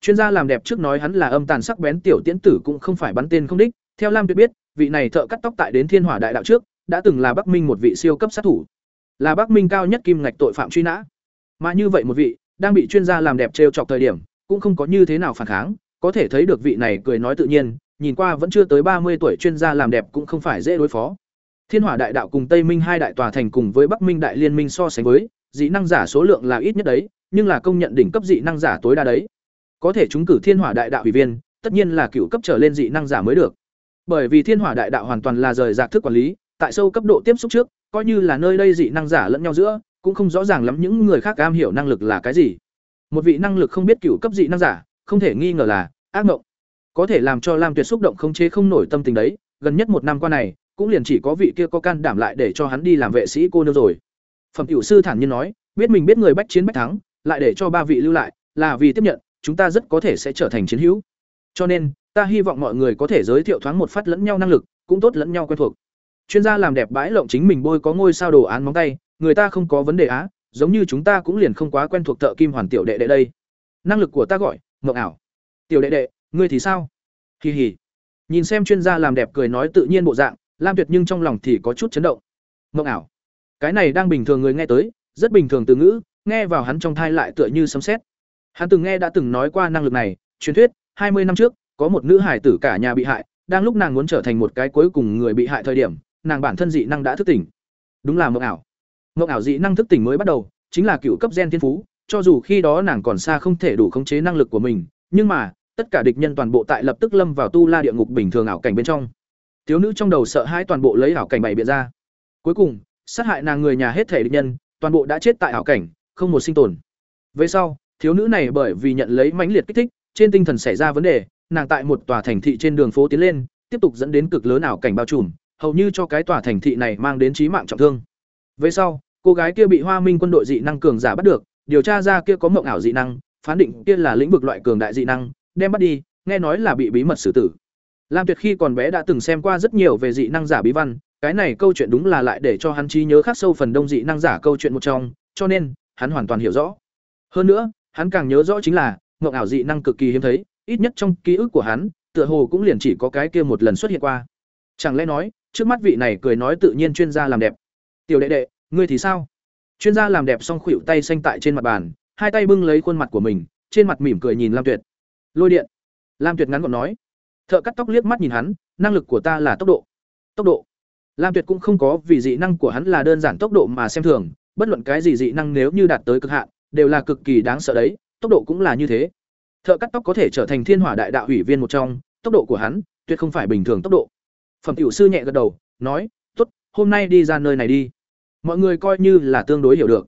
Chuyên gia làm đẹp trước nói hắn là âm tàn sắc bén tiểu tiễn tử cũng không phải bắn tên không đích. Theo lam tuyệt biết, vị này thợ cắt tóc tại đến thiên hỏa đại đạo trước, đã từng là bắc minh một vị siêu cấp sát thủ là bắc minh cao nhất kim ngạch tội phạm truy nã. Mà như vậy một vị đang bị chuyên gia làm đẹp trêu chọc thời điểm, cũng không có như thế nào phản kháng, có thể thấy được vị này cười nói tự nhiên, nhìn qua vẫn chưa tới ba mươi tuổi chuyên gia làm đẹp cũng không phải dễ đối phó. Thiên hỏa đại đạo cùng tây minh hai đại tòa thành cùng với bắc minh đại liên minh so sánh với, dị năng giả số lượng là ít nhất đấy, nhưng là công nhận đỉnh cấp dị năng giả tối đa đấy. Có thể chúng cử thiên hỏa đại đạo ủy viên, tất nhiên là cựu cấp trở lên dị năng giả mới được. Bởi vì thiên hỏa đại đạo hoàn toàn là rời rạc thức quản lý, tại sâu cấp độ tiếp xúc trước coi như là nơi đây dị năng giả lẫn nhau giữa, cũng không rõ ràng lắm những người khác am hiểu năng lực là cái gì. Một vị năng lực không biết cựu cấp dị năng giả, không thể nghi ngờ là ác mộng có thể làm cho lam tuyệt xúc động không chế không nổi tâm tình đấy, gần nhất một năm qua này, cũng liền chỉ có vị kia có can đảm lại để cho hắn đi làm vệ sĩ cô nương rồi. Phẩm tiểu sư thản nhiên nói, biết mình biết người bách chiến bách thắng, lại để cho ba vị lưu lại, là vì tiếp nhận, chúng ta rất có thể sẽ trở thành chiến hữu. Cho nên, ta hy vọng mọi người có thể giới thiệu thoáng một phát lẫn nhau năng lực, cũng tốt lẫn nhau quen thuộc chuyên gia làm đẹp bãi lộng chính mình bôi có ngôi sao đồ án móng tay, người ta không có vấn đề á, giống như chúng ta cũng liền không quá quen thuộc thợ kim hoàn tiểu đệ đệ đây. Năng lực của ta gọi mộng ảo. Tiểu đệ đệ, ngươi thì sao? Kỳ hỉ nhìn xem chuyên gia làm đẹp cười nói tự nhiên bộ dạng, lam tuyệt nhưng trong lòng thì có chút chấn động. Mộng ảo. Cái này đang bình thường người nghe tới, rất bình thường từ ngữ, nghe vào hắn trong thai lại tựa như sấm xét hắn từng nghe đã từng nói qua năng lực này, truyền thuyết, hai mươi năm trước, có một nữ hải tử cả nhà bị hại, đang lúc nàng muốn trở thành một cái cuối cùng người bị hại thời điểm nàng bản thân dị năng đã thức tỉnh. Đúng là mộng ảo. Mộng ảo dị năng thức tỉnh mới bắt đầu, chính là cựu cấp gen thiên phú, cho dù khi đó nàng còn xa không thể đủ khống chế năng lực của mình, nhưng mà, tất cả địch nhân toàn bộ tại lập tức lâm vào tu la địa ngục bình thường ảo cảnh bên trong. Thiếu nữ trong đầu sợ hãi toàn bộ lấy ảo cảnh bày biện ra. Cuối cùng, sát hại nàng người nhà hết thể địch nhân, toàn bộ đã chết tại ảo cảnh, không một sinh tồn. Về sau, thiếu nữ này bởi vì nhận lấy mãnh liệt kích thích, trên tinh thần xảy ra vấn đề, nàng tại một tòa thành thị trên đường phố tiến lên, tiếp tục dẫn đến cực lớn ảo cảnh bao trùm hầu như cho cái tòa thành thị này mang đến chí mạng trọng thương. Về sau, cô gái kia bị hoa minh quân đội dị năng cường giả bắt được, điều tra ra kia có mộng ảo dị năng, phán định kia là lĩnh vực loại cường đại dị năng, đem bắt đi, nghe nói là bị bí mật xử tử. Lam tuyệt khi còn bé đã từng xem qua rất nhiều về dị năng giả bí văn, cái này câu chuyện đúng là lại để cho hắn trí nhớ khắc sâu phần đông dị năng giả câu chuyện một trong, cho nên, hắn hoàn toàn hiểu rõ. Hơn nữa, hắn càng nhớ rõ chính là, mộng ảo dị năng cực kỳ hiếm thấy, ít nhất trong ký ức của hắn, tựa hồ cũng liền chỉ có cái kia một lần xuất hiện qua. Chẳng lẽ nói trước mắt vị này cười nói tự nhiên chuyên gia làm đẹp. Tiểu đệ đệ, ngươi thì sao? Chuyên gia làm đẹp xong khuỵu tay xanh tại trên mặt bàn, hai tay bưng lấy khuôn mặt của mình, trên mặt mỉm cười nhìn lam tuyệt. Lôi điện. Lam tuyệt ngắn gọn nói. Thợ cắt tóc liếc mắt nhìn hắn, năng lực của ta là tốc độ. Tốc độ. Lam tuyệt cũng không có vì dị năng của hắn là đơn giản tốc độ mà xem thường, bất luận cái gì dị năng nếu như đạt tới cực hạn, đều là cực kỳ đáng sợ đấy, tốc độ cũng là như thế. Thợ cắt tóc có thể trở thành thiên hỏa đại đạo ủy viên một trong, tốc độ của hắn tuyệt không phải bình thường tốc độ phẩm tiểu sư nhẹ gật đầu nói tốt hôm nay đi ra nơi này đi mọi người coi như là tương đối hiểu được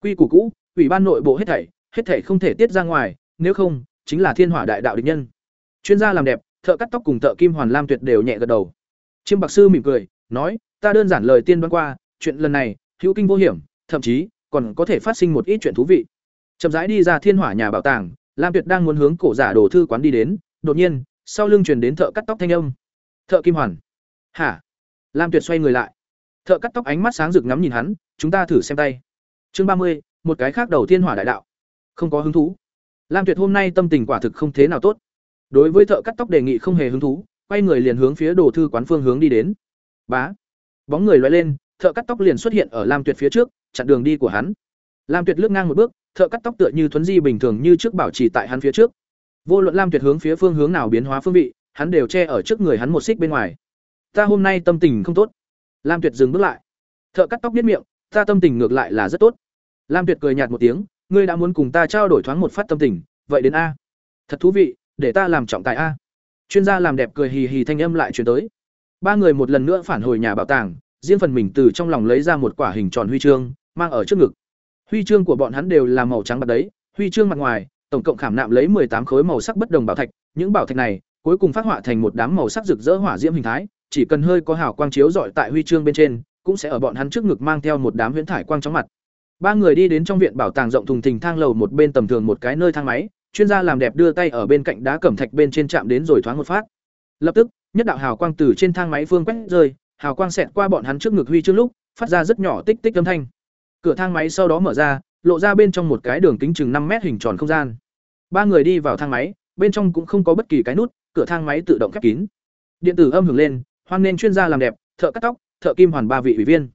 quy củ cũ ủy ban nội bộ hết thảy, hết thảy không thể tiết ra ngoài, nếu không, chính là thiên hỏa đại đạo địch nhân. Chuyên gia làm đẹp, thợ cắt tóc cùng thợ kim hoàn lam tuyệt đều nhẹ gật đầu. Chiêm Bạc sư mỉm cười, nói, ta đơn giản lời tiên đoán qua, chuyện lần này, hữu kinh vô hiểm, thậm chí còn có thể phát sinh một ít chuyện thú vị. Chậm rãi đi ra thiên hỏa nhà bảo tàng, Lam Tuyệt đang muốn hướng cổ giả đồ thư quán đi đến, đột nhiên, sau lưng truyền đến thợ cắt tóc thanh âm. Thợ kim hoàn. Hả? Lam Tuyệt xoay người lại. Thợ cắt tóc ánh mắt sáng rực ngắm nhìn hắn, chúng ta thử xem tay. Chương ba mươi, một cái khác đầu thiên hỏa đại đạo. Không có hứng thú. Lam Tuyệt hôm nay tâm tình quả thực không thế nào tốt. Đối với thợ cắt tóc đề nghị không hề hứng thú, quay người liền hướng phía đồ thư quán phương hướng đi đến. Bá. Bóng người loay lên, thợ cắt tóc liền xuất hiện ở Lam Tuyệt phía trước, chặn đường đi của hắn. Lam Tuyệt lướt ngang một bước, thợ cắt tóc tựa như thuấn di bình thường như trước bảo trì tại hắn phía trước. Vô luận Lam Tuyệt hướng phía phương hướng nào biến hóa phương vị, hắn đều che ở trước người hắn một xích bên ngoài. Ta hôm nay tâm tình không tốt. Lam Tuyệt dừng bước lại. Thợ cắt tóc biết miệng, ta tâm tình ngược lại là rất tốt. Lam Tuyệt cười nhạt một tiếng, ngươi đã muốn cùng ta trao đổi thoáng một phát tâm tình, vậy đến a. Thật thú vị, để ta làm trọng tài a. Chuyên gia làm đẹp cười hì hì thanh âm lại truyền tới. Ba người một lần nữa phản hồi nhà bảo tàng, riêng phần mình từ trong lòng lấy ra một quả hình tròn huy chương, mang ở trước ngực. Huy chương của bọn hắn đều là màu trắng bạc đấy, huy chương mặt ngoài, tổng cộng khảm nạm lấy tám khối màu sắc bất đồng bảo thạch, những bảo thạch này cuối cùng phát họa thành một đám màu sắc rực rỡ hỏa diễm hình thái, chỉ cần hơi có hào quang chiếu rọi tại huy chương bên trên, cũng sẽ ở bọn hắn trước ngực mang theo một đám huyễn thải quang chóng mặt. Ba người đi đến trong viện bảo tàng rộng thùng thình thang lầu một bên tầm thường một cái nơi thang máy, chuyên gia làm đẹp đưa tay ở bên cạnh đá cẩm thạch bên trên chạm đến rồi thoáng một phát. Lập tức, nhất đạo hào quang từ trên thang máy phương quét rơi, hào quang xẹt qua bọn hắn trước ngực huy chương lúc, phát ra rất nhỏ tích tích âm thanh. Cửa thang máy sau đó mở ra, lộ ra bên trong một cái đường kính chừng năm mét hình tròn không gian. Ba người đi vào thang máy, bên trong cũng không có bất kỳ cái nút, cửa thang máy tự động khép kín. Điện tử âm hưởng lên, hoan nên chuyên gia làm đẹp, thợ cắt tóc, thợ kim hoàn ba vị ủy viên.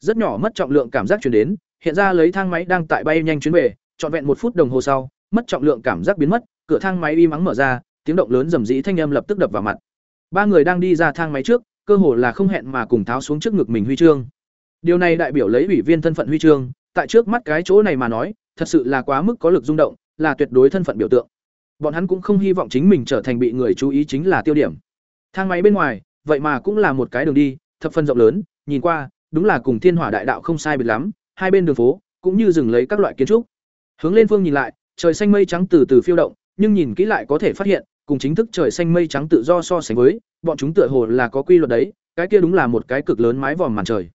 Rất nhỏ mất trọng lượng cảm giác truyền đến, hiện ra lấy thang máy đang tại bay nhanh chuyến về, trọn vẹn một phút đồng hồ sau, mất trọng lượng cảm giác biến mất, cửa thang máy im ắng mở ra, tiếng động lớn rầm rĩ thanh âm lập tức đập vào mặt. Ba người đang đi ra thang máy trước, cơ hồ là không hẹn mà cùng tháo xuống trước ngực mình huy chương. Điều này đại biểu lấy ủy viên thân phận huy chương, tại trước mắt cái chỗ này mà nói, thật sự là quá mức có lực rung động, là tuyệt đối thân phận biểu tượng. Bọn hắn cũng không hy vọng chính mình trở thành bị người chú ý chính là tiêu điểm. Thang máy bên ngoài, vậy mà cũng là một cái đường đi, thập phân rộng lớn, nhìn qua, đúng là cùng Thiên Hỏa Đại Đạo không sai biệt lắm, hai bên đường phố cũng như dừng lấy các loại kiến trúc. Hướng lên phương nhìn lại, trời xanh mây trắng từ từ phiêu động, nhưng nhìn kỹ lại có thể phát hiện, cùng chính thức trời xanh mây trắng tự do so sánh với, bọn chúng tựa hồ là có quy luật đấy, cái kia đúng là một cái cực lớn mái vòm màn trời.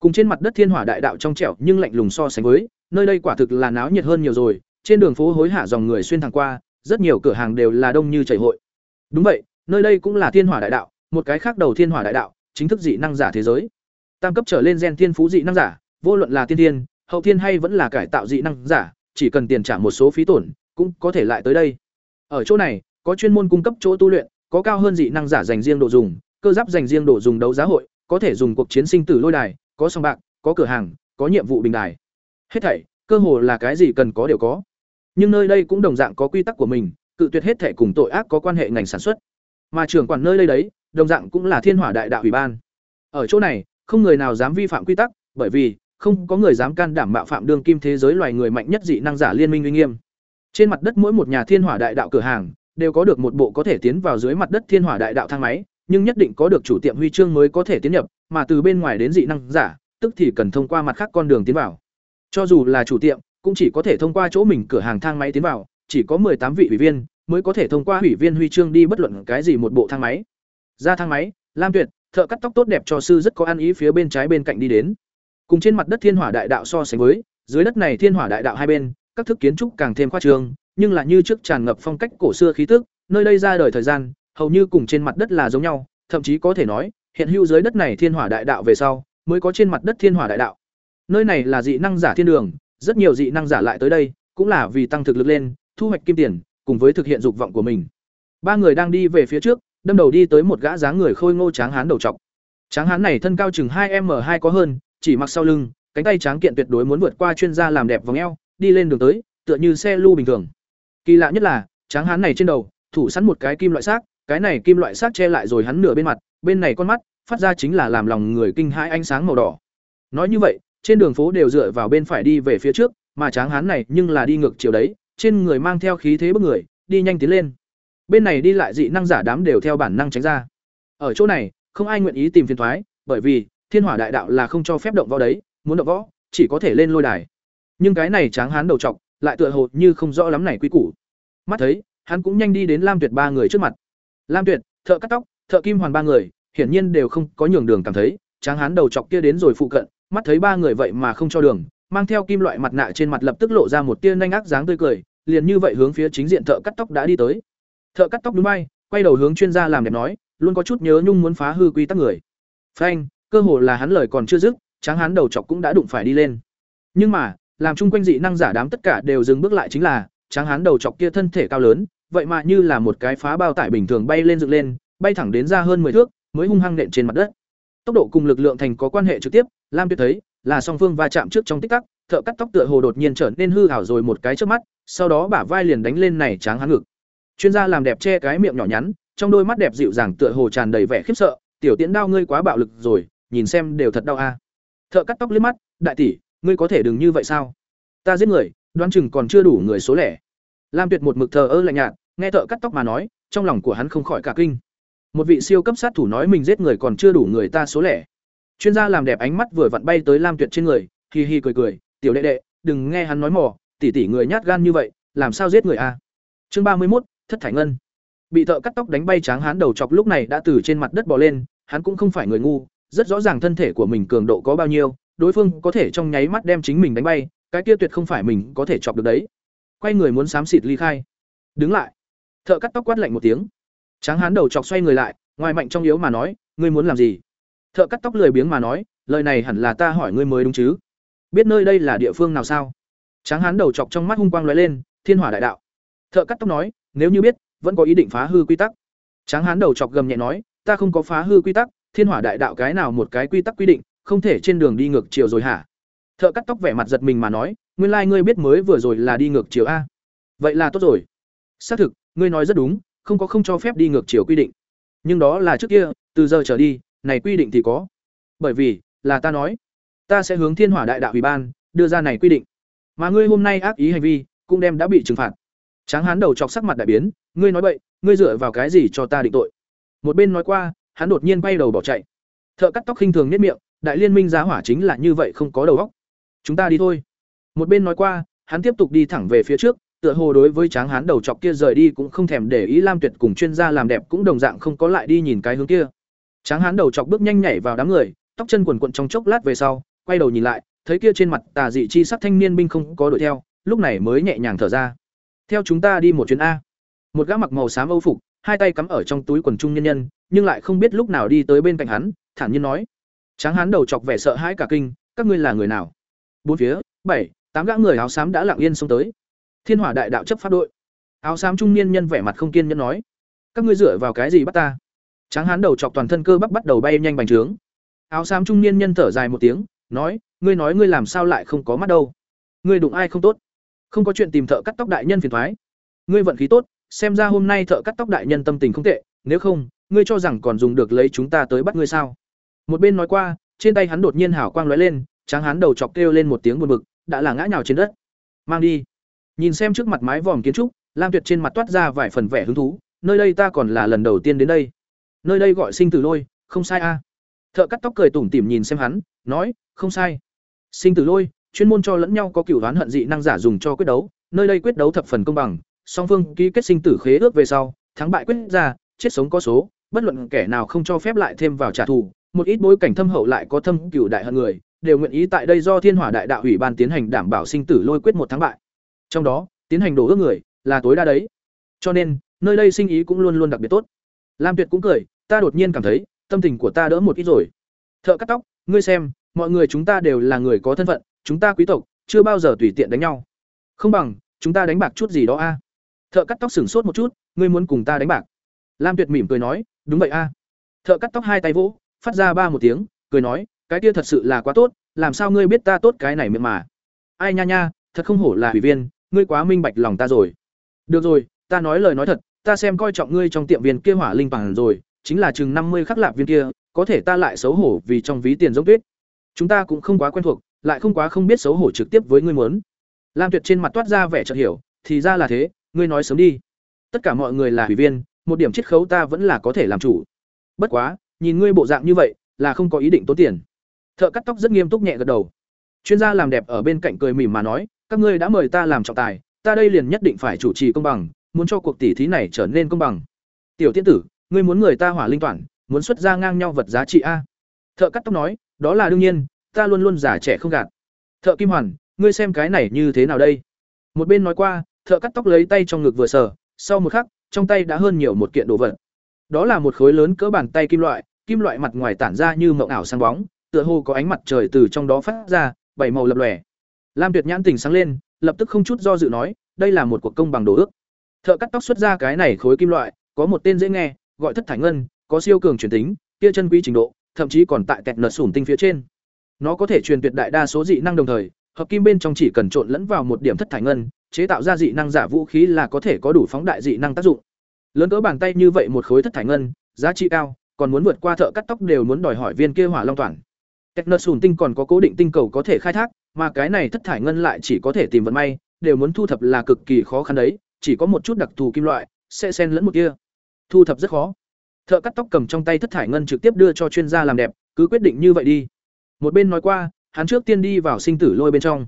Cùng trên mặt đất thiên hỏa đại đạo trong trẻo nhưng lạnh lùng so sánh với, nơi đây quả thực là náo nhiệt hơn nhiều rồi, trên đường phố hối hả dòng người xuyên thẳng qua, rất nhiều cửa hàng đều là đông như chảy hội. Đúng vậy, nơi đây cũng là thiên hỏa đại đạo, một cái khác đầu thiên hỏa đại đạo, chính thức dị năng giả thế giới. Tam cấp trở lên gen thiên phú dị năng giả, vô luận là tiên thiên, hậu thiên hay vẫn là cải tạo dị năng giả, chỉ cần tiền trả một số phí tổn, cũng có thể lại tới đây. Ở chỗ này, có chuyên môn cung cấp chỗ tu luyện, có cao hơn dị năng giả dành riêng đồ dùng, cơ giáp dành riêng đồ dùng đấu giá hội, có thể dùng cuộc chiến sinh tử lôi đài, có sòng bạc, có cửa hàng, có nhiệm vụ bình đài. Hết thảy, cơ hồ là cái gì cần có đều có. Nhưng nơi đây cũng đồng dạng có quy tắc của mình, cự tuyệt hết thảy cùng tội ác có quan hệ ngành sản xuất. Mà trưởng quản nơi đây đấy, đồng dạng cũng là Thiên Hỏa Đại Đạo ủy ban. Ở chỗ này, không người nào dám vi phạm quy tắc, bởi vì không có người dám can đảm mạo phạm đương kim thế giới loài người mạnh nhất dị năng giả liên minh uy nghiêm. Trên mặt đất mỗi một nhà Thiên Hỏa Đại Đạo cửa hàng đều có được một bộ có thể tiến vào dưới mặt đất Thiên Hỏa Đại Đạo thang máy, nhưng nhất định có được chủ tiệm huy chương mới có thể tiến nhập, mà từ bên ngoài đến dị năng giả, tức thì cần thông qua mặt khác con đường tiến vào. Cho dù là chủ tiệm, cũng chỉ có thể thông qua chỗ mình cửa hàng thang máy tiến vào, chỉ có tám vị ủy viên mới có thể thông qua ủy viên huy chương đi bất luận cái gì một bộ thang máy. Ra thang máy, Lam Tuyệt, thợ cắt tóc tốt đẹp cho sư rất có ăn ý phía bên trái bên cạnh đi đến. Cùng trên mặt đất Thiên Hỏa Đại Đạo so sánh với, dưới đất này Thiên Hỏa Đại Đạo hai bên, các thức kiến trúc càng thêm khoa trường, nhưng là như trước tràn ngập phong cách cổ xưa khí tức, nơi đây ra đời thời gian, hầu như cùng trên mặt đất là giống nhau, thậm chí có thể nói, hiện hữu dưới đất này Thiên Hỏa Đại Đạo về sau, mới có trên mặt đất Thiên Hỏa Đại Đạo. Nơi này là dị năng giả thiên đường, rất nhiều dị năng giả lại tới đây, cũng là vì tăng thực lực lên, thu hoạch kim tiền, cùng với thực hiện dục vọng của mình. Ba người đang đi về phía trước, đâm đầu đi tới một gã dáng người khôi ngô tráng hán đầu trọc. Tráng hán này thân cao chừng hai m hai có hơn, chỉ mặc sau lưng, cánh tay tráng kiện tuyệt đối muốn vượt qua chuyên gia làm đẹp vòng eo, đi lên đường tới, tựa như xe lưu bình thường. Kỳ lạ nhất là, tráng hán này trên đầu, thủ sẵn một cái kim loại xác, cái này kim loại xác che lại rồi hắn nửa bên mặt, bên này con mắt, phát ra chính là làm lòng người kinh hãi ánh sáng màu đỏ. Nói như vậy, trên đường phố đều dựa vào bên phải đi về phía trước, mà tráng hán này nhưng là đi ngược chiều đấy, trên người mang theo khí thế bức người, đi nhanh tiến lên. Bên này đi lại dị năng giả đám đều theo bản năng tránh ra. Ở chỗ này, không ai nguyện ý tìm phiền toái, bởi vì Thiên Hỏa Đại Đạo là không cho phép động võ đấy, muốn động võ, chỉ có thể lên lôi đài. nhưng cái này tráng hán đầu trọc lại tựa hồ như không rõ lắm này quy củ mắt thấy hắn cũng nhanh đi đến lam tuyệt ba người trước mặt lam tuyệt thợ cắt tóc thợ kim hoàn ba người hiển nhiên đều không có nhường đường cảm thấy tráng hán đầu chọc kia đến rồi phụ cận mắt thấy ba người vậy mà không cho đường mang theo kim loại mặt nạ trên mặt lập tức lộ ra một tia nhanh ác dáng tươi cười liền như vậy hướng phía chính diện thợ cắt tóc đã đi tới thợ cắt tóc đúng bay quay đầu hướng chuyên gia làm đẹp nói, luôn có chút nhớ nhung muốn phá hư quy tắc người. Phanh, cơ hồ là hắn lời còn chưa dứt, tráng hắn đầu chọc cũng đã đụng phải đi lên. Nhưng mà, làm chung quanh dị năng giả đám tất cả đều dừng bước lại chính là, tráng hắn đầu chọc kia thân thể cao lớn, vậy mà như là một cái phá bao tải bình thường bay lên dựng lên, bay thẳng đến ra hơn 10 thước, mới hung hăng nện trên mặt đất. Tốc độ cùng lực lượng thành có quan hệ trực tiếp, lam tuyệt thấy, là song phương va chạm trước trong tích tắc, thợ cắt tóc tựa hồ đột nhiên trở nên hư ảo rồi một cái trước mắt, sau đó bả vai liền đánh lên này tráng hắn ngực chuyên gia làm đẹp che cái miệng nhỏ nhắn, trong đôi mắt đẹp dịu dàng tựa hồ tràn đầy vẻ khiếp sợ, tiểu tiễn đao ngươi quá bạo lực rồi, nhìn xem đều thật đau a. Thợ cắt tóc liếc mắt, đại tỷ, ngươi có thể đừng như vậy sao? Ta giết người, đoán chừng còn chưa đủ người số lẻ. Lam tuyệt một mực thờ ơ lạnh nhạt, nghe thợ cắt tóc mà nói, trong lòng của hắn không khỏi cả kinh. Một vị siêu cấp sát thủ nói mình giết người còn chưa đủ người ta số lẻ. Chuyên gia làm đẹp ánh mắt vừa vặn bay tới lam tuyệt trên người, hi hi cười cười, tiểu đệ đệ, đừng nghe hắn nói mỏ tỉ tỉ người nhát gan như vậy, làm sao giết người a? Chương ba mươi một thất thải ngân. Bị thợ cắt tóc đánh bay tráng hán đầu chọc lúc này đã từ trên mặt đất bò lên, hắn cũng không phải người ngu, rất rõ ràng thân thể của mình cường độ có bao nhiêu, đối phương có thể trong nháy mắt đem chính mình đánh bay, cái kia tuyệt không phải mình có thể chọc được đấy. Quay người muốn xám xịt ly khai. Đứng lại. Thợ cắt tóc quát lạnh một tiếng. Tráng hán đầu chọc xoay người lại, ngoài mạnh trong yếu mà nói, ngươi muốn làm gì? Thợ cắt tóc lười biếng mà nói, lời này hẳn là ta hỏi ngươi mới đúng chứ. Biết nơi đây là địa phương nào sao? Tráng hán đầu chọc trong mắt hung quang lóe lên, thiên hỏa đại đạo. Thợ cắt tóc nói nếu như biết, vẫn có ý định phá hư quy tắc. Tráng hán đầu chọc gầm nhẹ nói, ta không có phá hư quy tắc, thiên hỏa đại đạo cái nào một cái quy tắc quy định, không thể trên đường đi ngược chiều rồi hả? Thợ cắt tóc vẻ mặt giật mình mà nói, nguyên ngươi biết mới vừa rồi là đi ngược chiều a. Vậy là tốt rồi. Xác thực, ngươi nói rất đúng, không có không cho phép đi ngược chiều quy định. Nhưng đó là trước kia, từ giờ trở đi, này quy định thì có. Bởi vì, là ta nói, ta sẽ hướng thiên hỏa đại đạo ủy ban, đưa ra này quy định. Mà ngươi hôm nay ác ý hành vi, cũng đem đã bị trừng phạt tráng hán đầu chọc sắc mặt đại biến, ngươi nói vậy ngươi dựa vào cái gì cho ta định tội? Một bên nói qua, hắn đột nhiên quay đầu bỏ chạy. Thợ cắt tóc khinh thường nhếch miệng, đại liên minh giá hỏa chính là như vậy không có đầu óc. Chúng ta đi thôi. Một bên nói qua, hắn tiếp tục đi thẳng về phía trước, tựa hồ đối với tráng hán đầu chọc kia rời đi cũng không thèm để ý lam tuyệt cùng chuyên gia làm đẹp cũng đồng dạng không có lại đi nhìn cái hướng kia. Tráng hán đầu chọc bước nhanh nhảy vào đám người, tóc chân quần quần trong chốc lát về sau, quay đầu nhìn lại, thấy kia trên mặt tà dị chi sắc thanh niên binh không có đuổi theo, lúc này mới nhẹ nhàng thở ra theo chúng ta đi một chuyến a. Một gã mặc màu xám âu phục, hai tay cắm ở trong túi quần trung nhân nhân, nhưng lại không biết lúc nào đi tới bên cạnh hắn, thản nhiên nói. Tráng hán đầu chọc vẻ sợ hãi cả kinh, các ngươi là người nào? Bốn phía, bảy, tám gã người áo xám đã lặng yên xông tới. Thiên hỏa đại đạo chấp pháp đội. Áo xám trung niên nhân vẻ mặt không kiên nhẫn nói. Các ngươi dựa vào cái gì bắt ta? Tráng hán đầu chọc toàn thân cơ bắp bắt đầu bay nhanh bành trướng. Áo xám trung niên nhân thở dài một tiếng, nói, ngươi nói ngươi làm sao lại không có mắt đâu? Ngươi đụng ai không tốt? Không có chuyện tìm thợ cắt tóc đại nhân phiền thoái. Ngươi vận khí tốt, xem ra hôm nay thợ cắt tóc đại nhân tâm tình không tệ, nếu không, ngươi cho rằng còn dùng được lấy chúng ta tới bắt ngươi sao? Một bên nói qua, trên tay hắn đột nhiên hảo quang lóe lên, tráng hắn đầu chọc kêu lên một tiếng buồn bực, đã là ngã nhào trên đất. Mang đi. Nhìn xem trước mặt mái vòm kiến trúc, lam tuyệt trên mặt toát ra vài phần vẻ hứng thú, nơi đây ta còn là lần đầu tiên đến đây. Nơi đây gọi sinh tử lôi, không sai a. Thợ cắt tóc cười tủm tỉm nhìn xem hắn, nói, không sai. Sinh tử lôi chuyên môn cho lẫn nhau có cửu đoán hận dị năng giả dùng cho quyết đấu, nơi đây quyết đấu thập phần công bằng, song phương ký kết sinh tử khế ước về sau, thắng bại quyết ra, chết sống có số, bất luận kẻ nào không cho phép lại thêm vào trả thù, một ít bối cảnh thâm hậu lại có thâm cửu đại hận người, đều nguyện ý tại đây do thiên hỏa đại đạo ủy ban tiến hành đảm bảo sinh tử lôi quyết một thắng bại. Trong đó, tiến hành đổ ước người, là tối đa đấy. Cho nên, nơi đây sinh ý cũng luôn luôn đặc biệt tốt. Lam tuyệt cũng cười, ta đột nhiên cảm thấy, tâm tình của ta đỡ một ít rồi. Thợ cắt tóc, ngươi xem, mọi người chúng ta đều là người có thân phận chúng ta quý tộc, chưa bao giờ tùy tiện đánh nhau. Không bằng, chúng ta đánh bạc chút gì đó a. Thợ cắt tóc sửng sốt một chút, ngươi muốn cùng ta đánh bạc? Lam tuyệt mỉm cười nói, đúng vậy a. Thợ cắt tóc hai tay vỗ, phát ra ba một tiếng, cười nói, cái kia thật sự là quá tốt, làm sao ngươi biết ta tốt cái này miệng mà? Ai nha nha, thật không hổ là ủy viên, ngươi quá minh bạch lòng ta rồi. Được rồi, ta nói lời nói thật, ta xem coi trọng ngươi trong tiệm viên kia hỏa linh bằng rồi, chính là chừng năm mươi khắc lạp viên kia, có thể ta lại xấu hổ vì trong ví tiền giống tuyết. Chúng ta cũng không quá quen thuộc lại không quá không biết xấu hổ trực tiếp với ngươi muốn. Lam tuyệt trên mặt toát ra vẻ chợt hiểu, thì ra là thế, ngươi nói sớm đi. Tất cả mọi người là ủy viên, một điểm chiết khấu ta vẫn là có thể làm chủ. Bất quá, nhìn ngươi bộ dạng như vậy, là không có ý định tốn tiền. Thợ cắt tóc rất nghiêm túc nhẹ gật đầu. Chuyên gia làm đẹp ở bên cạnh cười mỉm mà nói, các ngươi đã mời ta làm trọng tài, ta đây liền nhất định phải chủ trì công bằng, muốn cho cuộc tỷ thí này trở nên công bằng. Tiểu tiên tử, ngươi muốn người ta hỏa linh toàn muốn xuất ra ngang nhau vật giá trị a. Thợ cắt tóc nói, đó là đương nhiên ta luôn luôn giả trẻ không gạt. Thợ kim hoàn, ngươi xem cái này như thế nào đây? Một bên nói qua, thợ cắt tóc lấy tay trong ngực vừa sờ, sau một khắc, trong tay đã hơn nhiều một kiện đồ vật. Đó là một khối lớn cỡ bàn tay kim loại kim loại mặt ngoài tản ra như mộng ảo sáng bóng, tựa hồ có ánh mặt trời từ trong đó phát ra, bảy màu lập lòe. Lam tuyệt nhãn tỉnh sáng lên, lập tức không chút do dự nói, đây là một cuộc công bằng đồ ước. Thợ cắt tóc xuất ra cái này khối kim loại, có một tên dễ nghe, gọi thất thải ngân, có siêu cường truyền tính, kia chân quý trình độ, thậm chí còn tại kẹt nợt sủn tinh phía trên nó có thể truyền tuyệt đại đa số dị năng đồng thời, hợp kim bên trong chỉ cần trộn lẫn vào một điểm thất thải ngân, chế tạo ra dị năng giả vũ khí là có thể có đủ phóng đại dị năng tác dụng. Lớn cỡ bàn tay như vậy một khối thất thải ngân, giá trị cao, còn muốn vượt qua thợ cắt tóc đều muốn đòi hỏi viên kia hỏa long toàn. Kẹt nợt sùn tinh còn có cố định tinh cầu có thể khai thác, mà cái này thất thải ngân lại chỉ có thể tìm vận may, đều muốn thu thập là cực kỳ khó khăn đấy, chỉ có một chút đặc thù kim loại, sẽ xen lẫn một kia. Thu thập rất khó. Thợ cắt tóc cầm trong tay thất thải ngân trực tiếp đưa cho chuyên gia làm đẹp, cứ quyết định như vậy đi một bên nói qua, hắn trước tiên đi vào sinh tử lôi bên trong.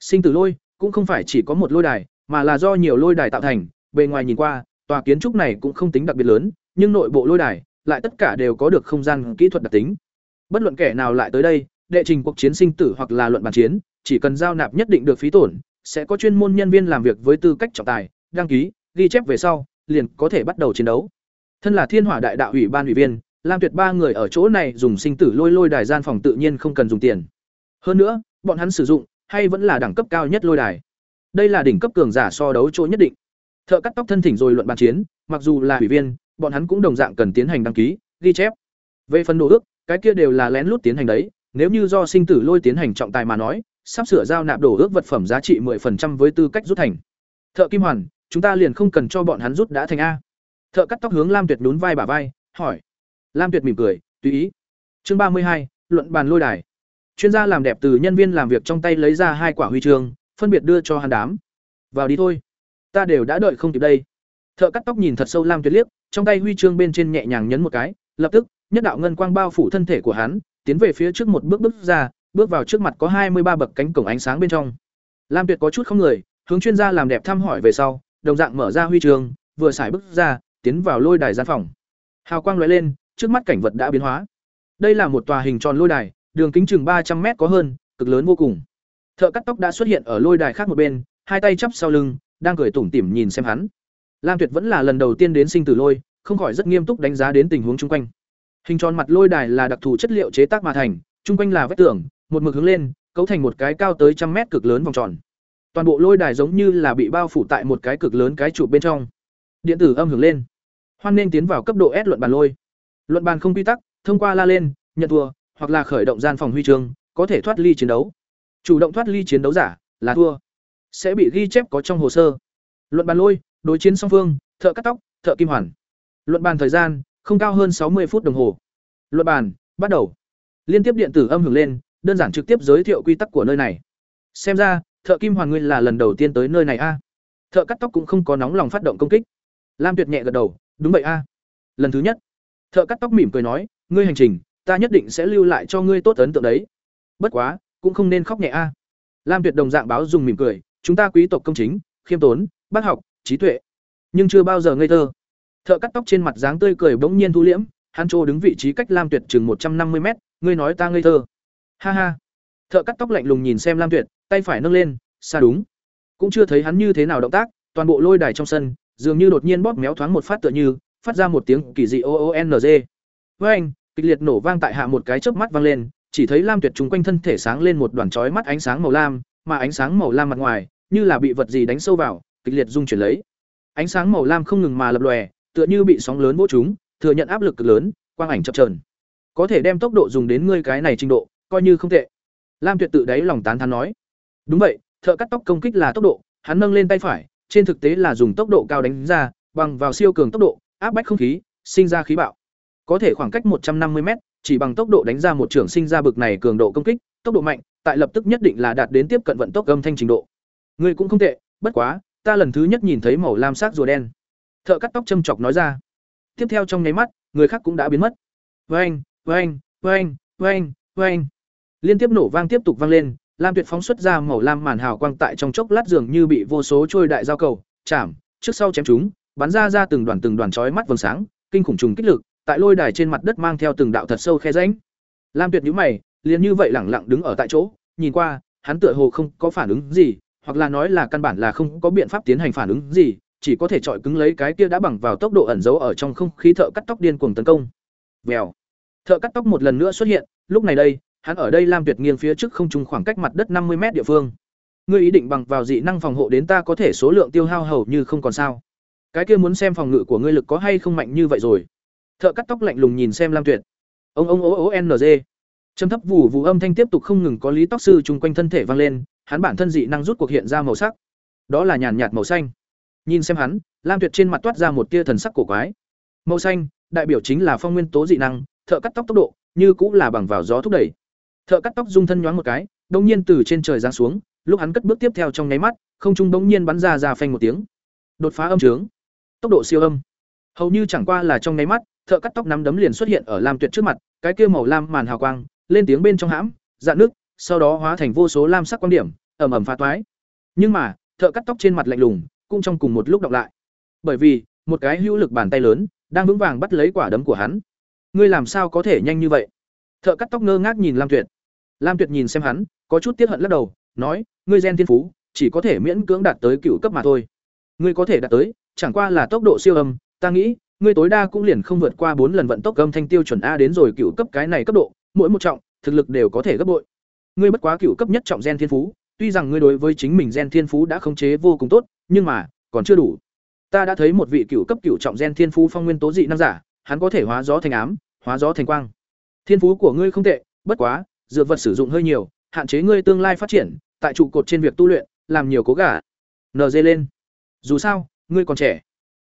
Sinh tử lôi cũng không phải chỉ có một lôi đài, mà là do nhiều lôi đài tạo thành. Bề ngoài nhìn qua, tòa kiến trúc này cũng không tính đặc biệt lớn, nhưng nội bộ lôi đài lại tất cả đều có được không gian kỹ thuật đặc tính. Bất luận kẻ nào lại tới đây, đệ trình cuộc chiến sinh tử hoặc là luận bàn chiến, chỉ cần giao nạp nhất định được phí tổn, sẽ có chuyên môn nhân viên làm việc với tư cách trọng tài, đăng ký, ghi chép về sau, liền có thể bắt đầu chiến đấu. Thân là thiên hỏa đại đạo ủy ban ủy viên lam tuyệt ba người ở chỗ này dùng sinh tử lôi lôi đài gian phòng tự nhiên không cần dùng tiền. Hơn nữa, bọn hắn sử dụng, hay vẫn là đẳng cấp cao nhất lôi đài. Đây là đỉnh cấp cường giả so đấu chỗ nhất định. Thợ cắt tóc thân thỉnh rồi luận bàn chiến, mặc dù là ủy viên, bọn hắn cũng đồng dạng cần tiến hành đăng ký, ghi chép. Về phần đồ ước, cái kia đều là lén lút tiến hành đấy, nếu như do sinh tử lôi tiến hành trọng tài mà nói, sắp sửa giao nạp đồ ước vật phẩm giá trị 10% với tư cách rút thành. Thợ kim hoàn, chúng ta liền không cần cho bọn hắn rút đã thành a. Thợ cắt tóc hướng lam tuyệt nhún vai bả vai, hỏi lam tuyệt mỉm cười, tùy ý. Chương ba mươi hai, luận bàn lôi đài. Chuyên gia làm đẹp từ nhân viên làm việc trong tay lấy ra hai quả huy chương, phân biệt đưa cho hắn đám. Vào đi thôi. Ta đều đã đợi không kịp đây. Thợ cắt tóc nhìn thật sâu lam tuyệt liếc, trong tay huy chương bên trên nhẹ nhàng nhấn một cái, lập tức, nhất đạo ngân quang bao phủ thân thể của hắn, tiến về phía trước một bước bước ra, bước vào trước mặt có hai mươi ba bậc cánh cổng ánh sáng bên trong. Lam tuyệt có chút không người, hướng chuyên gia làm đẹp thăm hỏi về sau, đồng dạng mở ra huy chương, vừa xài bước ra, tiến vào lôi đài gian phòng. Hào quang lóe lên trước mắt cảnh vật đã biến hóa. Đây là một tòa hình tròn lôi đài, đường kính chừng ba trăm mét có hơn, cực lớn vô cùng. Thợ cắt tóc đã xuất hiện ở lôi đài khác một bên, hai tay chắp sau lưng, đang cười tủm tỉm nhìn xem hắn. Lam tuyệt vẫn là lần đầu tiên đến sinh tử lôi, không khỏi rất nghiêm túc đánh giá đến tình huống chung quanh. Hình tròn mặt lôi đài là đặc thù chất liệu chế tác mà thành, chung quanh là vách tường, một mực hướng lên, cấu thành một cái cao tới trăm mét cực lớn vòng tròn. Toàn bộ lôi đài giống như là bị bao phủ tại một cái cực lớn cái trụ bên trong. Điện tử âm hưởng lên. Hoan nên tiến vào cấp độ s luận bàn lôi luận bàn không quy tắc, thông qua la lên, nhận thua, hoặc là khởi động gian phòng huy chương, có thể thoát ly chiến đấu. Chủ động thoát ly chiến đấu giả là thua. Sẽ bị ghi chép có trong hồ sơ. Luận bàn lôi, đối chiến song phương, thợ cắt tóc, thợ kim hoàn. Luận bàn thời gian, không cao hơn sáu mươi phút đồng hồ. Luận bàn, bắt đầu. Liên tiếp điện tử âm hưởng lên, đơn giản trực tiếp giới thiệu quy tắc của nơi này. Xem ra, thợ kim hoàn ngươi là lần đầu tiên tới nơi này a. Thợ cắt tóc cũng không có nóng lòng phát động công kích. Lam tuyệt nhẹ gật đầu, đúng vậy a. Lần thứ nhất thợ cắt tóc mỉm cười nói, ngươi hành trình, ta nhất định sẽ lưu lại cho ngươi tốt ấn tượng đấy. Bất quá, cũng không nên khóc nhẹ a. Lam tuyệt đồng dạng báo dùng mỉm cười, chúng ta quý tộc công chính, khiêm tốn, bác học, trí tuệ, nhưng chưa bao giờ ngây thơ. Thợ cắt tóc trên mặt dáng tươi cười bỗng nhiên thu liễm, hắn trô đứng vị trí cách lam tuyệt chừng một trăm năm mươi mét, ngươi nói ta ngây thơ. Ha ha. Thợ cắt tóc lạnh lùng nhìn xem lam tuyệt, tay phải nâng lên xa đúng. Cũng chưa thấy hắn như thế nào động tác, toàn bộ lôi đài trong sân, dường như đột nhiên bóp méo thoáng một phát tựa như phát ra một tiếng kỳ dị oong với anh, kịch liệt nổ vang tại hạ một cái chớp mắt vang lên, chỉ thấy lam tuyệt chúng quanh thân thể sáng lên một đoàn chói mắt ánh sáng màu lam, mà ánh sáng màu lam mặt ngoài, như là bị vật gì đánh sâu vào, kịch liệt rung chuyển lấy. Ánh sáng màu lam không ngừng mà lập lòe, tựa như bị sóng lớn vỗ chúng thừa nhận áp lực cực lớn, quang ảnh chập trờn có thể đem tốc độ dùng đến ngươi cái này trình độ, coi như không tệ. Lam tuyệt tự đáy lòng tán thán nói. Đúng vậy, thợ cắt tóc công kích là tốc độ, hắn nâng lên tay phải, trên thực tế là dùng tốc độ cao đánh ra, bằng vào siêu cường tốc độ áp bách không khí, sinh ra khí bạo. Có thể khoảng cách một trăm năm mươi m chỉ bằng tốc độ đánh ra một trường sinh ra bực này cường độ công kích, tốc độ mạnh, tại lập tức nhất định là đạt đến tiếp cận vận tốc âm thanh trình độ. Ngươi cũng không tệ, bất quá, ta lần thứ nhất nhìn thấy màu lam sắc rùa đen. Thợ cắt tóc châm chọc nói ra. Tiếp theo trong nháy mắt, người khác cũng đã biến mất. Vang vang vang vang vang liên tiếp nổ vang tiếp tục vang lên, lam tuyệt phóng xuất ra màu lam màn hào quang tại trong chốc lát dường như bị vô số trôi đại giao cầu, chạm, trước sau chém chúng bắn ra ra từng đoàn từng đoàn chói mắt vầng sáng, kinh khủng trùng kích lực, tại lôi đài trên mặt đất mang theo từng đạo thật sâu khe rãnh. Lam tuyệt nhíu mày, liền như vậy lẳng lặng đứng ở tại chỗ, nhìn qua, hắn tựa hồ không có phản ứng gì, hoặc là nói là căn bản là không có biện pháp tiến hành phản ứng gì, chỉ có thể trọi cứng lấy cái kia đã bằng vào tốc độ ẩn giấu ở trong không khí thợ cắt tóc điên cuồng tấn công. Vèo. Thợ cắt tóc một lần nữa xuất hiện, lúc này đây, hắn ở đây lam tuyệt nghiêng phía trước không trung khoảng cách mặt đất năm mươi m địa phương. Ngươi ý định bằng vào dị năng phòng hộ đến ta có thể số lượng tiêu hao hầu như không còn sao cái kia muốn xem phòng ngự của ngươi lực có hay không mạnh như vậy rồi. Thợ cắt tóc lạnh lùng nhìn xem lam tuyệt. Ông ông ố ố ng châm thấp vù vù âm thanh tiếp tục không ngừng có lý tóc sư chung quanh thân thể vang lên, hắn bản thân dị năng rút cuộc hiện ra màu sắc. Đó là nhàn nhạt màu xanh. Nhìn xem hắn, lam tuyệt trên mặt toát ra một tia thần sắc cổ quái. Màu xanh, đại biểu chính là phong nguyên tố dị năng, thợ cắt tóc tốc độ, như cũng là bằng vào gió thúc đẩy. Thợ cắt tóc dung thân nhoáng một cái đông nhiên từ trên trời giáng xuống, lúc hắn cất bước tiếp theo trong nháy mắt, không trung bỗng nhiên bắn ra ra phanh một tiếng. Đột phá âm trướng tốc độ siêu âm. Hầu như chẳng qua là trong nháy mắt, thợ cắt tóc nắm đấm liền xuất hiện ở lam tuyệt trước mặt, cái kia màu lam màn hào quang, lên tiếng bên trong hãm dạn nước sau đó hóa thành vô số lam sắc quan điểm ẩm ẩm phá toái. Nhưng mà, thợ cắt tóc trên mặt lạnh lùng, cũng trong cùng một lúc đọc lại. Bởi vì, một cái hữu lực bàn tay lớn, đang vững vàng bắt lấy quả đấm của hắn. Ngươi làm sao có thể nhanh như vậy? Thợ cắt tóc ngơ ngác nhìn lam tuyệt. Lam tuyệt nhìn xem hắn, có chút tiếc hận lắc đầu, nói, ngươi gen thiên phú, chỉ có thể miễn cưỡng đạt tới cựu cấp mà thôi ngươi có thể đạt tới, chẳng qua là tốc độ siêu âm, ta nghĩ, ngươi tối đa cũng liền không vượt qua bốn lần vận tốc âm thanh tiêu chuẩn a đến rồi cựu cấp cái này cấp độ, mỗi một trọng, thực lực đều có thể gấp bội. Ngươi bất quá cựu cấp nhất trọng gen thiên phú, tuy rằng ngươi đối với chính mình gen thiên phú đã khống chế vô cùng tốt, nhưng mà, còn chưa đủ. Ta đã thấy một vị cựu cấp cựu trọng gen thiên phú phong nguyên tố dị năng giả, hắn có thể hóa gió thành ám, hóa gió thành quang. Thiên phú của ngươi không tệ, bất quá, dược vật sử dụng hơi nhiều, hạn chế ngươi tương lai phát triển, tại trụ cột trên việc tu luyện, làm nhiều cố gắng. nd lên dù sao, ngươi còn trẻ.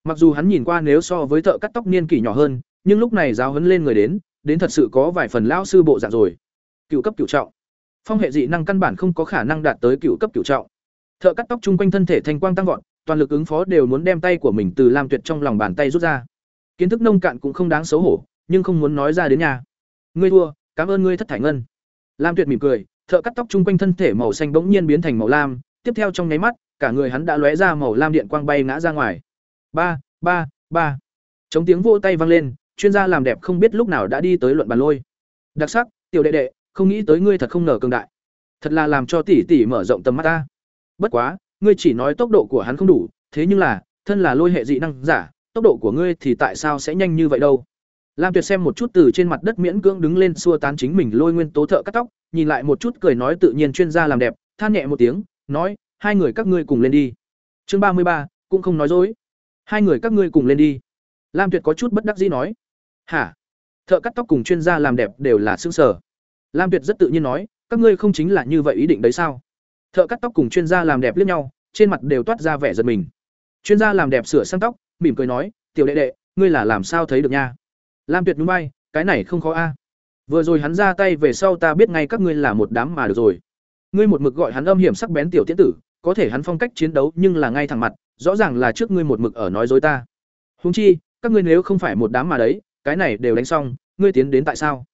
Mặc dù hắn nhìn qua nếu so với thợ cắt tóc niên kỷ nhỏ hơn, nhưng lúc này giáo hấn lên người đến đến thật sự có vài phần lão sư bộ dạng rồi. Cựu cấp cựu trọng. Phong hệ dị năng căn bản không có khả năng đạt tới cựu cấp cựu trọng. Thợ cắt tóc chung quanh thân thể thanh quang tăng vọt, toàn lực ứng phó đều muốn đem tay của mình từ lam tuyệt trong lòng bàn tay rút ra. Kiến thức nông cạn cũng không đáng xấu hổ, nhưng không muốn nói ra đến nhà. Ngươi thua, cảm ơn ngươi thất thải ngân. Lam tuyệt mỉm cười, thợ cắt tóc chung quanh thân thể màu xanh bỗng nhiên biến thành màu lam, tiếp theo trong nháy mắt cả người hắn đã lóe ra màu lam điện quang bay ngã ra ngoài. Ba ba ba. Chống tiếng vô tay vang lên, chuyên gia làm đẹp không biết lúc nào đã đi tới luận bàn lôi. Đặc sắc, tiểu đệ đệ, không nghĩ tới ngươi thật không ngờ cường đại. Thật là làm cho tỷ tỷ mở rộng tầm mắt ta. Bất quá, ngươi chỉ nói tốc độ của hắn không đủ, thế nhưng là, thân là lôi hệ dị năng giả, tốc độ của ngươi thì tại sao sẽ nhanh như vậy đâu? Lam tuyệt xem một chút từ trên mặt đất miễn cưỡng đứng lên xua tán chính mình lôi nguyên tố thợ cắt tóc, nhìn lại một chút cười nói tự nhiên chuyên gia làm đẹp, than nhẹ một tiếng, nói hai người các ngươi cùng lên đi. Chương ba mươi ba, cũng không nói dối. Hai người các ngươi cùng lên đi. Lam tuyệt có chút bất đắc dĩ nói. Hả? Thợ cắt tóc cùng chuyên gia làm đẹp đều là xương sở. Lam tuyệt rất tự nhiên nói, các ngươi không chính là như vậy ý định đấy sao? Thợ cắt tóc cùng chuyên gia làm đẹp liếc nhau, trên mặt đều toát ra vẻ giật mình. Chuyên gia làm đẹp sửa sang tóc, mỉm cười nói, tiểu đệ đệ, ngươi là làm sao thấy được nha? Lam tuyệt núi bay cái này không khó a. Vừa rồi hắn ra tay về sau ta biết ngay các ngươi là một đám mà được rồi. Ngươi một mực gọi hắn âm hiểm sắc bén tiểu tiễn tử có thể hắn phong cách chiến đấu nhưng là ngay thẳng mặt, rõ ràng là trước ngươi một mực ở nói dối ta. Huống chi, các ngươi nếu không phải một đám mà đấy, cái này đều đánh xong, ngươi tiến đến tại sao?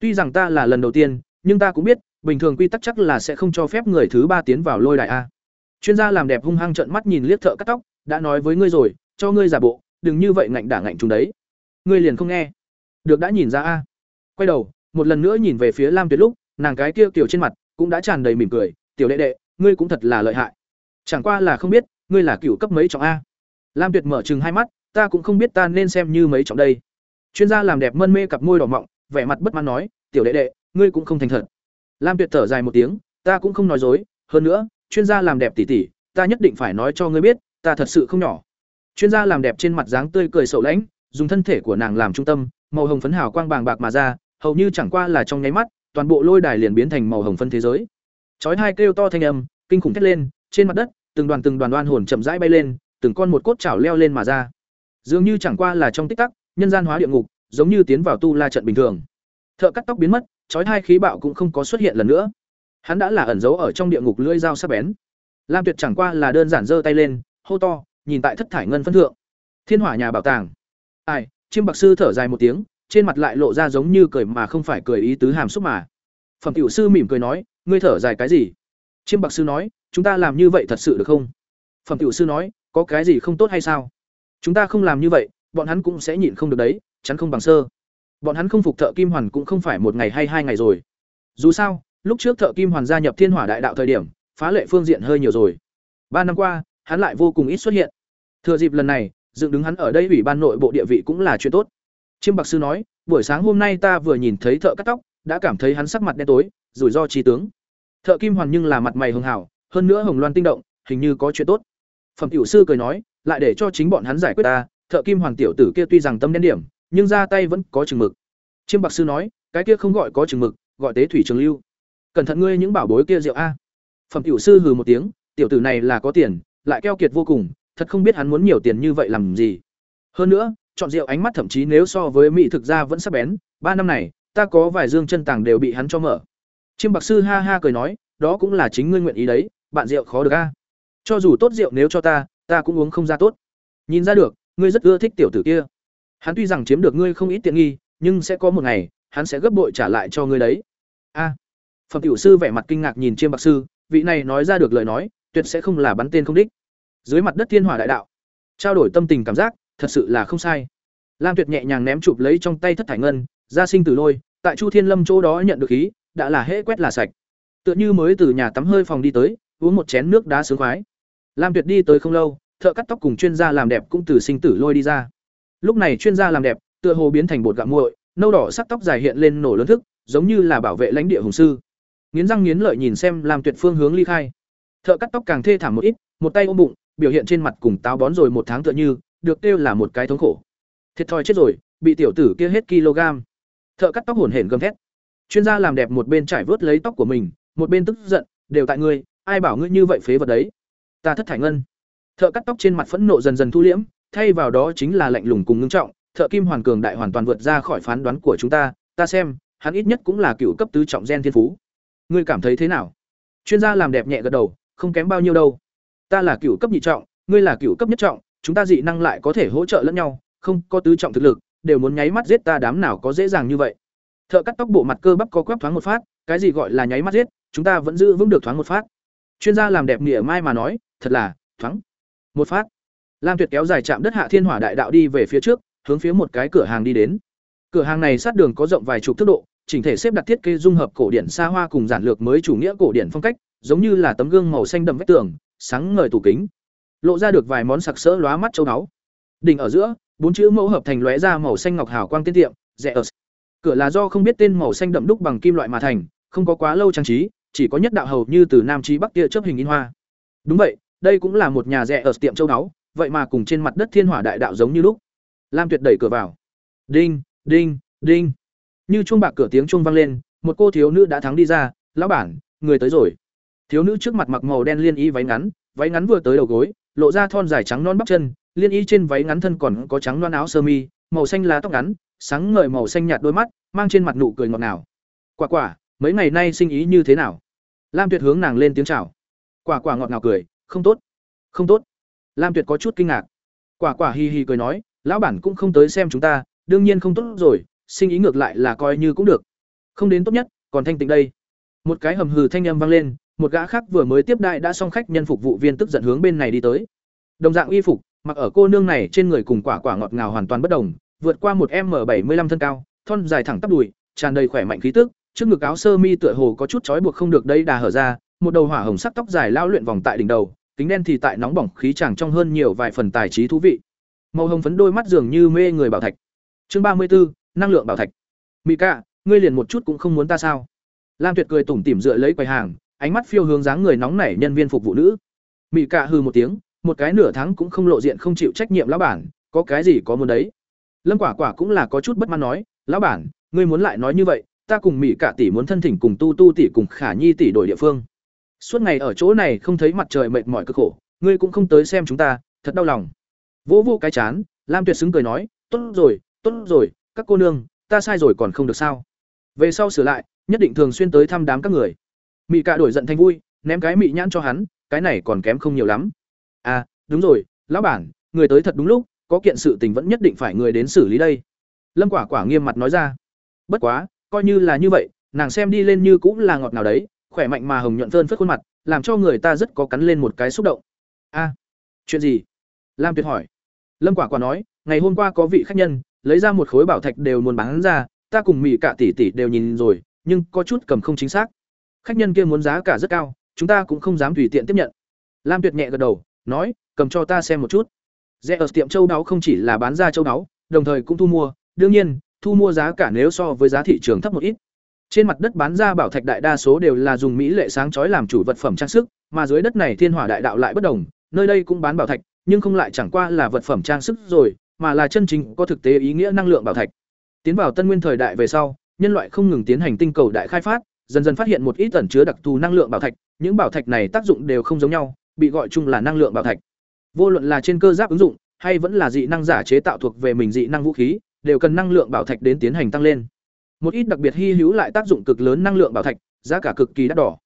Tuy rằng ta là lần đầu tiên, nhưng ta cũng biết, bình thường quy tắc chắc là sẽ không cho phép người thứ ba tiến vào lôi đại a. Chuyên gia làm đẹp hung hăng trợn mắt nhìn liếc thợ cắt tóc, đã nói với ngươi rồi, cho ngươi giả bộ, đừng như vậy ngạnh đả ngạnh chúng đấy. Ngươi liền không nghe. Được đã nhìn ra a. Quay đầu, một lần nữa nhìn về phía lam tuyệt lúc, nàng cái kia kiểu trên mặt, cũng đã tràn đầy mỉm cười, tiểu đệ đệ ngươi cũng thật là lợi hại. Chẳng qua là không biết, ngươi là cựu cấp mấy trọng a. Lam tuyệt mở chừng hai mắt, ta cũng không biết ta nên xem như mấy trọng đây. Chuyên gia làm đẹp mân mê cặp môi đỏ mọng, vẻ mặt bất mãn nói, tiểu đệ đệ, ngươi cũng không thành thật. Lam tuyệt thở dài một tiếng, ta cũng không nói dối, hơn nữa, chuyên gia làm đẹp tỉ tỉ, ta nhất định phải nói cho ngươi biết, ta thật sự không nhỏ. Chuyên gia làm đẹp trên mặt dáng tươi cười sậu lãnh, dùng thân thể của nàng làm trung tâm, màu hồng phấn hào quang bàng bạc mà ra, hầu như chẳng qua là trong nháy mắt, toàn bộ lôi đài liền biến thành màu hồng phân thế giới. Chói hai kêu to thanh âm kinh khủng thét lên, trên mặt đất, từng đoàn từng đoàn đoan hồn chậm rãi bay lên, từng con một cốt chảo leo lên mà ra. Dường như chẳng qua là trong tích tắc, nhân gian hóa địa ngục, giống như tiến vào tu la trận bình thường. Thợ cắt tóc biến mất, chói hai khí bạo cũng không có xuất hiện lần nữa. Hắn đã là ẩn giấu ở trong địa ngục lưỡi dao sắc bén. Lam tuyệt chẳng qua là đơn giản giơ tay lên, hô to, nhìn tại thất thải ngân phân thượng. Thiên hỏa nhà bảo tàng. Ai, chiêm bạc sư thở dài một tiếng, trên mặt lại lộ ra giống như cười mà không phải cười ý tứ hàm xúc mà. Phẩm tiểu sư mỉm cười nói, ngươi thở dài cái gì? Chiêm bạc sư nói, chúng ta làm như vậy thật sự được không? Phẩm tiểu sư nói, có cái gì không tốt hay sao? Chúng ta không làm như vậy, bọn hắn cũng sẽ nhịn không được đấy, chắn không bằng sơ. Bọn hắn không phục thợ kim hoàn cũng không phải một ngày hay hai ngày rồi. Dù sao, lúc trước thợ kim hoàn gia nhập thiên hỏa đại đạo thời điểm, phá lệ phương diện hơi nhiều rồi. Ba năm qua, hắn lại vô cùng ít xuất hiện. Thừa dịp lần này, dựng đứng hắn ở đây ủy ban nội bộ địa vị cũng là chuyện tốt. Chiêm bạc sư nói, buổi sáng hôm nay ta vừa nhìn thấy thợ cắt tóc, đã cảm thấy hắn sắc mặt đen tối, rủi ro trí tướng thợ kim hoàn nhưng là mặt mày hưng hảo hơn nữa hồng loan tinh động, hình như có chuyện tốt. Phẩm tiểu sư cười nói, lại để cho chính bọn hắn giải quyết ta, thợ kim hoàn tiểu tử kia tuy rằng tâm đen điểm, nhưng ra tay vẫn có chừng mực. Chiêm bạc sư nói, cái kia không gọi có chừng mực, gọi tế thủy trường lưu. Cẩn thận ngươi những bảo bối kia rượu a. Phẩm tiểu sư hừ một tiếng, tiểu tử này là có tiền, lại keo kiệt vô cùng, thật không biết hắn muốn nhiều tiền như vậy làm gì. Hơn nữa, chọn rượu ánh mắt thậm chí nếu so với mỹ thực ra vẫn sắc bén, ba năm này, ta có vài dương chân tàng đều bị hắn cho mở chiêm bạc sư ha ha cười nói, đó cũng là chính ngươi nguyện ý đấy, bạn rượu khó được a. Cho dù tốt rượu nếu cho ta ta cũng uống không ra tốt. Nhìn ra được, ngươi rất ưa thích tiểu tử kia. Hắn tuy rằng chiếm được ngươi không ít tiện nghi, nhưng sẽ có một ngày, hắn sẽ gấp bội trả lại cho ngươi đấy. A. Phẩm tiểu sư vẻ mặt kinh ngạc nhìn chiêm bạc sư, vị này nói ra được lời nói, tuyệt sẽ không là bắn tên không đích. Dưới mặt đất thiên hỏa đại đạo, trao đổi tâm tình cảm giác, thật sự là không sai. Lam tuyệt nhẹ nhàng ném chụp lấy trong tay thất thải ngân, ra sinh tử lôi, tại chu thiên lâm chỗ đó nhận được khí đã là hễ quét là sạch. Tựa như mới từ nhà tắm hơi phòng đi tới, uống một chén nước đá sướng khoái. Lam tuyệt đi tới không lâu, thợ cắt tóc cùng chuyên gia làm đẹp cũng từ sinh tử lôi đi ra. Lúc này chuyên gia làm đẹp, tựa hồ biến thành bột gạo muội, nâu đỏ sắc tóc dài hiện lên nổ lớn thức, giống như là bảo vệ lãnh địa hùng sư. Nghiến răng nghiến lợi nhìn xem làm tuyệt phương hướng ly khai. Thợ cắt tóc càng thê thảm một ít, một tay ôm bụng, biểu hiện trên mặt cùng táo bón rồi một tháng tựa như, được kêu là một cái thống khổ. Thiệt thòi chết rồi, bị tiểu tử kia hết kg. Thợ cắt tóc hổn hển gầm thét chuyên gia làm đẹp một bên trải vớt lấy tóc của mình, một bên tức giận, đều tại ngươi, ai bảo ngươi như vậy phế vật đấy? Ta thất thải ngân. Thợ cắt tóc trên mặt phẫn nộ dần dần thu liễm, thay vào đó chính là lạnh lùng cùng ngưng trọng, thợ kim hoàn cường đại hoàn toàn vượt ra khỏi phán đoán của chúng ta ta xem, hắn ít nhất cũng là cựu cấp tứ trọng gen thiên phú. Ngươi cảm thấy thế nào? Chuyên gia làm đẹp nhẹ gật đầu, không kém bao nhiêu đâu. Ta là cựu cấp nhị trọng, ngươi là cựu cấp nhất trọng, chúng ta dị năng lại có thể hỗ trợ lẫn nhau, không có tứ trọng thực lực, đều muốn nháy mắt giết ta đám nào có dễ dàng như vậy thợ cắt tóc bộ mặt cơ bắp có quắp thoáng một phát, cái gì gọi là nháy mắt giết, chúng ta vẫn giữ vững được thoáng một phát. Chuyên gia làm đẹp nỉa mai mà nói, thật là, thoáng, một phát. Lam tuyệt kéo dài chạm đất hạ thiên hỏa đại đạo đi về phía trước, hướng phía một cái cửa hàng đi đến. Cửa hàng này sát đường có rộng vài chục thước độ, chỉnh thể xếp đặt thiết kế dung hợp cổ điển xa hoa cùng giản lược mới chủ nghĩa cổ điển phong cách, giống như là tấm gương màu xanh đậm vách tường, sáng ngời tủ kính. Lộ ra được vài món sặc sỡ lóa mắt châu báu. Đỉnh ở giữa, bốn chữ mẫu hợp thành lóe ra màu xanh ngọc hào quang tiên tiệm, rẻ ở cửa là do không biết tên màu xanh đậm đúc bằng kim loại mà thành, không có quá lâu trang trí, chỉ có nhất đạo hầu như từ nam chí bắc tia chớp hình in hoa. Đúng vậy, đây cũng là một nhà rẻ ở tiệm châu báu vậy mà cùng trên mặt đất thiên hỏa đại đạo giống như lúc. Lam tuyệt đẩy cửa vào. Đinh đinh đinh. Như chuông bạc cửa tiếng chuông vang lên, một cô thiếu nữ đã thắng đi ra, lão bản, người tới rồi. Thiếu nữ trước mặt mặc màu đen liên y váy ngắn váy ngắn vừa tới đầu gối, lộ ra thon dài trắng non bắp chân, liên y trên váy ngắn thân còn có trắng loan áo sơ mi, màu xanh lá tóc ngắn sáng ngời màu xanh nhạt đôi mắt, mang trên mặt nụ cười ngọt ngào. Quả quả, mấy ngày nay sinh ý như thế nào? Lam tuyệt hướng nàng lên tiếng chào. Quả quả ngọt ngào cười, không tốt không tốt. Lam tuyệt có chút kinh ngạc. Quả quả hi hi cười nói, lão bản cũng không tới xem chúng ta, đương nhiên không tốt rồi, sinh ý ngược lại là coi như cũng được. Không đến tốt nhất, còn thanh tịnh đây. Một cái hầm hừ thanh âm vang lên, một gã khác vừa mới tiếp đại đã xong khách nhân phục vụ viên tức giận hướng bên này đi tới. Đồng dạng y phục, mặc ở cô nương này trên người cùng quả quả ngọt ngào hoàn toàn bất đồng vượt qua một m bảy mươi lăm thân cao, thon dài thẳng tắp đùi, tràn đầy khỏe mạnh khí tức, trước ngực áo sơ mi tựa hồ có chút trói buộc không được đây đà hở ra, một đầu hỏa hồng sắc tóc dài lao luyện vòng tại đỉnh đầu, kính đen thì tại nóng bỏng khí chàng trong hơn nhiều vài phần tài trí thú vị. Màu hồng phấn đôi mắt dường như mê người bảo thạch. Chương ba mươi bốn năng lượng bảo thạch. Mỹ ca, ngươi liền một chút cũng không muốn ta sao? Lam tuyệt cười tủm tỉm dựa lấy quầy hàng, ánh mắt phiêu hướng dáng người nóng nảy nhân viên phục vụ nữ. Mỹ ca hư một tiếng, một cái nửa tháng cũng không lộ diện không chịu trách nhiệm lão bản, có cái gì có muốn đấy? Lâm quả quả cũng là có chút bất mãn nói, lão bản, ngươi muốn lại nói như vậy, ta cùng mỹ cả tỷ muốn thân thỉnh cùng tu tu tỷ cùng khả nhi tỷ đổi địa phương. Suốt ngày ở chỗ này không thấy mặt trời mệt mỏi cực khổ, ngươi cũng không tới xem chúng ta, thật đau lòng. Vỗ vô cái chán, lam tuyệt xứng cười nói, tốt rồi tốt rồi, các cô nương, ta sai rồi còn không được sao? Về sau sửa lại, nhất định thường xuyên tới thăm đám các người. Mị cạ đổi giận thành vui, ném cái mị nhãn cho hắn, cái này còn kém không nhiều lắm. À đúng rồi, lão bản, người tới thật đúng lúc có kiện sự tình vẫn nhất định phải người đến xử lý đây lâm quả quả nghiêm mặt nói ra bất quá coi như là như vậy nàng xem đi lên như cũng là ngọt nào đấy khỏe mạnh mà hồng nhuận phơn phất khuôn mặt làm cho người ta rất có cắn lên một cái xúc động. A, à, chuyện gì? Lam Tuyệt hỏi. Lâm Quả Quả nói, ngày hôm qua có vị khách nhân lấy ra một khối bảo thạch đều muốn bán ra, ta cùng mỹ cả tỷ tỷ đều nhìn rồi, nhưng có chút cầm không chính xác. Khách nhân kia muốn giá cả rất cao, chúng ta cũng không dám tùy tiện tiếp nhận. Lam Tuyệt nhẹ gật đầu, nói, cầm cho ta xem một chút. Rẻ ở tiệm châu đáo không chỉ là bán ra châu đáo, đồng thời cũng thu mua, đương nhiên, thu mua giá cả nếu so với giá thị trường thấp một ít. Trên mặt đất bán ra bảo thạch đại đa số đều là dùng mỹ lệ sáng chói làm chủ vật phẩm trang sức, mà dưới đất này thiên hỏa đại đạo lại bất đồng, nơi đây cũng bán bảo thạch, nhưng không lại chẳng qua là vật phẩm trang sức rồi, mà là chân chính có thực tế ý nghĩa năng lượng bảo thạch. Tiến vào Tân Nguyên thời đại về sau, nhân loại không ngừng tiến hành tinh cầu đại khai phát, dần dần phát hiện một ít ẩn chứa đặc thù năng lượng bảo thạch, những bảo thạch này tác dụng đều không giống nhau, bị gọi chung là năng lượng bảo thạch. Vô luận là trên cơ giáp ứng dụng, hay vẫn là dị năng giả chế tạo thuộc về mình dị năng vũ khí, đều cần năng lượng bảo thạch đến tiến hành tăng lên. Một ít đặc biệt hy hữu lại tác dụng cực lớn năng lượng bảo thạch, giá cả cực kỳ đắt đỏ.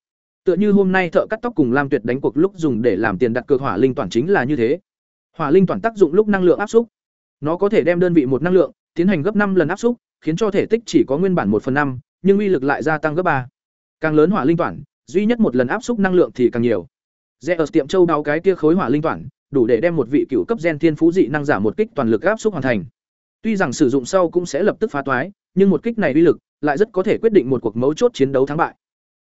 Tựa như hôm nay thợ cắt tóc cùng Lam Tuyệt đánh cuộc lúc dùng để làm tiền đặt cược hỏa linh toàn chính là như thế. Hỏa linh toàn tác dụng lúc năng lượng áp xúc. Nó có thể đem đơn vị một năng lượng tiến hành gấp năm lần áp xúc, khiến cho thể tích chỉ có nguyên bản một phần năm, nhưng uy lực lại gia tăng gấp ba. Càng lớn hỏa linh toàn, duy nhất một lần áp xúc năng lượng thì càng nhiều. Rẽ ở tiệm châu đáo cái kia khối hỏa linh toàn, đủ để đem một vị cựu cấp gen thiên phú dị năng giả một kích toàn lực áp xúc hoàn thành. Tuy rằng sử dụng sau cũng sẽ lập tức phá toái, nhưng một kích này uy lực lại rất có thể quyết định một cuộc mấu chốt chiến đấu thắng bại.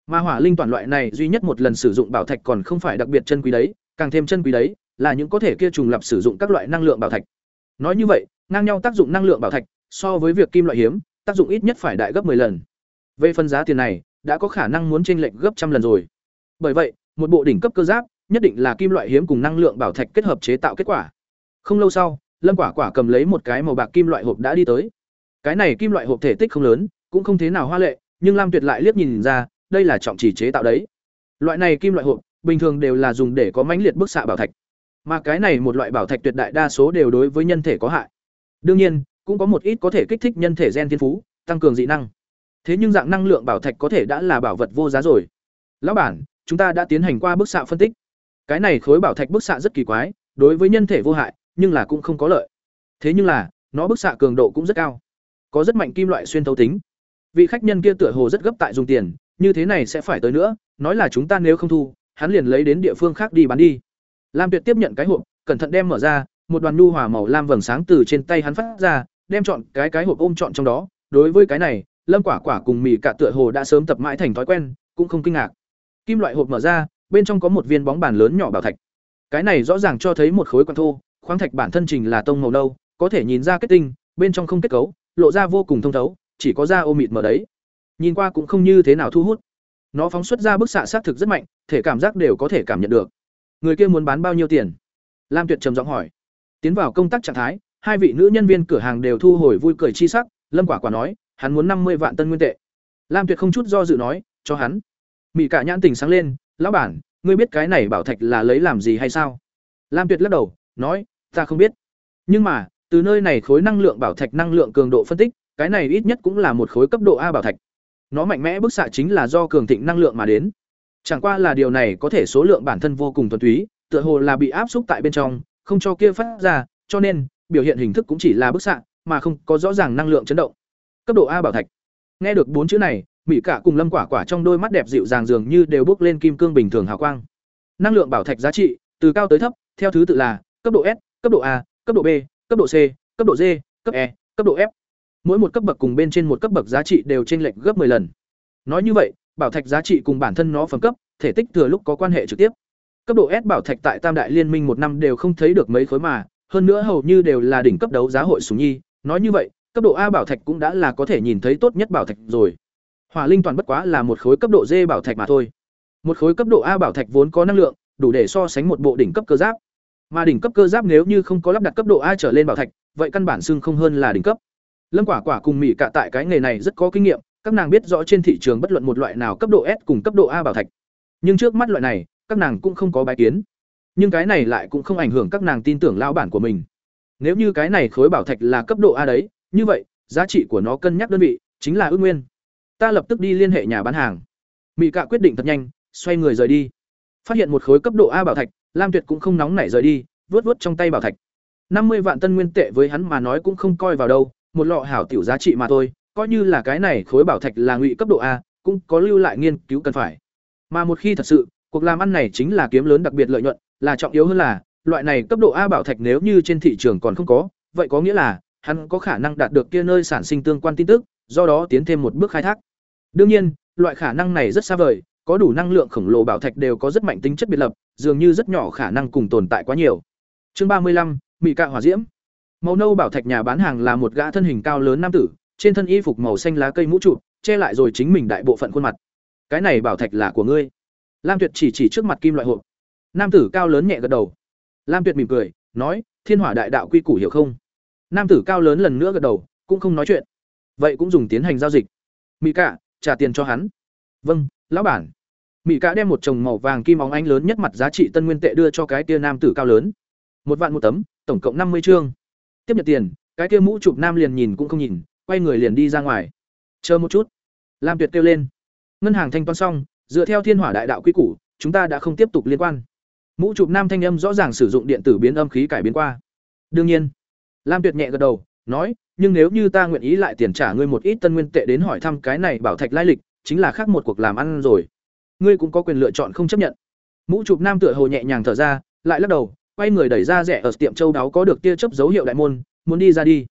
Mà hỏa linh toàn loại này duy nhất một lần sử dụng bảo thạch còn không phải đặc biệt chân quý đấy, càng thêm chân quý đấy là những có thể kia trùng lập sử dụng các loại năng lượng bảo thạch. Nói như vậy, ngang nhau tác dụng năng lượng bảo thạch, so với việc kim loại hiếm, tác dụng ít nhất phải đại gấp 10 lần. Về phân giá tiền này, đã có khả năng muốn chênh lệch gấp trăm lần rồi. Bởi vậy, một bộ đỉnh cấp cơ giáp, nhất định là kim loại hiếm cùng năng lượng bảo thạch kết hợp chế tạo kết quả. Không lâu sau, Lâm Quả Quả cầm lấy một cái màu bạc kim loại hộp đã đi tới. Cái này kim loại hộp thể tích không lớn, cũng không thế nào hoa lệ, nhưng Lam Tuyệt lại liếc nhìn ra, đây là trọng chỉ chế tạo đấy. Loại này kim loại hộp, bình thường đều là dùng để có mãnh liệt bức xạ bảo thạch. Mà cái này một loại bảo thạch tuyệt đại đa số đều đối với nhân thể có hại. Đương nhiên, cũng có một ít có thể kích thích nhân thể gen thiên phú, tăng cường dị năng. Thế nhưng dạng năng lượng bảo thạch có thể đã là bảo vật vô giá rồi. Lão bản, chúng ta đã tiến hành qua bức xạ phân tích. Cái này khối bảo thạch bức xạ rất kỳ quái, đối với nhân thể vô hại, nhưng là cũng không có lợi. Thế nhưng là, nó bức xạ cường độ cũng rất cao, có rất mạnh kim loại xuyên thấu tính. Vị khách nhân kia tựa hồ rất gấp tại dùng tiền, như thế này sẽ phải tới nữa, nói là chúng ta nếu không thu, hắn liền lấy đến địa phương khác đi bán đi. Lam Tuyệt tiếp nhận cái hộp, cẩn thận đem mở ra, một đoàn nhu hòa màu lam vầng sáng từ trên tay hắn phát ra, đem chọn cái cái hộp ôm chọn trong đó. Đối với cái này, Lâm Quả Quả cùng mì cả tựa hồ đã sớm tập mãi thành thói quen, cũng không kinh ngạc. Kim loại hộp mở ra, bên trong có một viên bóng bàn lớn nhỏ bảo thạch. Cái này rõ ràng cho thấy một khối quan thô, khoáng thạch bản thân trình là tông màu nâu, có thể nhìn ra kết tinh, bên trong không kết cấu, lộ ra vô cùng thông thấu, chỉ có da ô mịt mờ đấy. Nhìn qua cũng không như thế nào thu hút. Nó phóng xuất ra bức xạ sát thực rất mạnh, thể cảm giác đều có thể cảm nhận được. Người kia muốn bán bao nhiêu tiền? Lam Tuyệt trầm giọng hỏi. Tiến vào công tác trạng thái, hai vị nữ nhân viên cửa hàng đều thu hồi vui cười chi sắc, Lâm Quả Quả nói, hắn muốn năm mươi vạn tân nguyên tệ. Lam Tuyệt không chút do dự nói, cho hắn. Mị cả nhãn tình sáng lên, lão bản, ngươi biết cái này bảo thạch là lấy làm gì hay sao? Lam Tuyệt lắc đầu, nói, ta không biết. Nhưng mà, từ nơi này khối năng lượng bảo thạch năng lượng cường độ phân tích, cái này ít nhất cũng là một khối cấp độ A bảo thạch. Nó mạnh mẽ bức xạ chính là do cường thịnh năng lượng mà đến. Chẳng qua là điều này có thể số lượng bản thân vô cùng thuần túy, tựa hồ là bị áp xúc tại bên trong, không cho kia phát ra, cho nên biểu hiện hình thức cũng chỉ là bức xạ, mà không có rõ ràng năng lượng chấn động. Cấp độ A bảo thạch. Nghe được bốn chữ này, Mỹ Cả cùng Lâm Quả Quả trong đôi mắt đẹp dịu dàng dường như đều bước lên kim cương bình thường hào quang. Năng lượng bảo thạch giá trị, từ cao tới thấp, theo thứ tự là cấp độ S, cấp độ A, cấp độ B, cấp độ C, cấp độ D, cấp E, cấp độ F. Mỗi một cấp bậc cùng bên trên một cấp bậc giá trị đều chênh lệch gấp 10 lần. Nói như vậy, bảo thạch giá trị cùng bản thân nó phẩm cấp, thể tích thừa lúc có quan hệ trực tiếp. Cấp độ S bảo thạch tại Tam đại liên minh một năm đều không thấy được mấy khối mà, hơn nữa hầu như đều là đỉnh cấp đấu giá hội súng nhi, nói như vậy, cấp độ A bảo thạch cũng đã là có thể nhìn thấy tốt nhất bảo thạch rồi. Hỏa linh toàn bất quá là một khối cấp độ D bảo thạch mà thôi. Một khối cấp độ A bảo thạch vốn có năng lượng, đủ để so sánh một bộ đỉnh cấp cơ giáp. Mà đỉnh cấp cơ giáp nếu như không có lắp đặt cấp độ A trở lên bảo thạch, vậy căn bản xưng không hơn là đỉnh cấp. Lâm Quả Quả cùng Mỹ cả tại cái nghề này rất có kinh nghiệm, các nàng biết rõ trên thị trường bất luận một loại nào cấp độ S cùng cấp độ A bảo thạch. Nhưng trước mắt loại này, các nàng cũng không có bái kiến. Nhưng cái này lại cũng không ảnh hưởng các nàng tin tưởng lao bản của mình. Nếu như cái này khối bảo thạch là cấp độ A đấy, như vậy, giá trị của nó cân nhắc đơn vị chính là ước nguyên. Ta lập tức đi liên hệ nhà bán hàng. Mỹ Cạ quyết định thật nhanh, xoay người rời đi. Phát hiện một khối cấp độ A bảo thạch, Lam Tuyệt cũng không nóng nảy rời đi, vuốt vuốt trong tay bảo thạch. năm mươi vạn tân nguyên tệ với hắn mà nói cũng không coi vào đâu, một lọ hảo tiểu giá trị mà thôi, coi như là cái này khối bảo thạch là ngụy cấp độ A, cũng có lưu lại nghiên cứu cần phải. Mà một khi thật sự, cuộc làm ăn này chính là kiếm lớn đặc biệt lợi nhuận, là trọng yếu hơn là, loại này cấp độ A bảo thạch nếu như trên thị trường còn không có, vậy có nghĩa là hắn có khả năng đạt được kia nơi sản sinh tương quan tin tức, do đó tiến thêm một bước khai thác. Đương nhiên, loại khả năng này rất xa vời, có đủ năng lượng khổng lồ bảo thạch đều có rất mạnh tính chất biệt lập, dường như rất nhỏ khả năng cùng tồn tại quá nhiều. Chương ba mươi lăm, Mị cạ hỏa diễm. Màu nâu bảo thạch nhà bán hàng là một gã thân hình cao lớn nam tử, trên thân y phục màu xanh lá cây mũ trụ, che lại rồi chính mình đại bộ phận khuôn mặt. Cái này bảo thạch là của ngươi. Lam Tuyệt chỉ chỉ trước mặt kim loại hộp. Nam tử cao lớn nhẹ gật đầu. Lam Tuyệt mỉm cười, nói, "Thiên Hỏa Đại Đạo quy củ hiểu không?" Nam tử cao lớn lần nữa gật đầu, cũng không nói chuyện. Vậy cũng dùng tiến hành giao dịch. mỹ cạ, trả tiền cho hắn. Vâng, lão bản. mỹ cạ đem một chồng màu vàng kim óng ánh lớn nhất mặt giá trị tân nguyên tệ đưa cho cái tia nam tử cao lớn. Một vạn một tấm, tổng cộng năm mươi chương. Tiếp nhận tiền, cái tia mũ chụp nam liền nhìn cũng không nhìn, quay người liền đi ra ngoài. Chờ một chút. Lam Tuyệt kêu lên. Ngân hàng thanh toán xong, dựa theo Thiên Hỏa Đại Đạo quy củ, chúng ta đã không tiếp tục liên quan. Mũ chụp nam thanh âm rõ ràng sử dụng điện tử biến âm khí cải biến qua. Đương nhiên. Lam Tuyệt nhẹ gật đầu, nói, nhưng nếu như ta nguyện ý lại tiền trả ngươi một ít tân nguyên tệ đến hỏi thăm cái này bảo thạch lai lịch, chính là khác một cuộc làm ăn rồi. Ngươi cũng có quyền lựa chọn không chấp nhận. Mũ chụp nam tựa hồ nhẹ nhàng thở ra, lại lắc đầu, quay người đẩy ra rẻ ở tiệm châu đáo có được tia chớp dấu hiệu đại môn, muốn đi ra đi.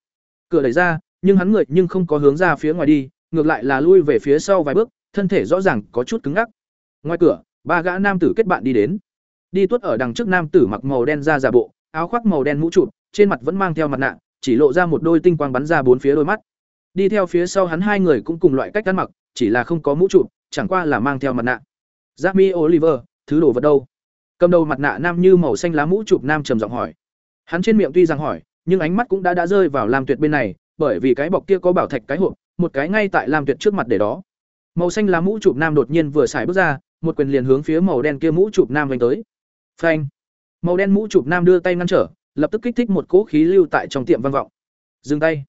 Cửa đẩy ra, nhưng hắn người nhưng không có hướng ra phía ngoài đi, ngược lại là lui về phía sau vài bước, thân thể rõ ràng có chút cứng ngắc. Ngoài cửa, ba gã nam tử kết bạn đi đến. Đi tuốt ở đằng trước nam tử mặc màu đen da giả bộ, áo khoác màu đen mũ trụ, trên mặt vẫn mang theo mặt nạ, chỉ lộ ra một đôi tinh quang bắn ra bốn phía đôi mắt. Đi theo phía sau hắn hai người cũng cùng loại cách ăn mặc, chỉ là không có mũ trụ, chẳng qua là mang theo mặt nạ. Jamie Oliver, thứ đồ vật đâu? Cầm đầu mặt nạ nam như màu xanh lá mũ chụp nam trầm giọng hỏi. Hắn trên miệng tuy rằng hỏi, nhưng ánh mắt cũng đã đã rơi vào Lam Tuyệt bên này, bởi vì cái bọc kia có bảo thạch cái hộp, một cái ngay tại Lam Tuyệt trước mặt để đó. Màu xanh lá mũ chụp nam đột nhiên vừa xài bước ra, một quyền liền hướng phía màu đen kia mũ chụp nam vành tới. Phanh! Màu đen mũ chụp nam đưa tay ngăn trở, lập tức kích thích một cỗ khí lưu tại trong tiệm vang vọng. Dừng tay.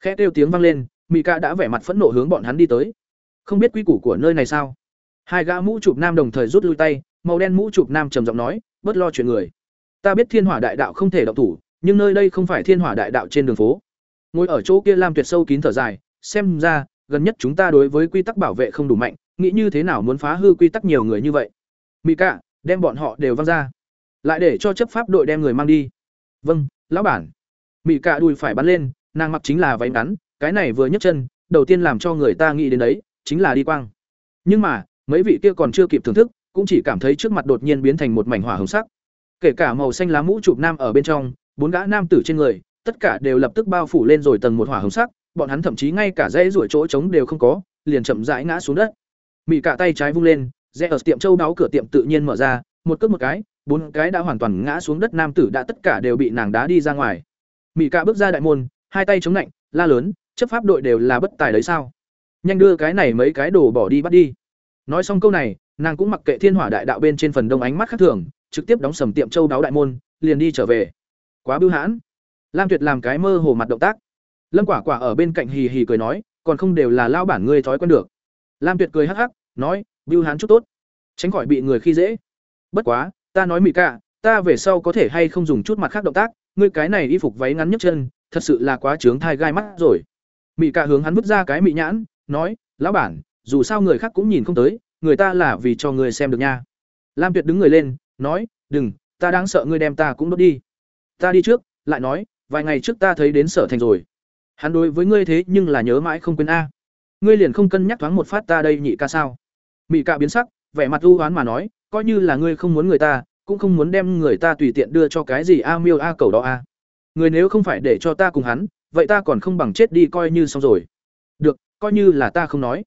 Khẽ kêu tiếng vang lên, Mị Ca đã vẻ mặt phẫn nộ hướng bọn hắn đi tới. Không biết quy củ của nơi này sao? Hai gã mũ chụp nam đồng thời rút lui tay, màu đen mũ chụp nam trầm giọng nói, "Bất lo chuyện người. Ta biết Thiên Hỏa Đại Đạo không thể động thủ, nhưng nơi đây không phải Thiên Hỏa Đại Đạo trên đường phố." Ngồi ở chỗ kia Lam Tuyệt sâu kín thở dài, xem ra, gần nhất chúng ta đối với quy tắc bảo vệ không đủ mạnh, nghĩ như thế nào muốn phá hư quy tắc nhiều người như vậy. Mị Ca, đem bọn họ đều văng ra, lại để cho chấp pháp đội đem người mang đi. Vâng, lão bản. Mị cạ đùi phải bắn lên, nàng mặc chính là váy ngắn, cái này vừa nhấc chân, đầu tiên làm cho người ta nghĩ đến đấy, chính là đi quang. Nhưng mà, mấy vị kia còn chưa kịp thưởng thức, cũng chỉ cảm thấy trước mặt đột nhiên biến thành một mảnh hỏa hồng sắc. Kể cả màu xanh lá mũ chụp nam ở bên trong, bốn gã nam tử trên người, tất cả đều lập tức bao phủ lên rồi tầng một hỏa hồng sắc, bọn hắn thậm chí ngay cả dãy ruổi chỗ trống đều không có, liền chậm rãi ngã xuống đất. Mị cả tay trái vung lên, rẽ ở tiệm châu đáo cửa tiệm tự nhiên mở ra, một cước một cái, bốn cái đã hoàn toàn ngã xuống đất nam tử đã tất cả đều bị nàng đá đi ra ngoài. mỹ cạ bước ra đại môn, hai tay chống lạnh, la lớn, chấp pháp đội đều là bất tài đấy sao? Nhanh đưa cái này mấy cái đồ bỏ đi bắt đi. Nói xong câu này, nàng cũng mặc kệ thiên hỏa đại đạo bên trên phần đông ánh mắt khác thường trực tiếp đóng sầm tiệm châu đáo đại môn liền đi trở về quá bưu hãn lam tuyệt làm cái mơ hồ mặt động tác lâm quả quả ở bên cạnh hì hì cười nói còn không đều là lao bản ngươi thói quen được lam tuyệt cười hắc hắc nói bưu hãn chút tốt tránh khỏi bị người khi dễ bất quá ta nói mỹ cả ta về sau có thể hay không dùng chút mặt khác động tác, ngươi cái này y phục váy ngắn nhấc chân, thật sự là quá trướng thai gai mắt rồi. Mỹ cả hướng hắn vứt ra cái mỹ nhãn, nói, lão bản, dù sao người khác cũng nhìn không tới, người ta là vì cho ngươi xem được nha. Lam tuyệt đứng người lên, nói, đừng, ta đang sợ ngươi đem ta cũng đốt đi. Ta đi trước, lại nói, vài ngày trước ta thấy đến sở thành rồi. Hắn đối với ngươi thế nhưng là nhớ mãi không quên a. Ngươi liền không cân nhắc thoáng một phát ta đây nhị ca sao? Mỹ ca biến sắc, vẻ mặt u oán mà nói coi như là ngươi không muốn người ta cũng không muốn đem người ta tùy tiện đưa cho cái gì a miêu a cầu đó a. Người nếu không phải để cho ta cùng hắn vậy ta còn không bằng chết đi coi như xong rồi. Được coi như là ta không nói.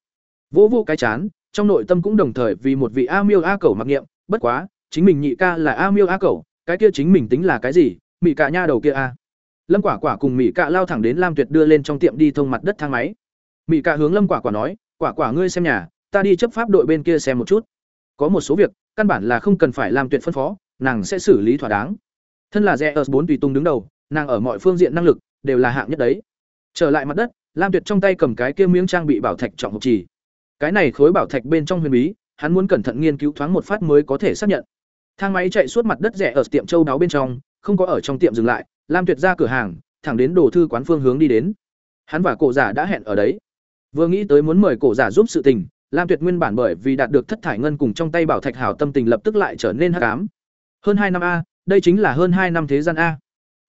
Vỗ vô cái chán trong nội tâm cũng đồng thời vì một vị a miêu a cầu mặc niệm bất quá chính mình nhị ca là a miêu a cầu, cái kia chính mình tính là cái gì mỹ cạ nha đầu kia a. Lâm quả quả cùng mỹ cạ lao thẳng đến lam tuyệt đưa lên trong tiệm đi thông mặt đất thang máy. Mỹ cạ hướng lâm quả quả nói quả quả ngươi xem nhà ta đi chấp pháp đội bên kia xem một chút có một số việc căn bản là không cần phải làm tuyệt phân phó nàng sẽ xử lý thỏa đáng thân là rẽ ở bốn tùy tung đứng đầu nàng ở mọi phương diện năng lực đều là hạng nhất đấy trở lại mặt đất lam tuyệt trong tay cầm cái kia miếng trang bị bảo thạch trọng hộp trì cái này khối bảo thạch bên trong huyền bí, hắn muốn cẩn thận nghiên cứu thoáng một phát mới có thể xác nhận. Thang máy chạy suốt mặt đất rẻ ở tiệm châu đáo bên trong, không có ở trong tiệm dừng lại, Lam Tuyệt ra cửa hàng, thẳng đến đồ thư quán phương hướng đi đến. Hắn và cổ giả đã hẹn ở đấy. Vừa nghĩ tới muốn mời cổ giả giúp sự tình, lam tuyệt nguyên bản bởi vì đạt được thất thải ngân cùng trong tay bảo thạch hảo tâm tình lập tức lại trở nên hắc ám. Hơn hai năm a, đây chính là hơn hai năm thế gian a.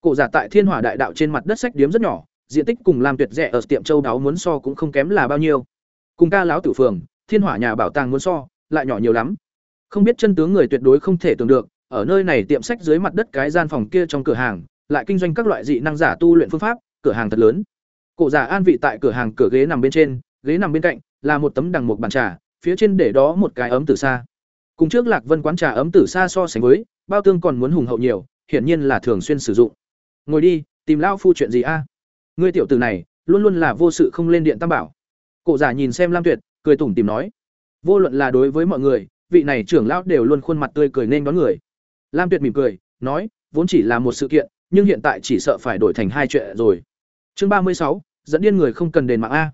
Cổ giả tại thiên hỏa đại đạo trên mặt đất sách điếm rất nhỏ, diện tích cùng lam tuyệt rẻ ở tiệm châu đáo muốn so cũng không kém là bao nhiêu. Cùng ca lão tử phường, thiên hỏa nhà bảo tàng muốn so, lại nhỏ nhiều lắm. Không biết chân tướng người tuyệt đối không thể tưởng được, ở nơi này tiệm sách dưới mặt đất cái gian phòng kia trong cửa hàng, lại kinh doanh các loại dị năng giả tu luyện phương pháp, cửa hàng thật lớn. Cổ giả an vị tại cửa hàng cửa ghế nằm bên trên, ghế nằm bên cạnh là một tấm đằng một bàn trà, phía trên để đó một cái ấm tử sa cùng trước lạc vân quán trà ấm tử sa so sánh với, bao tương còn muốn hùng hậu nhiều, hiển nhiên là thường xuyên sử dụng. Ngồi đi, tìm lão phu chuyện gì a? Ngươi tiểu tử này, luôn luôn là vô sự không lên điện tam bảo. Cổ giả nhìn xem lam tuyệt, cười tủm tìm nói. Vô luận là đối với mọi người, vị này trưởng lão đều luôn khuôn mặt tươi cười nên đón người. Lam tuyệt mỉm cười, nói, vốn chỉ là một sự kiện, nhưng hiện tại chỉ sợ phải đổi thành hai chuyện rồi. Chương ba mươi sáu, dẫn điên người không cần đền mạng a.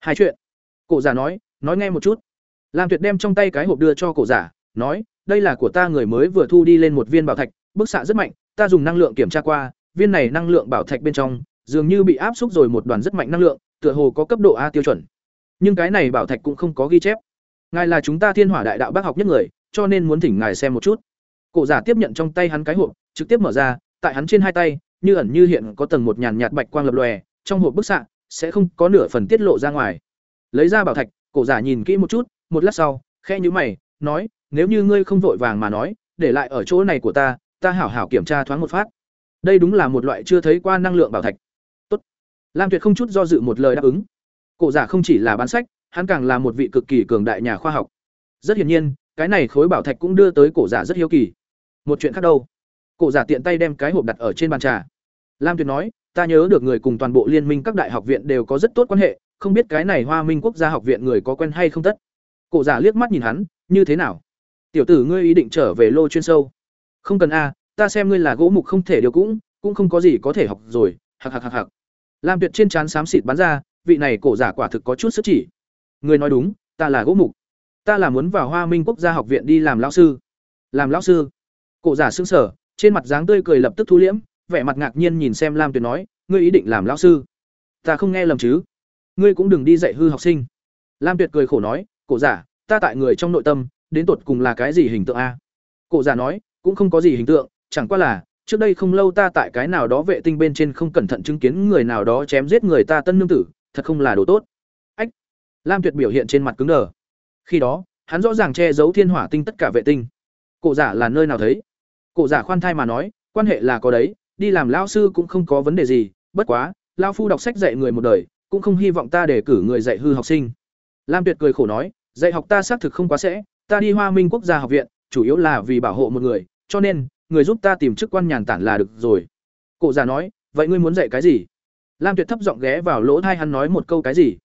Hai chuyện cổ giả nói nói nghe một chút. Lam tuyệt đem trong tay cái hộp đưa cho cổ giả, nói, đây là của ta người mới vừa thu đi lên một viên bảo thạch, bức xạ rất mạnh, ta dùng năng lượng kiểm tra qua, viên này năng lượng bảo thạch bên trong, dường như bị áp xúc rồi một đoàn rất mạnh năng lượng, tựa hồ có cấp độ a tiêu chuẩn. Nhưng cái này bảo thạch cũng không có ghi chép. Ngài là chúng ta thiên hỏa đại đạo bác học nhất người, cho nên muốn thỉnh ngài xem một chút. Cổ giả tiếp nhận trong tay hắn cái hộp, trực tiếp mở ra, tại hắn trên hai tay, như ẩn như hiện có tầng một nhàn nhạt bạch quang lập lòe, trong hộp bức xạ sẽ không có nửa phần tiết lộ ra ngoài lấy ra bảo thạch, cổ giả nhìn kỹ một chút, một lát sau khe nhữ mày, nói, nếu như ngươi không vội vàng mà nói, để lại ở chỗ này của ta ta hảo hảo kiểm tra thoáng một phát. Đây đúng là một loại chưa thấy qua năng lượng bảo thạch. Tốt. lam tuyệt không chút do dự một lời đáp ứng. Cổ giả không chỉ là bán sách, hắn càng là một vị cực kỳ cường đại nhà khoa học. Rất hiển nhiên, cái này khối bảo thạch cũng đưa tới cổ giả rất hiếu kỳ. Một chuyện khác đâu? Cổ giả tiện tay đem cái hộp đặt ở trên bàn trà. Lam tuyệt nói, ta nhớ được người cùng toàn bộ liên minh các đại học viện đều có rất tốt quan hệ không biết cái này hoa minh quốc gia học viện người có quen hay không tất. Cổ giả liếc mắt nhìn hắn như thế nào? Tiểu tử ngươi ý định trở về lô chuyên sâu? Không cần a ta xem ngươi là gỗ mục không thể điều cũng cũng không có gì có thể học rồi. Hạc hạc hạc hạc. Lam tuyệt trên trán xám xịt bắn ra vị này cổ giả quả thực có chút sức chỉ. Ngươi nói đúng ta là gỗ mục. Ta là muốn vào hoa minh quốc gia học viện đi làm lão sư. Làm lão sư? Cổ giả sững sờ, trên mặt dáng tươi cười lập tức thu liễm vẻ mặt ngạc nhiên nhìn xem lam tuyệt nói ngươi ý định làm lão sư? Ta không nghe lầm chứ ngươi cũng đừng đi dạy hư học sinh. Lam tuyệt cười khổ nói, cổ giả, ta tại người trong nội tâm, đến tột cùng là cái gì hình tượng a? Cổ giả nói, cũng không có gì hình tượng, chẳng qua là, trước đây không lâu ta tại cái nào đó vệ tinh bên trên không cẩn thận chứng kiến người nào đó chém giết người ta tân nương tử, thật không là đồ tốt. Ách! Lam tuyệt biểu hiện trên mặt cứng đờ. Khi đó, hắn rõ ràng che giấu thiên hỏa tinh tất cả vệ tinh. Cổ giả là nơi nào thấy? Cổ giả khoan thai mà nói, quan hệ là có đấy, đi làm lao sư cũng không có vấn đề gì, bất quá lao phu đọc sách dạy người một đời cũng không hy vọng ta để cử người dạy hư học sinh. Lam tuyệt cười khổ nói, dạy học ta xác thực không quá sẽ, ta đi hoa minh quốc gia học viện, chủ yếu là vì bảo hộ một người, cho nên, người giúp ta tìm chức quan nhàn tản là được rồi. Cổ giả nói, vậy ngươi muốn dạy cái gì? Lam tuyệt thấp giọng ghé vào lỗ thai hắn nói một câu cái gì?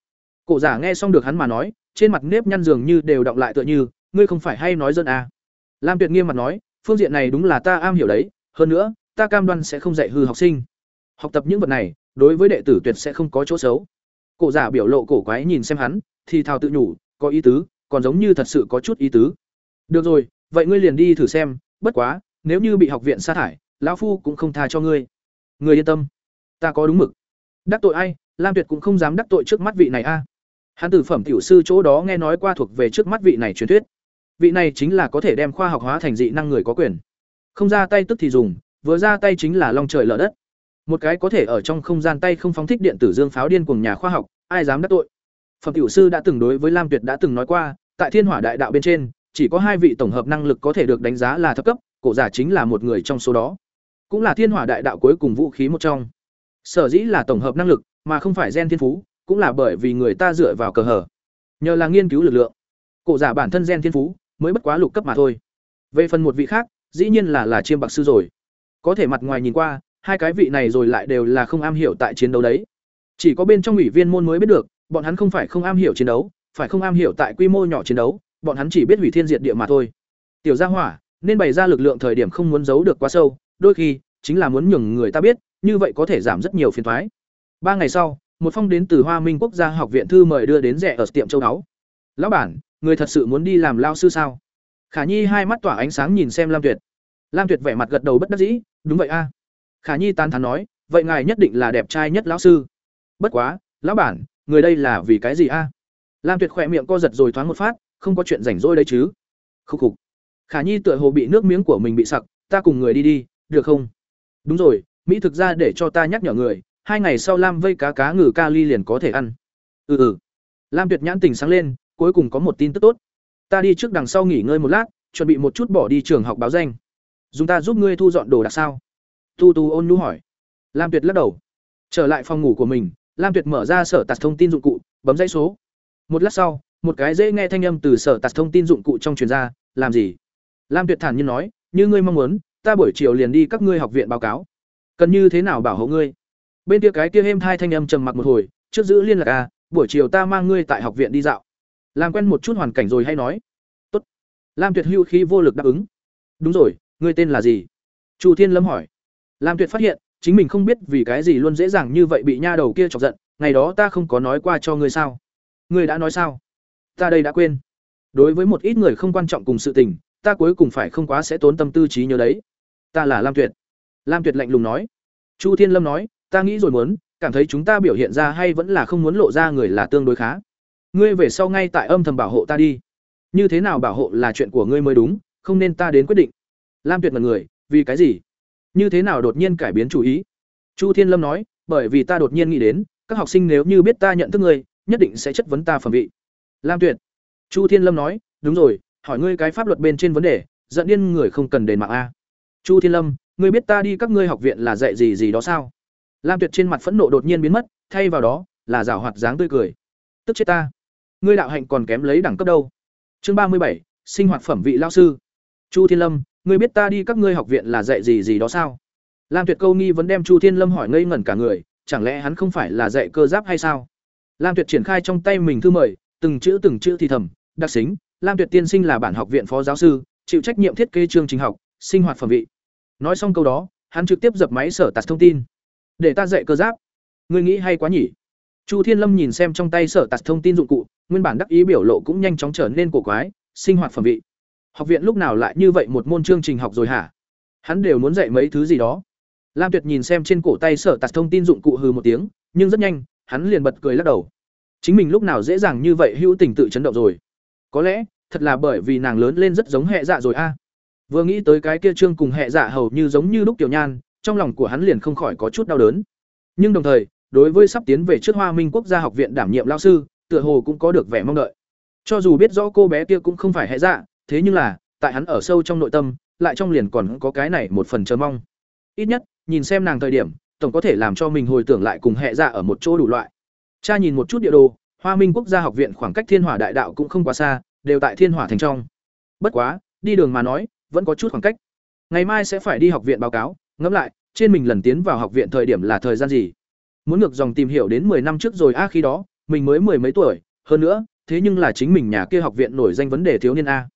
Cổ giả nghe xong được hắn mà nói, trên mặt nếp nhăn dường như đều động lại tựa như, ngươi không phải hay nói dân à. lam tuyệt nghiêm mặt nói, phương diện này đúng là ta am hiểu đấy, hơn nữa, ta cam đoan sẽ không dạy hư học sinh. Học tập những vật này đối với đệ tử tuyệt sẽ không có chỗ xấu. Cổ giả biểu lộ cổ quái nhìn xem hắn, thì thào tự nhủ, có ý tứ, còn giống như thật sự có chút ý tứ. Được rồi, vậy ngươi liền đi thử xem, bất quá, nếu như bị học viện sa thải, lão phu cũng không tha cho ngươi. Ngươi yên tâm, ta có đúng mực. Đắc tội ai, lam tuyệt cũng không dám đắc tội trước mắt vị này a. Hắn từ phẩm tiểu sư chỗ đó nghe nói qua thuộc về trước mắt vị này truyền thuyết. Vị này chính là có thể đem khoa học hóa thành dị năng người có quyền. Không ra tay tức thì dùng, vừa ra tay chính là long trời lở đất một cái có thể ở trong không gian tay không phóng thích điện tử dương pháo điên cùng nhà khoa học, ai dám đắc tội? Phẩm tiểu sư đã từng đối với lam tuyệt đã từng nói qua, tại thiên hỏa đại đạo bên trên, chỉ có hai vị tổng hợp năng lực có thể được đánh giá là thấp cấp, cổ giả chính là một người trong số đó. Cũng là thiên hỏa đại đạo cuối cùng vũ khí một trong. Sở dĩ là tổng hợp năng lực, mà không phải gen thiên phú, cũng là bởi vì người ta dựa vào cờ hở nhờ là nghiên cứu lực lượng. Cổ giả bản thân gen thiên phú, mới bất quá lục cấp mà thôi. Về phần một vị khác, dĩ nhiên là là chiêm bạc sư rồi. Có thể mặt ngoài nhìn qua hai cái vị này rồi lại đều là không am hiểu tại chiến đấu đấy. Chỉ có bên trong ủy viên môn mới biết được, bọn hắn không phải không am hiểu chiến đấu, phải không am hiểu tại quy mô nhỏ chiến đấu, bọn hắn chỉ biết hủy thiên diệt địa mà thôi. Tiểu gia hỏa, nên bày ra lực lượng thời điểm không muốn giấu được quá sâu, đôi khi, chính là muốn nhường người ta biết, như vậy có thể giảm rất nhiều phiền thoái ba ngày sau, một phong đến từ hoa minh quốc gia học viện thư mời đưa đến rẻ ở tiệm châu đáo. Lão bản, người thật sự muốn đi làm lao sư sao? Khả nhi hai mắt tỏa ánh sáng nhìn xem lam tuyệt. Lam tuyệt vẻ mặt gật đầu bất đắc dĩ, đúng vậy a khả nhi tán thán nói, vậy ngài nhất định là đẹp trai nhất lão sư. Bất quá, lão bản, người đây là vì cái gì a? Lam tuyệt khỏe miệng co giật rồi thoáng một phát, không có chuyện rảnh rỗi đấy chứ. Khúc khục. Khả nhi tựa hồ bị nước miếng của mình bị sặc, ta cùng người đi đi, được không? Đúng rồi, mỹ thực ra để cho ta nhắc nhở người, hai ngày sau lam vây cá cá ngừ kali liền có thể ăn. Ừ ừ. Lam tuyệt nhãn tình sáng lên, cuối cùng có một tin tức tốt. Ta đi trước đằng sau nghỉ ngơi một lát, chuẩn bị một chút bỏ đi trường học báo danh. Dùng ta giúp ngươi thu dọn đồ đạc sao? Tu tu ôn nhu hỏi. Lam tuyệt lắc đầu. Trở lại phòng ngủ của mình, lam tuyệt mở ra sở tạt thông tin dụng cụ, bấm dãy số. Một lát sau, một cái dễ nghe thanh âm từ sở tạt thông tin dụng cụ trong truyền ra, làm gì? Lam tuyệt thản nhiên nói, như ngươi mong muốn, ta buổi chiều liền đi các ngươi học viện báo cáo. Cần như thế nào bảo hộ ngươi? Bên kia cái kia êm thai thanh âm trầm mặc một hồi, trước giữ liên lạc à buổi chiều ta mang ngươi tại học viện đi dạo. Làm quen một chút hoàn cảnh rồi hay nói, tốt. Lam tuyệt hưu khi vô lực đáp ứng, đúng rồi, ngươi tên là gì? Chu thiên lâm hỏi lam tuyệt phát hiện, chính mình không biết vì cái gì luôn dễ dàng như vậy bị nha đầu kia chọc giận, ngày đó ta không có nói qua cho ngươi sao? Ngươi đã nói sao? Ta đây đã quên. Đối với một ít người không quan trọng cùng sự tình, ta cuối cùng phải không quá sẽ tốn tâm tư trí nhớ đấy. Ta là lam tuyệt. Lam tuyệt lạnh lùng nói. Chu thiên lâm nói, ta nghĩ rồi muốn, cảm thấy chúng ta biểu hiện ra hay vẫn là không muốn lộ ra người là tương đối khá. Ngươi về sau ngay tại âm thầm bảo hộ ta đi. Như thế nào bảo hộ là chuyện của ngươi mới đúng, không nên ta đến quyết định. Lam tuyệt mặt người, vì cái gì? Như thế nào đột nhiên cải biến chủ ý? Chu thiên lâm nói, bởi vì ta đột nhiên nghĩ đến, các học sinh nếu như biết ta nhận thức ngươi, nhất định sẽ chất vấn ta phẩm vị. Lam tuyệt. Chu thiên lâm nói, đúng rồi, hỏi ngươi cái pháp luật bên trên vấn đề dẫn điên người không cần đền mạng a. Chu thiên lâm, ngươi biết ta đi các ngươi học viện là dạy gì gì đó sao? Lam tuyệt trên mặt phẫn nộ đột nhiên biến mất, thay vào đó, là rào hoạt dáng tươi cười. Tức chết ta. Ngươi đạo hạnh còn kém lấy đẳng cấp đâu. Chương ba mươi bảy, sinh hoạt phẩm vị lao sư. Chu thiên lâm ngươi biết ta đi các ngươi học viện là dạy gì gì đó sao? Lam tuyệt câu nghi vẫn đem chu thiên lâm hỏi ngây ngẩn cả người, chẳng lẽ hắn không phải là dạy cơ giáp hay sao? Lam tuyệt triển khai trong tay mình thư mời, từng chữ từng chữ thì thầm, đặc xính, lam tuyệt tiên sinh là bản học viện phó giáo sư, chịu trách nhiệm thiết kế chương trình học, sinh hoạt phẩm vị. Nói xong câu đó, hắn trực tiếp dập máy sở tạt thông tin. Để ta dạy cơ giáp. Ngươi nghĩ hay quá nhỉ? Chu thiên lâm nhìn xem trong tay sở tạt thông tin dụng cụ, nguyên bản đắc ý biểu lộ cũng nhanh chóng trở nên cổ quái, sinh hoạt phẩm vị học viện lúc nào lại như vậy một môn chương trình học rồi hả? Hắn đều muốn dạy mấy thứ gì đó. Lam tuyệt nhìn xem trên cổ tay sở tạt thông tin dụng cụ hừ một tiếng, nhưng rất nhanh, hắn liền bật cười lắc đầu. Chính mình lúc nào dễ dàng như vậy hữu tình tự chấn động rồi. Có lẽ, thật là bởi vì nàng lớn lên rất giống hệ dạ rồi a. Vừa nghĩ tới cái kia trương cùng hệ dạ hầu như giống như lúc tiểu nhan, trong lòng của hắn liền không khỏi có chút đau đớn. Nhưng đồng thời, đối với sắp tiến về trước hoa minh quốc gia học viện đảm nhiệm lao sư, tựa hồ cũng có được vẻ mong đợi. Cho dù biết rõ cô bé kia cũng không phải hệ dạ thế nhưng là, tại hắn ở sâu trong nội tâm, lại trong liền còn có cái này một phần chờ mong. Ít nhất, nhìn xem nàng thời điểm, tổng có thể làm cho mình hồi tưởng lại cùng hệ ra dạ ở một chỗ đủ loại. Cha nhìn một chút địa đồ, hoa minh quốc gia học viện khoảng cách thiên hỏa đại đạo cũng không quá xa, đều tại thiên hỏa thành trong. Bất quá, đi đường mà nói, vẫn có chút khoảng cách. Ngày mai sẽ phải đi học viện báo cáo, ngẫm lại, trên mình lần tiến vào học viện thời điểm là thời gian gì? Muốn ngược dòng tìm hiểu đến 10 năm trước rồi, a, khi đó, mình mới mười mấy tuổi, hơn nữa, thế nhưng là chính mình nhà kia học viện nổi danh vấn đề thiếu niên a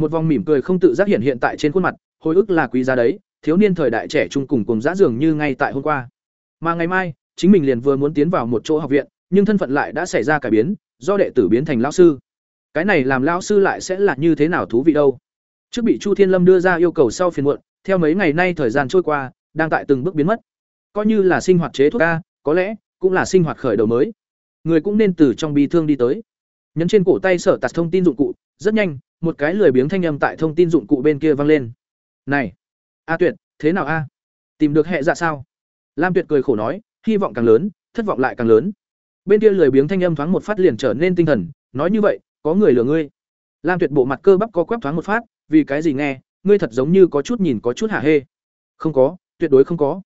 một vòng mỉm cười không tự giác hiện hiện tại trên khuôn mặt, hồi ức là quý giá đấy, thiếu niên thời đại trẻ trung cùng cùng dã dường như ngay tại hôm qua. Mà ngày mai, chính mình liền vừa muốn tiến vào một chỗ học viện, nhưng thân phận lại đã xảy ra cải biến, do đệ tử biến thành lão sư. Cái này làm lão sư lại sẽ là như thế nào thú vị đâu? Trước bị chu thiên lâm đưa ra yêu cầu sau phiền muộn, theo mấy ngày nay thời gian trôi qua, đang tại từng bước biến mất. Coi như là sinh hoạt chế thuốc ca có lẽ cũng là sinh hoạt khởi đầu mới. Người cũng nên từ trong bi thương đi tới. Nhấn trên cổ tay sở tạt thông tin dụng cụ rất nhanh, một cái lười biếng thanh âm tại thông tin dụng cụ bên kia vang lên. Này, a tuyệt, thế nào a? Tìm được hệ dạ sao? Lam tuyệt cười khổ nói, hy vọng càng lớn, thất vọng lại càng lớn. Bên kia lười biếng thanh âm thoáng một phát liền trở nên tinh thần, nói như vậy, có người lừa ngươi. Lam tuyệt bộ mặt cơ bắp co quắp thoáng một phát, vì cái gì nghe, ngươi thật giống như có chút nhìn có chút hả hê. Không có, tuyệt đối không có.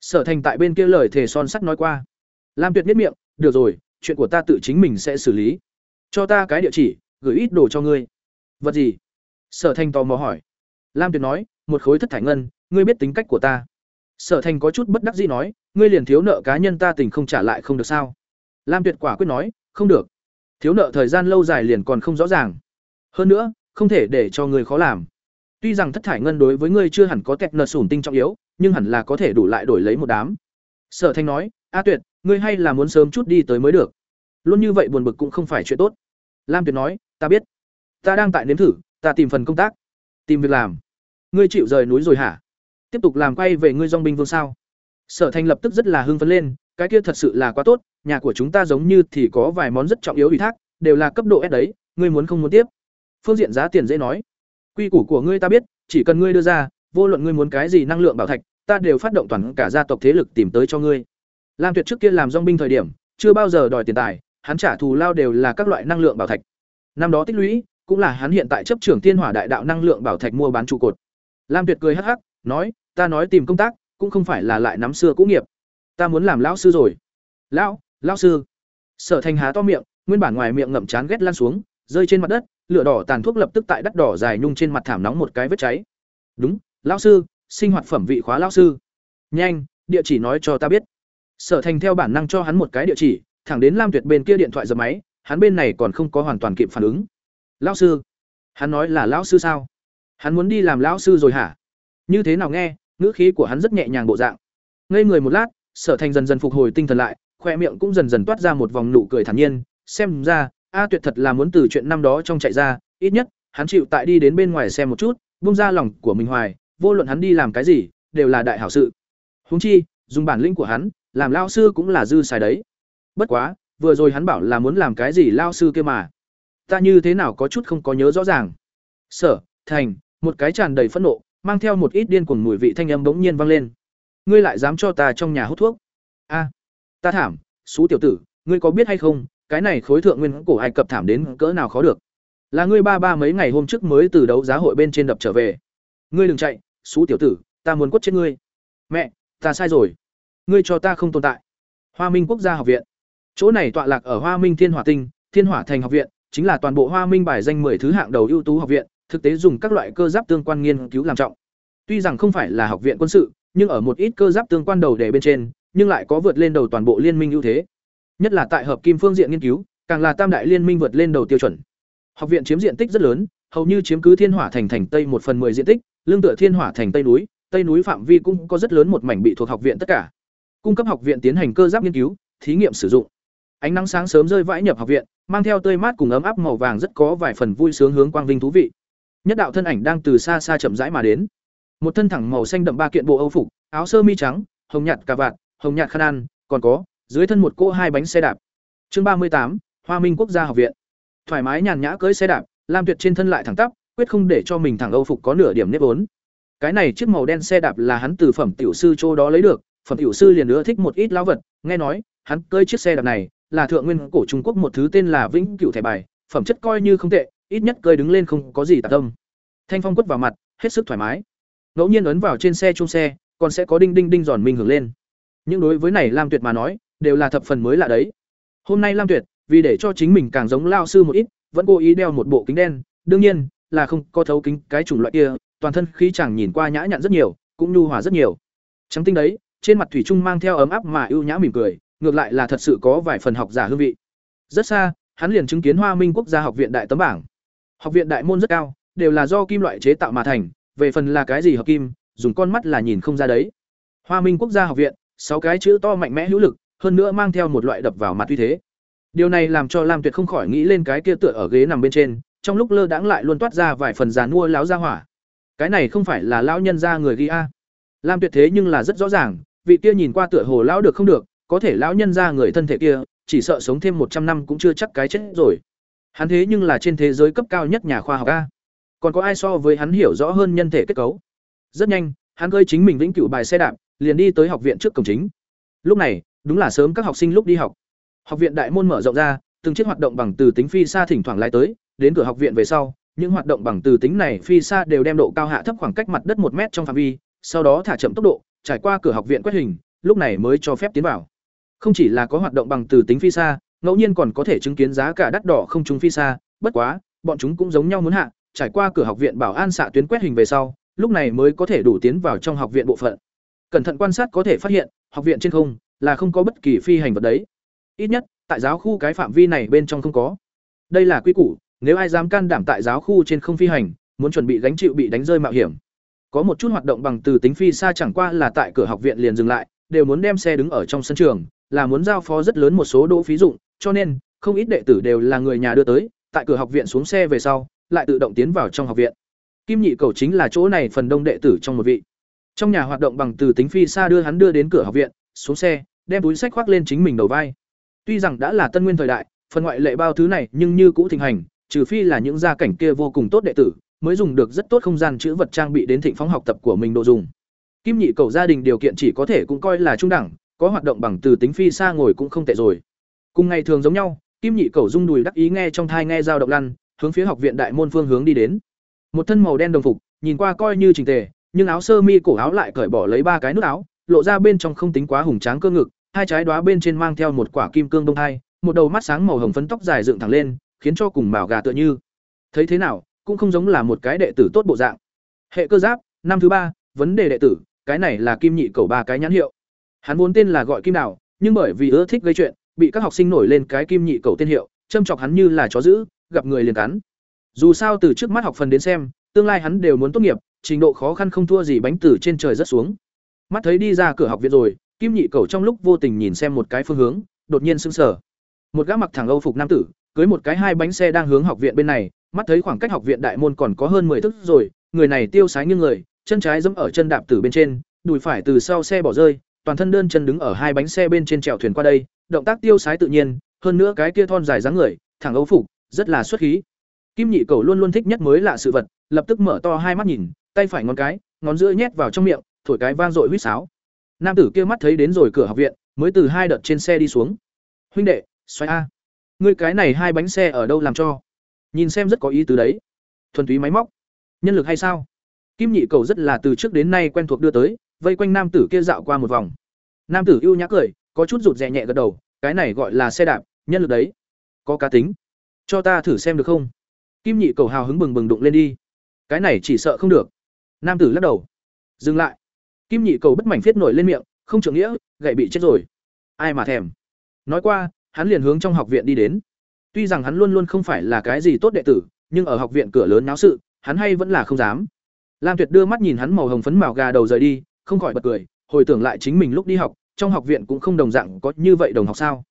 Sở thành tại bên kia lời thề son sắt nói qua. Lam tuyệt nhất miệng, được rồi, chuyện của ta tự chính mình sẽ xử lý. Cho ta cái địa chỉ gửi ít đồ cho ngươi. Vật gì? Sở thành tò mò hỏi. Lam tuyệt nói, một khối thất thải ngân, ngươi biết tính cách của ta. Sở thành có chút bất đắc dĩ nói, ngươi liền thiếu nợ cá nhân ta tình không trả lại không được sao? Lam tuyệt quả quyết nói, không được. Thiếu nợ thời gian lâu dài liền còn không rõ ràng. Hơn nữa, không thể để cho ngươi khó làm. Tuy rằng thất thải ngân đối với ngươi chưa hẳn có tẹt nợ sủn tinh trọng yếu, nhưng hẳn là có thể đủ lại đổi lấy một đám. Sở thanh nói, a tuyệt, ngươi hay là muốn sớm chút đi tới mới được. Luôn như vậy buồn bực cũng không phải chuyện tốt. Lam tuyệt nói ta biết ta đang tại nếm thử ta tìm phần công tác tìm việc làm ngươi chịu rời núi rồi hả tiếp tục làm quay về ngươi dong binh vương sao sở thành lập tức rất là hưng phấn lên cái kia thật sự là quá tốt nhà của chúng ta giống như thì có vài món rất trọng yếu ủy thác đều là cấp độ S đấy, ngươi muốn không muốn tiếp. Phương diện giá tiền dễ nói. Quy củ của ngươi ta biết, chỉ cần ngươi đưa ra, vô luận ngươi muốn cái gì năng lượng bảo thạch, ta đều phát động toàn cả gia tộc thế lực tìm tới cho ngươi. Lam Tuyệt trước kia làm dong binh thời điểm, chưa bao giờ đòi tiền tài, hắn trả thù lao đều là các loại năng lượng bảo thạch. Năm đó tích lũy, cũng là hắn hiện tại chấp trưởng Thiên Hỏa Đại Đạo năng lượng bảo thạch mua bán trụ cột. Lam Tuyệt cười hắc hắc, nói, ta nói tìm công tác, cũng không phải là lại nắm xưa cũ nghiệp. Ta muốn làm lão sư rồi. Lão, lão sư. Sở Thành há to miệng, nguyên bản ngoài miệng ngậm chán ghét lan xuống, rơi trên mặt đất, lửa đỏ tàn thuốc lập tức tại đắt đỏ dài nhung trên mặt thảm nóng một cái vết cháy. Đúng, lão sư, sinh hoạt phẩm vị khóa lão sư. Nhanh, địa chỉ nói cho ta biết. Sở Thành theo bản năng cho hắn một cái địa chỉ, thẳng đến Lam Tuyệt bên kia điện thoại dập máy, hắn bên này còn không có hoàn toàn kịp phản ứng. "Lão sư?" Hắn nói là lão sư sao? Hắn muốn đi làm lão sư rồi hả? Như thế nào nghe, ngữ khí của hắn rất nhẹ nhàng bộ dạng. Ngây người một lát, Sở Thành dần dần phục hồi tinh thần lại, khoe miệng cũng dần dần toát ra một vòng nụ cười thản nhiên, xem ra, A Tuyệt thật là muốn từ chuyện năm đó trong chạy ra, ít nhất, hắn chịu tại đi đến bên ngoài xem một chút, buông ra lòng của mình hoài, vô luận hắn đi làm cái gì, đều là đại hảo sự. Huống chi, dùng bản lĩnh của hắn, làm lao sư cũng là dư xài đấy. Bất quá, vừa rồi hắn bảo là muốn làm cái gì lao sư kia mà. Ta như thế nào có chút không có nhớ rõ ràng. Sở, Thành, một cái tràn đầy phẫn nộ, mang theo một ít điên cuồng mùi vị thanh âm bỗng nhiên vang lên. Ngươi lại dám cho ta trong nhà hút thuốc? A, ta thảm, xú tiểu tử, ngươi có biết hay không, cái này khối thượng nguyên cổ Ai Cập thảm đến cỡ nào khó được. Là ngươi ba ba mấy ngày hôm trước mới từ đấu giá hội bên trên đập trở về. Ngươi đừng chạy, xú tiểu tử, ta muốn quất chết ngươi. Mẹ, ta sai rồi. Ngươi cho ta không tồn tại. Hoa Minh Quốc gia học viện. Chỗ này tọa lạc ở Hoa Minh Thiên Hỏa Tinh, Thiên Hỏa Thành học viện, chính là toàn bộ Hoa Minh bài danh 10 thứ hạng đầu ưu tú học viện, thực tế dùng các loại cơ giáp tương quan nghiên cứu làm trọng. Tuy rằng không phải là học viện quân sự, nhưng ở một ít cơ giáp tương quan đầu đề bên trên, nhưng lại có vượt lên đầu toàn bộ liên minh ưu thế. Nhất là tại hợp kim phương diện nghiên cứu, càng là tam đại liên minh vượt lên đầu tiêu chuẩn. Học viện chiếm diện tích rất lớn, hầu như chiếm cứ Thiên Hỏa thành thành Tây một phần 10 diện tích, lương tựa Thiên Hỏa thành Tây núi, Tây núi phạm vi cũng có rất lớn một mảnh bị thuộc học viện tất cả. Cung cấp học viện tiến hành cơ giáp nghiên cứu, thí nghiệm sử dụng. Ánh nắng sáng sớm rơi vãi nhập học viện, mang theo tươi mát cùng ấm áp màu vàng rất có vài phần vui sướng hướng quang vinh thú vị. Nhất đạo thân ảnh đang từ xa xa chậm rãi mà đến. Một thân thẳng màu xanh đậm ba kiện bộ Âu phục, áo sơ mi trắng, hồng nhạt cà vạt, hồng nhạt khăn ăn, còn có dưới thân một cỗ hai bánh xe đạp. Chương ba mươi tám, Hoa Minh Quốc gia học viện. Thoải mái nhàn nhã cưỡi xe đạp, Lam Tuyệt trên thân lại thẳng tắp, quyết không để cho mình thẳng Âu phục có nửa điểm nếp vốn. Cái này chiếc màu đen xe đạp là hắn từ phẩm tiểu sư chỗ đó lấy được, phẩm tiểu sư liền nữa thích một ít lão vật, nghe nói, hắn cưỡi chiếc xe đạp này là thượng nguyên cổ Trung Quốc một thứ tên là Vĩnh Cửu thẻ bài, phẩm chất coi như không tệ, ít nhất cơi đứng lên không có gì tạp tâm. Thanh phong quất vào mặt, hết sức thoải mái. Ngẫu nhiên ấn vào trên xe chung xe, còn sẽ có đinh đinh đinh giòn minh hưởng lên. Nhưng đối với này Lam Tuyệt mà nói, đều là thập phần mới lạ đấy. Hôm nay Lam Tuyệt, vì để cho chính mình càng giống lao sư một ít, vẫn cố ý đeo một bộ kính đen, đương nhiên là không có thấu kính cái chủng loại kia, toàn thân khí chẳng nhìn qua nhã nhặn rất nhiều, cũng nhu hòa rất nhiều. Trắng tinh đấy, trên mặt thủy trung mang theo ấm áp mà ưu nhã mỉm cười, ngược lại là thật sự có vài phần học giả hương vị. Rất xa, hắn liền chứng kiến Hoa Minh Quốc gia học viện đại tấm bảng. Học viện đại môn rất cao, đều là do kim loại chế tạo mà thành, về phần là cái gì hợp kim, dùng con mắt là nhìn không ra đấy. Hoa Minh Quốc gia học viện, sáu cái chữ to mạnh mẽ hữu lực, hơn nữa mang theo một loại đập vào mặt uy thế. Điều này làm cho Lam Tuyệt không khỏi nghĩ lên cái kia tựa ở ghế nằm bên trên, trong lúc lơ đãng lại luôn toát ra vài phần giàn mua láo ra hỏa. Cái này không phải là lão nhân gia người ghi a. Lam Tuyệt thế nhưng là rất rõ ràng, vị kia nhìn qua tựa hồ lão được không được, có thể lão nhân gia người thân thể kia, chỉ sợ sống thêm một trăm năm cũng chưa chắc cái chết rồi. Hắn thế nhưng là trên thế giới cấp cao nhất nhà khoa học a. Còn có ai so với hắn hiểu rõ hơn nhân thể kết cấu? Rất nhanh, hắn cơi chính mình vĩnh cửu bài xe đạp, liền đi tới học viện trước cổng chính. Lúc này, đúng là sớm các học sinh lúc đi học. Học viện đại môn mở rộng ra, từng chiếc hoạt động bằng từ tính phi xa thỉnh thoảng lại tới, đến cửa học viện về sau, những hoạt động bằng từ tính này phi xa đều đem độ cao hạ thấp khoảng cách mặt đất một mét trong phạm vi, sau đó thả chậm tốc độ, trải qua cửa học viện quét hình, lúc này mới cho phép tiến vào. Không chỉ là có hoạt động bằng từ tính phi xa, ngẫu nhiên còn có thể chứng kiến giá cả đắt đỏ không chúng phi xa, bất quá, bọn chúng cũng giống nhau muốn hạ, trải qua cửa học viện bảo an xạ tuyến quét hình về sau, lúc này mới có thể đủ tiến vào trong học viện bộ phận. Cẩn thận quan sát có thể phát hiện, học viện trên không là không có bất kỳ phi hành vật đấy. Ít nhất, tại giáo khu cái phạm vi này bên trong không có. Đây là quy củ, nếu ai dám can đảm tại giáo khu trên không phi hành, muốn chuẩn bị gánh chịu bị đánh rơi mạo hiểm. Có một chút hoạt động bằng từ tính phi xa chẳng qua là tại cửa học viện liền dừng lại, đều muốn đem xe đứng ở trong sân trường, là muốn giao phó rất lớn một số đỗ phí dụng, cho nên không ít đệ tử đều là người nhà đưa tới, tại cửa học viện xuống xe về sau, lại tự động tiến vào trong học viện. Kim Nhị Cầu chính là chỗ này phần đông đệ tử trong một vị. Trong nhà hoạt động bằng từ tính phi xa đưa hắn đưa đến cửa học viện, xuống xe, đem túi sách khoác lên chính mình đầu vai. Tuy rằng đã là tân nguyên thời đại, phần ngoại lệ bao thứ này nhưng như cũ thịnh hành, trừ phi là những gia cảnh kia vô cùng tốt đệ tử, mới dùng được rất tốt không gian chữ vật trang bị đến thịnh phóng học tập của mình độ dùng. Kim nhị cầu gia đình điều kiện chỉ có thể cũng coi là trung đẳng, có hoạt động bằng từ tính phi xa ngồi cũng không tệ rồi. Cùng ngày thường giống nhau, Kim nhị cầu rung đùi đắc ý nghe trong thai nghe dao động lăn, hướng phía học viện đại môn phương hướng đi đến. Một thân màu đen đồng phục, nhìn qua coi như chỉnh tề, nhưng áo sơ mi cổ áo lại cởi bỏ lấy ba cái nút áo, lộ ra bên trong không tính quá hùng tráng cơ ngực, hai trái đóa bên trên mang theo một quả kim cương đông hai, một đầu mắt sáng màu hồng phấn tóc dài dựng thẳng lên, khiến cho cùng màu gà tựa như. Thấy thế nào, cũng không giống là một cái đệ tử tốt bộ dạng. Hệ cơ giáp, năm thứ ba, vấn đề đệ tử, cái này là kim nhị cầu ba cái nhãn hiệu. Hắn vốn tên là gọi Kim Đào, nhưng bởi vì ưa thích gây chuyện, bị các học sinh nổi lên cái kim nhị cầu tên hiệu, châm chọc hắn như là chó dữ, gặp người liền cắn. Dù sao từ trước mắt học phần đến xem, tương lai hắn đều muốn tốt nghiệp, trình độ khó khăn không thua gì bánh từ trên trời rất xuống. Mắt thấy đi ra cửa học viện rồi, Kim Nhị Cầu trong lúc vô tình nhìn xem một cái phương hướng, đột nhiên sững sờ. Một gã mặc thẳng Âu phục nam tử, cưới một cái hai bánh xe đang hướng học viện bên này, mắt thấy khoảng cách học viện đại môn còn có hơn 10 thước rồi, người này tiêu sái như người, chân trái giẫm ở chân đạp tử bên trên, đùi phải từ sau xe bỏ rơi, toàn thân đơn chân đứng ở hai bánh xe bên trên chèo thuyền qua đây, động tác tiêu sái tự nhiên, hơn nữa cái kia thon dài dáng người, thẳng ấu phục, rất là xuất khí. Kim Nhị Cầu luôn luôn thích nhất mới lạ sự vật, lập tức mở to hai mắt nhìn, tay phải ngón cái, ngón giữa nhét vào trong miệng, thổi cái vang dội huýt sáo. Nam tử kia mắt thấy đến rồi cửa học viện, mới từ hai đợt trên xe đi xuống. "Huynh đệ, xoay a. Ngươi cái này hai bánh xe ở đâu làm cho? Nhìn xem rất có ý tứ đấy. Thuần túy máy móc, nhân lực hay sao?" Kim Nhị Cầu rất là từ trước đến nay quen thuộc đưa tới, vây quanh nam tử kia dạo qua một vòng. Nam tử ưu nhã cười, có chút rụt rè nhẹ gật đầu, cái này gọi là xe đạp, nhân lực đấy. Có cá tính. Cho ta thử xem được không? Kim Nhị Cầu hào hứng bừng bừng đụng lên đi. Cái này chỉ sợ không được. Nam tử lắc đầu. Dừng lại. Kim Nhị Cầu bất mảnh phiết nổi lên miệng, không trưởng nghĩa, gậy bị chết rồi. Ai mà thèm. Nói qua, hắn liền hướng trong học viện đi đến. Tuy rằng hắn luôn luôn không phải là cái gì tốt đệ tử, nhưng ở học viện cửa lớn náo sự, hắn hay vẫn là không dám. Lam Tuyệt đưa mắt nhìn hắn màu hồng phấn màu gà đầu rời đi, không khỏi bật cười, hồi tưởng lại chính mình lúc đi học, trong học viện cũng không đồng dạng có như vậy đồng học sao?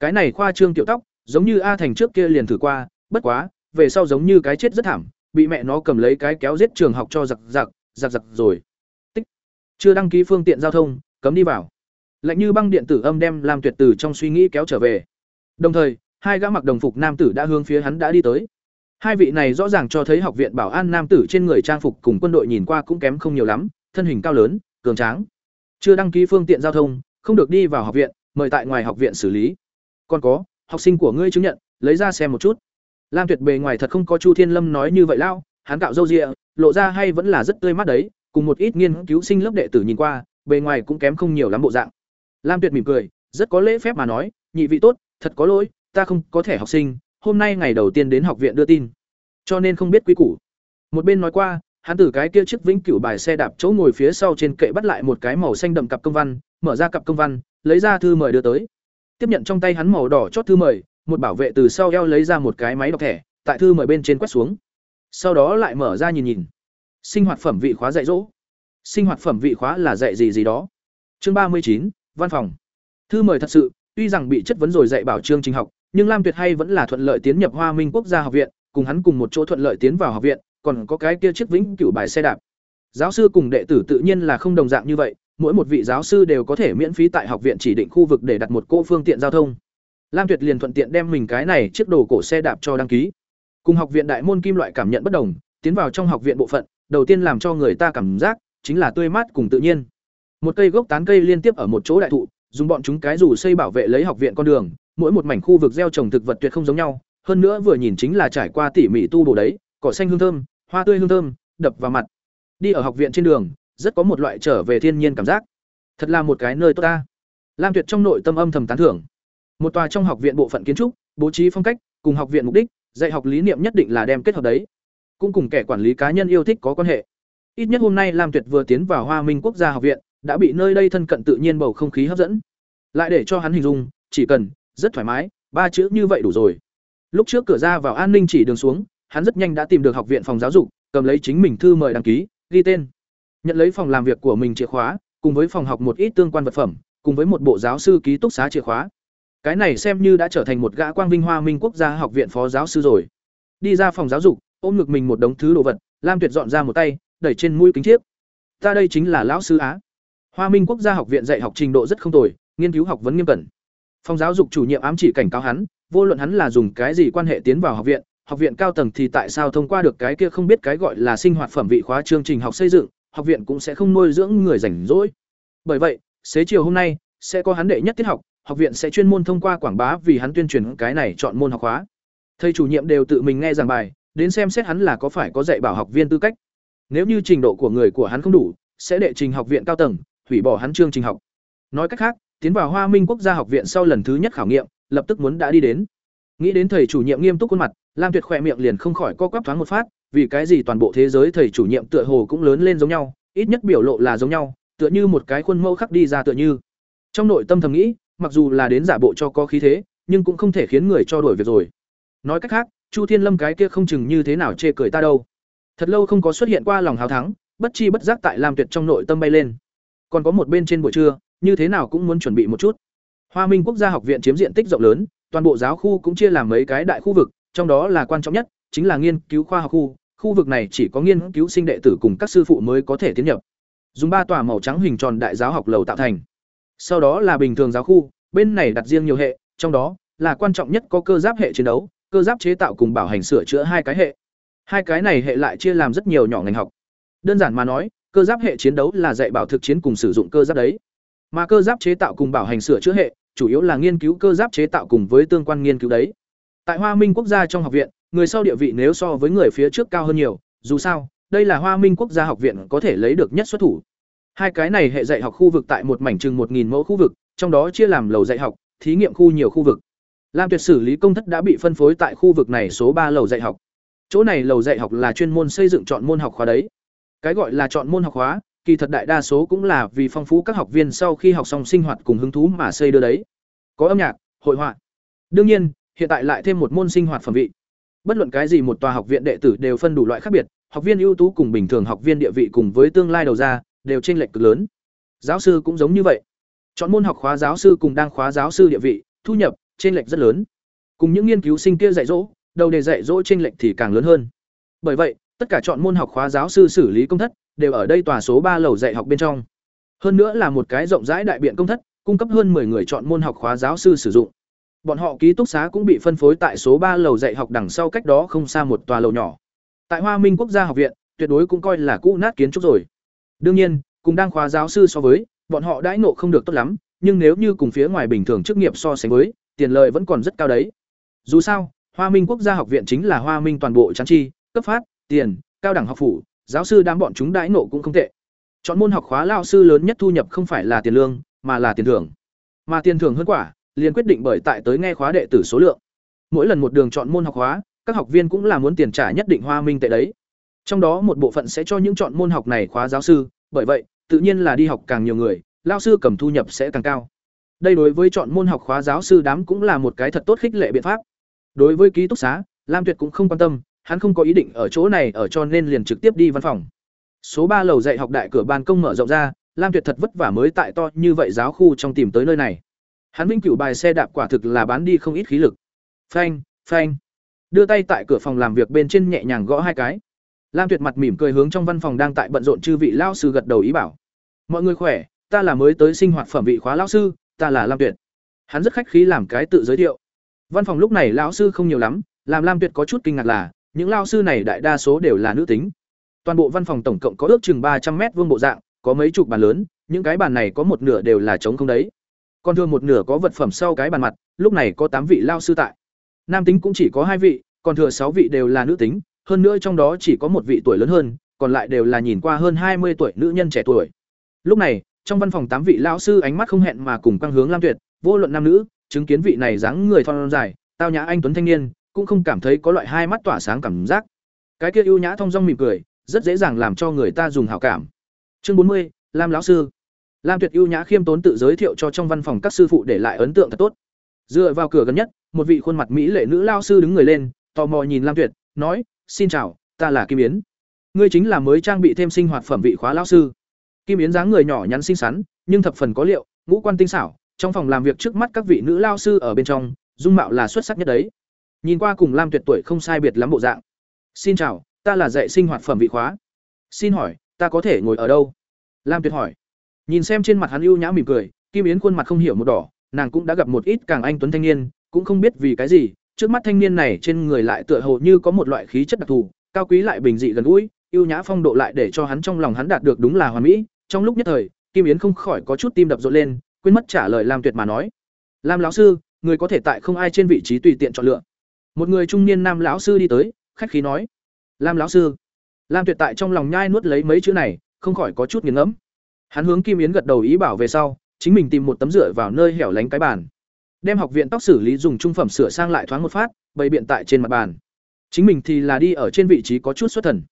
Cái này khoa trương tiểu tóc, giống như A Thành trước kia liền thử qua, bất quá, về sau giống như cái chết rất thảm, bị mẹ nó cầm lấy cái kéo giết trường học cho giặc giặc, giặc giặc rồi. Tích. Chưa đăng ký phương tiện giao thông, cấm đi vào. Lạnh như băng điện tử âm đem làm Tuyệt Tử trong suy nghĩ kéo trở về. Đồng thời, hai gã mặc đồng phục nam tử đã hướng phía hắn đã đi tới. Hai vị này rõ ràng cho thấy học viện bảo an nam tử trên người trang phục cùng quân đội nhìn qua cũng kém không nhiều lắm, thân hình cao lớn, cường tráng. Chưa đăng ký phương tiện giao thông, không được đi vào học viện, mời tại ngoài học viện xử lý. Còn có, học sinh của ngươi chứng nhận, lấy ra xem một chút. Lam Tuyệt bề ngoài thật không có Chu Thiên Lâm nói như vậy lao, hắn cạo râu ria, lộ ra hay vẫn là rất tươi mát đấy, cùng một ít nghiên cứu sinh lớp đệ tử nhìn qua, bề ngoài cũng kém không nhiều lắm bộ dạng. Lam Tuyệt mỉm cười, rất có lễ phép mà nói, nhị vị tốt, thật có lỗi, ta không có thẻ học sinh, hôm nay ngày đầu tiên đến học viện đưa tin, cho nên không biết quy củ. Một bên nói qua, hắn từ cái kia chiếc vĩnh cửu bài xe đạp chỗ ngồi phía sau trên kệ bắt lại một cái màu xanh đậm cặp công văn, mở ra cặp công văn, lấy ra thư mời đưa tới. Tiếp nhận trong tay hắn màu đỏ chót thư mời, một bảo vệ từ sau eo lấy ra một cái máy đọc thẻ, tại thư mời bên trên quét xuống. Sau đó lại mở ra nhìn nhìn. Sinh hoạt phẩm vị khóa dạy dỗ. Sinh hoạt phẩm vị khóa là dạy gì gì đó. Chương ba mươi chín văn phòng. Thư mời thật sự, tuy rằng bị chất vấn rồi dạy bảo chương trình học, nhưng Lam Tuyệt hay vẫn là thuận lợi tiến nhập Hoa Minh Quốc gia học viện, cùng hắn cùng một chỗ thuận lợi tiến vào học viện, còn có cái kia chiếc vĩnh cửu bài xe đạp. Giáo sư cùng đệ tử tự nhiên là không đồng dạng như vậy, mỗi một vị giáo sư đều có thể miễn phí tại học viện chỉ định khu vực để đặt một cỗ phương tiện giao thông. Lam Tuyệt liền thuận tiện đem mình cái này chiếc đồ cổ xe đạp cho đăng ký. Cùng học viện đại môn kim loại cảm nhận bất đồng, tiến vào trong học viện bộ phận, đầu tiên làm cho người ta cảm giác chính là tươi mát cùng tự nhiên. Một cây gốc tán cây liên tiếp ở một chỗ đại thụ, dùng bọn chúng cái dù xây bảo vệ lấy học viện con đường, mỗi một mảnh khu vực gieo trồng thực vật tuyệt không giống nhau, hơn nữa vừa nhìn chính là trải qua tỉ mỉ tu bổ đấy, cỏ xanh hương thơm, hoa tươi hương thơm, đập vào mặt. Đi ở học viện trên đường, rất có một loại trở về thiên nhiên cảm giác. Thật là một cái nơi tốt ta. Lam Tuyệt trong nội tâm âm thầm tán thưởng. Một tòa trong học viện bộ phận kiến trúc, bố trí phong cách, cùng học viện mục đích, dạy học lý niệm nhất định là đem kết hợp đấy. Cũng cùng kẻ quản lý cá nhân yêu thích có quan hệ. Ít nhất hôm nay Lam Tuyệt vừa tiến vào Hoa Minh Quốc gia học viện, đã bị nơi đây thân cận tự nhiên bầu không khí hấp dẫn. Lại để cho hắn hình dung, chỉ cần rất thoải mái, ba chữ như vậy đủ rồi. Lúc trước cửa ra vào an ninh chỉ đường xuống, hắn rất nhanh đã tìm được học viện phòng giáo dục, cầm lấy chính mình thư mời đăng ký, ghi tên. Nhận lấy phòng làm việc của mình chìa khóa, cùng với phòng học một ít tương quan vật phẩm, cùng với một bộ giáo sư ký túc xá chìa khóa. Cái này xem như đã trở thành một gã quang vinh hoa minh quốc gia học viện phó giáo sư rồi. Đi ra phòng giáo dục, ôm ngực mình một đống thứ đồ vật, Lam Tuyệt dọn ra một tay, đẩy trên mũi kính chiếc. Ta đây chính là lão sư Á. Hoa Minh Quốc gia học viện dạy học trình độ rất không tồi, nghiên cứu học vấn nghiêm cẩn. Phòng giáo dục chủ nhiệm ám chỉ cảnh cáo hắn, vô luận hắn là dùng cái gì quan hệ tiến vào học viện, học viện cao tầng thì tại sao thông qua được cái kia không biết cái gọi là sinh hoạt phẩm vị khóa chương trình học xây dựng, học viện cũng sẽ không nuôi dưỡng người rảnh rỗi. Bởi vậy, xế chiều hôm nay sẽ có hắn đệ nhất tiết học, học viện sẽ chuyên môn thông qua quảng bá vì hắn tuyên truyền cái này chọn môn học khóa. Thầy chủ nhiệm đều tự mình nghe giảng bài, đến xem xét hắn là có phải có dạy bảo học viên tư cách. Nếu như trình độ của người của hắn không đủ, sẽ đệ trình học viện cao tầng, hủy bỏ hắn chương trình học. Nói cách khác, tiến vào Hoa Minh Quốc gia học viện sau lần thứ nhất khảo nghiệm, lập tức muốn đã đi đến. Nghĩ đến thầy chủ nhiệm nghiêm túc khuôn mặt, Lam Tuyệt khỏe miệng liền không khỏi co quắp thoáng một phát, vì cái gì toàn bộ thế giới thầy chủ nhiệm tựa hồ cũng lớn lên giống nhau, ít nhất biểu lộ là giống nhau, tựa như một cái khuôn mẫu khắc đi ra tựa như. Trong nội tâm thầm nghĩ, mặc dù là đến giả bộ cho có khí thế, nhưng cũng không thể khiến người cho đổi việc rồi. Nói cách khác, Chu Thiên Lâm cái kia không chừng như thế nào chê cười ta đâu. Thật lâu không có xuất hiện qua lòng hào thắng, bất chi bất giác tại Lam Tuyệt trong nội tâm bay lên. Còn có một bên trên buổi trưa, như thế nào cũng muốn chuẩn bị một chút. Hoa Minh Quốc gia học viện chiếm diện tích rộng lớn, toàn bộ giáo khu cũng chia làm mấy cái đại khu vực, trong đó là quan trọng nhất chính là nghiên cứu khoa học khu, khu vực này chỉ có nghiên cứu sinh đệ tử cùng các sư phụ mới có thể tiến nhập. Dùng ba tòa màu trắng hình tròn đại giáo học lầu tạo thành. Sau đó là bình thường giáo khu, bên này đặt riêng nhiều hệ, trong đó là quan trọng nhất có cơ giáp hệ chiến đấu, cơ giáp chế tạo cùng bảo hành sửa chữa hai cái hệ. Hai cái này hệ lại chia làm rất nhiều nhỏ ngành học. Đơn giản mà nói, cơ giáp hệ chiến đấu là dạy bảo thực chiến cùng sử dụng cơ giáp đấy. Mà cơ giáp chế tạo cùng bảo hành sửa chữa hệ, chủ yếu là nghiên cứu cơ giáp chế tạo cùng với tương quan nghiên cứu đấy. Tại Hoa Minh quốc gia trong học viện, người sau địa vị nếu so với người phía trước cao hơn nhiều, dù sao, đây là Hoa Minh quốc gia học viện có thể lấy được nhất xuất thủ. Hai cái này hệ dạy học khu vực tại một mảnh chừng 1000 mẫu khu vực, trong đó chia làm lầu dạy học, thí nghiệm khu nhiều khu vực. Lam Tuyệt xử lý công thất đã bị phân phối tại khu vực này số ba lầu dạy học. Chỗ này lầu dạy học là chuyên môn xây dựng chọn môn học khóa đấy. Cái gọi là chọn môn học khóa, kỳ thật đại đa số cũng là vì phong phú các học viên sau khi học xong sinh hoạt cùng hứng thú mà xây đưa đấy. Có âm nhạc, hội họa. Đương nhiên, hiện tại lại thêm một môn sinh hoạt phẩm vị. Bất luận cái gì một tòa học viện đệ tử đều phân đủ loại khác biệt, học viên ưu tú cùng bình thường học viên địa vị cùng với tương lai đầu ra, đều chênh lệch cực lớn. Giáo sư cũng giống như vậy. Chọn môn học khóa giáo sư cùng đang khóa giáo sư địa vị, thu nhập chênh lệch rất lớn. Cùng những nghiên cứu sinh kia dạy dỗ, đầu đề dạy dỗ chênh lệch thì càng lớn hơn. Bởi vậy, tất cả chọn môn học khóa giáo sư xử lý công thất đều ở đây tòa số ba lầu dạy học bên trong. Hơn nữa là một cái rộng rãi đại biện công thất, cung cấp hơn 10 người chọn môn học khóa giáo sư sử dụng. Bọn họ ký túc xá cũng bị phân phối tại số ba lầu dạy học đằng sau cách đó không xa một tòa lầu nhỏ. Tại Hoa Minh Quốc gia học viện, tuyệt đối cũng coi là cũ nát kiến trúc rồi. Đương nhiên, cùng đang khóa giáo sư so với, bọn họ đãi ngộ không được tốt lắm, nhưng nếu như cùng phía ngoài bình thường chức nghiệp so sánh với, tiền lợi vẫn còn rất cao đấy. Dù sao, Hoa Minh Quốc gia học viện chính là Hoa Minh toàn bộ chán chi, cấp phát, tiền, cao đẳng học phủ, giáo sư đám bọn chúng đãi nộ cũng không tệ. Chọn môn học khóa lao sư lớn nhất thu nhập không phải là tiền lương, mà là tiền thưởng. Mà tiền thưởng hơn quả, liền quyết định bởi tại tới nghe khóa đệ tử số lượng. Mỗi lần một đường chọn môn học khóa, các học viên cũng là muốn tiền trả nhất định hoa minh tệ đấy. Trong đó một bộ phận sẽ cho những chọn môn học này khóa giáo sư, bởi vậy, tự nhiên là đi học càng nhiều người, lao sư cầm thu nhập sẽ càng cao. Đây đối với chọn môn học khóa giáo sư đám cũng là một cái thật tốt khích lệ biện pháp. Đối với ký túc xá, Lam Tuyệt cũng không quan tâm, hắn không có ý định ở chỗ này ở cho nên liền trực tiếp đi văn phòng. Số ba lầu dạy học đại cửa ban công mở rộng ra, Lam Tuyệt thật vất vả mới tại to như vậy giáo khu trong tìm tới nơi này. Hắn vĩnh cửu bài xe đạp quả thực là bán đi không ít khí lực. Phanh, phanh. Đưa tay tại cửa phòng làm việc bên trên nhẹ nhàng gõ hai cái. Lam Tuyệt mặt mỉm cười hướng trong văn phòng đang tại bận rộn chư vị lao sư gật đầu ý bảo. "Mọi người khỏe, ta là mới tới sinh hoạt phẩm vị khóa lão sư, ta là Lam Tuyệt." Hắn rất khách khí làm cái tự giới thiệu. Văn phòng lúc này lão sư không nhiều lắm, làm Lam Tuyệt có chút kinh ngạc là, những lao sư này đại đa số đều là nữ tính. Toàn bộ văn phòng tổng cộng có ước chừng ba trăm mét vuông bộ dạng, có mấy chục bàn lớn, những cái bàn này có một nửa đều là trống không đấy. Còn thường một nửa có vật phẩm sau cái bàn mặt, lúc này có tám vị lao sư tại. Nam tính cũng chỉ có hai vị, còn thừa sáu vị đều là nữ tính, hơn nữa trong đó chỉ có một vị tuổi lớn hơn, còn lại đều là nhìn qua hơn hai mươi tuổi nữ nhân trẻ tuổi. Lúc này, trong văn phòng tám vị lão sư ánh mắt không hẹn mà cùng quang hướng Lam Tuyệt, vô luận nam nữ, chứng kiến vị này dáng người thon dài, tao nhã anh tuấn thanh niên, cũng không cảm thấy có loại hai mắt tỏa sáng cảm giác. Cái kia ưu nhã thông dong mỉm cười, rất dễ dàng làm cho người ta dùng hảo cảm. Chương bốn mươi, Lam lão sư. Lam Tuyệt ưu nhã khiêm tốn tự giới thiệu cho trong văn phòng các sư phụ để lại ấn tượng thật tốt. Dựa vào cửa gần nhất, một vị khuôn mặt mỹ lệ nữ lao sư đứng người lên, tò mò nhìn Lam Tuyệt, nói: "Xin chào, ta là Kim Yến. Ngươi chính là mới trang bị thêm sinh hoạt phẩm vị khóa lao sư." Kim Yến dáng người nhỏ nhắn xinh xắn, nhưng thập phần có liệu, ngũ quan tinh xảo, trong phòng làm việc trước mắt các vị nữ lao sư ở bên trong, dung mạo là xuất sắc nhất đấy. Nhìn qua cùng Lam Tuyệt tuổi không sai biệt lắm bộ dạng. "Xin chào, ta là dạy sinh hoạt phẩm vị khóa. Xin hỏi, ta có thể ngồi ở đâu?" Lam Tuyệt hỏi. Nhìn xem trên mặt hắn ưu nhã mỉm cười, Kim Yến khuôn mặt không hiểu một đỏ, nàng cũng đã gặp một ít càng anh tuấn thanh niên, cũng không biết vì cái gì, trước mắt thanh niên này trên người lại tựa hồ như có một loại khí chất đặc thù, cao quý lại bình dị gần gũi, ưu nhã phong độ lại để cho hắn trong lòng hắn đạt được đúng là hoàn mỹ. Trong lúc nhất thời, Kim Yến không khỏi có chút tim đập rộn lên, quên mất trả lời Lam Tuyệt mà nói. "Lam lão sư, người có thể tại không ai trên vị trí tùy tiện chọn lựa." Một người trung niên nam lão sư đi tới, khách khí nói: "Lam lão sư." Lam Tuyệt tại trong lòng nhai nuốt lấy mấy chữ này, không khỏi có chút nghiền ngẫm. Hắn hướng Kim Yến gật đầu ý bảo về sau, chính mình tìm một tấm rửa vào nơi hẻo lánh cái bàn. Đem học viện tóc xử lý dùng trung phẩm sửa sang lại thoáng một phát, bày biện tại trên mặt bàn. Chính mình thì là đi ở trên vị trí có chút xuất thần.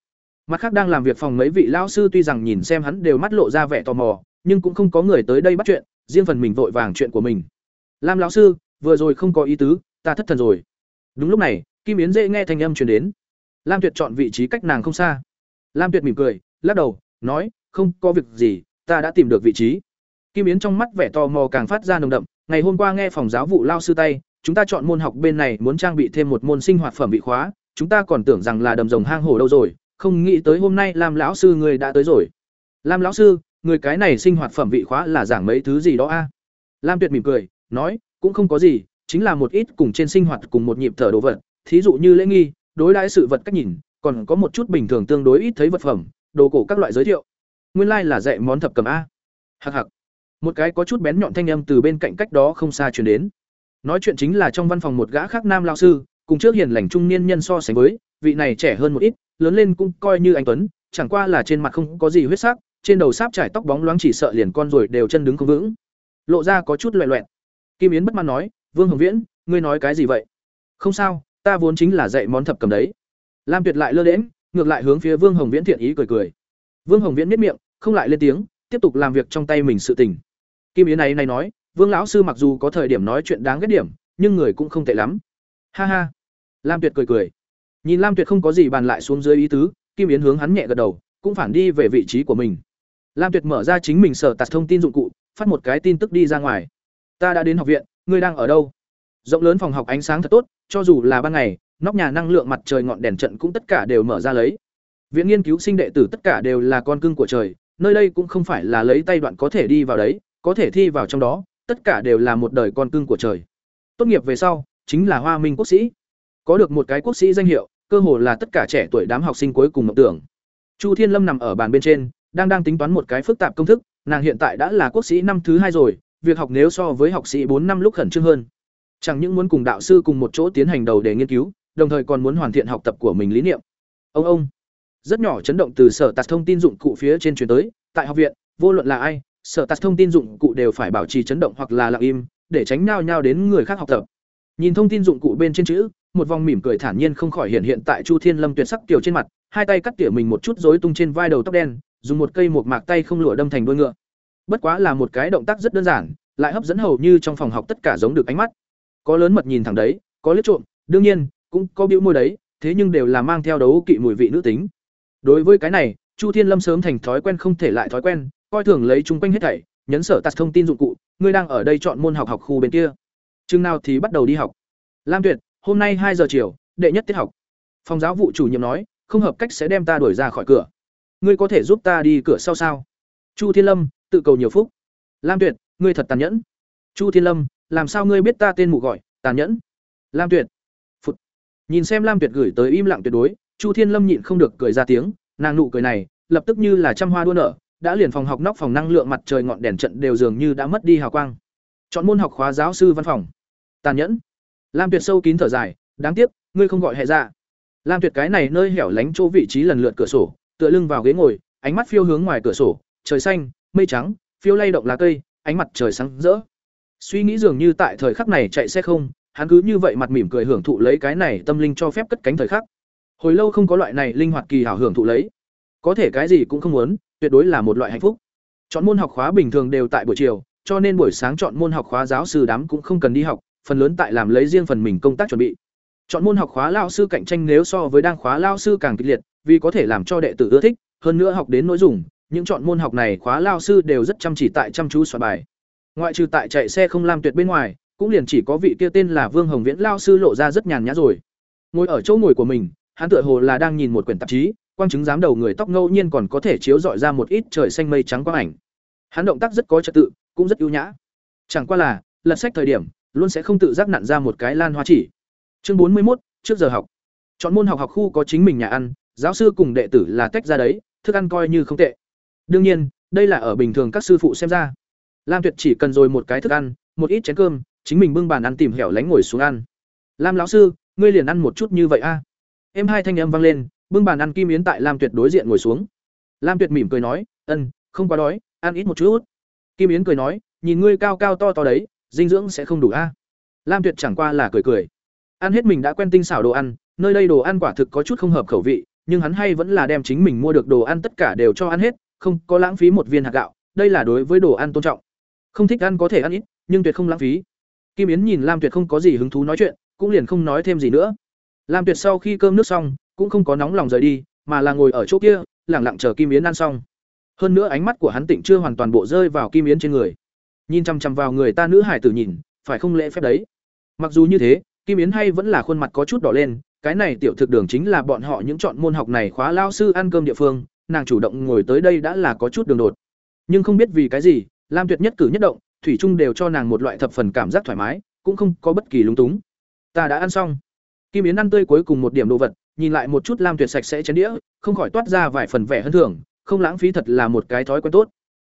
Mặt khác đang làm việc phòng mấy vị lão sư tuy rằng nhìn xem hắn đều mắt lộ ra vẻ tò mò, nhưng cũng không có người tới đây bắt chuyện, riêng phần mình vội vàng chuyện của mình. Lam lão sư, vừa rồi không có ý tứ, ta thất thần rồi. Đúng lúc này, Kim Yến dễ nghe thanh âm truyền đến. Lam Tuyệt chọn vị trí cách nàng không xa. Lam Tuyệt mỉm cười, lắc đầu, nói, không có việc gì, ta đã tìm được vị trí. Kim Yến trong mắt vẻ tò mò càng phát ra nồng đậm, ngày hôm qua nghe phòng giáo vụ lao sư tay, chúng ta chọn môn học bên này muốn trang bị thêm một môn sinh hoạt phẩm bị khóa, chúng ta còn tưởng rằng là đầm rồng hang hổ đâu rồi, không nghĩ tới hôm nay Lam lão sư người đã tới rồi. Lam lão sư, người cái này sinh hoạt phẩm vị khóa là giảng mấy thứ gì đó a? Lam Tuyệt mỉm cười, nói, cũng không có gì, chính là một ít cùng trên sinh hoạt cùng một nhịp thở đồ vật, thí dụ như lễ nghi, đối đãi sự vật cách nhìn, còn có một chút bình thường tương đối ít thấy vật phẩm, đồ cổ các loại giới thiệu. Nguyên lai like là dạy món thập cầm a. Hắc hắc. Một cái có chút bén nhọn thanh âm từ bên cạnh cách đó không xa truyền đến. Nói chuyện chính là trong văn phòng một gã khác nam lão sư, cùng trước hiền lành trung niên nhân so sánh với, vị này trẻ hơn một ít, lớn lên cũng coi như anh tuấn, chẳng qua là trên mặt không có gì huyết sắc, trên đầu sáp trải tóc bóng loáng chỉ sợ liền con rồi đều chân đứng không vững. Lộ ra có chút loẻ loẹt. Kim Yến bất mãn nói, "Vương Hồng Viễn, ngươi nói cái gì vậy?" "Không sao, ta vốn chính là dạy món thập cầm đấy." Lam Tuyệt lại lơ đễnh, ngược lại hướng phía Vương Hồng Viễn thiện ý cười cười. Vương Hồng Viễn nhếch miệng, không lại lên tiếng, tiếp tục làm việc trong tay mình sự tình. Kim Yến này này nói, Vương lão sư mặc dù có thời điểm nói chuyện đáng ghét điểm, nhưng người cũng không tệ lắm. Ha ha. Lam Tuyệt cười cười. Nhìn Lam Tuyệt không có gì bàn lại xuống dưới ý tứ, Kim Yến hướng hắn nhẹ gật đầu, cũng phản đi về vị trí của mình. Lam Tuyệt mở ra chính mình sở tạt thông tin dụng cụ, phát một cái tin tức đi ra ngoài. Ta đã đến học viện, ngươi đang ở đâu? Rộng lớn phòng học ánh sáng thật tốt, cho dù là ban ngày, nóc nhà năng lượng mặt trời ngọn đèn trận cũng tất cả đều mở ra lấy. Viện nghiên cứu sinh đệ tử tất cả đều là con cưng của trời, nơi đây cũng không phải là lấy tay đoạn có thể đi vào đấy, có thể thi vào trong đó, tất cả đều là một đời con cưng của trời. Tốt nghiệp về sau, chính là Hoa Minh quốc sĩ. Có được một cái quốc sĩ danh hiệu, cơ hồ là tất cả trẻ tuổi đám học sinh cuối cùng mộng tưởng. Chu Thiên Lâm nằm ở bàn bên trên, đang đang tính toán một cái phức tạp công thức, nàng hiện tại đã là quốc sĩ năm thứ hai rồi, việc học nếu so với học sĩ bốn năm lúc khẩn trương hơn. Chẳng những muốn cùng đạo sư cùng một chỗ tiến hành đầu để nghiên cứu, đồng thời còn muốn hoàn thiện học tập của mình lý niệm. Ông ông, rất nhỏ chấn động từ sở tạc thông tin dụng cụ phía trên truyền tới, tại học viện, vô luận là ai, sở tạc thông tin dụng cụ đều phải bảo trì chấn động hoặc là lặng im, để tránh nao nhao đến người khác học tập. Nhìn thông tin dụng cụ bên trên chữ, một vòng mỉm cười thản nhiên không khỏi hiện hiện tại Chu Thiên Lâm tuyệt sắc tiểu trên mặt, hai tay cắt tỉa mình một chút rối tung trên vai đầu tóc đen, dùng một cây một mạc tay không lụa đâm thành đuôi ngựa. Bất quá là một cái động tác rất đơn giản, lại hấp dẫn hầu như trong phòng học tất cả giống được ánh mắt. Có lớn mật nhìn thẳng đấy, có liếc trộm, đương nhiên, cũng có bĩu môi đấy, thế nhưng đều là mang theo đấu kỵ mùi vị nữ tính. Đối với cái này, Chu Thiên Lâm sớm thành thói quen không thể lại thói quen, coi thường lấy chúng quanh hết thảy, nhấn sở tạt thông tin dụng cụ, ngươi đang ở đây chọn môn học học khu bên kia. Chừng nào thì bắt đầu đi học. Lam Tuyệt, hôm nay hai giờ chiều, đệ nhất tiết học. Phòng giáo vụ chủ nhiệm nói, không hợp cách sẽ đem ta đuổi ra khỏi cửa. Ngươi có thể giúp ta đi cửa sau sao? Chu Thiên Lâm, tự cầu nhiều phúc. Lam Tuyệt, ngươi thật tàn nhẫn. Chu Thiên Lâm, làm sao ngươi biết ta tên mụ gọi, tàn nhẫn? Lam Tuyệt. Phụt. Nhìn xem Lam Tuyệt gửi tới im lặng tuyệt đối, Chu Thiên Lâm nhịn không được cười ra tiếng, nàng nụ cười này, lập tức như là trăm hoa đua nở, đã liền phòng học nóc phòng năng lượng mặt trời ngọn đèn trận đều dường như đã mất đi hào quang. Chọn môn học khóa giáo sư văn phòng. Tàn nhẫn. Lam Tuyệt sâu kín thở dài, đáng tiếc, ngươi không gọi hệ ra. Lam Tuyệt cái này nơi hẻo lánh chỗ vị trí lần lượt cửa sổ, tựa lưng vào ghế ngồi, ánh mắt phiêu hướng ngoài cửa sổ, trời xanh, mây trắng, phiêu lay động lá cây, ánh mặt trời sáng rỡ. Suy nghĩ dường như tại thời khắc này chạy xe không, hắn cứ như vậy mặt mỉm cười hưởng thụ lấy cái này tâm linh cho phép cất cánh thời khắc. Hồi lâu không có loại này linh hoạt kỳ hảo hưởng thụ lấy. Có thể cái gì cũng không muốn, tuyệt đối là một loại hạnh phúc. Chọn môn học khóa bình thường đều tại buổi chiều, cho nên buổi sáng chọn môn học khóa giáo sư đám cũng không cần đi học, phần lớn tại làm lấy riêng phần mình công tác chuẩn bị. Chọn môn học khóa lao sư cạnh tranh nếu so với đang khóa lao sư càng kịch liệt, vì có thể làm cho đệ tử ưa thích, hơn nữa học đến nội dung, những chọn môn học này khóa lao sư đều rất chăm chỉ tại chăm chú soạn bài. Ngoại trừ tại chạy xe không làm tuyệt bên ngoài, cũng liền chỉ có vị kia tên là Vương Hồng Viễn lao sư lộ ra rất nhàn nhã rồi. Ngồi ở chỗ ngồi của mình, hắn tựa hồ là đang nhìn một quyển tạp chí, quang chứng giám đầu người tóc ngẫu nhiên còn có thể chiếu dọi ra một ít trời xanh mây trắng quang ảnh. Hắn động tác rất có trật tự, cũng rất ưu nhã. Chẳng qua là, lật sách thời điểm, luôn sẽ không tự giác nặn ra một cái lan hoa chỉ. Chương bốn mươi một trước giờ học. Chọn môn học học khu có chính mình nhà ăn, giáo sư cùng đệ tử là tách ra đấy, thức ăn coi như không tệ. Đương nhiên, đây là ở bình thường các sư phụ xem ra. Lam Tuyệt chỉ cần rồi một cái thức ăn, một ít chén cơm, chính mình bưng bàn ăn tìm hẻo lánh ngồi xuống ăn. Lam lão sư, ngươi liền ăn một chút như vậy a? Em hai thanh âm vang lên, bưng bàn ăn Kim Yến tại Lam Tuyệt đối diện ngồi xuống. Lam Tuyệt mỉm cười nói, "Ân, không quá đói, ăn ít một chút." Kim Yến cười nói, "Nhìn ngươi cao cao to to đấy, dinh dưỡng sẽ không đủ a." Lam Tuyệt chẳng qua là cười cười. Ăn hết mình đã quen tinh xảo đồ ăn, nơi đây đồ ăn quả thực có chút không hợp khẩu vị, nhưng hắn hay vẫn là đem chính mình mua được đồ ăn tất cả đều cho ăn hết, không có lãng phí một viên hạt gạo, đây là đối với đồ ăn tôn trọng. Không thích ăn có thể ăn ít, nhưng tuyệt không lãng phí. Kim Yến nhìn Lam Tuyệt không có gì hứng thú nói chuyện, cũng liền không nói thêm gì nữa. Lam Tuyệt sau khi cơm nước xong, cũng không có nóng lòng rời đi, mà là ngồi ở chỗ kia, lặng lặng chờ Kim Yến ăn xong. Hơn nữa ánh mắt của hắn tịnh chưa hoàn toàn bộ rơi vào Kim Yến trên người. Nhìn chăm chăm vào người ta nữ hải tử nhìn, phải không lễ phép đấy. Mặc dù như thế, Kim Yến hay vẫn là khuôn mặt có chút đỏ lên, cái này tiểu thực đường chính là bọn họ những chọn môn học này khóa lao sư ăn cơm địa phương, nàng chủ động ngồi tới đây đã là có chút đường đột. Nhưng không biết vì cái gì, Lam Tuyệt nhất cử nhất động, thủy Trung đều cho nàng một loại thập phần cảm giác thoải mái, cũng không có bất kỳ lúng túng. Ta đã ăn xong. Kim Yến ăn tươi cuối cùng một điểm đồ vật, nhìn lại một chút Lam Tuyệt sạch sẽ chén đĩa, không khỏi toát ra vài phần vẻ hân thưởng, không lãng phí thật là một cái thói quen tốt.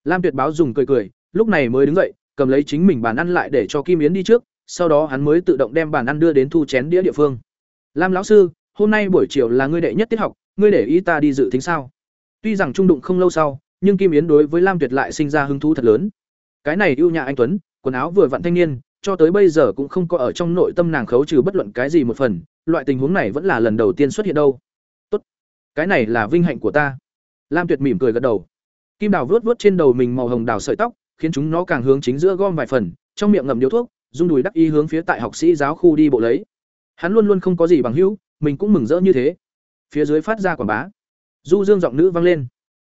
Lam Tuyệt báo dùng cười cười, lúc này mới đứng dậy, cầm lấy chính mình bàn ăn lại để cho Kim Yến đi trước, sau đó hắn mới tự động đem bàn ăn đưa đến thu chén đĩa địa phương. Lam lão sư, hôm nay buổi chiều là ngươi đệ nhất tiết học, ngươi để ý ta đi dự tính sao? Tuy rằng trung đụng không lâu sau, nhưng Kim Yến đối với Lam Tuyệt lại sinh ra hứng thú thật lớn. Cái này ưu nhã anh tuấn, quần áo vừa vặn thanh niên, cho tới bây giờ cũng không có ở trong nội tâm nàng khấu trừ bất luận cái gì một phần, loại tình huống này vẫn là lần đầu tiên xuất hiện đâu. Tốt, cái này là vinh hạnh của ta. Lam Tuyệt mỉm cười gật đầu. Kim Đào vuốt vuốt trên đầu mình màu hồng đào sợi tóc, khiến chúng nó càng hướng chính giữa gom vài phần, trong miệng ngậm điếu thuốc, rung đùi đắc ý hướng phía tại học sĩ giáo khu đi bộ lấy. Hắn luôn luôn không có gì bằng hữu, mình cũng mừng rỡ như thế. Phía dưới phát ra quảng bá. Du Dương giọng nữ vang lên.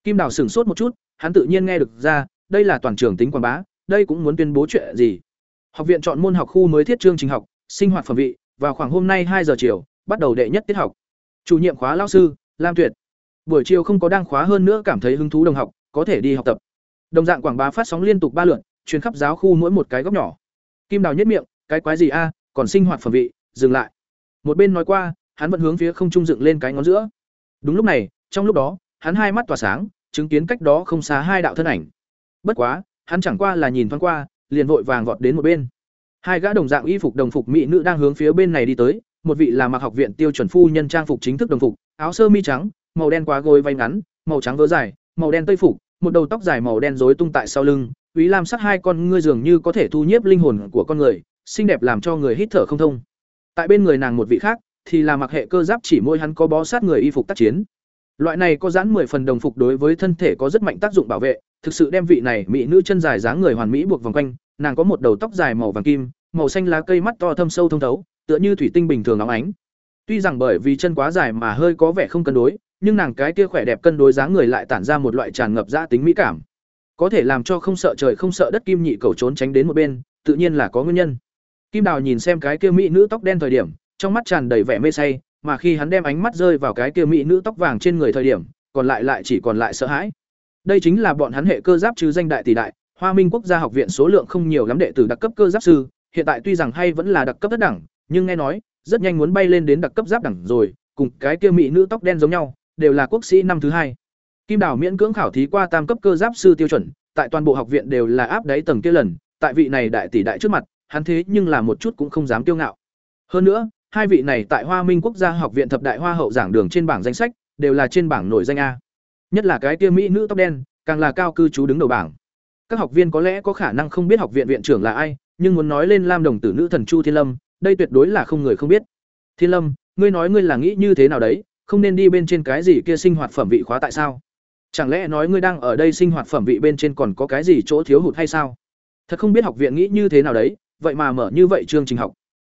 Kim Đào sửng sốt một chút, hắn tự nhiên nghe được ra, đây là toàn trường tính quảng bá, đây cũng muốn tuyên bố chuyện gì. Học viện chọn môn học khu mới thiết chương trình học, sinh hoạt phẩm vị, vào khoảng hôm nay hai giờ chiều, bắt đầu đệ nhất tiết học. Chủ nhiệm khóa lao sư, Lam Tuyệt. Buổi chiều không có đang khóa hơn nữa cảm thấy hứng thú đồng học, có thể đi học tập. Đồng dạng quảng bá phát sóng liên tục ba lượt, truyền khắp giáo khu mỗi một cái góc nhỏ. Kim Đào nhất miệng, cái quái gì a, còn sinh hoạt phẩm vị, dừng lại. Một bên nói qua, hắn vẫn hướng phía không trung dựng lên cái ngón giữa. Đúng lúc này, trong lúc đó, hắn hai mắt tỏa sáng, chứng kiến cách đó không xa hai đạo thân ảnh. Bất quá, hắn chẳng qua là nhìn thoáng qua, liền vội vàng vọt đến một bên. Hai gã đồng dạng y phục đồng phục mỹ nữ đang hướng phía bên này đi tới, một vị là mặc học viện tiêu chuẩn phu nhân trang phục chính thức đồng phục, áo sơ mi trắng, màu đen quá gối váy ngắn, màu trắng vớ dài, màu đen tây phục, một đầu tóc dài màu đen rối tung tại sau lưng, Úy Lam sắc hai con ngươi dường như có thể thu nhiếp linh hồn của con người, xinh đẹp làm cho người hít thở không thông. Tại bên người nàng một vị khác, thì là mặc hệ cơ giáp chỉ môi hắn có bó sát người y phục tác chiến. Loại này có giãn 10 phần đồng phục đối với thân thể có rất mạnh tác dụng bảo vệ, thực sự đem vị này mỹ nữ chân dài dáng người hoàn mỹ buộc vòng quanh, nàng có một đầu tóc dài màu vàng kim, màu xanh lá cây mắt to thâm sâu thông thấu, tựa như thủy tinh bình thường óng ánh. Tuy rằng bởi vì chân quá dài mà hơi có vẻ không cân đối, nhưng nàng cái kia khỏe đẹp cân đối dáng người lại tản ra một loại tràn ngập dã tính mỹ cảm. Có thể làm cho không sợ trời không sợ đất kim nhị cầu trốn tránh đến một bên, tự nhiên là có nguyên nhân. Kim Đào nhìn xem cái kia mỹ nữ tóc đen thời điểm, trong mắt tràn đầy vẻ mê say, mà khi hắn đem ánh mắt rơi vào cái kia mỹ nữ tóc vàng trên người thời điểm, còn lại lại chỉ còn lại sợ hãi. Đây chính là bọn hắn hệ cơ giáp chứ danh đại tỷ đại, Hoa Minh Quốc gia học viện số lượng không nhiều lắm đệ tử đặc cấp cơ giáp sư, hiện tại tuy rằng hay vẫn là đặc cấp đất đẳng, nhưng nghe nói, rất nhanh muốn bay lên đến đặc cấp giáp đẳng rồi, cùng cái kia mỹ nữ tóc đen giống nhau, đều là quốc sĩ năm thứ hai. Kim Đào miễn cưỡng khảo thí qua tam cấp cơ giáp sư tiêu chuẩn, tại toàn bộ học viện đều là áp đáy tầng kia lần, tại vị này đại tỷ đại trước mặt, hắn thế nhưng là một chút cũng không dám kiêu ngạo. Hơn nữa, hai vị này tại Hoa Minh Quốc gia học viện thập đại hoa hậu giảng đường trên bảng danh sách, đều là trên bảng nổi danh a. Nhất là cái kia mỹ nữ tóc đen, càng là cao cư trú đứng đầu bảng. Các học viên có lẽ có khả năng không biết học viện viện trưởng là ai, nhưng muốn nói lên Lam đồng tử nữ thần Chu Thiên Lâm, đây tuyệt đối là không người không biết. Thiên Lâm, ngươi nói ngươi là nghĩ như thế nào đấy, không nên đi bên trên cái gì kia sinh hoạt phẩm vị khóa tại sao? Chẳng lẽ nói ngươi đang ở đây sinh hoạt phẩm vị bên trên còn có cái gì chỗ thiếu hụt hay sao? Thật không biết học viện nghĩ như thế nào đấy, vậy mà mở như vậy chương trình học.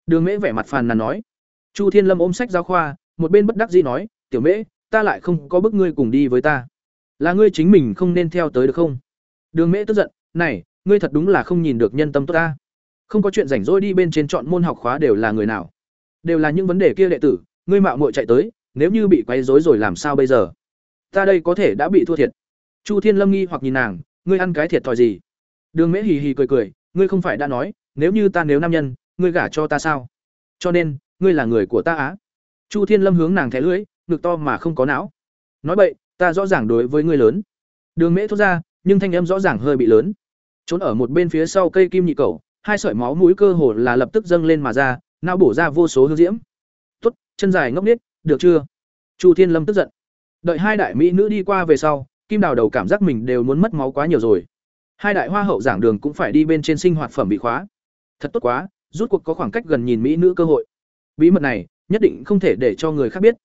Đường Mễ vẻ mặt phàn nàn nói. Chu Thiên Lâm ôm sách giáo khoa, một bên bất đắc dĩ nói, "Tiểu Mễ, ta lại không có bức ngươi cùng đi với ta. Là ngươi chính mình không nên theo tới được không?" Đường Mễ tức giận, "Này, ngươi thật đúng là không nhìn được nhân tâm tốt ta. Không có chuyện rảnh rỗi đi bên trên chọn môn học khóa đều là người nào? Đều là những vấn đề kia đệ tử, ngươi mạo muội chạy tới, nếu như bị quấy rối rồi làm sao bây giờ? Ta đây có thể đã bị thua thiệt." Chu Thiên Lâm nghi hoặc nhìn nàng, "Ngươi ăn cái thiệt thòi gì?" Đường Mễ hì hì cười cười, "Ngươi không phải đã nói, nếu như ta nếu nam nhân ngươi gả cho ta sao? Cho nên, ngươi là người của ta á? Chu thiên lâm hướng nàng thẻ lưỡi, ngực to mà không có não. Nói vậy ta rõ ràng đối với ngươi lớn. Đường mễ thốt ra, nhưng thanh âm rõ ràng hơi bị lớn. Trốn ở một bên phía sau cây kim nhị cầu hai sợi máu mũi cơ hồ là lập tức dâng lên mà ra, não bổ ra vô số hương diễm. Tuất chân dài ngốc nết được chưa? Chu thiên lâm tức giận. Đợi hai đại mỹ nữ đi qua về sau, kim đào đầu cảm giác mình đều muốn mất máu quá nhiều rồi. Hai đại hoa hậu giảng đường cũng phải đi bên trên sinh hoạt phẩm bị khóa. Thật tốt quá rút cuộc có khoảng cách gần nhìn mỹ nữ cơ hội. Bí mật này, nhất định không thể để cho người khác biết.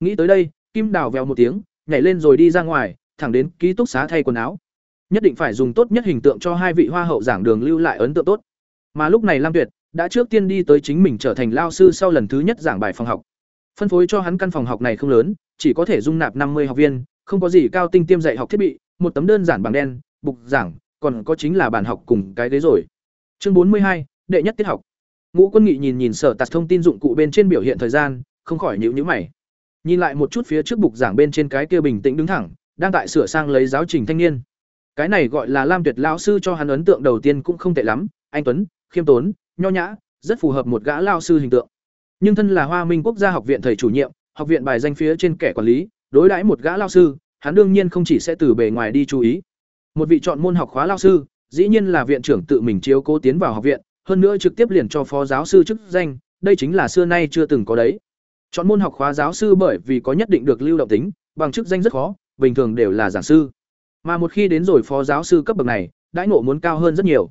Nghĩ tới đây, kim đào vèo một tiếng, nhảy lên rồi đi ra ngoài, thẳng đến ký túc xá thay quần áo. Nhất định phải dùng tốt nhất hình tượng cho hai vị hoa hậu giảng đường lưu lại ấn tượng tốt. Mà lúc này lam tuyệt đã trước tiên đi tới chính mình trở thành lao sư sau lần thứ nhất giảng bài phòng học. Phân phối cho hắn căn phòng học này không lớn, chỉ có thể dung nạp năm mươi học viên, không có gì cao tinh tiêm dạy học thiết bị, một tấm đơn giản bằng đen, bục giảng, còn có chính là bàn học cùng cái ghế rồi. Chương bốn mươi hai, đệ nhất tiết học ngũ quân nghị nhìn nhìn sở tạt thông tin dụng cụ bên trên biểu hiện thời gian, không khỏi nhịu nhữ mày. Nhìn lại một chút phía trước bục giảng bên trên cái kia bình tĩnh đứng thẳng, đang tại sửa sang lấy giáo trình thanh niên. Cái này gọi là lam tuyệt lão sư cho hắn ấn tượng đầu tiên cũng không tệ lắm, anh tuấn, khiêm tốn, nho nhã, rất phù hợp một gã lao sư hình tượng. Nhưng thân là hoa minh quốc gia học viện thầy chủ nhiệm, học viện bài danh phía trên kẻ quản lý, đối đãi một gã lao sư, hắn đương nhiên không chỉ sẽ từ bề ngoài đi chú ý. Một vị chọn môn học khóa lao sư, dĩ nhiên là viện trưởng tự mình chiếu cố tiến vào học viện hơn nữa trực tiếp liền cho phó giáo sư chức danh, đây chính là xưa nay chưa từng có đấy. Chọn môn học khóa giáo sư bởi vì có nhất định được lưu động tính, bằng chức danh rất khó, bình thường đều là giảng sư. Mà một khi đến rồi phó giáo sư cấp bậc này, đãi ngộ muốn cao hơn rất nhiều.